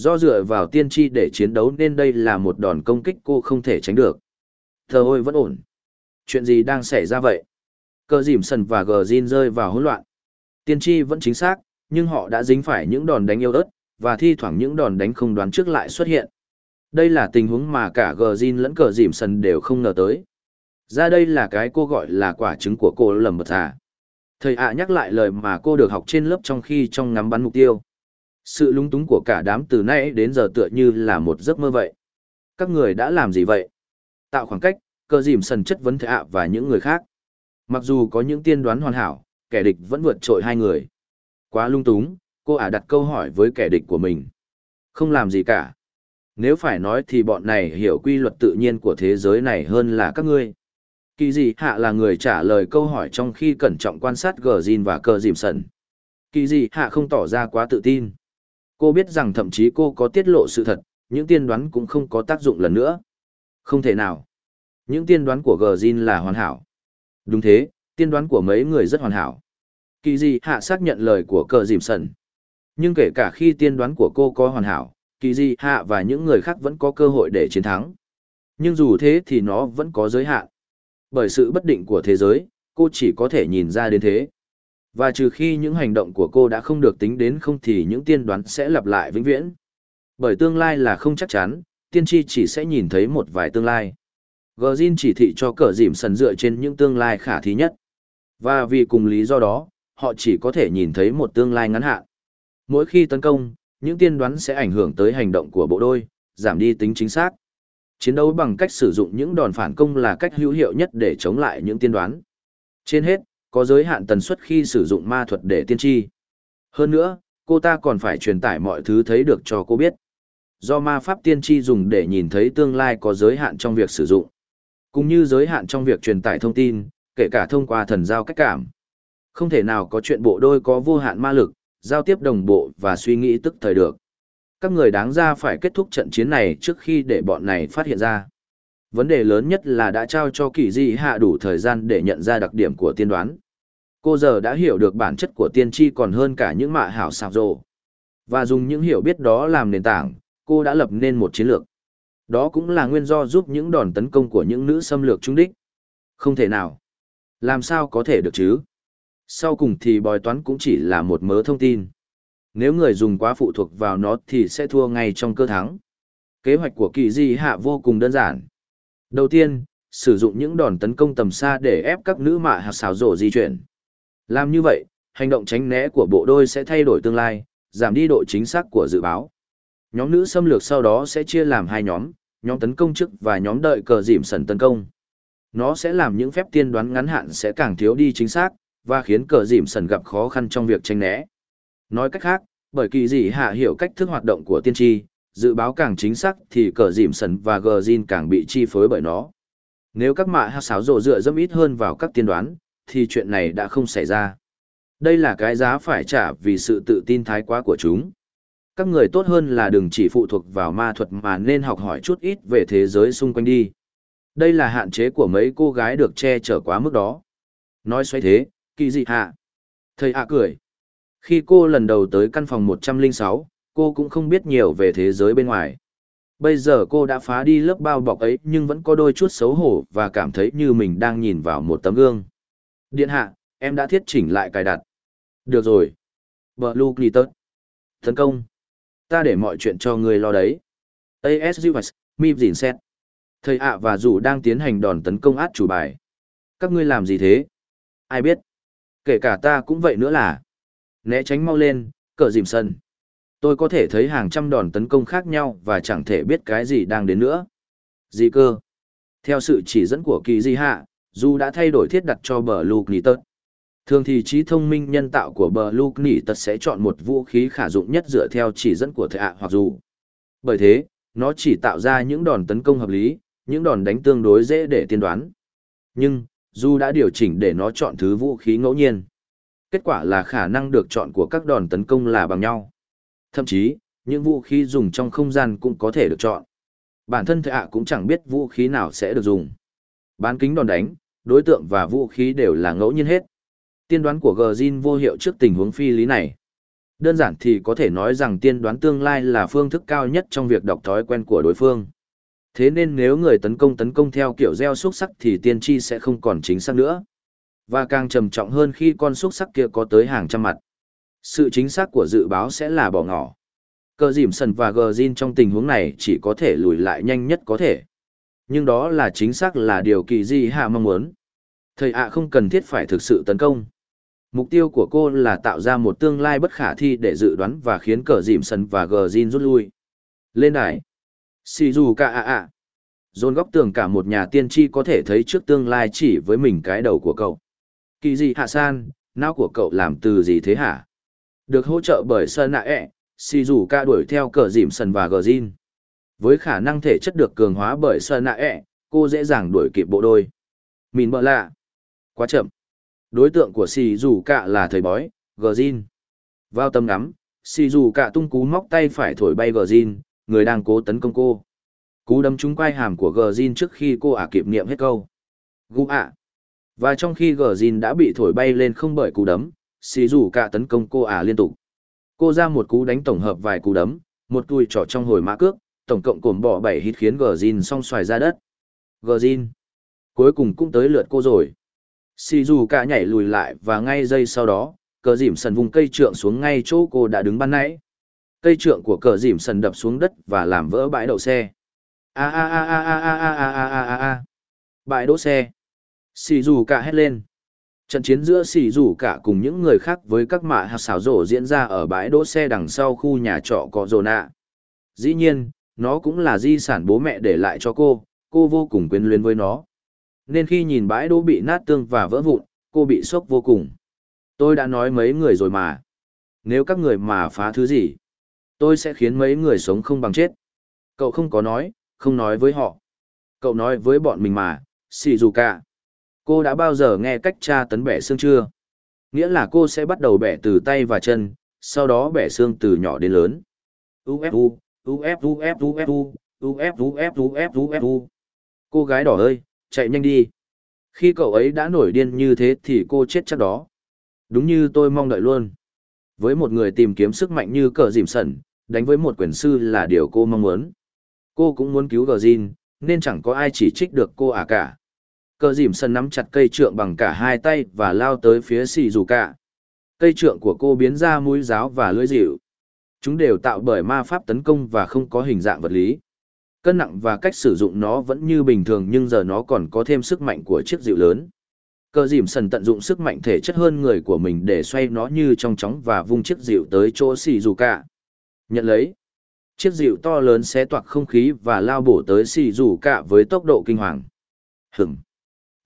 Do dựa vào tiên tri để chiến đấu nên đây là một đòn công kích cô không thể tránh được. Thờ ôi vẫn ổn. Chuyện gì đang xảy ra vậy? Cờ dìm sần và Gờ Jin rơi vào hỗn loạn. Tiên tri vẫn chính xác, nhưng họ đã dính phải những đòn đánh yêu ớt, và thi thoảng những đòn đánh không đoán trước lại xuất hiện. Đây là tình huống mà cả Gờ Jin lẫn cờ dìm sần đều không ngờ tới. Ra đây là cái cô gọi là quả trứng của cô lầm bật à. Thầy ạ nhắc lại lời mà cô được học trên lớp trong khi trong ngắm bắn mục tiêu. Sự lúng túng của cả đám từ nay đến giờ tựa như là một giấc mơ vậy. Các người đã làm gì vậy? Tạo khoảng cách, cờ dìm sần chất vấn Thệ ạ và những người khác. Mặc dù có những tiên đoán hoàn hảo, kẻ địch vẫn vượt trội hai người. Quá lung túng, cô ả đặt câu hỏi với kẻ địch của mình. Không làm gì cả. Nếu phải nói thì bọn này hiểu quy luật tự nhiên của thế giới này hơn là các ngươi. Kỳ dị hạ là người trả lời câu hỏi trong khi cẩn trọng quan sát gờ dìn và cờ dìm sần. Kỳ dị hạ không tỏ ra quá tự tin. Cô biết rằng thậm chí cô có tiết lộ sự thật, những tiên đoán cũng không có tác dụng lần nữa. Không thể nào. Những tiên đoán của gờ Jin là hoàn hảo. Đúng thế, tiên đoán của mấy người rất hoàn hảo. Kỳ gì hạ xác nhận lời của cờ dìm sần. Nhưng kể cả khi tiên đoán của cô có hoàn hảo, kỳ gì hạ và những người khác vẫn có cơ hội để chiến thắng. Nhưng dù thế thì nó vẫn có giới hạn. Bởi sự bất định của thế giới, cô chỉ có thể nhìn ra đến thế. Và trừ khi những hành động của cô đã không được tính đến không thì những tiên đoán sẽ lặp lại vĩnh viễn. Bởi tương lai là không chắc chắn, tiên tri chỉ sẽ nhìn thấy một vài tương lai. Gjin chỉ thị cho cờ dìm sần dựa trên những tương lai khả thi nhất. Và vì cùng lý do đó, họ chỉ có thể nhìn thấy một tương lai ngắn hạn. Mỗi khi tấn công, những tiên đoán sẽ ảnh hưởng tới hành động của bộ đôi, giảm đi tính chính xác. Chiến đấu bằng cách sử dụng những đòn phản công là cách hữu hiệu nhất để chống lại những tiên đoán. Trên hết, có giới hạn tần suất khi sử dụng ma thuật để tiên tri. Hơn nữa, cô ta còn phải truyền tải mọi thứ thấy được cho cô biết. Do ma pháp tiên tri dùng để nhìn thấy tương lai có giới hạn trong việc sử dụng. Cũng như giới hạn trong việc truyền tải thông tin, kể cả thông qua thần giao cách cảm. Không thể nào có chuyện bộ đôi có vô hạn ma lực, giao tiếp đồng bộ và suy nghĩ tức thời được. Các người đáng ra phải kết thúc trận chiến này trước khi để bọn này phát hiện ra. Vấn đề lớn nhất là đã trao cho kỳ di hạ đủ thời gian để nhận ra đặc điểm của tiên đoán. Cô giờ đã hiểu được bản chất của tiên tri còn hơn cả những mạ hảo sạc rồ. Và dùng những hiểu biết đó làm nền tảng, cô đã lập nên một chiến lược. Đó cũng là nguyên do giúp những đòn tấn công của những nữ xâm lược trung đích. Không thể nào. Làm sao có thể được chứ? Sau cùng thì bói toán cũng chỉ là một mớ thông tin. Nếu người dùng quá phụ thuộc vào nó thì sẽ thua ngay trong cơ thắng. Kế hoạch của kỳ di hạ vô cùng đơn giản. Đầu tiên, sử dụng những đòn tấn công tầm xa để ép các nữ mạ hạt xào rổ di chuyển. Làm như vậy, hành động tránh né của bộ đôi sẽ thay đổi tương lai, giảm đi độ chính xác của dự báo. Nhóm nữ xâm lược sau đó sẽ chia làm hai nhóm, nhóm tấn công trước và nhóm đợi cờ dìm sần tấn công. Nó sẽ làm những phép tiên đoán ngắn hạn sẽ càng thiếu đi chính xác, và khiến cờ dìm sần gặp khó khăn trong việc tranh né. Nói cách khác, bởi kỳ dị hạ hiểu cách thức hoạt động của tiên tri, dự báo càng chính xác thì cờ dìm sần và gờ zin càng bị chi phối bởi nó. Nếu các mạ hát sáo rộ dựa dẫm ít hơn vào các tiên đoán, thì chuyện này đã không xảy ra. Đây là cái giá phải trả vì sự tự tin thái quá của chúng. Các người tốt hơn là đừng chỉ phụ thuộc vào ma thuật mà nên học hỏi chút ít về thế giới xung quanh đi. Đây là hạn chế của mấy cô gái được che chở quá mức đó. Nói xoay thế, kỳ dị hạ. Thầy hạ cười. Khi cô lần đầu tới căn phòng 106, cô cũng không biết nhiều về thế giới bên ngoài. Bây giờ cô đã phá đi lớp bao bọc ấy nhưng vẫn có đôi chút xấu hổ và cảm thấy như mình đang nhìn vào một tấm gương. Điện hạ, em đã thiết chỉnh lại cài đặt. Được rồi. Blue Glitter. Tấn công. Ta để mọi chuyện cho người lo đấy. ASUS, MIP dìn xét. Thầy ạ và dù đang tiến hành đòn tấn công át chủ bài. Các ngươi làm gì thế? Ai biết? Kể cả ta cũng vậy nữa là. Né tránh mau lên, cờ dìm sân. Tôi có thể thấy hàng trăm đòn tấn công khác nhau và chẳng thể biết cái gì đang đến nữa. Gì cơ? Theo sự chỉ dẫn của kỳ di hạ, dù đã thay đổi thiết đặt cho bờ lục nỉ tật. Thường thì trí thông minh nhân tạo của bờ lục nỉ tật sẽ chọn một vũ khí khả dụng nhất dựa theo chỉ dẫn của thệ ạ hoặc dù. Bởi thế, nó chỉ tạo ra những đòn tấn công hợp lý, những đòn đánh tương đối dễ để tiên đoán. Nhưng, dù đã điều chỉnh để nó chọn thứ vũ khí ngẫu nhiên. Kết quả là khả năng được chọn của các đòn tấn công là bằng nhau. Thậm chí, những vũ khí dùng trong không gian cũng có thể được chọn. Bản thân thệ ạ cũng chẳng biết vũ khí nào sẽ được dùng. Bán kính đòn đánh, đối tượng và vũ khí đều là ngẫu nhiên hết. Tiên đoán của Gjin vô hiệu trước tình huống phi lý này. Đơn giản thì có thể nói rằng tiên đoán tương lai là phương thức cao nhất trong việc đọc thói quen của đối phương. Thế nên nếu người tấn công tấn công theo kiểu gieo xúc sắc thì tiên tri sẽ không còn chính xác nữa. Và càng trầm trọng hơn khi con xúc sắc kia có tới hàng trăm mặt. Sự chính xác của dự báo sẽ là bỏ ngỏ. Cờ dìm sần và gờ zin trong tình huống này chỉ có thể lùi lại nhanh nhất có thể. Nhưng đó là chính xác là điều kỳ di hạ mong muốn. Thầy ạ không cần thiết phải thực sự tấn công. Mục tiêu của cô là tạo ra một tương lai bất khả thi để dự đoán và khiến cờ dìm sần và gờ zin rút lui. Lên đài. Xì dù cả ạ ạ. Dồn góc tường cả một nhà tiên tri có thể thấy trước tương lai chỉ với mình cái đầu của cậu. Kỳ gì hạ san, não của cậu làm từ gì thế hả? Được hỗ trợ bởi Sơn Nạ e, ẹ, si dù ca đuổi theo cờ dìm sần và gờ zin. Với khả năng thể chất được cường hóa bởi Sơn Nạ ẹ, cô dễ dàng đuổi kịp bộ đôi. Mìn bợ lạ. Quá chậm. Đối tượng của si dù cạ là thời bói, gờ zin. Vào tầm ngắm, si dù cạ tung cú móc tay phải thổi bay gờ zin, người đang cố tấn công cô. Cú đấm trúng quai hàm của gờ zin trước khi cô ả kịp niệm hết câu. Gu ạ. Và trong khi gờ zin đã bị thổi bay lên không bởi cú đấm, xì dù cả tấn công cô ả liên tục. Cô ra một cú đánh tổng hợp vài cú đấm, một cùi trỏ trong hồi mã cước, tổng cộng cổm bỏ bảy hít khiến gờ zin song xoài ra đất. Gờ Cuối cùng cũng tới lượt cô rồi. Sì dù cả nhảy lùi lại và ngay giây sau đó, cờ dìm sần vùng cây trượng xuống ngay chỗ cô đã đứng ban nãy. Cây trượng của cờ dìm sần đập xuống đất và làm vỡ bãi đậu xe. A a a a a a a a a a a. Bãi đỗ xe. Sì dù cả hét lên. Trận chiến giữa xì rủ cả cùng những người khác với các mạ hạt xảo rổ diễn ra ở bãi đỗ xe đằng sau khu nhà trọ có rồ nạ. Dĩ nhiên, nó cũng là di sản bố mẹ để lại cho cô, cô vô cùng quyến luyến với nó. Nên khi nhìn bãi đỗ bị nát tương và vỡ vụn, cô bị sốc vô cùng. Tôi đã nói mấy người rồi mà. Nếu các người mà phá thứ gì, tôi sẽ khiến mấy người sống không bằng chết. Cậu không có nói, không nói với họ. Cậu nói với bọn mình mà, xì dù cả. Cô đã bao giờ nghe cách tra tấn bẻ xương chưa? Nghĩa là cô sẽ bắt đầu bẻ từ tay và chân, sau đó bẻ xương từ nhỏ đến lớn. UFU, UFU, UFU, UFU, UFU, UFU. Cô gái đỏ ơi, chạy nhanh đi. Khi cậu ấy đã nổi điên như thế thì cô chết chắc đó. Đúng như tôi mong đợi luôn. Với một người tìm kiếm sức mạnh như cờ dìm sẩn, đánh với một quyền sư là điều cô mong muốn. Cô cũng muốn cứu Gờ Jin, nên chẳng có ai chỉ trích được cô à cả. Cờ dìm sân nắm chặt cây trượng bằng cả hai tay và lao tới phía xì dù cả. Cây trượng của cô biến ra mũi giáo và lưỡi dịu. Chúng đều tạo bởi ma pháp tấn công và không có hình dạng vật lý. Cân nặng và cách sử dụng nó vẫn như bình thường nhưng giờ nó còn có thêm sức mạnh của chiếc dịu lớn. Cờ dìm sần tận dụng sức mạnh thể chất hơn người của mình để xoay nó như trong chóng và vung chiếc dịu tới chỗ xì dù cả. Nhận lấy. Chiếc dịu to lớn xé toạc không khí và lao bổ tới xì dù cả với tốc độ kinh hoàng. hừng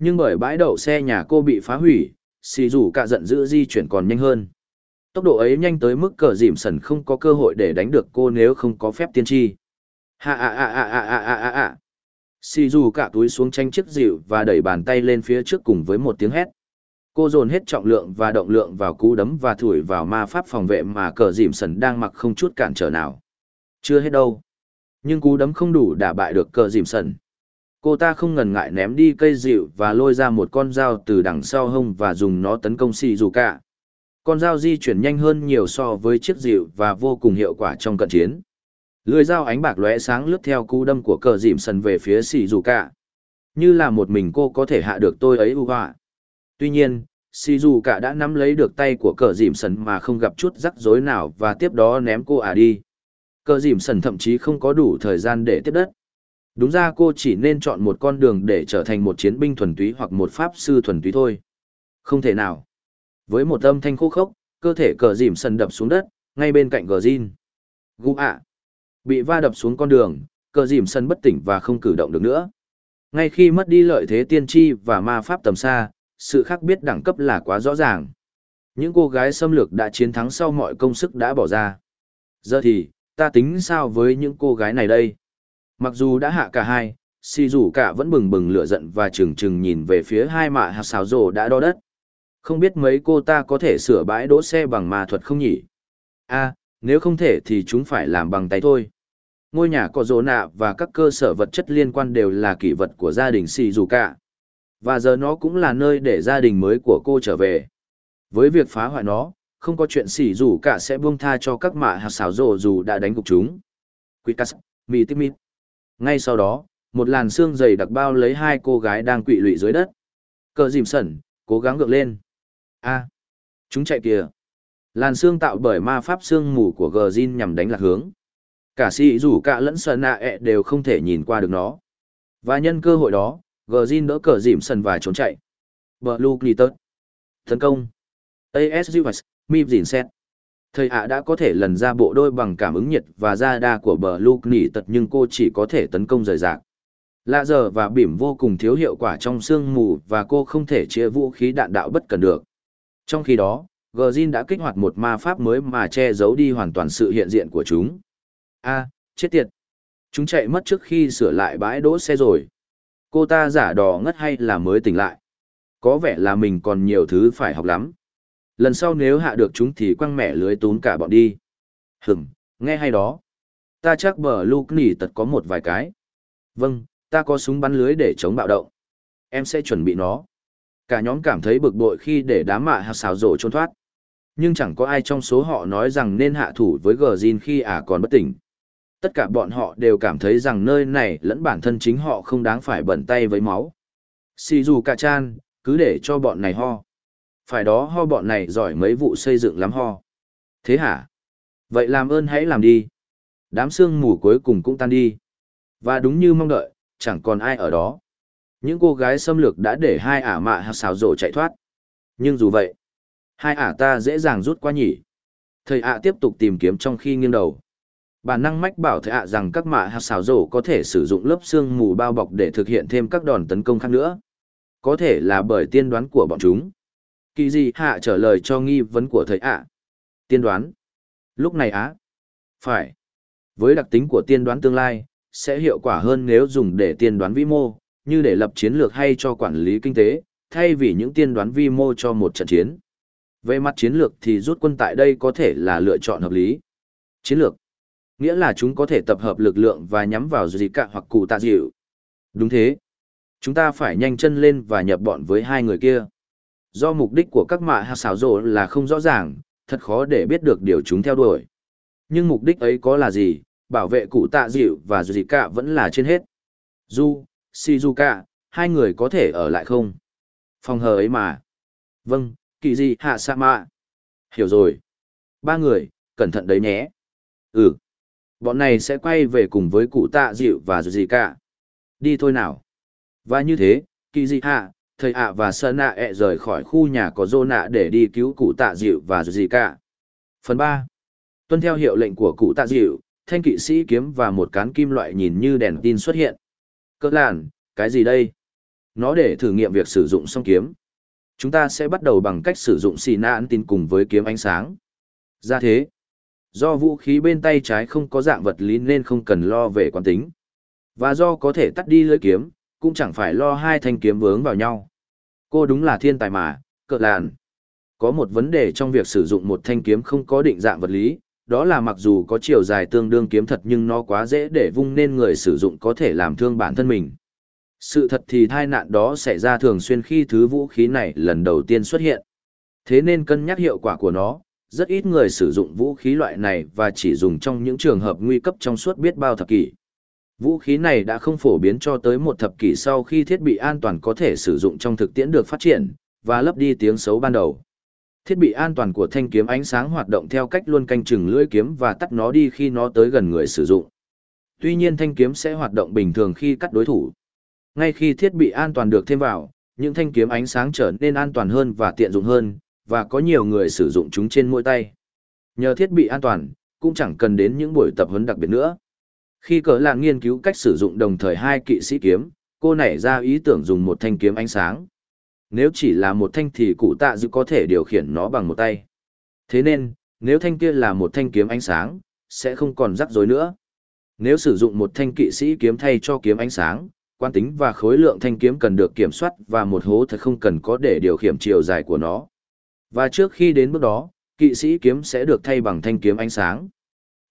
nhưng bởi bãi đậu xe nhà cô bị phá hủy, xì dù cả giận dữ di chuyển còn nhanh hơn. Tốc độ ấy nhanh tới mức cờ dìm sần không có cơ hội để đánh được cô nếu không có phép tiên tri. Ha ha ha ha ha ha ha ạ Xì dù cả túi xuống tranh chiếc dịu và đẩy bàn tay lên phía trước cùng với một tiếng hét. Cô dồn hết trọng lượng và động lượng vào cú đấm và thủi vào ma pháp phòng vệ mà cờ dìm sần đang mặc không chút cản trở nào. Chưa hết đâu. Nhưng cú đấm không đủ đả bại được cờ dìm sần cô ta không ngần ngại ném đi cây dịu và lôi ra một con dao từ đằng sau hông và dùng nó tấn công xì dù cả. Con dao di chuyển nhanh hơn nhiều so với chiếc dịu và vô cùng hiệu quả trong cận chiến. Lưới dao ánh bạc lóe sáng lướt theo cú đâm của cờ dìm sần về phía xì dù cả. Như là một mình cô có thể hạ được tôi ấy ưu họa. Tuy nhiên xì dù cả đã nắm lấy được tay của cờ dìm sần mà không gặp chút rắc rối nào và tiếp đó ném cô ả đi. Cờ dìm sần thậm chí không có đủ thời gian để tiếp đất. Đúng ra cô chỉ nên chọn một con đường để trở thành một chiến binh thuần túy hoặc một pháp sư thuần túy thôi. Không thể nào. Với một âm thanh khô khốc, cơ thể cờ dìm sần đập xuống đất, ngay bên cạnh gờ dìn. Gu ạ. Bị va đập xuống con đường, cờ dìm sân bất tỉnh và không cử động được nữa. Ngay khi mất đi lợi thế tiên tri và ma pháp tầm xa, sự khác biệt đẳng cấp là quá rõ ràng. Những cô gái xâm lược đã chiến thắng sau mọi công sức đã bỏ ra. Giờ thì, ta tính sao với những cô gái này đây? Mặc dù đã hạ cả hai, xì rủ cả vẫn bừng bừng lửa giận và trừng trừng nhìn về phía hai mạ hạt xào rồ đã đo đất. Không biết mấy cô ta có thể sửa bãi đỗ xe bằng ma thuật không nhỉ? a nếu không thể thì chúng phải làm bằng tay thôi. Ngôi nhà có rỗ nạ và các cơ sở vật chất liên quan đều là kỷ vật của gia đình xì rủ cả. Và giờ nó cũng là nơi để gia đình mới của cô trở về. Với việc phá hoại nó, không có chuyện xỉ rủ cả sẽ buông tha cho các mạ hạt xảo rồ dù đã đánh gục chúng. Quickcast, mì mít ngay sau đó, một làn xương dày đặc bao lấy hai cô gái đang quỵ lụy dưới đất. Cờ dìm sẩn, cố gắng gượng lên. a chúng chạy kìa. Làn xương tạo bởi ma pháp xương mù của gờ Jin nhằm đánh lạc hướng. Cả sĩ rủ cả lẫn sờ nạ ẹ đều không thể nhìn qua được nó. Và nhân cơ hội đó, gờ Jin đỡ cờ dìm sần và trốn chạy. Blue Glitter. Tấn công. ASUS, Mịp dìn xét. Thầy ạ đã có thể lần ra bộ đôi bằng cảm ứng nhiệt và da đa của bờ Luke nỉ tật nhưng cô chỉ có thể tấn công rời rạc. Lạ giờ và bỉm vô cùng thiếu hiệu quả trong sương mù và cô không thể chia vũ khí đạn đạo bất cần được. Trong khi đó, Gjin đã kích hoạt một ma pháp mới mà che giấu đi hoàn toàn sự hiện diện của chúng. a chết tiệt. Chúng chạy mất trước khi sửa lại bãi đỗ xe rồi. Cô ta giả đò ngất hay là mới tỉnh lại. Có vẻ là mình còn nhiều thứ phải học lắm. Lần sau nếu hạ được chúng thì quăng mẹ lưới tốn cả bọn đi. Hửm, nghe hay đó. Ta chắc bờ lục nỉ tật có một vài cái. Vâng, ta có súng bắn lưới để chống bạo động. Em sẽ chuẩn bị nó. Cả nhóm cảm thấy bực bội khi để đám mạ hạt xào rổ trốn thoát. Nhưng chẳng có ai trong số họ nói rằng nên hạ thủ với gờ Jin khi ả còn bất tỉnh. Tất cả bọn họ đều cảm thấy rằng nơi này lẫn bản thân chính họ không đáng phải bẩn tay với máu. Xì dù cả chan, cứ để cho bọn này ho. Phải đó ho bọn này giỏi mấy vụ xây dựng lắm ho. Thế hả? Vậy làm ơn hãy làm đi. Đám sương mù cuối cùng cũng tan đi. Và đúng như mong đợi, chẳng còn ai ở đó. Những cô gái xâm lược đã để hai ả mạ hạt xào rổ chạy thoát. Nhưng dù vậy, hai ả ta dễ dàng rút qua nhỉ. Thầy ạ tiếp tục tìm kiếm trong khi nghiêng đầu. Bản năng mách bảo thầy ạ rằng các mạ hạt xảo rổ có thể sử dụng lớp xương mù bao bọc để thực hiện thêm các đòn tấn công khác nữa. Có thể là bởi tiên đoán của bọn chúng. Kỳ gì hạ trả lời cho nghi vấn của thầy ạ. Tiên đoán. Lúc này á. Phải. Với đặc tính của tiên đoán tương lai, sẽ hiệu quả hơn nếu dùng để tiên đoán vĩ mô, như để lập chiến lược hay cho quản lý kinh tế, thay vì những tiên đoán vi mô cho một trận chiến. Về mặt chiến lược thì rút quân tại đây có thể là lựa chọn hợp lý. Chiến lược, nghĩa là chúng có thể tập hợp lực lượng và nhắm vào gì cả hoặc cụ tạ dịu. Đúng thế. Chúng ta phải nhanh chân lên và nhập bọn với hai người kia. Do mục đích của các mạ hạ xảo rộ là không rõ ràng, thật khó để biết được điều chúng theo đuổi. Nhưng mục đích ấy có là gì, bảo vệ cụ tạ dịu và gì cả vẫn là trên hết. Du, Shizuka, hai người có thể ở lại không? Phòng hờ ấy mà. Vâng, kỳ gì hạ sa mạ. Hiểu rồi. Ba người, cẩn thận đấy nhé. Ừ. Bọn này sẽ quay về cùng với cụ tạ dịu và gì cả. Đi thôi nào. Và như thế, kỳ gì hạ, thầy ạ và sơn nạ ẹ rời khỏi khu nhà có dô nạ để đi cứu cụ tạ dịu và gì cả. Phần ba. Tuân theo hiệu lệnh của cụ tạ dịu, thanh kỵ sĩ kiếm và một cán kim loại nhìn như đèn tin xuất hiện. Cơ làn, cái gì đây? Nó để thử nghiệm việc sử dụng song kiếm. Chúng ta sẽ bắt đầu bằng cách sử dụng xì nạn tin cùng với kiếm ánh sáng. Ra thế, do vũ khí bên tay trái không có dạng vật lý nên không cần lo về quán tính. Và do có thể tắt đi lưỡi kiếm, cũng chẳng phải lo hai thanh kiếm vướng vào nhau. Cô đúng là thiên tài mà, cợt làn. Có một vấn đề trong việc sử dụng một thanh kiếm không có định dạng vật lý, đó là mặc dù có chiều dài tương đương kiếm thật nhưng nó quá dễ để vung nên người sử dụng có thể làm thương bản thân mình. Sự thật thì tai nạn đó xảy ra thường xuyên khi thứ vũ khí này lần đầu tiên xuất hiện. Thế nên cân nhắc hiệu quả của nó, rất ít người sử dụng vũ khí loại này và chỉ dùng trong những trường hợp nguy cấp trong suốt biết bao thập kỷ. Vũ khí này đã không phổ biến cho tới một thập kỷ sau khi thiết bị an toàn có thể sử dụng trong thực tiễn được phát triển, và lấp đi tiếng xấu ban đầu. Thiết bị an toàn của thanh kiếm ánh sáng hoạt động theo cách luôn canh chừng lưỡi kiếm và tắt nó đi khi nó tới gần người sử dụng. Tuy nhiên thanh kiếm sẽ hoạt động bình thường khi cắt đối thủ. Ngay khi thiết bị an toàn được thêm vào, những thanh kiếm ánh sáng trở nên an toàn hơn và tiện dụng hơn, và có nhiều người sử dụng chúng trên mỗi tay. Nhờ thiết bị an toàn, cũng chẳng cần đến những buổi tập huấn đặc biệt nữa. Khi cỡ lạng nghiên cứu cách sử dụng đồng thời hai kỵ sĩ kiếm, cô nảy ra ý tưởng dùng một thanh kiếm ánh sáng. Nếu chỉ là một thanh thì cụ tạ dự có thể điều khiển nó bằng một tay. Thế nên, nếu thanh kia là một thanh kiếm ánh sáng, sẽ không còn rắc rối nữa. Nếu sử dụng một thanh kỵ sĩ kiếm thay cho kiếm ánh sáng, quan tính và khối lượng thanh kiếm cần được kiểm soát và một hố thật không cần có để điều khiển chiều dài của nó. Và trước khi đến bước đó, kỵ sĩ kiếm sẽ được thay bằng thanh kiếm ánh sáng.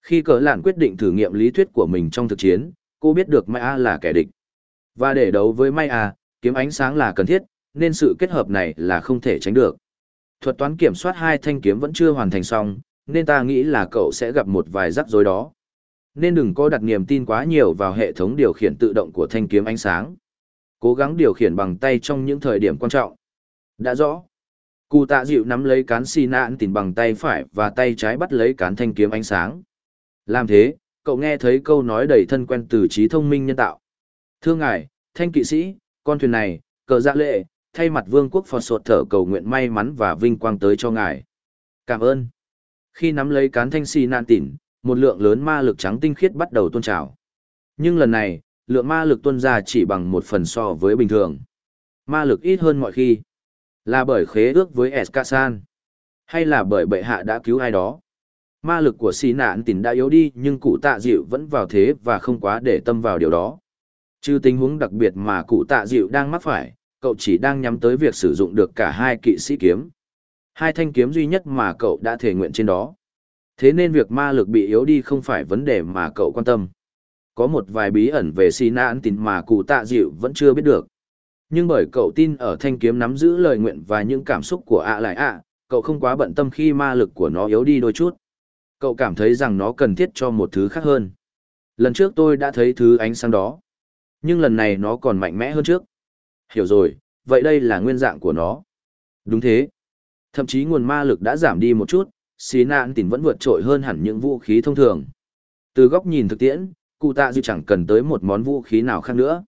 Khi cỡ lạn quyết định thử nghiệm lý thuyết của mình trong thực chiến, cô biết được Maya là kẻ địch. Và để đấu với Maya, kiếm ánh sáng là cần thiết, nên sự kết hợp này là không thể tránh được. Thuật toán kiểm soát hai thanh kiếm vẫn chưa hoàn thành xong, nên ta nghĩ là cậu sẽ gặp một vài rắc rối đó. Nên đừng có đặt niềm tin quá nhiều vào hệ thống điều khiển tự động của thanh kiếm ánh sáng. Cố gắng điều khiển bằng tay trong những thời điểm quan trọng. Đã rõ. Cụ tạ dịu nắm lấy cán xì nạn tìm bằng tay phải và tay trái bắt lấy cán thanh kiếm ánh sáng. Làm thế, cậu nghe thấy câu nói đầy thân quen từ trí thông minh nhân tạo. Thưa ngài, thanh kỵ sĩ, con thuyền này, cờ dạ lệ, thay mặt vương quốc phò sột thở cầu nguyện may mắn và vinh quang tới cho ngài. Cảm ơn. Khi nắm lấy cán thanh xì nạn tỉn, một lượng lớn ma lực trắng tinh khiết bắt đầu tuôn trào. Nhưng lần này, lượng ma lực tuôn ra chỉ bằng một phần so với bình thường. Ma lực ít hơn mọi khi. Là bởi khế ước với Eskasan. Hay là bởi bệ hạ đã cứu ai đó. Ma lực của xì nạn tỉn đã yếu đi nhưng cụ tạ dịu vẫn vào thế và không quá để tâm vào điều đó. Trừ tình huống đặc biệt mà cụ tạ dịu đang mắc phải, cậu chỉ đang nhắm tới việc sử dụng được cả hai kỵ sĩ kiếm. Hai thanh kiếm duy nhất mà cậu đã thể nguyện trên đó. Thế nên việc ma lực bị yếu đi không phải vấn đề mà cậu quan tâm. Có một vài bí ẩn về xì nạn tin mà cụ tạ dịu vẫn chưa biết được. Nhưng bởi cậu tin ở thanh kiếm nắm giữ lời nguyện và những cảm xúc của ạ lại ạ, cậu không quá bận tâm khi ma lực của nó yếu đi đôi chút. Cậu cảm thấy rằng nó cần thiết cho một thứ khác hơn. Lần trước tôi đã thấy thứ ánh sáng đó. Nhưng lần này nó còn mạnh mẽ hơn trước. Hiểu rồi, vậy đây là nguyên dạng của nó. Đúng thế. Thậm chí nguồn ma lực đã giảm đi một chút, xí nạn tỉnh vẫn vượt trội hơn hẳn những vũ khí thông thường. Từ góc nhìn thực tiễn, cụ tạ dư chẳng cần tới một món vũ khí nào khác nữa.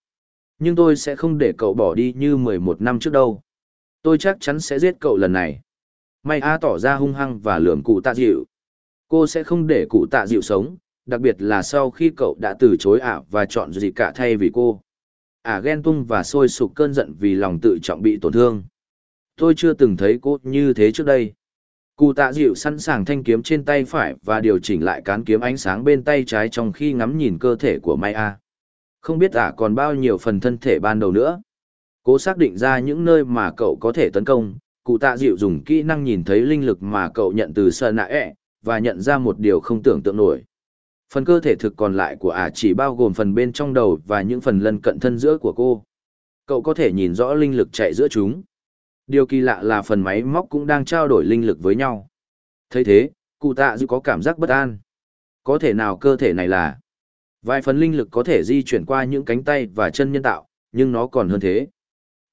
Nhưng tôi sẽ không để cậu bỏ đi như 11 năm trước đâu. Tôi chắc chắn sẽ giết cậu lần này. May A tỏ ra hung hăng và lườm cụ tạ dịu. Cô sẽ không để cụ tạ dịu sống, đặc biệt là sau khi cậu đã từ chối ả và chọn gì cả thay vì cô. Ả ghen tung và sôi sục cơn giận vì lòng tự trọng bị tổn thương. Tôi chưa từng thấy cô như thế trước đây. Cụ tạ dịu sẵn sàng thanh kiếm trên tay phải và điều chỉnh lại cán kiếm ánh sáng bên tay trái trong khi ngắm nhìn cơ thể của Maya. Không biết ả còn bao nhiêu phần thân thể ban đầu nữa. Cố xác định ra những nơi mà cậu có thể tấn công, cụ tạ dịu dùng kỹ năng nhìn thấy linh lực mà cậu nhận từ sơn nạ ẹ, và nhận ra một điều không tưởng tượng nổi. Phần cơ thể thực còn lại của ả chỉ bao gồm phần bên trong đầu và những phần lân cận thân giữa của cô. Cậu có thể nhìn rõ linh lực chạy giữa chúng. Điều kỳ lạ là phần máy móc cũng đang trao đổi linh lực với nhau. thấy thế, cụ tạ dư có cảm giác bất an. Có thể nào cơ thể này là... Vài phần linh lực có thể di chuyển qua những cánh tay và chân nhân tạo, nhưng nó còn hơn thế.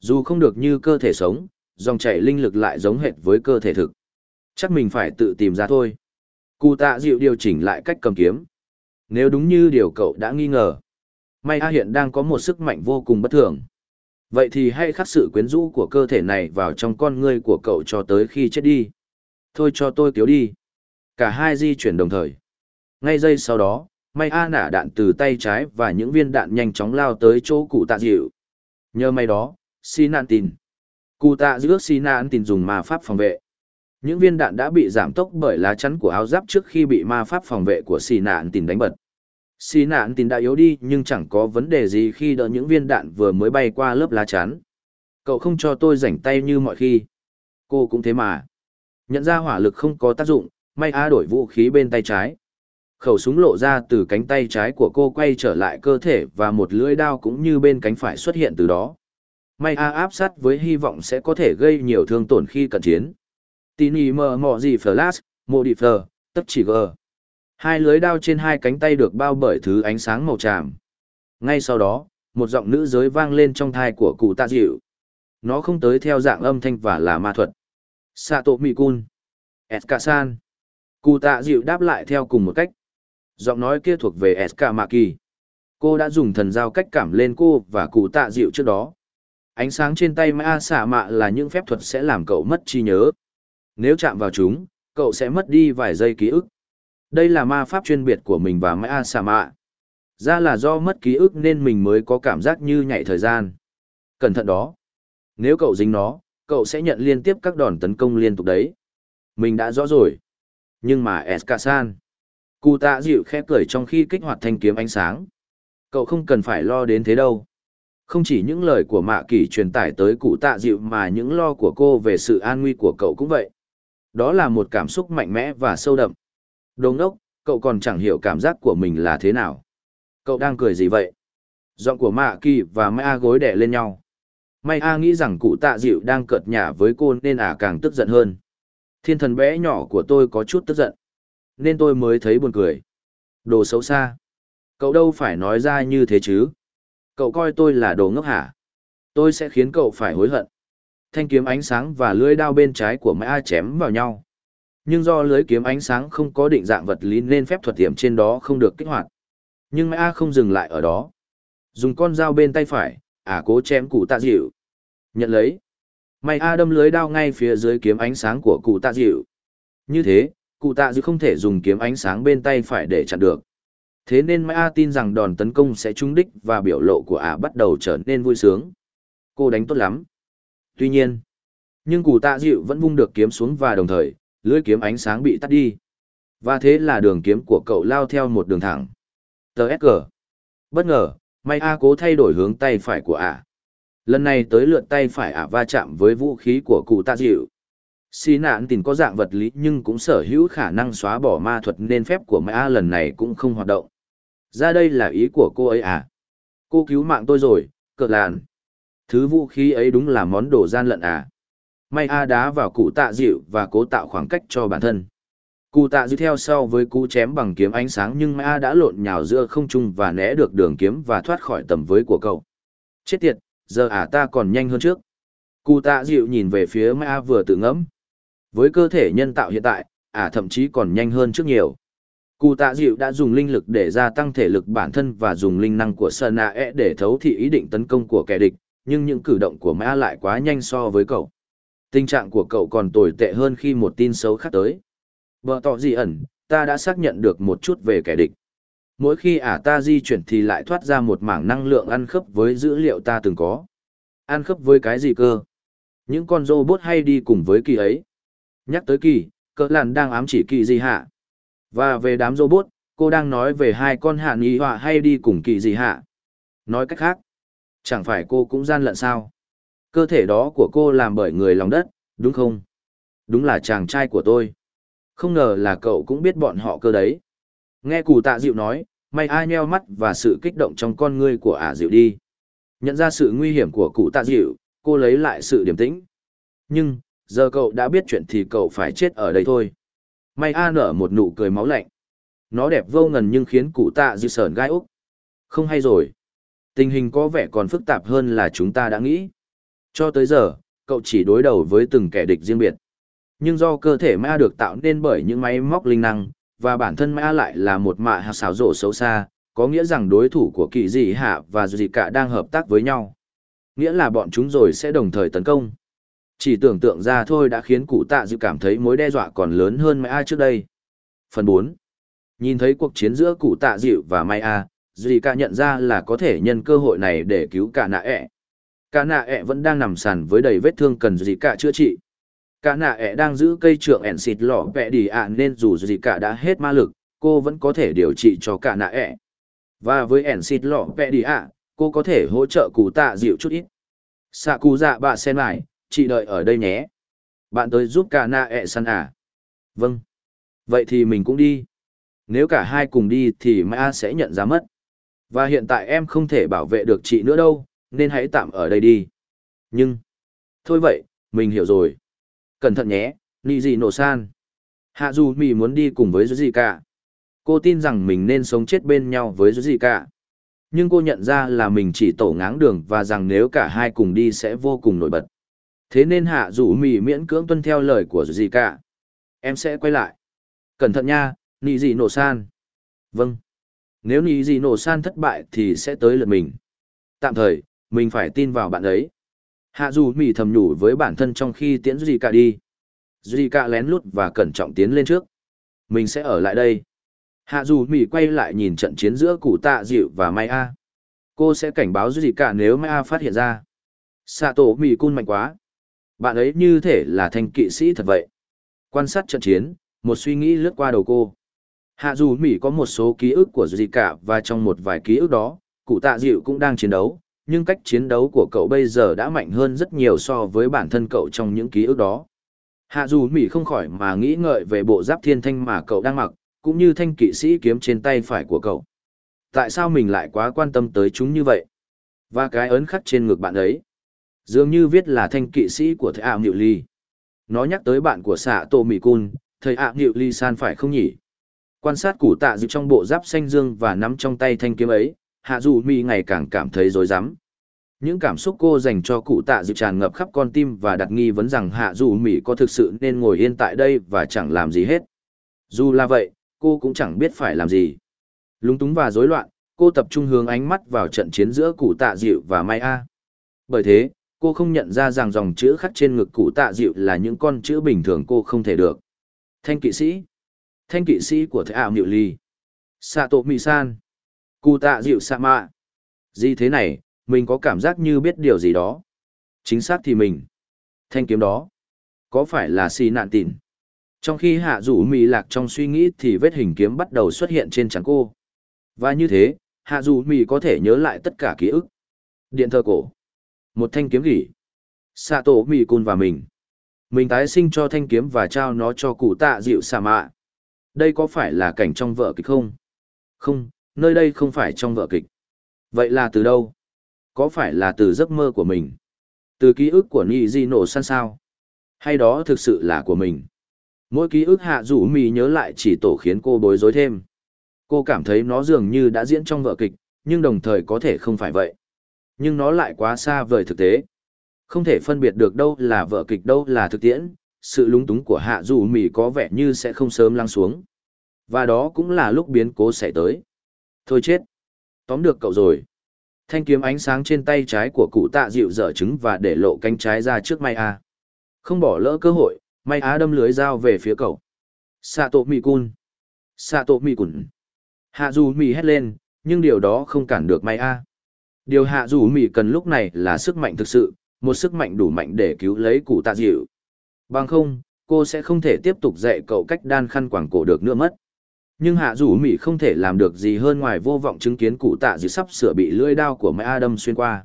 Dù không được như cơ thể sống, dòng chảy linh lực lại giống hệt với cơ thể thực. Chắc mình phải tự tìm ra thôi. Cụ tạ dịu điều chỉnh lại cách cầm kiếm. Nếu đúng như điều cậu đã nghi ngờ, May A hiện đang có một sức mạnh vô cùng bất thường. Vậy thì hãy khắc sự quyến rũ của cơ thể này vào trong con ngươi của cậu cho tới khi chết đi. Thôi cho tôi cứu đi. Cả hai di chuyển đồng thời. Ngay giây sau đó, May A nả đạn từ tay trái và những viên đạn nhanh chóng lao tới chỗ cụ tạ dịu. Nhờ may đó, xi nạn tin. Cụ tạ giữa xi nạn tin dùng ma pháp phòng vệ. Những viên đạn đã bị giảm tốc bởi lá chắn của áo giáp trước khi bị ma pháp phòng vệ của xì nạn tìm đánh bật. Xì nạn tìm đã yếu đi nhưng chẳng có vấn đề gì khi đỡ những viên đạn vừa mới bay qua lớp lá chắn. Cậu không cho tôi rảnh tay như mọi khi. Cô cũng thế mà. Nhận ra hỏa lực không có tác dụng, may A đổi vũ khí bên tay trái. Khẩu súng lộ ra từ cánh tay trái của cô quay trở lại cơ thể và một lưỡi đao cũng như bên cánh phải xuất hiện từ đó. May A áp sát với hy vọng sẽ có thể gây nhiều thương tổn khi cận chiến Tín ý mờ mọ gì flash, mô đi phờ, tấp chỉ gờ. Hai lưới đao trên hai cánh tay được bao bởi thứ ánh sáng màu tràm. Ngay sau đó, một giọng nữ giới vang lên trong thai của cụ tạ dịu. Nó không tới theo dạng âm thanh và là ma thuật. Sato Mikun. Eskasan. Cụ tạ dịu đáp lại theo cùng một cách. Giọng nói kia thuộc về Eskamaki. Cô đã dùng thần giao cách cảm lên cô và cụ tạ dịu trước đó. Ánh sáng trên tay Ma xả mạ là những phép thuật sẽ làm cậu mất trí nhớ. Nếu chạm vào chúng, cậu sẽ mất đi vài giây ký ức. Đây là ma pháp chuyên biệt của mình và Mã Sa Mạ. Ra là do mất ký ức nên mình mới có cảm giác như nhảy thời gian. Cẩn thận đó. Nếu cậu dính nó, cậu sẽ nhận liên tiếp các đòn tấn công liên tục đấy. Mình đã rõ rồi. Nhưng mà Eskasan. Cụ tạ dịu khẽ cười trong khi kích hoạt thanh kiếm ánh sáng. Cậu không cần phải lo đến thế đâu. Không chỉ những lời của mạ Kỳ truyền tải tới cụ tạ dịu mà những lo của cô về sự an nguy của cậu cũng vậy. Đó là một cảm xúc mạnh mẽ và sâu đậm. Đồng đốc, cậu còn chẳng hiểu cảm giác của mình là thế nào. Cậu đang cười gì vậy? Giọng của Mạ Kỳ và Mai A gối đẻ lên nhau. Mai A nghĩ rằng cụ tạ dịu đang cợt nhả với cô nên à càng tức giận hơn. Thiên thần bé nhỏ của tôi có chút tức giận. Nên tôi mới thấy buồn cười. Đồ xấu xa. Cậu đâu phải nói ra như thế chứ. Cậu coi tôi là đồ ngốc hả? Tôi sẽ khiến cậu phải hối hận thanh kiếm ánh sáng và lưới đao bên trái của Mai A chém vào nhau. Nhưng do lưới kiếm ánh sáng không có định dạng vật lý nên phép thuật tiệm trên đó không được kích hoạt. Nhưng Mai A không dừng lại ở đó. Dùng con dao bên tay phải, ả cố chém cụ tạ dịu. Nhận lấy. Mai A đâm lưới đao ngay phía dưới kiếm ánh sáng của cụ tạ dịu. Như thế, cụ tạ dịu không thể dùng kiếm ánh sáng bên tay phải để chặn được. Thế nên Mai A tin rằng đòn tấn công sẽ trúng đích và biểu lộ của ả bắt đầu trở nên vui sướng. Cô đánh tốt lắm. Tuy nhiên, nhưng cụ tạ dịu vẫn vung được kiếm xuống và đồng thời, lưỡi kiếm ánh sáng bị tắt đi. Và thế là đường kiếm của cậu lao theo một đường thẳng. Tờ SG. Bất ngờ, may A cố thay đổi hướng tay phải của ả. Lần này tới lượt tay phải ả va chạm với vũ khí của cụ tạ dịu. Xí nạn tìm có dạng vật lý nhưng cũng sở hữu khả năng xóa bỏ ma thuật nên phép của may A lần này cũng không hoạt động. Ra đây là ý của cô ấy à? Cô cứu mạng tôi rồi, cợt làn. Thứ vũ khí ấy đúng là món đồ gian lận à. May A đá vào cụ tạ dịu và cố tạo khoảng cách cho bản thân. Cụ tạ dịu theo sau với cú chém bằng kiếm ánh sáng nhưng A đã lộn nhào giữa không trung và né được đường kiếm và thoát khỏi tầm với của cậu. Chết tiệt, giờ ả ta còn nhanh hơn trước. Cụ tạ dịu nhìn về phía A vừa tự ngẫm. Với cơ thể nhân tạo hiện tại, ả thậm chí còn nhanh hơn trước nhiều. Cụ tạ dịu đã dùng linh lực để gia tăng thể lực bản thân và dùng linh năng của Sơn E để thấu thị ý định tấn công của kẻ địch, nhưng những cử động của Mã lại quá nhanh so với cậu. Tình trạng của cậu còn tồi tệ hơn khi một tin xấu khác tới. vợ tỏ gì ẩn, ta đã xác nhận được một chút về kẻ địch. Mỗi khi ả ta di chuyển thì lại thoát ra một mảng năng lượng ăn khớp với dữ liệu ta từng có. Ăn khớp với cái gì cơ? Những con robot hay đi cùng với kỳ ấy. Nhắc tới kỳ, cỡ làn đang ám chỉ kỳ gì hạ? Và về đám robot, cô đang nói về hai con hạ nghi họa hay đi cùng kỳ gì hạ? Nói cách khác, chẳng phải cô cũng gian lận sao? Cơ thể đó của cô làm bởi người lòng đất, đúng không? Đúng là chàng trai của tôi. Không ngờ là cậu cũng biết bọn họ cơ đấy. Nghe cụ tạ dịu nói, may ai nheo mắt và sự kích động trong con ngươi của ả dịu đi. Nhận ra sự nguy hiểm của cụ tạ dịu, cô lấy lại sự điềm tĩnh. Nhưng, giờ cậu đã biết chuyện thì cậu phải chết ở đây thôi. May a nở một nụ cười máu lạnh. Nó đẹp vô ngần nhưng khiến cụ tạ dịu sờn gai úc. Không hay rồi. Tình hình có vẻ còn phức tạp hơn là chúng ta đã nghĩ. Cho tới giờ, cậu chỉ đối đầu với từng kẻ địch riêng biệt nhưng do cơ thể ma được tạo nên bởi những máy móc linh năng, và bản thân ma lại là một mạ hạt xảo rộ xấu xa, có nghĩa rằng đối thủ của kỳ dị hạ và dị cả đang hợp tác với nhau. Nghĩa là bọn chúng rồi sẽ đồng thời tấn công. Chỉ tưởng tượng ra thôi đã khiến cụ tạ dự cảm thấy mối đe dọa còn lớn hơn Ma trước đây. Phần 4. Nhìn thấy cuộc chiến giữa cụ tạ dịu và Mai A, Dì cả nhận ra là có thể nhân cơ hội này để cứu cả nạ ẹ. Cả nạ ẹ vẫn đang nằm sàn với đầy vết thương cần Dì cả chữa trị. Cả nạ ẹ đang giữ cây trượng ẻn xịt lọ vẹ đi ạ nên dù Dì cả đã hết ma lực, cô vẫn có thể điều trị cho cả nạ ẹ. Và với ẻn xịt lọ vẹ đi ạ, cô có thể hỗ trợ cụ tạ dịu chút ít. Xạ cụ dạ bà xem lại, chị đợi ở đây nhé. Bạn tới giúp cả nạ ẹ săn à? Vâng. Vậy thì mình cũng đi. Nếu cả hai cùng đi thì Ma sẽ nhận ra mất. Và hiện tại em không thể bảo vệ được chị nữa đâu, nên hãy tạm ở đây đi. Nhưng, thôi vậy, mình hiểu rồi. Cẩn thận nhé nị dị nổ san hạ dù mì muốn đi cùng với gì cả cô tin rằng mình nên sống chết bên nhau với gì cả nhưng cô nhận ra là mình chỉ tổ ngáng đường và rằng nếu cả hai cùng đi sẽ vô cùng nổi bật. Thế nên hạ dù mì miễn cưỡng tuân theo lời của gì cả em sẽ quay lại. Cẩn thận nha nị dị nổ san vâng nếu nị dị nổ san thất bại thì sẽ tới lượt mình tạm thời mình phải tin vào bạn ấy Hạ dù mỉ thầm nhủ với bản thân trong khi tiễn Duy cả đi. Duy cả lén lút và cẩn trọng tiến lên trước. Mình sẽ ở lại đây. Hạ dù mỉ quay lại nhìn trận chiến giữa cụ tạ dịu và Mai A. Cô sẽ cảnh báo Duy cả nếu Mai A phát hiện ra. Sạ tổ mỉ cun mạnh quá. Bạn ấy như thể là thanh kỵ sĩ thật vậy. Quan sát trận chiến, một suy nghĩ lướt qua đầu cô. Hạ dù mỉ có một số ký ức của gì cả và trong một vài ký ức đó, cụ tạ dịu cũng đang chiến đấu, nhưng cách chiến đấu của cậu bây giờ đã mạnh hơn rất nhiều so với bản thân cậu trong những ký ức đó. Hạ dù Mỹ không khỏi mà nghĩ ngợi về bộ giáp thiên thanh mà cậu đang mặc, cũng như thanh kỵ sĩ kiếm trên tay phải của cậu. Tại sao mình lại quá quan tâm tới chúng như vậy? Và cái ấn khắc trên ngực bạn ấy. Dường như viết là thanh kỵ sĩ của thầy ảo Nhiệu Ly. Nó nhắc tới bạn của xạ Tô Mỹ Cun, thầy ảo Nhiệu Ly san phải không nhỉ? Quan sát củ tạ dự trong bộ giáp xanh dương và nắm trong tay thanh kiếm ấy, hạ dù mi ngày càng cảm thấy rối rắm. Những cảm xúc cô dành cho cụ tạ dự tràn ngập khắp con tim và đặt nghi vấn rằng hạ dù mỹ có thực sự nên ngồi yên tại đây và chẳng làm gì hết. Dù là vậy cô cũng chẳng biết phải làm gì. Lúng túng và rối loạn cô tập trung hướng ánh mắt vào trận chiến giữa cụ tạ dịu và mai a. Bởi thế cô không nhận ra rằng dòng chữ khắc trên ngực cụ tạ dịu là những con chữ bình thường cô không thể được. Thanh kỵ sĩ thanh kỵ sĩ của thái ảo miệu ly xạ tổ mỹ san cụ tạ dịu sa mạ gì thế này, mình có cảm giác như biết điều gì đó. Chính xác thì mình. Thanh kiếm đó. Có phải là xì nạn tìn trong khi hạ rủ mỹ lạc trong suy nghĩ thì vết hình kiếm bắt đầu xuất hiện trên trán cô. Và như thế, hạ dù mỹ có thể nhớ lại tất cả ký ức. Điện thờ cổ. Một thanh kiếm gỉ. Xạ tổ mỹ cun và mình. Mình tái sinh cho thanh kiếm và trao nó cho cụ tạ dịu xà mạ đây có phải là cảnh trong vợ kịch không không nơi đây không phải trong vợ kịch. Vậy là từ đâu? Có phải là từ giấc mơ của mình? Từ ký ức của Nhi Di Nổ San sao? Hay đó thực sự là của mình? Mỗi ký ức hạ rủ mì nhớ lại chỉ tổ khiến cô bối rối thêm. Cô cảm thấy nó dường như đã diễn trong vở kịch, nhưng đồng thời có thể không phải vậy. Nhưng nó lại quá xa vời thực tế. Không thể phân biệt được đâu là vở kịch đâu là thực tiễn, sự lúng túng của hạ Dù mì có vẻ như sẽ không sớm lắng xuống. Và đó cũng là lúc biến cố xảy tới. Thôi chết. Tóm được cậu rồi. Thanh kiếm ánh sáng trên tay trái của cụ tạ dịu dở trứng và để lộ cánh trái ra trước May A. Không bỏ lỡ cơ hội, May Á đâm lưới dao về phía cậu. Sato Mikun. Sato Mikun. Hạ dù mì hét lên, nhưng điều đó không cản được May A. Điều hạ dù mì cần lúc này là sức mạnh thực sự, một sức mạnh đủ mạnh để cứu lấy cụ tạ dịu. Bằng không, cô sẽ không thể tiếp tục dạy cậu cách đan khăn quảng cổ được nữa mất. Nhưng hạ rủ mỹ không thể làm được gì hơn ngoài vô vọng chứng kiến cụ tạ dịu sắp sửa bị lưỡi đao của mẹ adam xuyên qua.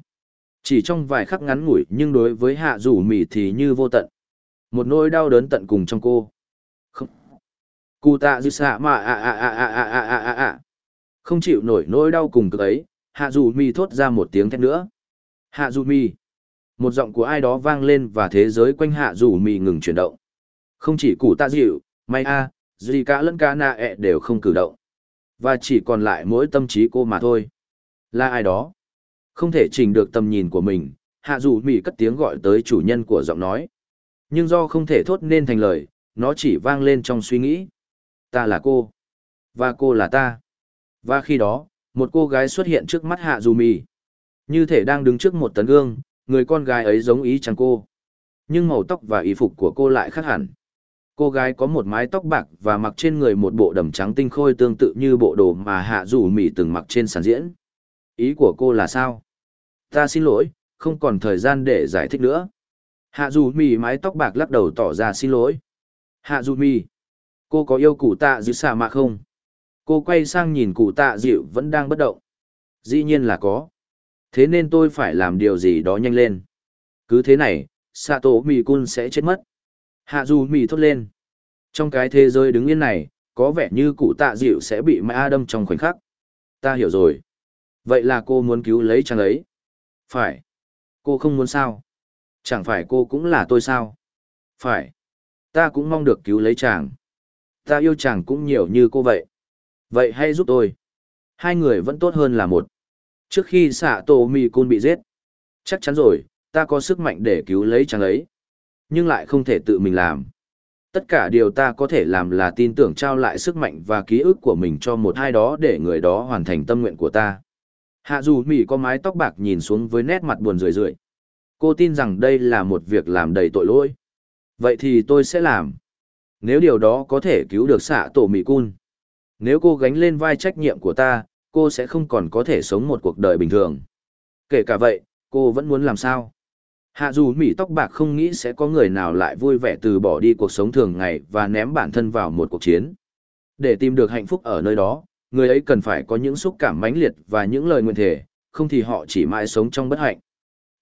Chỉ trong vài khắc ngắn ngủi nhưng đối với hạ rủ mỹ thì như vô tận. Một nỗi đau đớn tận cùng trong cô. Không. Cụ tạ dịu xạ mà à, à à à à à à à à không chịu nổi nỗi đau cùng cực ấy hạ rủ mỹ thốt ra một tiếng thét nữa. Hạ rủ mỹ một giọng của ai đó vang lên và thế giới quanh hạ rủ Mị ngừng chuyển động không chỉ cụ tạ dịu may a gì cả lẫn cả nạ ẹ đều không cử động. Và chỉ còn lại mỗi tâm trí cô mà thôi. Là ai đó? Không thể chỉnh được tầm nhìn của mình, hạ dù Mị cất tiếng gọi tới chủ nhân của giọng nói. Nhưng do không thể thốt nên thành lời, nó chỉ vang lên trong suy nghĩ. Ta là cô. Và cô là ta. Và khi đó, một cô gái xuất hiện trước mắt hạ dù mỉ. Như thể đang đứng trước một tấn gương, người con gái ấy giống ý chàng cô. Nhưng màu tóc và y phục của cô lại khác hẳn. Cô gái có một mái tóc bạc và mặc trên người một bộ đầm trắng tinh khôi tương tự như bộ đồ mà Hạ Dù Mỹ từng mặc trên sàn diễn. Ý của cô là sao? Ta xin lỗi, không còn thời gian để giải thích nữa. Hạ Dù Mỹ mái tóc bạc lắc đầu tỏ ra xin lỗi. Hạ Dù Mỹ, cô có yêu cụ tạ dịu xà mạ không? Cô quay sang nhìn cụ tạ dịu vẫn đang bất động. Dĩ nhiên là có. Thế nên tôi phải làm điều gì đó nhanh lên. Cứ thế này, Sato Mikun sẽ chết mất. Hạ dù mì thốt lên. Trong cái thế giới đứng yên này, có vẻ như cụ tạ dịu sẽ bị mã đâm trong khoảnh khắc. Ta hiểu rồi. Vậy là cô muốn cứu lấy chàng ấy. Phải. Cô không muốn sao? Chẳng phải cô cũng là tôi sao? Phải. Ta cũng mong được cứu lấy chàng. Ta yêu chàng cũng nhiều như cô vậy. Vậy hãy giúp tôi. Hai người vẫn tốt hơn là một. Trước khi xạ tổ mì cun bị giết. Chắc chắn rồi, ta có sức mạnh để cứu lấy chàng ấy. Nhưng lại không thể tự mình làm. Tất cả điều ta có thể làm là tin tưởng trao lại sức mạnh và ký ức của mình cho một ai đó để người đó hoàn thành tâm nguyện của ta. Hạ dù Mỹ có mái tóc bạc nhìn xuống với nét mặt buồn rười rượi. Cô tin rằng đây là một việc làm đầy tội lỗi. Vậy thì tôi sẽ làm. Nếu điều đó có thể cứu được xạ tổ Mỹ Cun. Nếu cô gánh lên vai trách nhiệm của ta, cô sẽ không còn có thể sống một cuộc đời bình thường. Kể cả vậy, cô vẫn muốn làm sao? Hạ dù mỉ tóc bạc không nghĩ sẽ có người nào lại vui vẻ từ bỏ đi cuộc sống thường ngày và ném bản thân vào một cuộc chiến. Để tìm được hạnh phúc ở nơi đó, người ấy cần phải có những xúc cảm mãnh liệt và những lời nguyện thể, không thì họ chỉ mãi sống trong bất hạnh.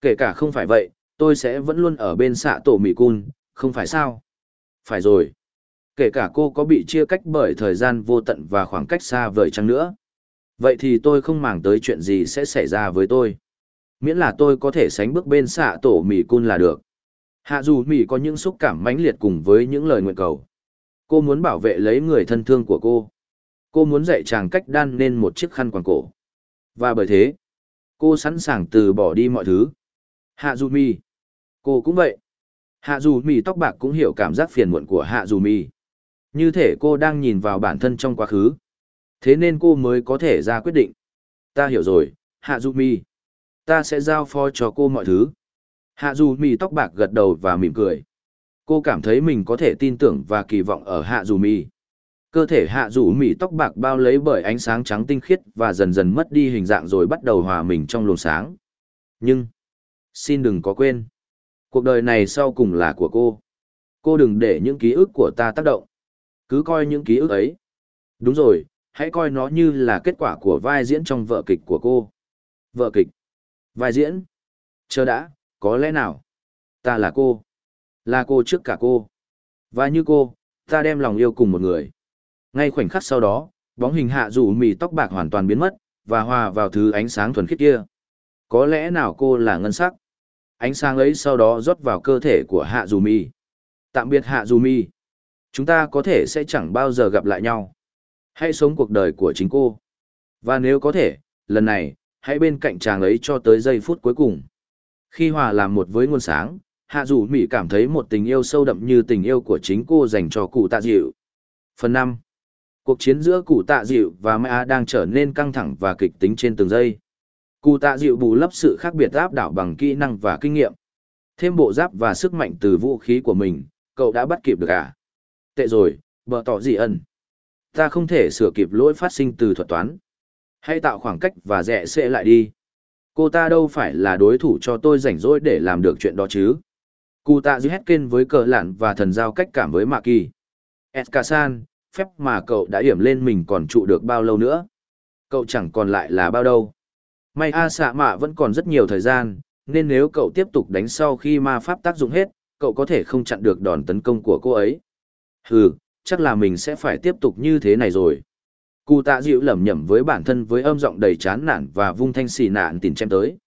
Kể cả không phải vậy, tôi sẽ vẫn luôn ở bên xạ tổ mỉ Cun, không phải sao? Phải rồi. Kể cả cô có bị chia cách bởi thời gian vô tận và khoảng cách xa vời chăng nữa. Vậy thì tôi không màng tới chuyện gì sẽ xảy ra với tôi. Miễn là tôi có thể sánh bước bên xạ tổ mì cun là được. Hạ dù mì có những xúc cảm mãnh liệt cùng với những lời nguyện cầu. Cô muốn bảo vệ lấy người thân thương của cô. Cô muốn dạy chàng cách đan nên một chiếc khăn quàng cổ. Và bởi thế, cô sẵn sàng từ bỏ đi mọi thứ. Hạ dù mì. Cô cũng vậy. Hạ dù mì tóc bạc cũng hiểu cảm giác phiền muộn của hạ dù mì. Như thể cô đang nhìn vào bản thân trong quá khứ thế nên cô mới có thể ra quyết định. Ta hiểu rồi, hạ Du Mi. ta sẽ giao phó cho cô mọi thứ. Hạ Du Mi tóc bạc gật đầu và mỉm cười. Cô cảm thấy mình có thể tin tưởng và kỳ vọng ở hạ Du Mi. cơ thể hạ Du Mi tóc bạc bao lấy bởi ánh sáng trắng tinh khiết và dần dần mất đi hình dạng rồi bắt đầu hòa mình trong luồng sáng. Nhưng, xin đừng có quên. Cuộc đời này sau cùng là của cô. Cô đừng để những ký ức của ta tác động. Cứ coi những ký ức ấy. Đúng rồi hãy coi nó như là kết quả của vai diễn trong vở kịch của cô vở kịch Vai diễn. Chờ đã, có lẽ nào? Ta là cô. Là cô trước cả cô. Và như cô, ta đem lòng yêu cùng một người. Ngay khoảnh khắc sau đó, bóng hình hạ rủ mì tóc bạc hoàn toàn biến mất, và hòa vào thứ ánh sáng thuần khiết kia. Có lẽ nào cô là ngân sắc? Ánh sáng ấy sau đó rót vào cơ thể của hạ dù mì. Tạm biệt hạ dù mì. Chúng ta có thể sẽ chẳng bao giờ gặp lại nhau. Hãy sống cuộc đời của chính cô. Và nếu có thể, lần này, hãy bên cạnh chàng ấy cho tới giây phút cuối cùng. Khi hòa làm một với nguồn sáng, hạ dù mỹ cảm thấy một tình yêu sâu đậm như tình yêu của chính cô dành cho cụ tạ dịu. Phần năm, Cuộc chiến giữa cụ tạ dịu và Mai đang trở nên căng thẳng và kịch tính trên từng giây. Cụ tạ dịu bù lấp sự khác biệt áp đảo bằng kỹ năng và kinh nghiệm. Thêm bộ giáp và sức mạnh từ vũ khí của mình, cậu đã bắt kịp được à? Tệ rồi, bờ tỏ gì ẩn. Ta không thể sửa kịp lỗi phát sinh từ thuật toán. Hãy tạo khoảng cách và rẽ sẽ lại đi. Cô ta đâu phải là đối thủ cho tôi rảnh rỗi để làm được chuyện đó chứ. Cụ tạ dư hét kên với cờ lạn và thần giao cách cảm với Mạc Kỳ. Eskasan, phép mà cậu đã hiểm lên mình còn trụ được bao lâu nữa. Cậu chẳng còn lại là bao đâu. May A xạ mạ vẫn còn rất nhiều thời gian, nên nếu cậu tiếp tục đánh sau khi ma pháp tác dụng hết, cậu có thể không chặn được đòn tấn công của cô ấy. Hừ, chắc là mình sẽ phải tiếp tục như thế này rồi. Cụ tạ dịu lẩm nhẩm với bản thân với âm giọng đầy chán nản và vung thanh xì nạn tìm chém tới.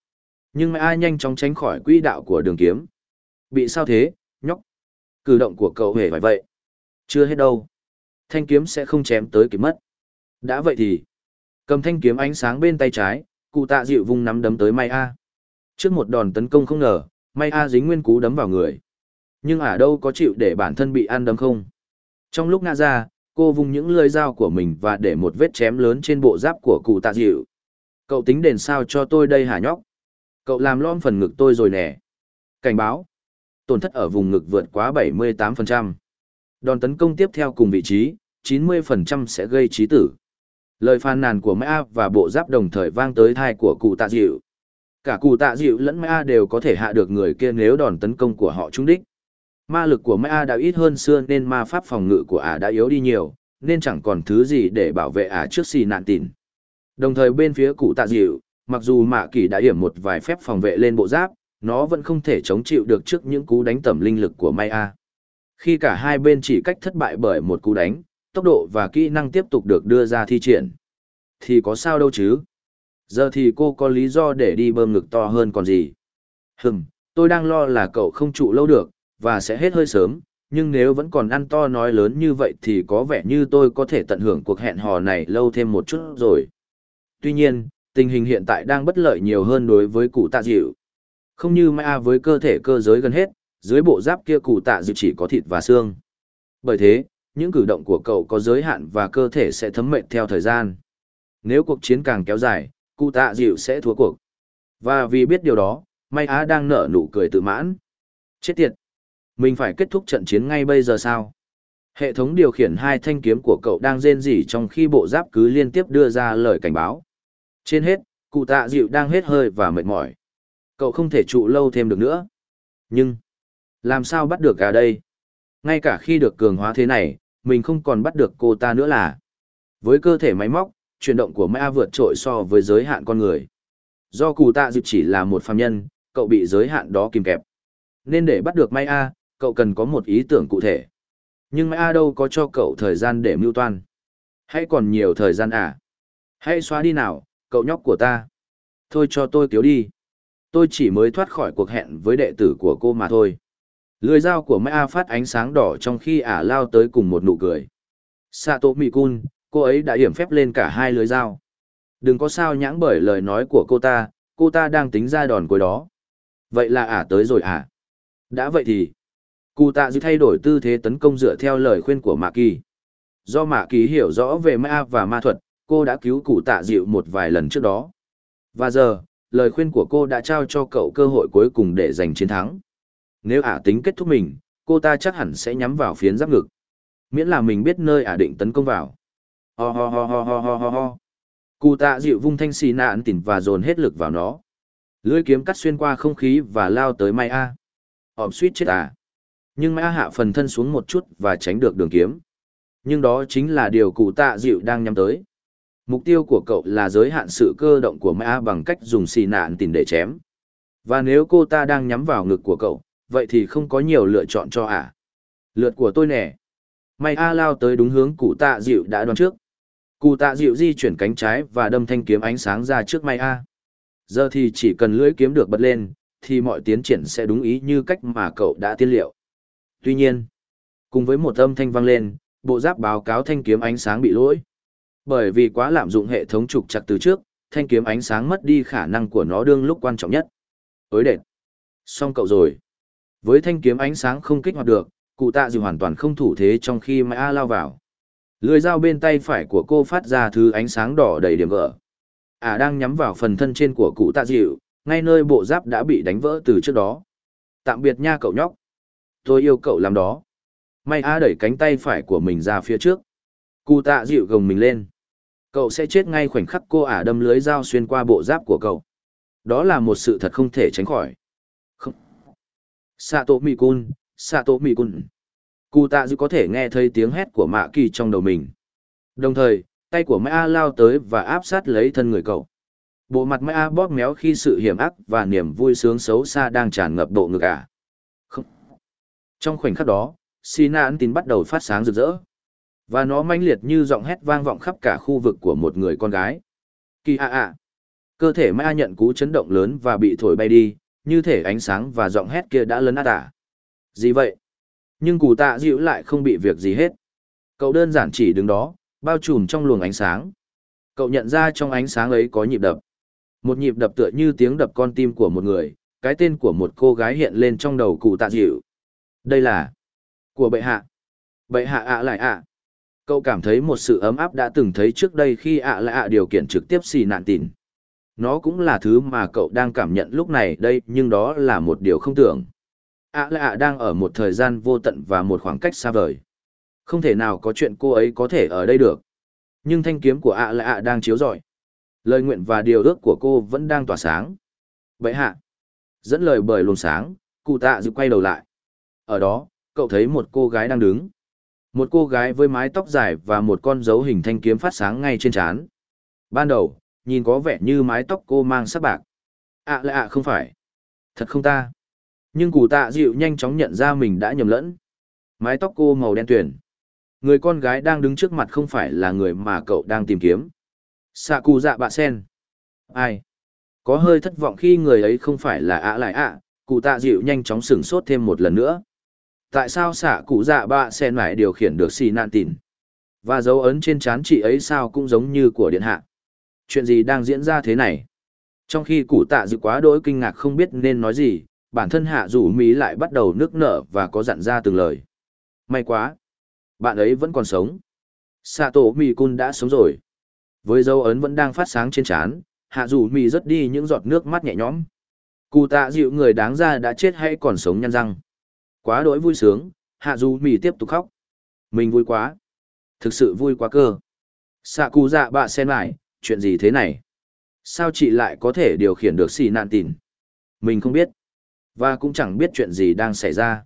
Nhưng mai ai nhanh chóng tránh khỏi quỹ đạo của đường kiếm. Bị sao thế, nhóc? Cử động của cậu hề phải vậy. Chưa hết đâu. Thanh kiếm sẽ không chém tới kịp mất. Đã vậy thì, cầm thanh kiếm ánh sáng bên tay trái, cụ tạ dịu vung nắm đấm tới May A. Trước một đòn tấn công không ngờ, May A dính nguyên cú đấm vào người. Nhưng ở đâu có chịu để bản thân bị ăn đấm không? Trong lúc ngã ra, cô vùng những lưỡi dao của mình và để một vết chém lớn trên bộ giáp của cụ tạ dịu. Cậu tính đền sao cho tôi đây hả nhóc? Cậu làm lõm phần ngực tôi rồi nè. Cảnh báo. Tổn thất ở vùng ngực vượt quá 78%. Đòn tấn công tiếp theo cùng vị trí, 90% sẽ gây trí tử. Lời phàn nàn của Mã và bộ giáp đồng thời vang tới thai của cụ tạ dịu. Cả cụ tạ dịu lẫn Mã đều có thể hạ được người kia nếu đòn tấn công của họ trúng đích. Ma lực của Mã đã ít hơn xưa nên ma pháp phòng ngự của ả đã yếu đi nhiều, nên chẳng còn thứ gì để bảo vệ ả trước xì nạn tịn. Đồng thời bên phía cụ tạ dịu, mặc dù mạ kỳ đã hiểm một vài phép phòng vệ lên bộ giáp, nó vẫn không thể chống chịu được trước những cú đánh tẩm linh lực của Maya. Khi cả hai bên chỉ cách thất bại bởi một cú đánh, tốc độ và kỹ năng tiếp tục được đưa ra thi triển. Thì có sao đâu chứ? Giờ thì cô có lý do để đi bơm ngực to hơn còn gì. Hừm, tôi đang lo là cậu không trụ lâu được, và sẽ hết hơi sớm, nhưng nếu vẫn còn ăn to nói lớn như vậy thì có vẻ như tôi có thể tận hưởng cuộc hẹn hò này lâu thêm một chút rồi. Tuy nhiên, tình hình hiện tại đang bất lợi nhiều hơn đối với cụ tạ dịu. Không như Maya với cơ thể cơ giới gần hết, dưới bộ giáp kia cụ tạ dịu chỉ có thịt và xương. Bởi thế, những cử động của cậu có giới hạn và cơ thể sẽ thấm mệt theo thời gian. Nếu cuộc chiến càng kéo dài, cụ tạ dịu sẽ thua cuộc. Và vì biết điều đó, May Á đang nở nụ cười tự mãn. Chết tiệt! Mình phải kết thúc trận chiến ngay bây giờ sao? Hệ thống điều khiển hai thanh kiếm của cậu đang rên rỉ trong khi bộ giáp cứ liên tiếp đưa ra lời cảnh báo. Trên hết, cụ tạ dịu đang hết hơi và mệt mỏi. Cậu không thể trụ lâu thêm được nữa. Nhưng, làm sao bắt được cả đây? Ngay cả khi được cường hóa thế này, mình không còn bắt được cô ta nữa là. Với cơ thể máy móc, chuyển động của Maya vượt trội so với giới hạn con người. Do cụ tạ dịu chỉ là một phàm nhân, cậu bị giới hạn đó kìm kẹp. Nên để bắt được Maya, cậu cần có một ý tưởng cụ thể. Nhưng Maya đâu có cho cậu thời gian để mưu toan. Hãy còn nhiều thời gian à? Hãy xóa đi nào, cậu nhóc của ta. Thôi cho tôi cứu đi. Tôi chỉ mới thoát khỏi cuộc hẹn với đệ tử của cô mà thôi. Lưỡi dao của Maya phát ánh sáng đỏ trong khi ả lao tới cùng một nụ cười. Sato Mikun, cô ấy đã hiểm phép lên cả hai lưỡi dao. Đừng có sao nhãng bởi lời nói của cô ta, cô ta đang tính ra đòn cuối đó. Vậy là ả tới rồi à? Đã vậy thì, cụ tạ dư thay đổi tư thế tấn công dựa theo lời khuyên của Mạ Kỳ. Do Mạ Kỳ hiểu rõ về ma và ma thuật, cô đã cứu cụ tạ dịu một vài lần trước đó. Và giờ, lời khuyên của cô đã trao cho cậu cơ hội cuối cùng để giành chiến thắng. Nếu ả tính kết thúc mình, cô ta chắc hẳn sẽ nhắm vào phiến giáp ngực. Miễn là mình biết nơi ả định tấn công vào. Ho ho ho ho ho ho ho ho. Cụ tạ dịu vung thanh xì nạn tỉnh và dồn hết lực vào nó. Lưỡi kiếm cắt xuyên qua không khí và lao tới Mai A. Hòm suýt chết à. Nhưng mã hạ phần thân xuống một chút và tránh được đường kiếm. Nhưng đó chính là điều cụ tạ dịu đang nhắm tới. Mục tiêu của cậu là giới hạn sự cơ động của mã bằng cách dùng xì nạn tìm để chém. Và nếu cô ta đang nhắm vào ngực của cậu, vậy thì không có nhiều lựa chọn cho ả. Lượt của tôi nè. May A lao tới đúng hướng cụ tạ dịu đã đoán trước. Cụ tạ dịu di chuyển cánh trái và đâm thanh kiếm ánh sáng ra trước May A. Giờ thì chỉ cần lưỡi kiếm được bật lên, thì mọi tiến triển sẽ đúng ý như cách mà cậu đã tiên liệu. Tuy nhiên, Cùng với một âm thanh vang lên, bộ giáp báo cáo thanh kiếm ánh sáng bị lỗi. Bởi vì quá lạm dụng hệ thống trục chặt từ trước, thanh kiếm ánh sáng mất đi khả năng của nó đương lúc quan trọng nhất. Ối đệt. Xong cậu rồi. Với thanh kiếm ánh sáng không kích hoạt được, cụ tạ dịu hoàn toàn không thủ thế trong khi Mã lao vào. Lưỡi dao bên tay phải của cô phát ra thứ ánh sáng đỏ đầy điểm gở. À đang nhắm vào phần thân trên của cụ tạ dịu, ngay nơi bộ giáp đã bị đánh vỡ từ trước đó. Tạm biệt nha cậu nhóc. Tôi yêu cậu làm đó. May A đẩy cánh tay phải của mình ra phía trước. Cụ tạ dịu gồng mình lên. Cậu sẽ chết ngay khoảnh khắc cô ả đâm lưới dao xuyên qua bộ giáp của cậu. Đó là một sự thật không thể tránh khỏi. Không. Sato Mikun, Sato Mikun. Cụ tạ dịu có thể nghe thấy tiếng hét của Mạ Kỳ trong đầu mình. Đồng thời, tay của Mã lao tới và áp sát lấy thân người cậu. Bộ mặt Mã bóp méo khi sự hiểm ác và niềm vui sướng xấu xa đang tràn ngập bộ ngực ả. À. Trong khoảnh khắc đó, Sina ăn tín bắt đầu phát sáng rực rỡ. Và nó manh liệt như giọng hét vang vọng khắp cả khu vực của một người con gái. Kỳ a a. Cơ thể ma nhận cú chấn động lớn và bị thổi bay đi, như thể ánh sáng và giọng hét kia đã lấn át tả. Gì vậy? Nhưng cụ tạ dịu lại không bị việc gì hết. Cậu đơn giản chỉ đứng đó, bao trùm trong luồng ánh sáng. Cậu nhận ra trong ánh sáng ấy có nhịp đập. Một nhịp đập tựa như tiếng đập con tim của một người, cái tên của một cô gái hiện lên trong đầu cụ tạ dịu. Đây là của bệ hạ. Bệ hạ ạ lại ạ. Cậu cảm thấy một sự ấm áp đã từng thấy trước đây khi ạ lại ạ điều kiện trực tiếp xì nạn tìn. Nó cũng là thứ mà cậu đang cảm nhận lúc này đây nhưng đó là một điều không tưởng. ạ lại ạ đang ở một thời gian vô tận và một khoảng cách xa vời. Không thể nào có chuyện cô ấy có thể ở đây được. Nhưng thanh kiếm của ạ lại ạ đang chiếu rọi. Lời nguyện và điều ước của cô vẫn đang tỏa sáng. Vậy hạ. Dẫn lời bởi luồng sáng, cụ tạ dự quay đầu lại. Ở đó, cậu thấy một cô gái đang đứng. Một cô gái với mái tóc dài và một con dấu hình thanh kiếm phát sáng ngay trên trán. Ban đầu, nhìn có vẻ như mái tóc cô mang sắc bạc. À, ạ lại ạ à, không phải. Thật không ta. Nhưng cụ tạ dịu nhanh chóng nhận ra mình đã nhầm lẫn. Mái tóc cô màu đen tuyển. Người con gái đang đứng trước mặt không phải là người mà cậu đang tìm kiếm. Sạ cụ dạ bạ sen. Ai? Có hơi thất vọng khi người ấy không phải là ạ lại ạ, cụ tạ dịu nhanh chóng sửng sốt thêm một lần nữa. Tại sao xạ cụ dạ bạ sen lại điều khiển được xì nạn tìn? Và dấu ấn trên trán chị ấy sao cũng giống như của điện hạ. Chuyện gì đang diễn ra thế này? Trong khi cụ tạ dự quá đỗi kinh ngạc không biết nên nói gì, bản thân hạ rủ mỹ lại bắt đầu nước nở và có dặn ra từng lời. May quá! Bạn ấy vẫn còn sống. Sa tổ mỹ cun đã sống rồi. Với dấu ấn vẫn đang phát sáng trên trán, hạ rủ mỹ rất đi những giọt nước mắt nhẹ nhõm. Cụ tạ dịu người đáng ra đã chết hay còn sống nhăn răng. Quá đỗi vui sướng, hạ Du mì tiếp tục khóc. Mình vui quá. Thực sự vui quá cơ. Sạ cụ dạ bạ sen lại, chuyện gì thế này? Sao chị lại có thể điều khiển được xì nạn tìn? Mình không biết. Và cũng chẳng biết chuyện gì đang xảy ra.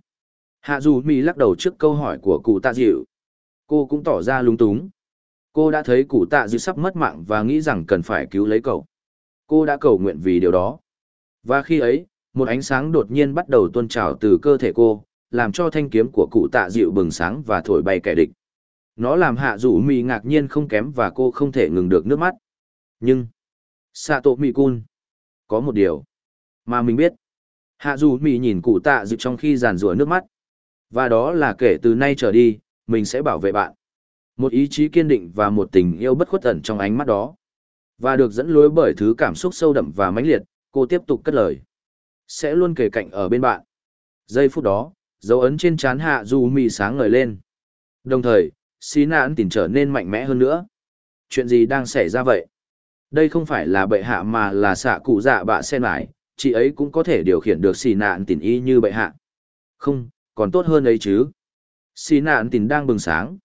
Hạ Du Mì lắc đầu trước câu hỏi của cụ tạ dịu. Cô cũng tỏ ra lung túng. Cô đã thấy cụ tạ dịu sắp mất mạng và nghĩ rằng cần phải cứu lấy cậu. Cô đã cầu nguyện vì điều đó. Và khi ấy, một ánh sáng đột nhiên bắt đầu tuôn trào từ cơ thể cô, làm cho thanh kiếm của cụ tạ dịu bừng sáng và thổi bay kẻ địch. Nó làm hạ rủ mì ngạc nhiên không kém và cô không thể ngừng được nước mắt. Nhưng, Sato Mikun, có một điều mà mình biết. Hạ dù mì nhìn cụ tạ dịu trong khi giàn rủa nước mắt. Và đó là kể từ nay trở đi, mình sẽ bảo vệ bạn. Một ý chí kiên định và một tình yêu bất khuất ẩn trong ánh mắt đó. Và được dẫn lối bởi thứ cảm xúc sâu đậm và mãnh liệt, cô tiếp tục cất lời. Sẽ luôn kề cạnh ở bên bạn. Giây phút đó, dấu ấn trên trán hạ dù mì sáng ngời lên. Đồng thời, xí nạn tìm trở nên mạnh mẽ hơn nữa. Chuyện gì đang xảy ra vậy? Đây không phải là bệ hạ mà là xạ cụ dạ bạ sen lại, chị ấy cũng có thể điều khiển được xì nạn tìm y như bệ hạ. Không, còn tốt hơn ấy chứ. Xì nạn tìm đang bừng sáng.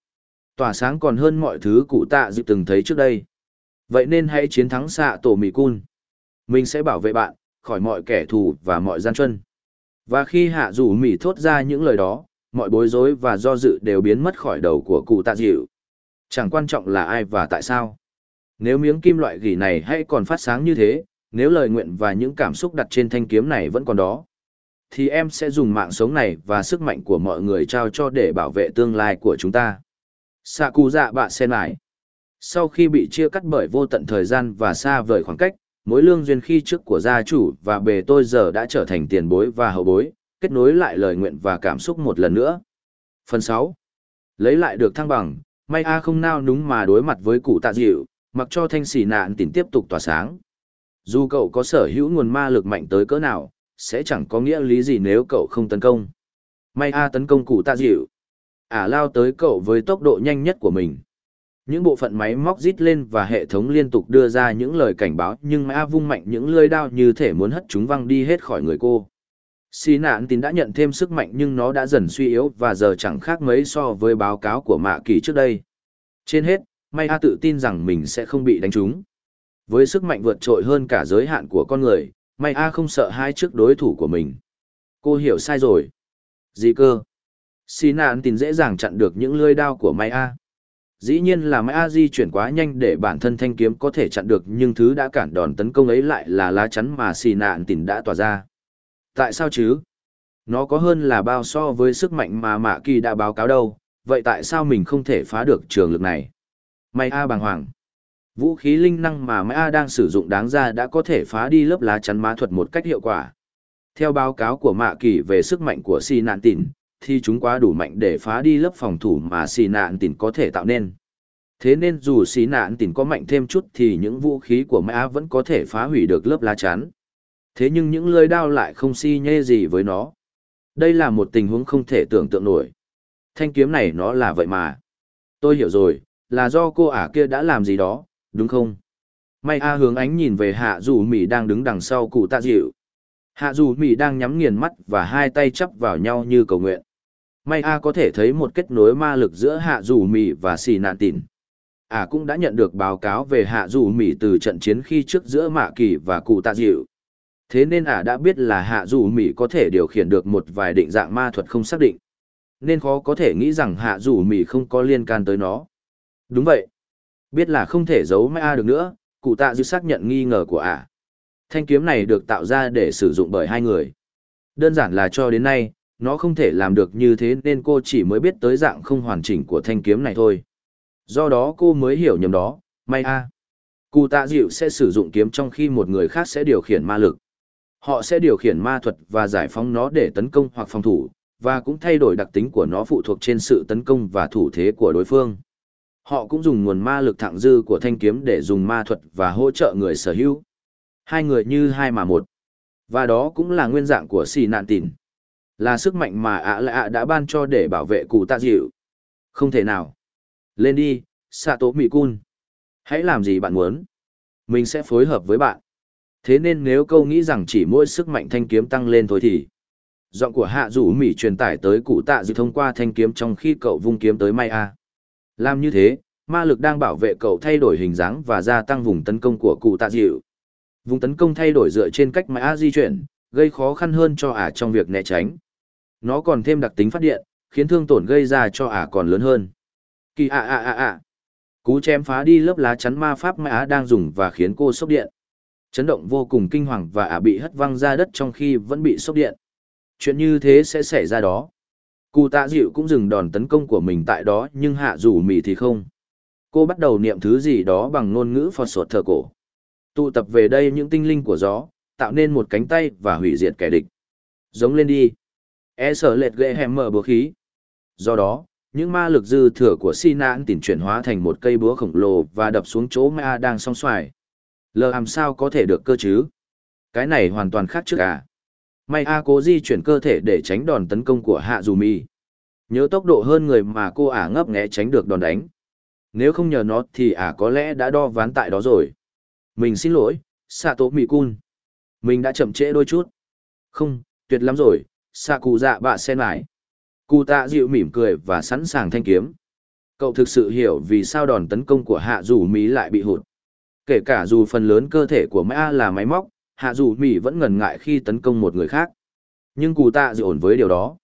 Tỏa sáng còn hơn mọi thứ cụ tạ dịp từng thấy trước đây. Vậy nên hãy chiến thắng xạ tổ mỹ cun. Mình sẽ bảo vệ bạn, khỏi mọi kẻ thù và mọi gian truân. Và khi hạ rủ mỉ thốt ra những lời đó, mọi bối rối và do dự đều biến mất khỏi đầu của cụ tạ dịu. Chẳng quan trọng là ai và tại sao. Nếu miếng kim loại gỉ này hay còn phát sáng như thế, nếu lời nguyện và những cảm xúc đặt trên thanh kiếm này vẫn còn đó, thì em sẽ dùng mạng sống này và sức mạnh của mọi người trao cho để bảo vệ tương lai của chúng ta. Sạ cụ dạ bạ sen lại. Sau khi bị chia cắt bởi vô tận thời gian và xa vời khoảng cách, mối lương duyên khi trước của gia chủ và bề tôi giờ đã trở thành tiền bối và hậu bối, kết nối lại lời nguyện và cảm xúc một lần nữa. Phần 6. Lấy lại được thăng bằng, may A không nao núng mà đối mặt với cụ tạ dịu, mặc cho thanh xỉ nạn tỉnh tiếp tục tỏa sáng. Dù cậu có sở hữu nguồn ma lực mạnh tới cỡ nào, sẽ chẳng có nghĩa lý gì nếu cậu không tấn công. May A tấn công cụ tạ dịu. Ả lao tới cậu với tốc độ nhanh nhất của mình. Những bộ phận máy móc rít lên và hệ thống liên tục đưa ra những lời cảnh báo nhưng Mã vung mạnh những lưỡi đao như thể muốn hất chúng văng đi hết khỏi người cô. Xì nạn tín đã nhận thêm sức mạnh nhưng nó đã dần suy yếu và giờ chẳng khác mấy so với báo cáo của mạ kỳ trước đây. Trên hết, May A tự tin rằng mình sẽ không bị đánh trúng. Với sức mạnh vượt trội hơn cả giới hạn của con người, May A không sợ hai trước đối thủ của mình. Cô hiểu sai rồi. Gì cơ? Xì nạn tín dễ dàng chặn được những lưỡi đao của May A. Dĩ nhiên là Mai A di chuyển quá nhanh để bản thân thanh kiếm có thể chặn được nhưng thứ đã cản đòn tấn công ấy lại là lá chắn mà xì nạn tỉn đã tỏa ra. Tại sao chứ? Nó có hơn là bao so với sức mạnh mà Mạ Kỳ đã báo cáo đâu, vậy tại sao mình không thể phá được trường lực này? May A bàng hoàng. Vũ khí linh năng mà Mai A đang sử dụng đáng ra đã có thể phá đi lớp lá chắn ma thuật một cách hiệu quả. Theo báo cáo của Mạ Kỳ về sức mạnh của xì nạn tỉn, thì chúng quá đủ mạnh để phá đi lớp phòng thủ mà xì nạn tỉnh có thể tạo nên. Thế nên dù xì nạn tỉnh có mạnh thêm chút thì những vũ khí của Mai A vẫn có thể phá hủy được lớp lá chắn. Thế nhưng những lưỡi đao lại không si nhê gì với nó. Đây là một tình huống không thể tưởng tượng nổi. Thanh kiếm này nó là vậy mà. Tôi hiểu rồi, là do cô ả kia đã làm gì đó, đúng không? May A hướng ánh nhìn về hạ dù Mỹ đang đứng đằng sau cụ tạ dịu. Hạ dù Mỹ đang nhắm nghiền mắt và hai tay chắp vào nhau như cầu nguyện. May A có thể thấy một kết nối ma lực giữa hạ dù mì và xì nạn tìn Ả cũng đã nhận được báo cáo về hạ dù mì từ trận chiến khi trước giữa mạ kỳ và cụ tạ dịu. Thế nên ả đã biết là hạ dù mì có thể điều khiển được một vài định dạng ma thuật không xác định. Nên khó có thể nghĩ rằng hạ dù mì không có liên can tới nó. Đúng vậy. Biết là không thể giấu mai A được nữa, cụ tạ dịu xác nhận nghi ngờ của ả. Thanh kiếm này được tạo ra để sử dụng bởi hai người. Đơn giản là cho đến nay, nó không thể làm được như thế nên cô chỉ mới biết tới dạng không hoàn chỉnh của thanh kiếm này thôi. Do đó cô mới hiểu nhầm đó, may a. Cụ tạ dịu sẽ sử dụng kiếm trong khi một người khác sẽ điều khiển ma lực. Họ sẽ điều khiển ma thuật và giải phóng nó để tấn công hoặc phòng thủ, và cũng thay đổi đặc tính của nó phụ thuộc trên sự tấn công và thủ thế của đối phương. Họ cũng dùng nguồn ma lực thẳng dư của thanh kiếm để dùng ma thuật và hỗ trợ người sở hữu. Hai người như hai mà một. Và đó cũng là nguyên dạng của xì nạn tịn. Là sức mạnh mà ạ lạ ạ đã ban cho để bảo vệ cụ tạ dịu. Không thể nào. Lên đi, Sa Tố Mị Cun. Hãy làm gì bạn muốn. Mình sẽ phối hợp với bạn. Thế nên nếu câu nghĩ rằng chỉ mỗi sức mạnh thanh kiếm tăng lên thôi thì... Giọng của hạ rủ mỉ truyền tải tới cụ tạ dịu thông qua thanh kiếm trong khi cậu vung kiếm tới May A. Làm như thế, ma lực đang bảo vệ cậu thay đổi hình dáng và gia tăng vùng tấn công của cụ tạ dịu. Vùng tấn công thay đổi dựa trên cách May A di chuyển, gây khó khăn hơn cho ả trong việc né tránh. Nó còn thêm đặc tính phát điện, khiến thương tổn gây ra cho ả còn lớn hơn. Kỳ ạ ạ ạ ạ. Cú chém phá đi lớp lá chắn ma pháp mà ả đang dùng và khiến cô sốc điện. Chấn động vô cùng kinh hoàng và ả bị hất văng ra đất trong khi vẫn bị sốc điện. Chuyện như thế sẽ xảy ra đó. Cụ tạ dịu cũng dừng đòn tấn công của mình tại đó nhưng hạ rủ mì thì không. Cô bắt đầu niệm thứ gì đó bằng ngôn ngữ phò sột thờ cổ. Tụ tập về đây những tinh linh của gió, tạo nên một cánh tay và hủy diệt kẻ địch. Giống lên đi. E sợ lệt ghệ hèm mở búa khí. Do đó, những ma lực dư thừa của si nãn tỉnh chuyển hóa thành một cây búa khổng lồ và đập xuống chỗ ma đang song xoài. Lờ làm sao có thể được cơ chứ? Cái này hoàn toàn khác trước à? May A cố di chuyển cơ thể để tránh đòn tấn công của Hạ Dù Mi. Nhớ tốc độ hơn người mà cô ả ngấp nghé tránh được đòn đánh. Nếu không nhờ nó thì ả có lẽ đã đo ván tại đó rồi. Mình xin lỗi, Sato Cun. Mình đã chậm trễ đôi chút. Không, tuyệt lắm rồi, xạ cụ dạ bạ sen lại. Cụ tạ dịu mỉm cười và sẵn sàng thanh kiếm. Cậu thực sự hiểu vì sao đòn tấn công của Hạ Dù Mỹ lại bị hụt. Kể cả dù phần lớn cơ thể của mã là máy móc, hạ dù mỹ vẫn ngần ngại khi tấn công một người khác. Nhưng Cụ tạ dịu ổn với điều đó.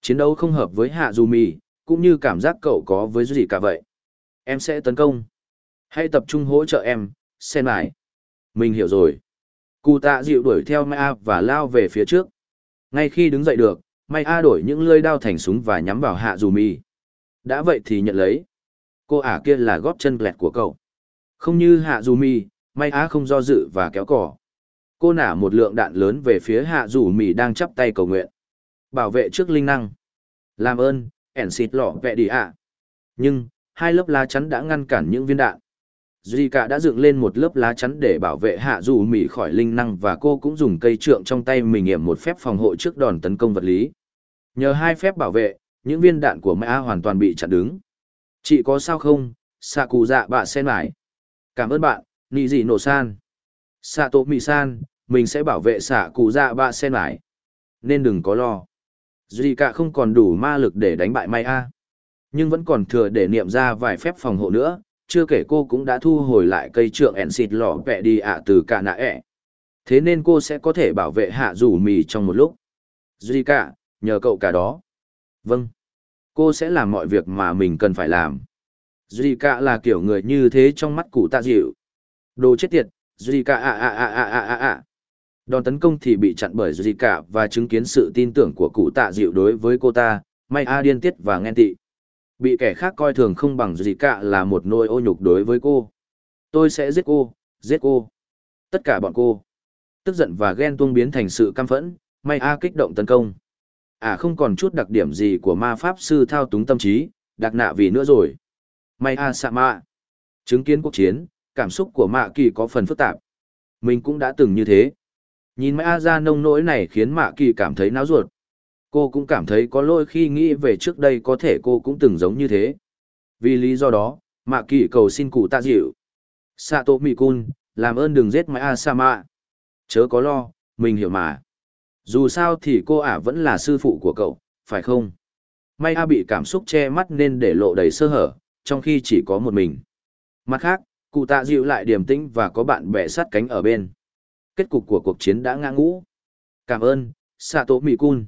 Chiến đấu không hợp với hạ dù mỹ cũng như cảm giác cậu có với gì cả vậy. Em sẽ tấn công. Hãy tập trung hỗ trợ em, sen lại mình hiểu rồi. Cụ tạ dịu đuổi theo mã và lao về phía trước ngay khi đứng dậy được may a đổi những lưỡi đao thành súng và nhắm vào hạ dù mi đã vậy thì nhận lấy cô ả kia là góp chân lẹt của cậu không như hạ dù mi, may a không do dự và kéo cỏ. Cô nả một lượng đạn lớn về phía hạ dù mi đang chắp tay cầu nguyện. Bảo vệ trước linh năng. Làm ơn, ẻn xịt lọ vẹ đi ạ. Nhưng, hai lớp lá chắn đã ngăn cản những viên đạn. Duy cả đã dựng lên một lớp lá chắn để bảo vệ hạ dù mỉ khỏi linh năng và cô cũng dùng cây trượng trong tay mình nghiệm một phép phòng hộ trước đòn tấn công vật lý. Nhờ hai phép bảo vệ, những viên đạn của Mã hoàn toàn bị chặn đứng. Chị có sao không, xạ cụ dạ bạ sen mải. Cảm ơn bạn, nị dị nổ san. Xạ tổ mì san, mình sẽ bảo vệ xạ cụ dạ bạ sen mải. Nên đừng có lo. Duy cả không còn đủ ma lực để đánh bại Mai A. Nhưng vẫn còn thừa để niệm ra vài phép phòng hộ nữa, chưa kể cô cũng đã thu hồi lại cây trượng ẻn xịt lỏ vẹ đi ạ từ cả nạ ẹ. Thế nên cô sẽ có thể bảo vệ hạ rủ mì trong một lúc. Duy cả, nhờ cậu cả đó. Vâng. Cô sẽ làm mọi việc mà mình cần phải làm. Duy cả là kiểu người như thế trong mắt cụ tạ dịu. Đồ chết tiệt, Duy cả à à à à à à à. Đòn tấn công thì bị chặn bởi Duy cả và chứng kiến sự tin tưởng của cụ tạ dịu đối với cô ta, may a điên tiết và ghen tị. Bị kẻ khác coi thường không bằng gì cả là một nỗi ô nhục đối với cô. Tôi sẽ giết cô, giết cô. Tất cả bọn cô. Tức giận và ghen tuông biến thành sự căm phẫn, may a kích động tấn công à không còn chút đặc điểm gì của ma pháp sư thao túng tâm trí, đặc nạ vì nữa rồi. May a xạ mạ. Chứng kiến cuộc chiến, cảm xúc của mạ kỳ có phần phức tạp. Mình cũng đã từng như thế. Nhìn Mai A ra nông nỗi này khiến Mạ Kỳ cảm thấy náo ruột. Cô cũng cảm thấy có lỗi khi nghĩ về trước đây có thể cô cũng từng giống như thế. Vì lý do đó, Mạ Kỳ cầu xin cụ tạ dịu. Sato Mikun, làm ơn đừng giết Mai A Sama. Chớ có lo, mình hiểu mà. Dù sao thì cô ả vẫn là sư phụ của cậu, phải không? May A bị cảm xúc che mắt nên để lộ đầy sơ hở, trong khi chỉ có một mình. Mặt khác, cụ tạ dịu lại điềm tĩnh và có bạn bè sát cánh ở bên. Kết cục của cuộc chiến đã ngã ngũ. Cảm ơn, Sato Mikun.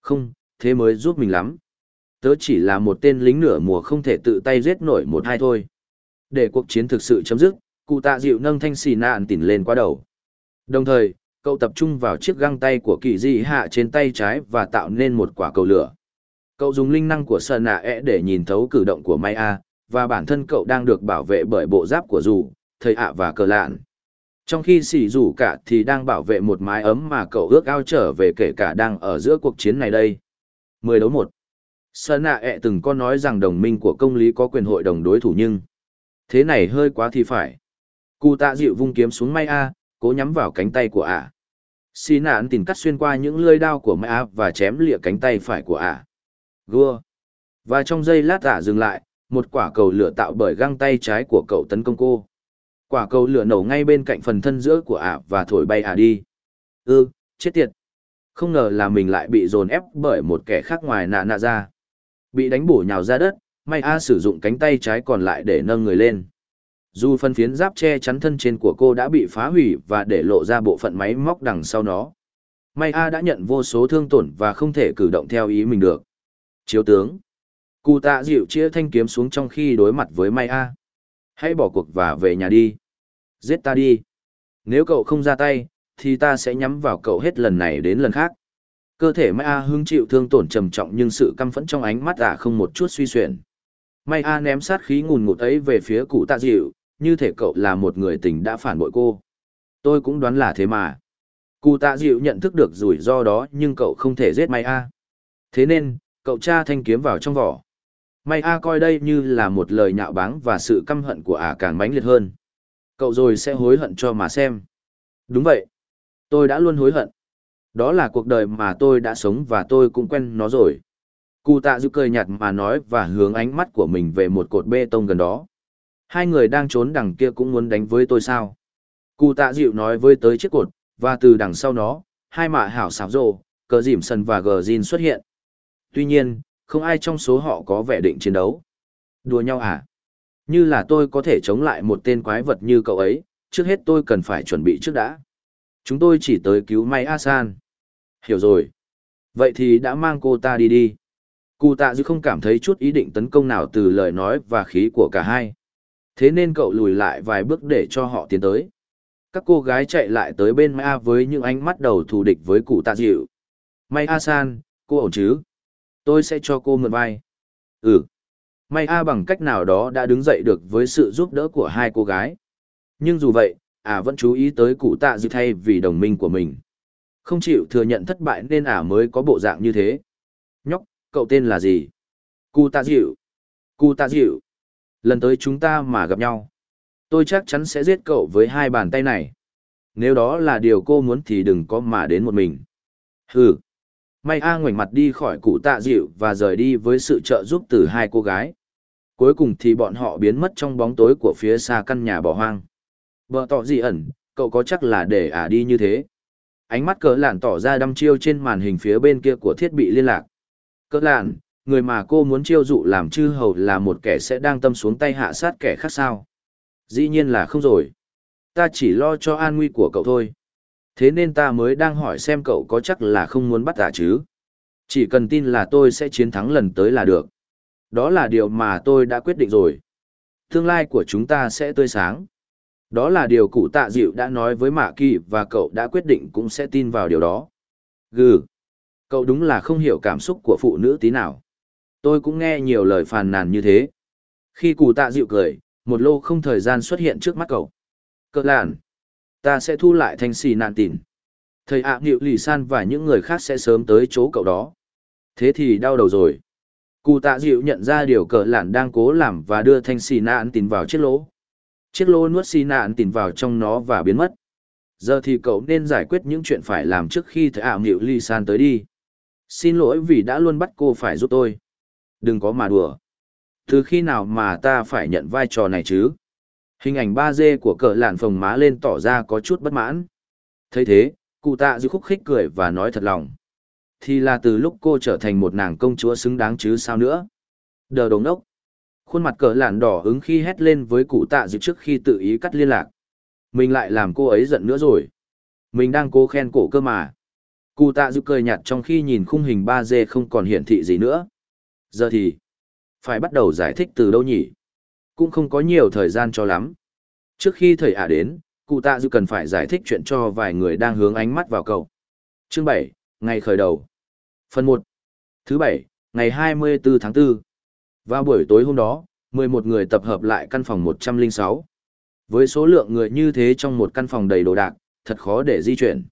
Không, thế mới giúp mình lắm. Tớ chỉ là một tên lính nửa mùa không thể tự tay giết nổi một hai thôi. Để cuộc chiến thực sự chấm dứt, cụ tạ dịu nâng thanh xì nạn tỉnh lên qua đầu. Đồng thời, cậu tập trung vào chiếc găng tay của kỳ Di hạ trên tay trái và tạo nên một quả cầu lửa cậu dùng linh năng của sơn nạ e để nhìn thấu cử động của Maya và bản thân cậu đang được bảo vệ bởi bộ giáp của dù thầy ạ và cờ lạn trong khi xỉ rủ cả thì đang bảo vệ một mái ấm mà cậu ước ao trở về kể cả đang ở giữa cuộc chiến này đây mười đấu một sơn nạ ẹ từng có nói rằng đồng minh của công lý có quyền hội đồng đối thủ nhưng thế này hơi quá thì phải cụ tạ dịu vung kiếm xuống may a cố nhắm vào cánh tay của ả. Xì nạn tìm cắt xuyên qua những lưỡi đao của mã và chém lịa cánh tay phải của ả. Gua. Và trong giây lát ả dừng lại, một quả cầu lửa tạo bởi găng tay trái của cậu tấn công cô. Quả cầu lửa nổ ngay bên cạnh phần thân giữa của ả và thổi bay ả đi. Ư, chết tiệt. Không ngờ là mình lại bị dồn ép bởi một kẻ khác ngoài nạ nạ ra. Bị đánh bổ nhào ra đất, may A sử dụng cánh tay trái còn lại để nâng người lên. Dù phân phiến giáp che chắn thân trên của cô đã bị phá hủy và để lộ ra bộ phận máy móc đằng sau nó. May A đã nhận vô số thương tổn và không thể cử động theo ý mình được. Chiếu tướng. Cụ tạ dịu chia thanh kiếm xuống trong khi đối mặt với May A. Hãy bỏ cuộc và về nhà đi. Giết ta đi. Nếu cậu không ra tay, thì ta sẽ nhắm vào cậu hết lần này đến lần khác. Cơ thể Mai A hứng chịu thương tổn trầm trọng nhưng sự căm phẫn trong ánh mắt ả không một chút suy xuyển. Mai A ném sát khí ngùn ngụt ấy về phía cụ tạ dịu, như thể cậu là một người tình đã phản bội cô. Tôi cũng đoán là thế mà. Cụ tạ dịu nhận thức được rủi ro đó nhưng cậu không thể giết Mai A. Thế nên, cậu tra thanh kiếm vào trong vỏ. May A coi đây như là một lời nhạo báng và sự căm hận của ả càng mãnh liệt hơn. Cậu rồi sẽ hối hận cho mà xem. Đúng vậy. Tôi đã luôn hối hận. Đó là cuộc đời mà tôi đã sống và tôi cũng quen nó rồi. Cụ tạ dịu cười nhạt mà nói và hướng ánh mắt của mình về một cột bê tông gần đó. Hai người đang trốn đằng kia cũng muốn đánh với tôi sao? Cụ tạ dịu nói với tới chiếc cột, và từ đằng sau nó, hai mạ hảo xảo rồ, cờ dìm sân và gờ Jin xuất hiện. Tuy nhiên, không ai trong số họ có vẻ định chiến đấu. Đùa nhau à? Như là tôi có thể chống lại một tên quái vật như cậu ấy, trước hết tôi cần phải chuẩn bị trước đã. Chúng tôi chỉ tới cứu may Asan. Hiểu rồi. Vậy thì đã mang cô ta đi đi. Cụ tạ dư không cảm thấy chút ý định tấn công nào từ lời nói và khí của cả hai. Thế nên cậu lùi lại vài bước để cho họ tiến tới. Các cô gái chạy lại tới bên Mai A với những ánh mắt đầu thù địch với cụ tạ dịu. May A san, cô ổn chứ? Tôi sẽ cho cô mượn vai. Ừ. May A bằng cách nào đó đã đứng dậy được với sự giúp đỡ của hai cô gái. Nhưng dù vậy, ả vẫn chú ý tới cụ tạ dịu thay vì đồng minh của mình. Không chịu thừa nhận thất bại nên ả mới có bộ dạng như thế. Nhóc, cậu tên là gì? Cụ tạ dịu. Cụ tạ dịu. Lần tới chúng ta mà gặp nhau. Tôi chắc chắn sẽ giết cậu với hai bàn tay này. Nếu đó là điều cô muốn thì đừng có mà đến một mình. Hừ. May A ngoảnh mặt đi khỏi cụ tạ dịu và rời đi với sự trợ giúp từ hai cô gái. Cuối cùng thì bọn họ biến mất trong bóng tối của phía xa căn nhà bỏ hoang. Bờ tỏ gì ẩn, cậu có chắc là để ả đi như thế. Ánh mắt cỡ lạn tỏ ra đăm chiêu trên màn hình phía bên kia của thiết bị liên lạc. Cỡ lạn, người mà cô muốn chiêu dụ làm chư hầu là một kẻ sẽ đang tâm xuống tay hạ sát kẻ khác sao. Dĩ nhiên là không rồi. Ta chỉ lo cho an nguy của cậu thôi. Thế nên ta mới đang hỏi xem cậu có chắc là không muốn bắt ả chứ. Chỉ cần tin là tôi sẽ chiến thắng lần tới là được. Đó là điều mà tôi đã quyết định rồi. Tương lai của chúng ta sẽ tươi sáng. Đó là điều cụ tạ dịu đã nói với Mạ Kỳ và cậu đã quyết định cũng sẽ tin vào điều đó. Gừ. Cậu đúng là không hiểu cảm xúc của phụ nữ tí nào. Tôi cũng nghe nhiều lời phàn nàn như thế. Khi cụ tạ dịu cười, một lô không thời gian xuất hiện trước mắt cậu. cợt làn. Ta sẽ thu lại thanh xì nạn tỉn. Thầy ạ à, nghịu lì san và những người khác sẽ sớm tới chỗ cậu đó. Thế thì đau đầu rồi. Cụ tạ dịu nhận ra điều cỡ lạn đang cố làm và đưa thanh xì nạn tỉn vào chiếc lỗ. Chiếc lỗ nuốt xì nạn tỉn vào trong nó và biến mất. Giờ thì cậu nên giải quyết những chuyện phải làm trước khi thầy ạ à, nghịu lì san tới đi. Xin lỗi vì đã luôn bắt cô phải giúp tôi. Đừng có mà đùa. Từ khi nào mà ta phải nhận vai trò này chứ? Hình ảnh ba d của cỡ lạn phồng má lên tỏ ra có chút bất mãn. thấy thế, cụ tạ dư khúc khích cười và nói thật lòng. Thì là từ lúc cô trở thành một nàng công chúa xứng đáng chứ sao nữa. Đờ đồng đốc. Khuôn mặt cỡ lạn đỏ ứng khi hét lên với cụ tạ dư trước khi tự ý cắt liên lạc. Mình lại làm cô ấy giận nữa rồi. Mình đang cố khen cổ cơ mà. Cụ tạ dư cười nhạt trong khi nhìn khung hình ba d không còn hiển thị gì nữa. Giờ thì, phải bắt đầu giải thích từ đâu nhỉ? Cũng không có nhiều thời gian cho lắm. Trước khi thầy ả đến, cụ tạ dư cần phải giải thích chuyện cho vài người đang hướng ánh mắt vào cậu. Chương 7, ngày khởi đầu. Phần 1. Thứ 7, ngày 24 tháng 4. Vào buổi tối hôm đó, 11 người tập hợp lại căn phòng 106. Với số lượng người như thế trong một căn phòng đầy đồ đạc, thật khó để di chuyển.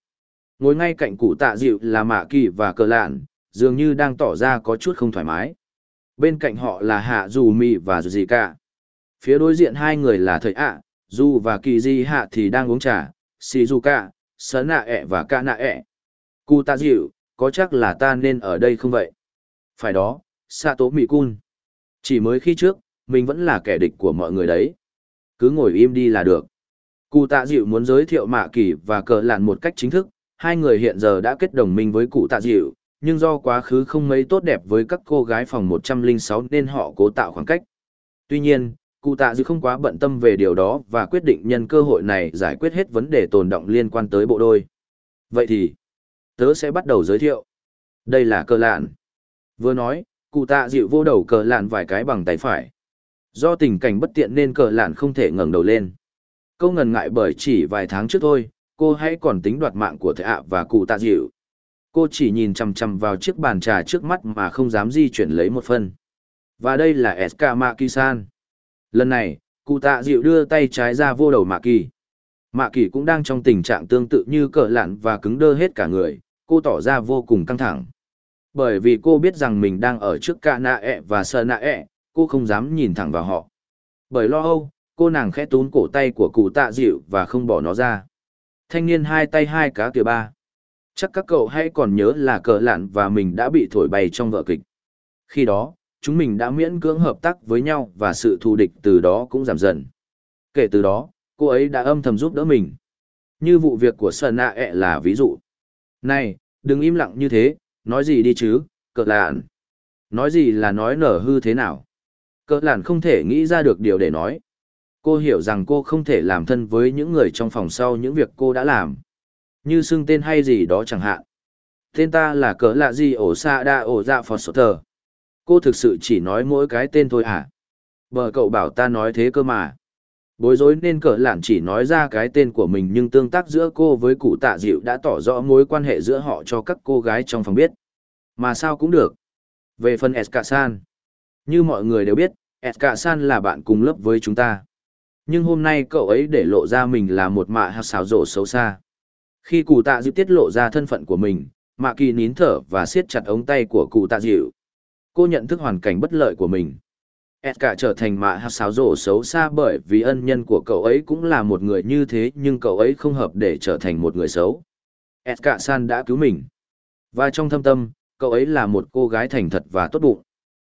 Ngồi ngay cạnh cụ tạ dịu là Mạ Kỳ và Cờ Lạn, dường như đang tỏ ra có chút không thoải mái. Bên cạnh họ là Hạ Dù Mị và Dù Dì Cả. Phía đối diện hai người là thầy ạ, Du và Kỳ Di Hạ thì đang uống trà, Shizuka, Sớ Nạ ẹ và Ca Nạ ẹ. Cụ ta dịu, có chắc là ta nên ở đây không vậy? Phải đó, Sato Mikun. Chỉ mới khi trước, mình vẫn là kẻ địch của mọi người đấy. Cứ ngồi im đi là được. Cụ tạ dịu muốn giới thiệu mạ kỳ và cờ lạn một cách chính thức, hai người hiện giờ đã kết đồng minh với cụ tạ dịu, nhưng do quá khứ không mấy tốt đẹp với các cô gái phòng 106 nên họ cố tạo khoảng cách. Tuy nhiên, cụ tạ dư không quá bận tâm về điều đó và quyết định nhân cơ hội này giải quyết hết vấn đề tồn động liên quan tới bộ đôi. Vậy thì, tớ sẽ bắt đầu giới thiệu. Đây là cờ lạn. Vừa nói, cụ tạ dịu vô đầu cờ lạn vài cái bằng tay phải. Do tình cảnh bất tiện nên cờ lạn không thể ngẩng đầu lên. Câu ngần ngại bởi chỉ vài tháng trước thôi, cô hãy còn tính đoạt mạng của thệ ạ và cụ tạ dịu. Cô chỉ nhìn chằm chằm vào chiếc bàn trà trước mắt mà không dám di chuyển lấy một phân. Và đây là SK Maki-san. Lần này, cụ tạ dịu đưa tay trái ra vô đầu mạ kỳ. Mạ kỳ cũng đang trong tình trạng tương tự như cỡ lặn và cứng đơ hết cả người, cô tỏ ra vô cùng căng thẳng. Bởi vì cô biết rằng mình đang ở trước cả nạ ẹ e và sơ nạ ẹ, e, cô không dám nhìn thẳng vào họ. Bởi lo âu, cô nàng khẽ tún cổ tay của cụ tạ dịu và không bỏ nó ra. Thanh niên hai tay hai cá kìa ba. Chắc các cậu hay còn nhớ là cờ lặn và mình đã bị thổi bay trong vở kịch. Khi đó, chúng mình đã miễn cưỡng hợp tác với nhau và sự thù địch từ đó cũng giảm dần. Kể từ đó, cô ấy đã âm thầm giúp đỡ mình. Như vụ việc của Sơn Nạ ẹ e là ví dụ. Này, đừng im lặng như thế, nói gì đi chứ, cỡ lạn. Nói gì là nói nở hư thế nào. Cỡ lạn không thể nghĩ ra được điều để nói. Cô hiểu rằng cô không thể làm thân với những người trong phòng sau những việc cô đã làm. Như xưng tên hay gì đó chẳng hạn. Tên ta là cỡ lạ gì ổ xa đa ổ dạ phò sổ thờ cô thực sự chỉ nói mỗi cái tên thôi à? Bờ cậu bảo ta nói thế cơ mà. Bối rối nên cỡ lản chỉ nói ra cái tên của mình nhưng tương tác giữa cô với cụ tạ dịu đã tỏ rõ mối quan hệ giữa họ cho các cô gái trong phòng biết. Mà sao cũng được. Về phần Eskasan. Như mọi người đều biết, Eskasan là bạn cùng lớp với chúng ta. Nhưng hôm nay cậu ấy để lộ ra mình là một mạ hạt xào rộ xấu xa. Khi cụ tạ dịu tiết lộ ra thân phận của mình, mạ kỳ nín thở và siết chặt ống tay của cụ tạ dịu Cô nhận thức hoàn cảnh bất lợi của mình. Edgar trở thành mạ hạt xáo rổ xấu xa bởi vì ân nhân của cậu ấy cũng là một người như thế nhưng cậu ấy không hợp để trở thành một người xấu. Edgar San đã cứu mình. Và trong thâm tâm, cậu ấy là một cô gái thành thật và tốt bụng.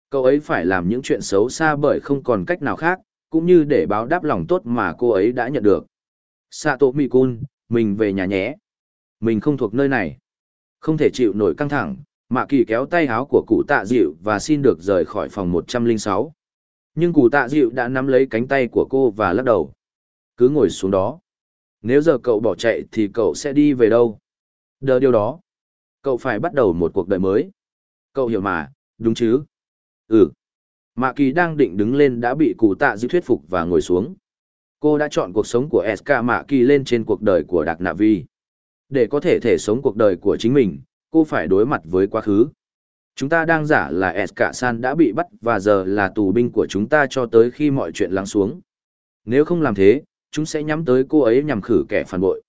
Cậu ấy phải làm những chuyện xấu xa bởi không còn cách nào khác, cũng như để báo đáp lòng tốt mà cô ấy đã nhận được. Sato Mikun, mình về nhà nhé. Mình không thuộc nơi này. Không thể chịu nổi căng thẳng, Mạ Kỳ kéo tay áo của cụ tạ dịu và xin được rời khỏi phòng 106. Nhưng cụ tạ dịu đã nắm lấy cánh tay của cô và lắc đầu. Cứ ngồi xuống đó. Nếu giờ cậu bỏ chạy thì cậu sẽ đi về đâu? Đờ điều đó. Cậu phải bắt đầu một cuộc đời mới. Cậu hiểu mà, đúng chứ? Ừ. Mạ Kỳ đang định đứng lên đã bị cụ tạ dịu thuyết phục và ngồi xuống. Cô đã chọn cuộc sống của SK Mạ Kỳ lên trên cuộc đời của Đạc Nạ Vi. Để có thể thể sống cuộc đời của chính mình, cô phải đối mặt với quá khứ. Chúng ta đang giả là SK San đã bị bắt và giờ là tù binh của chúng ta cho tới khi mọi chuyện lắng xuống. Nếu không làm thế, chúng sẽ nhắm tới cô ấy nhằm khử kẻ phản bội.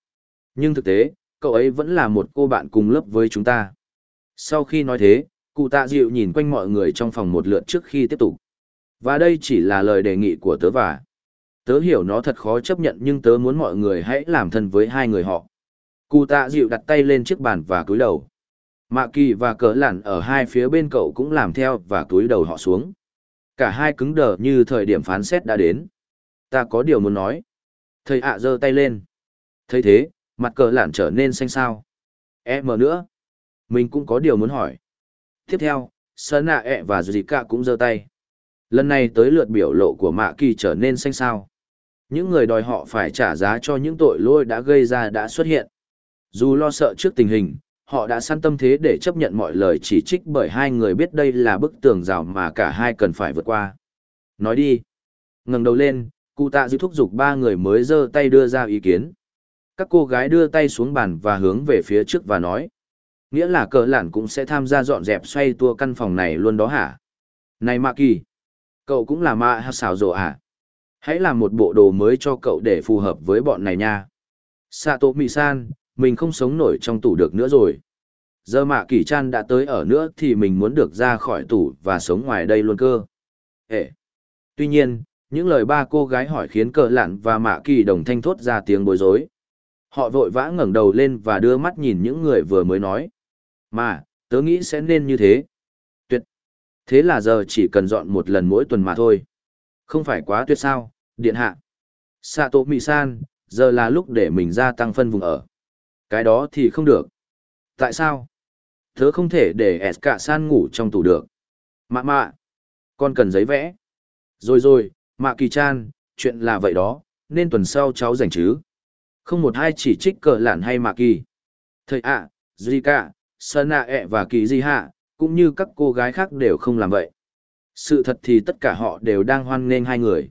Nhưng thực tế, cậu ấy vẫn là một cô bạn cùng lớp với chúng ta. Sau khi nói thế, cụ tạ dịu nhìn quanh mọi người trong phòng một lượt trước khi tiếp tục. Và đây chỉ là lời đề nghị của tớ và. Tớ hiểu nó thật khó chấp nhận nhưng tớ muốn mọi người hãy làm thân với hai người họ. Cụ tạ dịu đặt tay lên chiếc bàn và cúi đầu. Mạ kỳ và cỡ lặn ở hai phía bên cậu cũng làm theo và cúi đầu họ xuống. Cả hai cứng đờ như thời điểm phán xét đã đến. Ta có điều muốn nói. Thầy ạ giơ tay lên. thấy thế, mặt cỡ lặn trở nên xanh xao. Em mờ nữa. Mình cũng có điều muốn hỏi. Tiếp theo, Sơn ạ ẹ e và Zika cũng giơ tay. Lần này tới lượt biểu lộ của Mạ Kỳ trở nên xanh xao. Những người đòi họ phải trả giá cho những tội lỗi đã gây ra đã xuất hiện. Dù lo sợ trước tình hình, họ đã săn tâm thế để chấp nhận mọi lời chỉ trích bởi hai người biết đây là bức tường rào mà cả hai cần phải vượt qua. Nói đi. ngẩng đầu lên, cụ tạ dư thúc giục ba người mới giơ tay đưa ra ý kiến. Các cô gái đưa tay xuống bàn và hướng về phía trước và nói. Nghĩa là cờ lản cũng sẽ tham gia dọn dẹp xoay tua căn phòng này luôn đó hả? Này Mạ Kỳ, cậu cũng là mạ hát xào rộ hả? Hãy làm một bộ đồ mới cho cậu để phù hợp với bọn này nha. Sato Mi San mình không sống nổi trong tủ được nữa rồi. Giờ mạ kỳ chan đã tới ở nữa thì mình muốn được ra khỏi tủ và sống ngoài đây luôn cơ. Ê! Tuy nhiên, những lời ba cô gái hỏi khiến cờ lạn và mạ kỳ đồng thanh thốt ra tiếng bối rối. Họ vội vã ngẩng đầu lên và đưa mắt nhìn những người vừa mới nói. Mà, tớ nghĩ sẽ nên như thế. Tuyệt! Thế là giờ chỉ cần dọn một lần mỗi tuần mà thôi. Không phải quá tuyệt sao, điện hạ. Sato Mì-san, giờ là lúc để mình gia tăng phân vùng ở. Cái đó thì không được. Tại sao? thớ không thể để S cả san ngủ trong tủ được. Mạ mạ. Con cần giấy vẽ. Rồi rồi, mạ kỳ chan, chuyện là vậy đó, nên tuần sau cháu rảnh chứ. Không một ai chỉ trích cờ lản hay mạ kỳ. Thầy ạ, à, Zika, Sana ẹ và kỳ di hạ, cũng như các cô gái khác đều không làm vậy. Sự thật thì tất cả họ đều đang hoan nghênh hai người.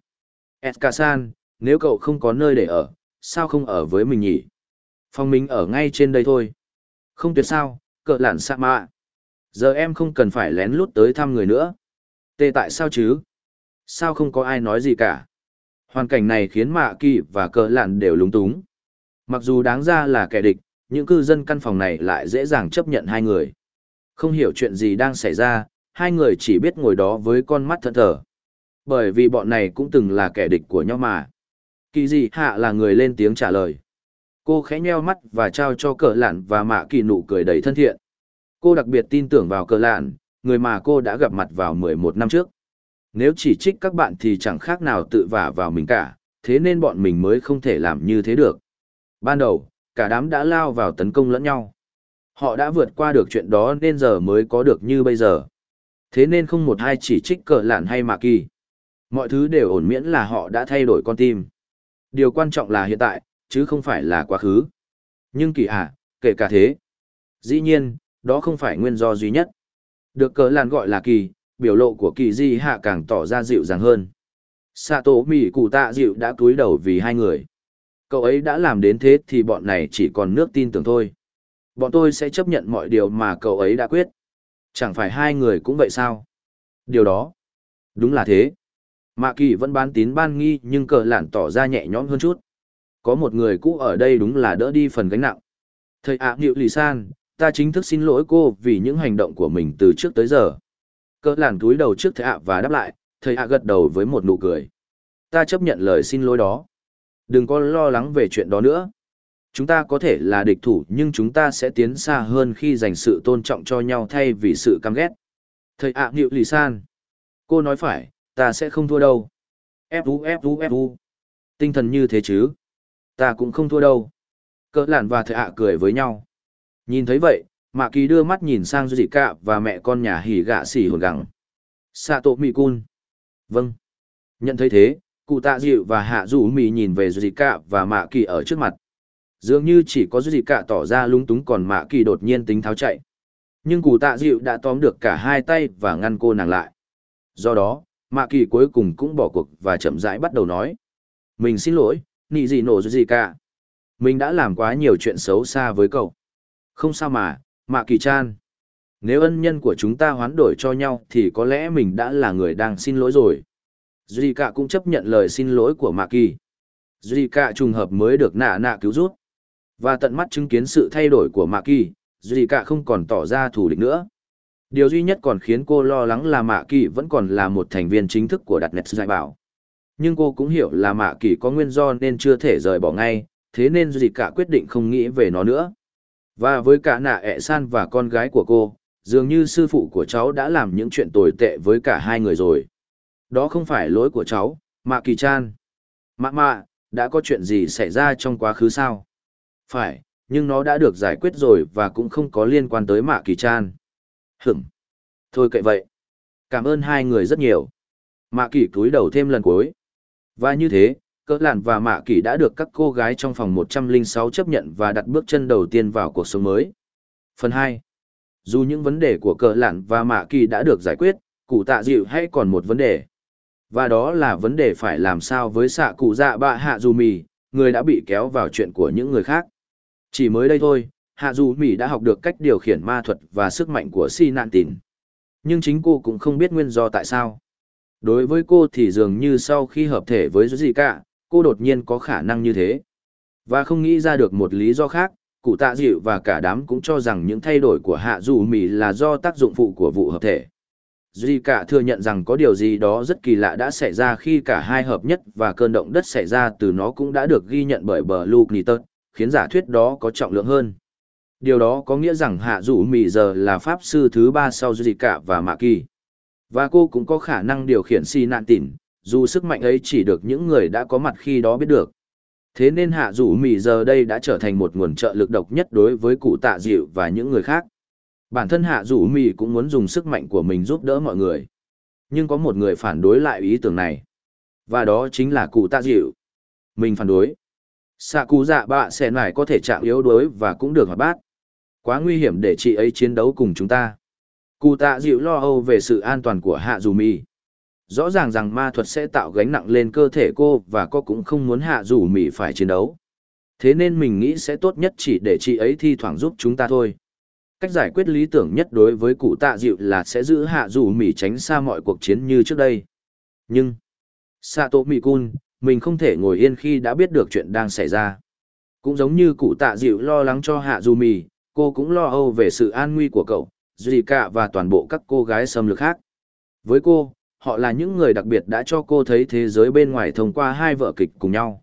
Eska-san, nếu cậu không có nơi để ở, sao không ở với mình nhỉ? Phòng mình ở ngay trên đây thôi. Không tuyệt sao, cỡ lạn sa mạ. Giờ em không cần phải lén lút tới thăm người nữa. Tê tại sao chứ? Sao không có ai nói gì cả? Hoàn cảnh này khiến mạ kỳ và cỡ lạn đều lúng túng. Mặc dù đáng ra là kẻ địch, những cư dân căn phòng này lại dễ dàng chấp nhận hai người. Không hiểu chuyện gì đang xảy ra, hai người chỉ biết ngồi đó với con mắt thẫn thờ. Bởi vì bọn này cũng từng là kẻ địch của nhau mà. Kỳ gì hạ là người lên tiếng trả lời. Cô khẽ nheo mắt và trao cho cờ lạn và mạ kỳ nụ cười đầy thân thiện. Cô đặc biệt tin tưởng vào cờ lạn, người mà cô đã gặp mặt vào 11 năm trước. Nếu chỉ trích các bạn thì chẳng khác nào tự vả vào mình cả, thế nên bọn mình mới không thể làm như thế được. Ban đầu, cả đám đã lao vào tấn công lẫn nhau. Họ đã vượt qua được chuyện đó nên giờ mới có được như bây giờ. Thế nên không một ai chỉ trích cờ lạn hay mạ kỳ. Mọi thứ đều ổn miễn là họ đã thay đổi con tim. Điều quan trọng là hiện tại, chứ không phải là quá khứ. Nhưng kỳ ạ, kể cả thế. Dĩ nhiên, đó không phải nguyên do duy nhất. Được cờ làn gọi là kỳ, biểu lộ của kỳ di hạ càng tỏ ra dịu dàng hơn. Sato Mỉ Cụ Tạ dịu đã cúi đầu vì hai người. Cậu ấy đã làm đến thế thì bọn này chỉ còn nước tin tưởng thôi. Bọn tôi sẽ chấp nhận mọi điều mà cậu ấy đã quyết. Chẳng phải hai người cũng vậy sao? Điều đó. Đúng là thế. Mạ kỳ vẫn bán tín ban nghi nhưng cờ lản tỏ ra nhẹ nhõm hơn chút. Có một người cũ ở đây đúng là đỡ đi phần gánh nặng. Thầy ạ à, Nhiệu Lì San, ta chính thức xin lỗi cô vì những hành động của mình từ trước tới giờ. Cỡ làn túi đầu trước thầy ạ và đáp lại, thầy ạ gật đầu với một nụ cười. Ta chấp nhận lời xin lỗi đó. Đừng có lo lắng về chuyện đó nữa. Chúng ta có thể là địch thủ nhưng chúng ta sẽ tiến xa hơn khi dành sự tôn trọng cho nhau thay vì sự căm ghét. Thầy ạ à, lì san. Cô nói phải, ta sẽ không thua đâu. Fu fu fu. Tinh thần như thế chứ. Ta cũng không thua đâu. Cỡ làn và thợ ạ cười với nhau. Nhìn thấy vậy, Mạ Kỳ đưa mắt nhìn sang Duy Cạ và mẹ con nhà hỉ gạ xỉ hồn gẳng. Sạ tổ mỹ cun. Vâng. Nhận thấy thế, cụ tạ dịu và hạ rủ mỹ nhìn về Duy Cạ và Mạ Kỳ ở trước mặt. Dường như chỉ có Duy Cạ tỏ ra lung túng còn Mạ Kỳ đột nhiên tính tháo chạy. Nhưng cụ tạ dịu đã tóm được cả hai tay và ngăn cô nàng lại. Do đó, Mạ Kỳ cuối cùng cũng bỏ cuộc và chậm rãi bắt đầu nói. Mình xin lỗi, nị gì nổ gì cả. Mình đã làm quá nhiều chuyện xấu xa với cậu. Không sao mà, Mạ Kỳ Chan. Nếu ân nhân của chúng ta hoán đổi cho nhau thì có lẽ mình đã là người đang xin lỗi rồi. Duy Cả cũng chấp nhận lời xin lỗi của Mạ Kỳ. Duy Cả trùng hợp mới được nạ nạ cứu rút. Và tận mắt chứng kiến sự thay đổi của Mạ Kỳ, Duy Cả không còn tỏ ra thù địch nữa. Điều duy nhất còn khiến cô lo lắng là Mạ Kỳ vẫn còn là một thành viên chính thức của Đặt Nets Giải Bảo. Nhưng cô cũng hiểu là Mạ Kỳ có nguyên do nên chưa thể rời bỏ ngay, thế nên Duy Cả quyết định không nghĩ về nó nữa. Và với cả nạ ẹ san và con gái của cô, dường như sư phụ của cháu đã làm những chuyện tồi tệ với cả hai người rồi. Đó không phải lỗi của cháu, Mạ Kỳ Chan. Mạ mạ, đã có chuyện gì xảy ra trong quá khứ sao? Phải, nhưng nó đã được giải quyết rồi và cũng không có liên quan tới Mạ Kỳ Chan. Hửm. Thôi kệ vậy. Cảm ơn hai người rất nhiều. Mạ Kỳ cúi đầu thêm lần cuối. Và như thế, cỡ lạn và mạ kỳ đã được các cô gái trong phòng 106 chấp nhận và đặt bước chân đầu tiên vào cuộc sống mới. Phần 2. Dù những vấn đề của cỡ lạn và mạ kỳ đã được giải quyết, cụ tạ dịu hay còn một vấn đề. Và đó là vấn đề phải làm sao với xạ cụ dạ bạ hạ dù mì, người đã bị kéo vào chuyện của những người khác. Chỉ mới đây thôi, hạ dù mì đã học được cách điều khiển ma thuật và sức mạnh của si nạn tìn. Nhưng chính cô cũng không biết nguyên do tại sao. Đối với cô thì dường như sau khi hợp thể với gì cả, cô đột nhiên có khả năng như thế. Và không nghĩ ra được một lý do khác, cụ tạ dịu và cả đám cũng cho rằng những thay đổi của hạ dù mì là do tác dụng phụ của vụ hợp thể. Duy cả thừa nhận rằng có điều gì đó rất kỳ lạ đã xảy ra khi cả hai hợp nhất và cơn động đất xảy ra từ nó cũng đã được ghi nhận bởi bờ Luke Nitton, khiến giả thuyết đó có trọng lượng hơn. Điều đó có nghĩa rằng hạ dù mì giờ là pháp sư thứ ba sau Duy cả và Mạ Kỳ. Và cô cũng có khả năng điều khiển si nạn tỉn, dù sức mạnh ấy chỉ được những người đã có mặt khi đó biết được. Thế nên hạ rủ mì giờ đây đã trở thành một nguồn trợ lực độc nhất đối với cụ tạ dịu và những người khác. Bản thân hạ rủ mì cũng muốn dùng sức mạnh của mình giúp đỡ mọi người. Nhưng có một người phản đối lại ý tưởng này. Và đó chính là cụ tạ dịu. Mình phản đối. Xạ cụ dạ bạ sẽ nải có thể chạm yếu đuối và cũng được hoạt bát. Quá nguy hiểm để chị ấy chiến đấu cùng chúng ta. Cụ tạ dịu lo âu về sự an toàn của hạ dù mì rõ ràng rằng ma thuật sẽ tạo gánh nặng lên cơ thể cô và cô cũng không muốn hạ dù Mì phải chiến đấu. Thế nên mình nghĩ sẽ tốt nhất chỉ để chị ấy thi thoảng giúp chúng ta thôi. Cách giải quyết lý tưởng nhất đối với cụ tạ dịu là sẽ giữ hạ dù Mì tránh xa mọi cuộc chiến như trước đây. Nhưng sato mì cun mình không thể ngồi yên khi đã biết được chuyện đang xảy ra. Cũng giống như cụ tạ dịu lo lắng cho hạ dù Mì, cô cũng lo âu về sự an nguy của cậu duy cả và toàn bộ các cô gái xâm lược khác với cô họ là những người đặc biệt đã cho cô thấy thế giới bên ngoài thông qua hai vở kịch cùng nhau.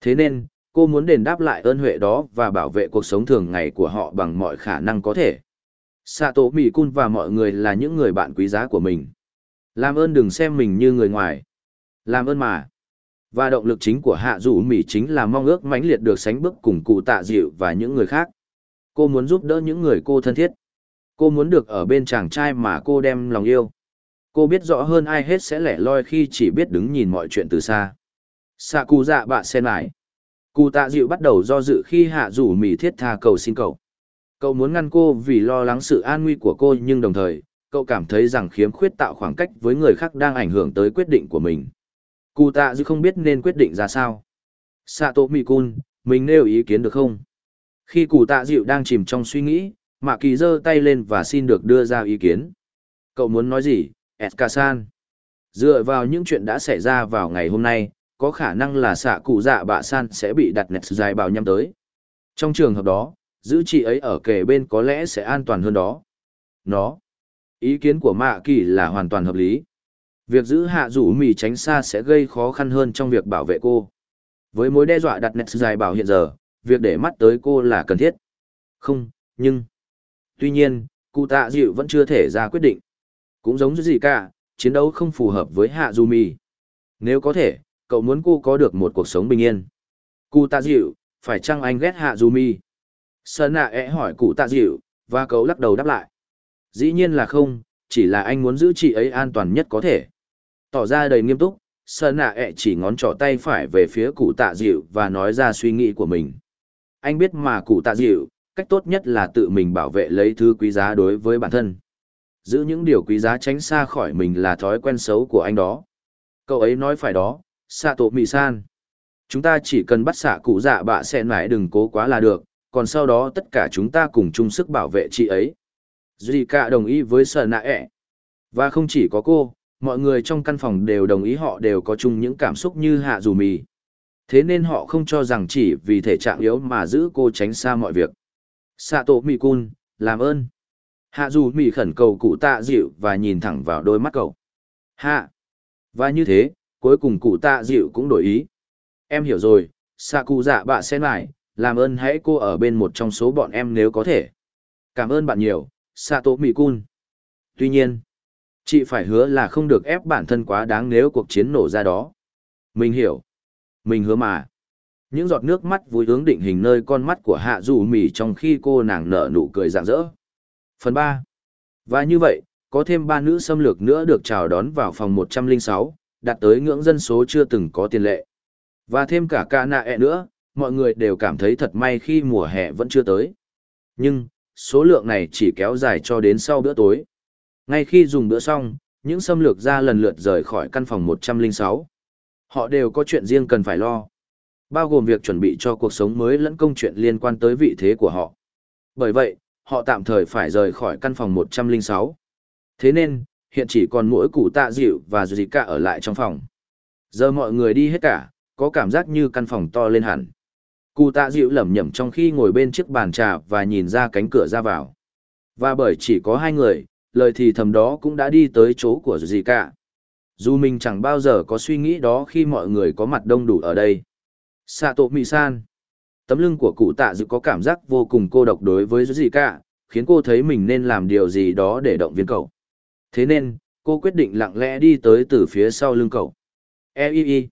Thế nên, cô muốn đền đáp lại ơn huệ đó và bảo vệ cuộc sống thường ngày của họ bằng mọi khả năng có thể. Sato Cun và mọi người là những người bạn quý giá của mình. Làm ơn đừng xem mình như người ngoài. Làm ơn mà. Và động lực chính của hạ Dũ mỉ chính là mong ước mãnh liệt được sánh bước cùng cụ tạ dịu và những người khác. Cô muốn giúp đỡ những người cô thân thiết. Cô muốn được ở bên chàng trai mà cô đem lòng yêu. Cô biết rõ hơn ai hết sẽ lẻ loi khi chỉ biết đứng nhìn mọi chuyện từ xa. Sạ cụ dạ bạ sen lại. Cụ tạ dịu bắt đầu do dự khi hạ rủ mì thiết tha cầu xin cậu. Cậu muốn ngăn cô vì lo lắng sự an nguy của cô nhưng đồng thời, cậu cảm thấy rằng khiếm khuyết tạo khoảng cách với người khác đang ảnh hưởng tới quyết định của mình. Cụ tạ dịu không biết nên quyết định ra sao. Sato Mikun, mình nêu ý kiến được không? Khi cụ tạ dịu đang chìm trong suy nghĩ, Mạ Kỳ giơ tay lên và xin được đưa ra ý kiến. Cậu muốn nói gì, Eskasan. Dựa vào những chuyện đã xảy ra vào ngày hôm nay, có khả năng là xạ cụ dạ bạ san sẽ bị đặt nẹt dài bào nhắm tới. Trong trường hợp đó, giữ chị ấy ở kề bên có lẽ sẽ an toàn hơn đó. Nó. Ý kiến của Mạ Kỳ là hoàn toàn hợp lý. Việc giữ hạ rủ mì tránh xa sẽ gây khó khăn hơn trong việc bảo vệ cô. Với mối đe dọa đặt nẹt dài bảo hiện giờ, việc để mắt tới cô là cần thiết. Không, nhưng... Tuy nhiên, cụ tạ dịu vẫn chưa thể ra quyết định. Cũng giống như gì cả, chiến đấu không phù hợp với hạ Du mì. Nếu có thể, cậu muốn cô có được một cuộc sống bình yên. Cụ tạ dịu, phải chăng anh ghét hạ Du mì? Sơn nạ ẽ hỏi cụ tạ dịu, và cậu lắc đầu đáp lại. Dĩ nhiên là không, chỉ là anh muốn giữ chị ấy an toàn nhất có thể. Tỏ ra đầy nghiêm túc, Sơn nạ ẹ chỉ ngón trỏ tay phải về phía cụ tạ dịu và nói ra suy nghĩ của mình. Anh biết mà cụ tạ dịu, cách tốt nhất là tự mình bảo vệ lấy thứ quý giá đối với bản thân. Giữ những điều quý giá tránh xa khỏi mình là thói quen xấu của anh đó. Cậu ấy nói phải đó, xạ tổ mì san. Chúng ta chỉ cần bắt xạ cụ dạ bạ sẽ mãi đừng cố quá là được, còn sau đó tất cả chúng ta cùng chung sức bảo vệ chị ấy. Zika đồng ý với Sở Nạ ẹ. Và không chỉ có cô, mọi người trong căn phòng đều đồng ý họ đều có chung những cảm xúc như hạ dù mì. Thế nên họ không cho rằng chỉ vì thể trạng yếu mà giữ cô tránh xa mọi việc. Sato Mikun, làm ơn. Hạ dù mì khẩn cầu cụ tạ dịu và nhìn thẳng vào đôi mắt cậu. Hạ. Và như thế, cuối cùng cụ tạ dịu cũng đổi ý. Em hiểu rồi, xạ cụ dạ bạ sen lại, làm ơn hãy cô ở bên một trong số bọn em nếu có thể. Cảm ơn bạn nhiều, Sato Mikun. Tuy nhiên, chị phải hứa là không được ép bản thân quá đáng nếu cuộc chiến nổ ra đó. Mình hiểu. Mình hứa mà. Những giọt nước mắt vui hướng định hình nơi con mắt của hạ dù mỉ trong khi cô nàng nở nụ cười rạng rỡ. Phần ba Và như vậy, có thêm ba nữ xâm lược nữa được chào đón vào phòng một trăm linh sáu, đạt tới ngưỡng dân số chưa từng có tiền lệ. Và thêm cả ca nạ ẹ nữa, mọi người đều cảm thấy thật may khi mùa hè vẫn chưa tới. Nhưng, số lượng này chỉ kéo dài cho đến sau bữa tối. Ngay khi dùng bữa xong, những xâm lược ra lần lượt rời khỏi căn phòng 106. Họ đều có chuyện riêng cần phải lo. Bao gồm việc chuẩn bị cho cuộc sống mới lẫn công chuyện liên quan tới vị thế của họ. Bởi vậy, họ tạm thời phải rời khỏi căn phòng 106. Thế nên, hiện chỉ còn mỗi cụ tạ dịu và dù cả ở lại trong phòng. Giờ mọi người đi hết cả, có cảm giác như căn phòng to lên hẳn. Cụ tạ dịu lẩm nhẩm trong khi ngồi bên chiếc bàn trà và nhìn ra cánh cửa ra vào. Và bởi chỉ có hai người, lời thì thầm đó cũng đã đi tới chỗ của Dù gì cả. Dù mình chẳng bao giờ có suy nghĩ đó khi mọi người có mặt đông đủ ở đây. Sato Mì-san. Tấm lưng của cụ tạ dự có cảm giác vô cùng cô độc đối với gì cả, khiến cô thấy mình nên làm điều gì đó để động viên cậu. Thế nên, cô quyết định lặng lẽ đi tới từ phía sau lưng cậu. E -i -i.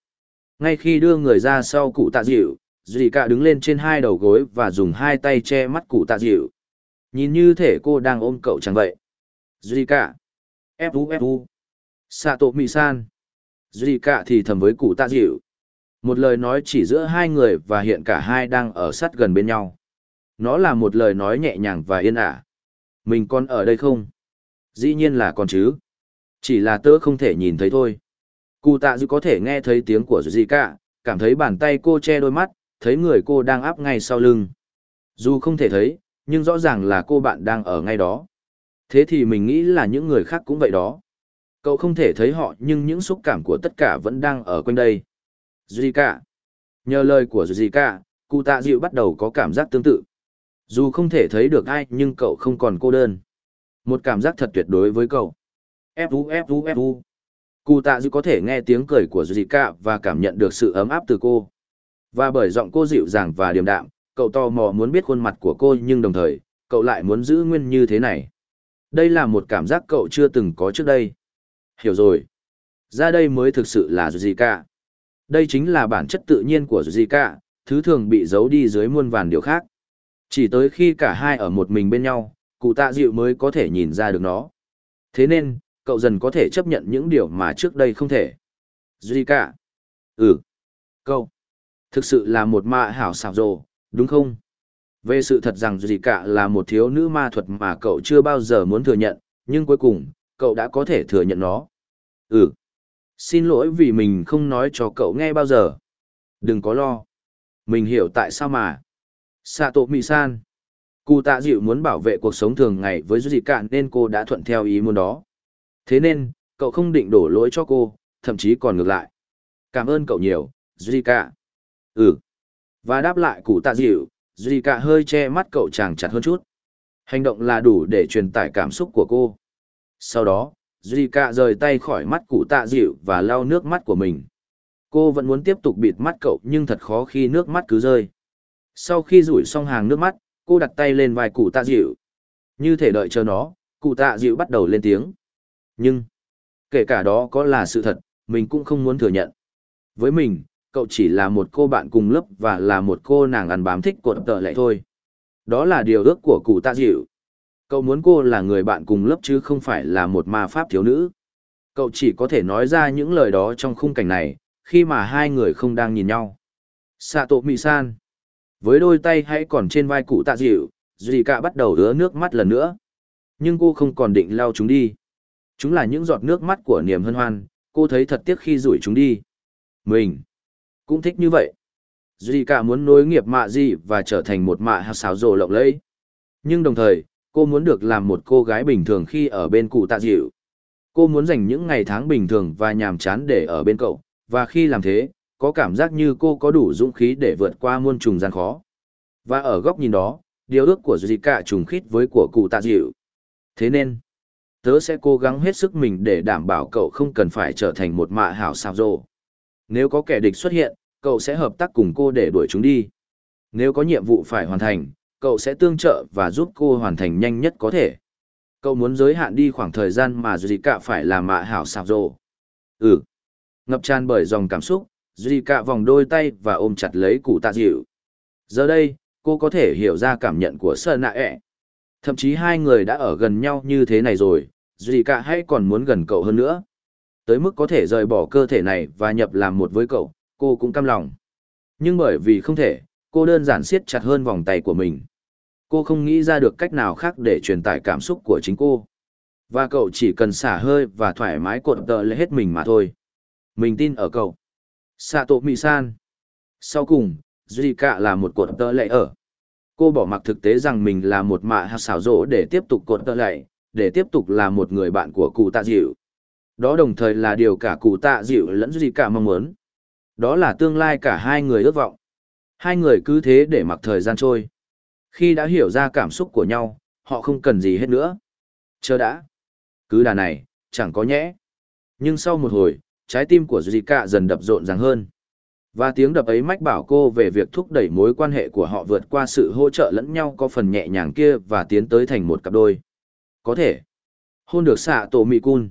Ngay khi đưa người ra sau cụ tạ dịu, dì cả đứng lên trên hai đầu gối và dùng hai tay che mắt cụ tạ dịu nhìn như thể cô đang ôm cậu chẳng vậy dì cả fu fu sato mi san dì cả thì thầm với cụ tạ dịu một lời nói chỉ giữa hai người và hiện cả hai đang ở sát gần bên nhau nó là một lời nói nhẹ nhàng và yên ả mình còn ở đây không dĩ nhiên là còn chứ chỉ là tớ không thể nhìn thấy thôi cụ tạ dư có thể nghe thấy tiếng của gì cả cảm thấy bàn tay cô che đôi mắt thấy người cô đang áp ngay sau lưng. Dù không thể thấy, nhưng rõ ràng là cô bạn đang ở ngay đó. Thế thì mình nghĩ là những người khác cũng vậy đó. Cậu không thể thấy họ nhưng những xúc cảm của tất cả vẫn đang ở quanh đây. Zika. Nhờ lời của Zika, cụ tạ dịu bắt đầu có cảm giác tương tự. Dù không thể thấy được ai nhưng cậu không còn cô đơn. Một cảm giác thật tuyệt đối với cậu. Fu Fu Fu. Cụ tạ dịu có thể nghe tiếng cười của Zika và cảm nhận được sự ấm áp từ cô. Và bởi giọng cô dịu dàng và điềm đạm, cậu tò mò muốn biết khuôn mặt của cô nhưng đồng thời, cậu lại muốn giữ nguyên như thế này. Đây là một cảm giác cậu chưa từng có trước đây. Hiểu rồi. Ra đây mới thực sự là gì cả. Đây chính là bản chất tự nhiên của gì cả, thứ thường bị giấu đi dưới muôn vàn điều khác. Chỉ tới khi cả hai ở một mình bên nhau, cụ tạ dịu mới có thể nhìn ra được nó. Thế nên, cậu dần có thể chấp nhận những điều mà trước đây không thể. Zika. Ừ. Cậu. Thực sự là một ma hảo xảo rồ, đúng không? Về sự thật rằng gì cả là một thiếu nữ ma thuật mà cậu chưa bao giờ muốn thừa nhận, nhưng cuối cùng, cậu đã có thể thừa nhận nó. Ừ. Xin lỗi vì mình không nói cho cậu nghe bao giờ. Đừng có lo. Mình hiểu tại sao mà. Sato Mi-san. Cụ tạ dịu muốn bảo vệ cuộc sống thường ngày với gì Cạn nên cô đã thuận theo ý muốn đó. Thế nên, cậu không định đổ lỗi cho cô, thậm chí còn ngược lại. Cảm ơn cậu nhiều, Zika. Ừ. Và đáp lại cụ tạ dịu, Duy cả hơi che mắt cậu chàng chặt hơn chút. Hành động là đủ để truyền tải cảm xúc của cô. Sau đó, Zika rời tay khỏi mắt cụ tạ dịu và lau nước mắt của mình. Cô vẫn muốn tiếp tục bịt mắt cậu nhưng thật khó khi nước mắt cứ rơi. Sau khi rủi xong hàng nước mắt, cô đặt tay lên vai cụ tạ dịu. Như thể đợi chờ nó, cụ tạ dịu bắt đầu lên tiếng. Nhưng, kể cả đó có là sự thật, mình cũng không muốn thừa nhận. Với mình, cậu chỉ là một cô bạn cùng lớp và là một cô nàng ăn bám thích cột tợ lệ thôi. Đó là điều ước của cụ tạ dịu. Cậu muốn cô là người bạn cùng lớp chứ không phải là một ma pháp thiếu nữ. Cậu chỉ có thể nói ra những lời đó trong khung cảnh này, khi mà hai người không đang nhìn nhau. Sato Mị-san. Với đôi tay hãy còn trên vai cụ tạ dịu, Cả bắt đầu ứa nước mắt lần nữa. Nhưng cô không còn định lau chúng đi. Chúng là những giọt nước mắt của niềm hân hoan, cô thấy thật tiếc khi rủi chúng đi. Mình cũng thích như vậy. Cả muốn nối nghiệp mạ gì và trở thành một mạ hào xáo rồ lộng lẫy. Nhưng đồng thời, cô muốn được làm một cô gái bình thường khi ở bên cụ tạ dịu. Cô muốn dành những ngày tháng bình thường và nhàm chán để ở bên cậu, và khi làm thế, có cảm giác như cô có đủ dũng khí để vượt qua muôn trùng gian khó. Và ở góc nhìn đó, điều ước của Zika trùng khít với của cụ tạ dịu. Thế nên, tớ sẽ cố gắng hết sức mình để đảm bảo cậu không cần phải trở thành một mạ hảo sao rồ. Nếu có kẻ địch xuất hiện, cậu sẽ hợp tác cùng cô để đuổi chúng đi. Nếu có nhiệm vụ phải hoàn thành, cậu sẽ tương trợ và giúp cô hoàn thành nhanh nhất có thể. Cậu muốn giới hạn đi khoảng thời gian mà Zika phải làm mạ hảo sạp rồ. Ừ. Ngập tràn bởi dòng cảm xúc, Zika vòng đôi tay và ôm chặt lấy cụ tạ dịu. Giờ đây, cô có thể hiểu ra cảm nhận của Sơn Nạ ẹ. Thậm chí hai người đã ở gần nhau như thế này rồi, Zika hay còn muốn gần cậu hơn nữa. Tới mức có thể rời bỏ cơ thể này và nhập làm một với cậu, cô cũng cam lòng. Nhưng bởi vì không thể, cô đơn giản siết chặt hơn vòng tay của mình. Cô không nghĩ ra được cách nào khác để truyền tải cảm xúc của chính cô. Và cậu chỉ cần xả hơi và thoải mái cột tợ lấy hết mình mà thôi. Mình tin ở cậu. Sato Misan. Sau cùng, Zika là một cột tợ lệ ở. Cô bỏ mặc thực tế rằng mình là một mạ hạt xảo rỗ để tiếp tục cột tợ lệ, để tiếp tục là một người bạn của cụ tạ dịu. Đó đồng thời là điều cả cụ tạ dịu lẫn Zika mong muốn. Đó là tương lai cả hai người ước vọng. Hai người cứ thế để mặc thời gian trôi. Khi đã hiểu ra cảm xúc của nhau, họ không cần gì hết nữa. Chờ đã. Cứ đà này, chẳng có nhẽ. Nhưng sau một hồi, trái tim của Zika dần đập rộn ràng hơn. Và tiếng đập ấy mách bảo cô về việc thúc đẩy mối quan hệ của họ vượt qua sự hỗ trợ lẫn nhau có phần nhẹ nhàng kia và tiến tới thành một cặp đôi. Có thể. Hôn được xạ tổ mị cun.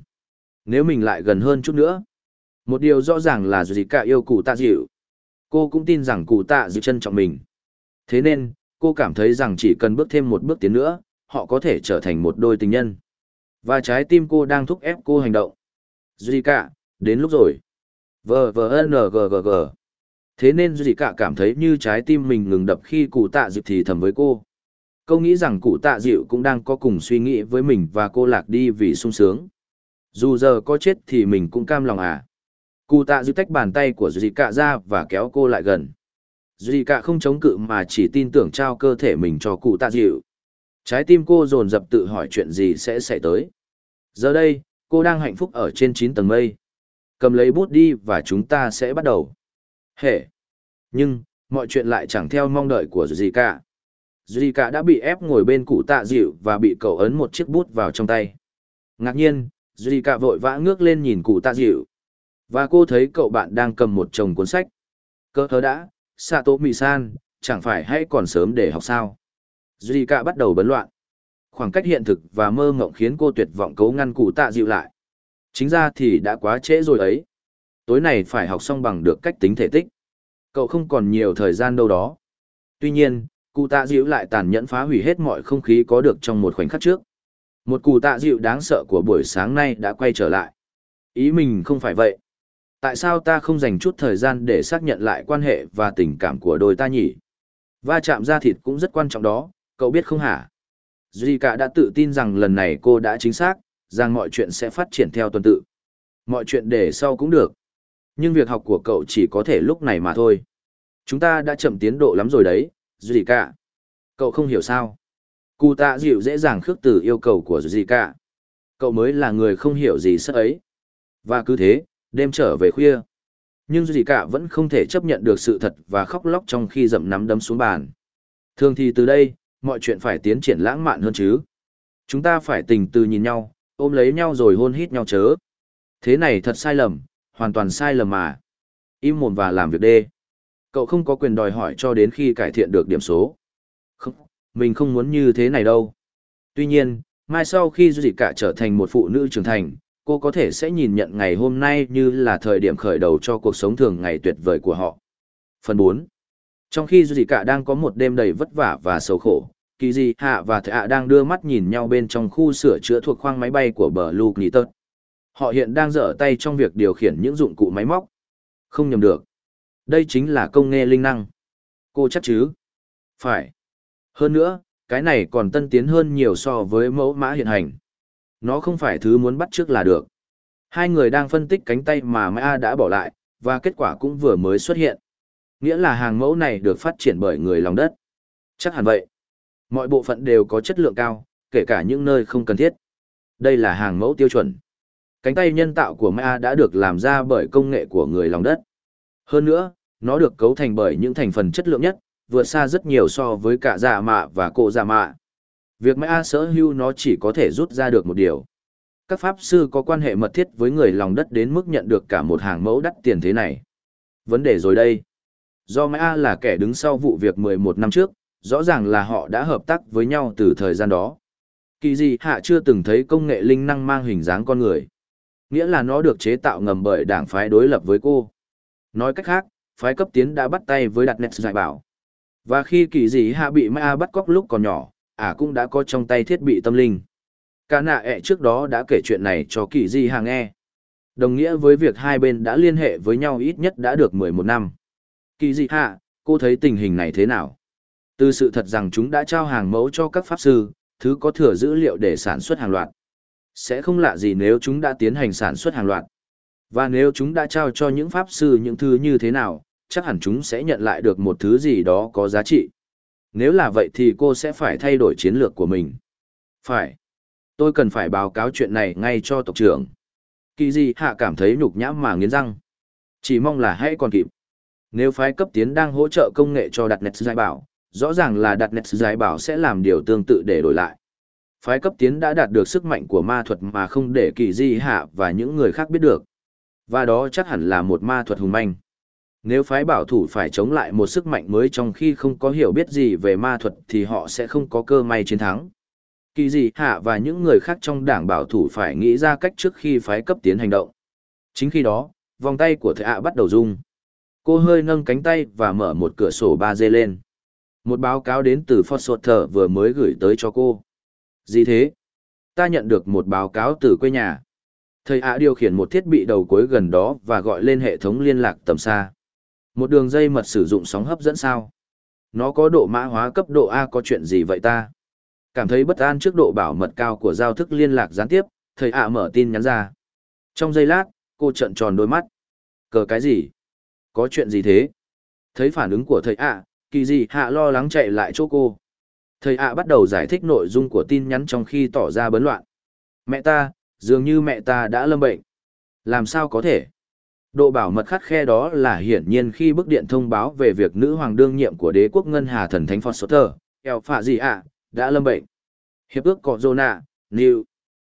Nếu mình lại gần hơn chút nữa. Một điều rõ ràng là Zika yêu cụ tạ dịu. Cô cũng tin rằng cụ tạ dịu trân trọng mình. Thế nên, cô cảm thấy rằng chỉ cần bước thêm một bước tiến nữa, họ có thể trở thành một đôi tình nhân. Và trái tim cô đang thúc ép cô hành động. Zika, đến lúc rồi. Vờ vờ n g g g. Thế nên Zika cảm thấy như trái tim mình ngừng đập khi cụ tạ dịu thì thầm với cô. Cô nghĩ rằng cụ tạ dịu cũng đang có cùng suy nghĩ với mình và cô lạc đi vì sung sướng. Dù giờ có chết thì mình cũng cam lòng à. Cụ tạ dịu tách bàn tay của Zika ra và kéo cô lại gần. Duy cả không chống cự mà chỉ tin tưởng trao cơ thể mình cho cụ tạ dịu. Trái tim cô dồn dập tự hỏi chuyện gì sẽ xảy tới. Giờ đây, cô đang hạnh phúc ở trên chín tầng mây. Cầm lấy bút đi và chúng ta sẽ bắt đầu. Hệ! Nhưng, mọi chuyện lại chẳng theo mong đợi của dì cả. dì cả đã bị ép ngồi bên cụ tạ dịu và bị cậu ấn một chiếc bút vào trong tay. Ngạc nhiên, dì cả vội vã ngước lên nhìn cụ tạ dịu. Và cô thấy cậu bạn đang cầm một chồng cuốn sách. Cơ thớ đã, Sato Mì-san, chẳng phải hãy còn sớm để học sao. duy cả bắt đầu bấn loạn. Khoảng cách hiện thực và mơ ngộng khiến cô tuyệt vọng cấu ngăn cụ tạ dịu lại. Chính ra thì đã quá trễ rồi ấy. Tối này phải học xong bằng được cách tính thể tích. Cậu không còn nhiều thời gian đâu đó. Tuy nhiên, cụ tạ dịu lại tàn nhẫn phá hủy hết mọi không khí có được trong một khoảnh khắc trước. Một cụ tạ dịu đáng sợ của buổi sáng nay đã quay trở lại. Ý mình không phải vậy. Tại sao ta không dành chút thời gian để xác nhận lại quan hệ và tình cảm của đôi ta nhỉ? Va chạm ra thịt cũng rất quan trọng đó, cậu biết không hả? Zika đã tự tin rằng lần này cô đã chính xác, rằng mọi chuyện sẽ phát triển theo tuần tự. Mọi chuyện để sau cũng được. Nhưng việc học của cậu chỉ có thể lúc này mà thôi. Chúng ta đã chậm tiến độ lắm rồi đấy, Zika. Cậu không hiểu sao. Cụ tạ dịu dễ dàng khước từ yêu cầu của Zika. Cậu mới là người không hiểu gì sợ ấy. Và cứ thế, đêm trở về khuya. Nhưng gì cả vẫn không thể chấp nhận được sự thật và khóc lóc trong khi dậm nắm đấm xuống bàn. Thường thì từ đây, mọi chuyện phải tiến triển lãng mạn hơn chứ. Chúng ta phải tình từ nhìn nhau, ôm lấy nhau rồi hôn hít nhau chớ. Thế này thật sai lầm, hoàn toàn sai lầm mà. Im mồm và làm việc đê. Cậu không có quyền đòi hỏi cho đến khi cải thiện được điểm số. Không, mình không muốn như thế này đâu. Tuy nhiên, mai sau khi Duy Cả trở thành một phụ nữ trưởng thành, cô có thể sẽ nhìn nhận ngày hôm nay như là thời điểm khởi đầu cho cuộc sống thường ngày tuyệt vời của họ. Phần 4 Trong khi Duy Cả đang có một đêm đầy vất vả và sầu khổ, Kỳ Di Hạ và Thệ Hạ đang đưa mắt nhìn nhau bên trong khu sửa chữa thuộc khoang máy bay của bờ Luke Nitter. Họ hiện đang dở tay trong việc điều khiển những dụng cụ máy móc. Không nhầm được. Đây chính là công nghệ linh năng. Cô chắc chứ? Phải. Hơn nữa, cái này còn tân tiến hơn nhiều so với mẫu mã hiện hành. Nó không phải thứ muốn bắt trước là được. Hai người đang phân tích cánh tay mà Mã đã bỏ lại, và kết quả cũng vừa mới xuất hiện. Nghĩa là hàng mẫu này được phát triển bởi người lòng đất. Chắc hẳn vậy. Mọi bộ phận đều có chất lượng cao, kể cả những nơi không cần thiết. Đây là hàng mẫu tiêu chuẩn. Cánh tay nhân tạo của Mã đã được làm ra bởi công nghệ của người lòng đất. Hơn nữa, nó được cấu thành bởi những thành phần chất lượng nhất, vượt xa rất nhiều so với cả giả mạ và cổ giả dạ mạ. Việc Mã sở hữu nó chỉ có thể rút ra được một điều. Các pháp sư có quan hệ mật thiết với người lòng đất đến mức nhận được cả một hàng mẫu đắt tiền thế này. Vấn đề rồi đây. Do Mã là kẻ đứng sau vụ việc 11 năm trước, rõ ràng là họ đã hợp tác với nhau từ thời gian đó. Kỳ gì hạ chưa từng thấy công nghệ linh năng mang hình dáng con người. Nghĩa là nó được chế tạo ngầm bởi đảng phái đối lập với cô. Nói cách khác, phái cấp tiến đã bắt tay với đặt nét giải bảo. Và khi kỳ dị hạ bị Maya bắt cóc lúc còn nhỏ, ả cũng đã có trong tay thiết bị tâm linh. Cả nạ ẹ trước đó đã kể chuyện này cho kỳ Di hàng nghe. Đồng nghĩa với việc hai bên đã liên hệ với nhau ít nhất đã được 11 năm. Kỳ Di hạ, cô thấy tình hình này thế nào? Từ sự thật rằng chúng đã trao hàng mẫu cho các pháp sư, thứ có thừa dữ liệu để sản xuất hàng loạt. Sẽ không lạ gì nếu chúng đã tiến hành sản xuất hàng loạt. Và nếu chúng đã trao cho những pháp sư những thứ như thế nào, chắc hẳn chúng sẽ nhận lại được một thứ gì đó có giá trị. Nếu là vậy thì cô sẽ phải thay đổi chiến lược của mình. Phải. Tôi cần phải báo cáo chuyện này ngay cho tộc trưởng. Kỳ gì hạ cảm thấy nhục nhã mà nghiến răng. Chỉ mong là hãy còn kịp. Nếu phái cấp tiến đang hỗ trợ công nghệ cho đặt nét giải bảo, rõ ràng là đặt nét giải bảo sẽ làm điều tương tự để đổi lại. Phái cấp tiến đã đạt được sức mạnh của ma thuật mà không để kỳ di hạ và những người khác biết được. Và đó chắc hẳn là một ma thuật hùng manh. Nếu phái bảo thủ phải chống lại một sức mạnh mới trong khi không có hiểu biết gì về ma thuật thì họ sẽ không có cơ may chiến thắng. Kỳ dị hạ và những người khác trong đảng bảo thủ phải nghĩ ra cách trước khi phái cấp tiến hành động. Chính khi đó, vòng tay của thầy ạ bắt đầu rung. Cô hơi nâng cánh tay và mở một cửa sổ ba d lên. Một báo cáo đến từ Foster vừa mới gửi tới cho cô. Gì thế? Ta nhận được một báo cáo từ quê nhà. Thầy ạ điều khiển một thiết bị đầu cuối gần đó và gọi lên hệ thống liên lạc tầm xa. Một đường dây mật sử dụng sóng hấp dẫn sao? Nó có độ mã hóa cấp độ A có chuyện gì vậy ta? Cảm thấy bất an trước độ bảo mật cao của giao thức liên lạc gián tiếp, thầy ạ mở tin nhắn ra. Trong giây lát, cô trợn tròn đôi mắt. Cờ cái gì? Có chuyện gì thế? Thấy phản ứng của thầy ạ, kỳ gì hạ lo lắng chạy lại chỗ cô. Thầy ạ bắt đầu giải thích nội dung của tin nhắn trong khi tỏ ra bấn loạn. Mẹ ta, dường như mẹ ta đã lâm bệnh. Làm sao có thể? Độ bảo mật khắt khe đó là hiển nhiên khi bức điện thông báo về việc nữ hoàng đương nhiệm của đế quốc ngân hà thần thánh Foster, eo phạ gì ạ, đã lâm bệnh. Hiệp ước Cọ Zona, New.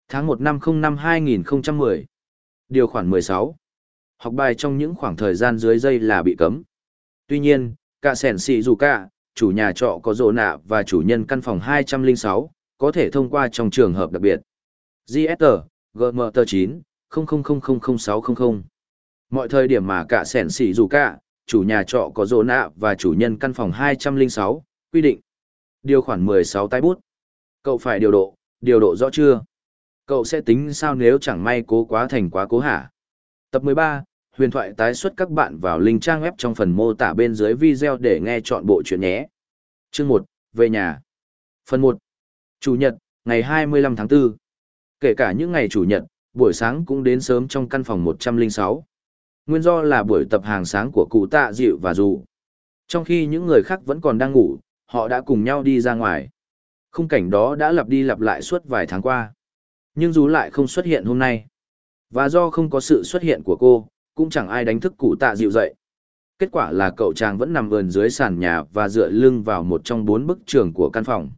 Tháng 1 năm 05 2010. Điều khoản 16. Học bài trong những khoảng thời gian dưới dây là bị cấm. Tuy nhiên, cả sẻn xì dù cả, chủ nhà trọ có rộ nạ và chủ nhân căn phòng 206, có thể thông qua trong trường hợp đặc biệt. GST, GMT 9, 00000600. Mọi thời điểm mà cả sẻn xỉ dù cả, chủ nhà trọ có rộ nạ và chủ nhân căn phòng 206, quy định. Điều khoản 16 tay bút. Cậu phải điều độ, điều độ rõ chưa? Cậu sẽ tính sao nếu chẳng may cố quá thành quá cố hả? Tập 13, huyền thoại tái xuất các bạn vào link trang web trong phần mô tả bên dưới video để nghe chọn bộ chuyện nhé. Chương 1, về nhà. Phần 1. Chủ nhật, ngày 25 tháng 4. Kể cả những ngày chủ nhật, buổi sáng cũng đến sớm trong căn phòng 106 nguyên do là buổi tập hàng sáng của cụ tạ dịu và dù. Trong khi những người khác vẫn còn đang ngủ, họ đã cùng nhau đi ra ngoài. Khung cảnh đó đã lặp đi lặp lại suốt vài tháng qua. Nhưng dù lại không xuất hiện hôm nay. Và do không có sự xuất hiện của cô, cũng chẳng ai đánh thức cụ tạ dịu dậy. Kết quả là cậu chàng vẫn nằm vườn dưới sàn nhà và dựa lưng vào một trong bốn bức tường của căn phòng.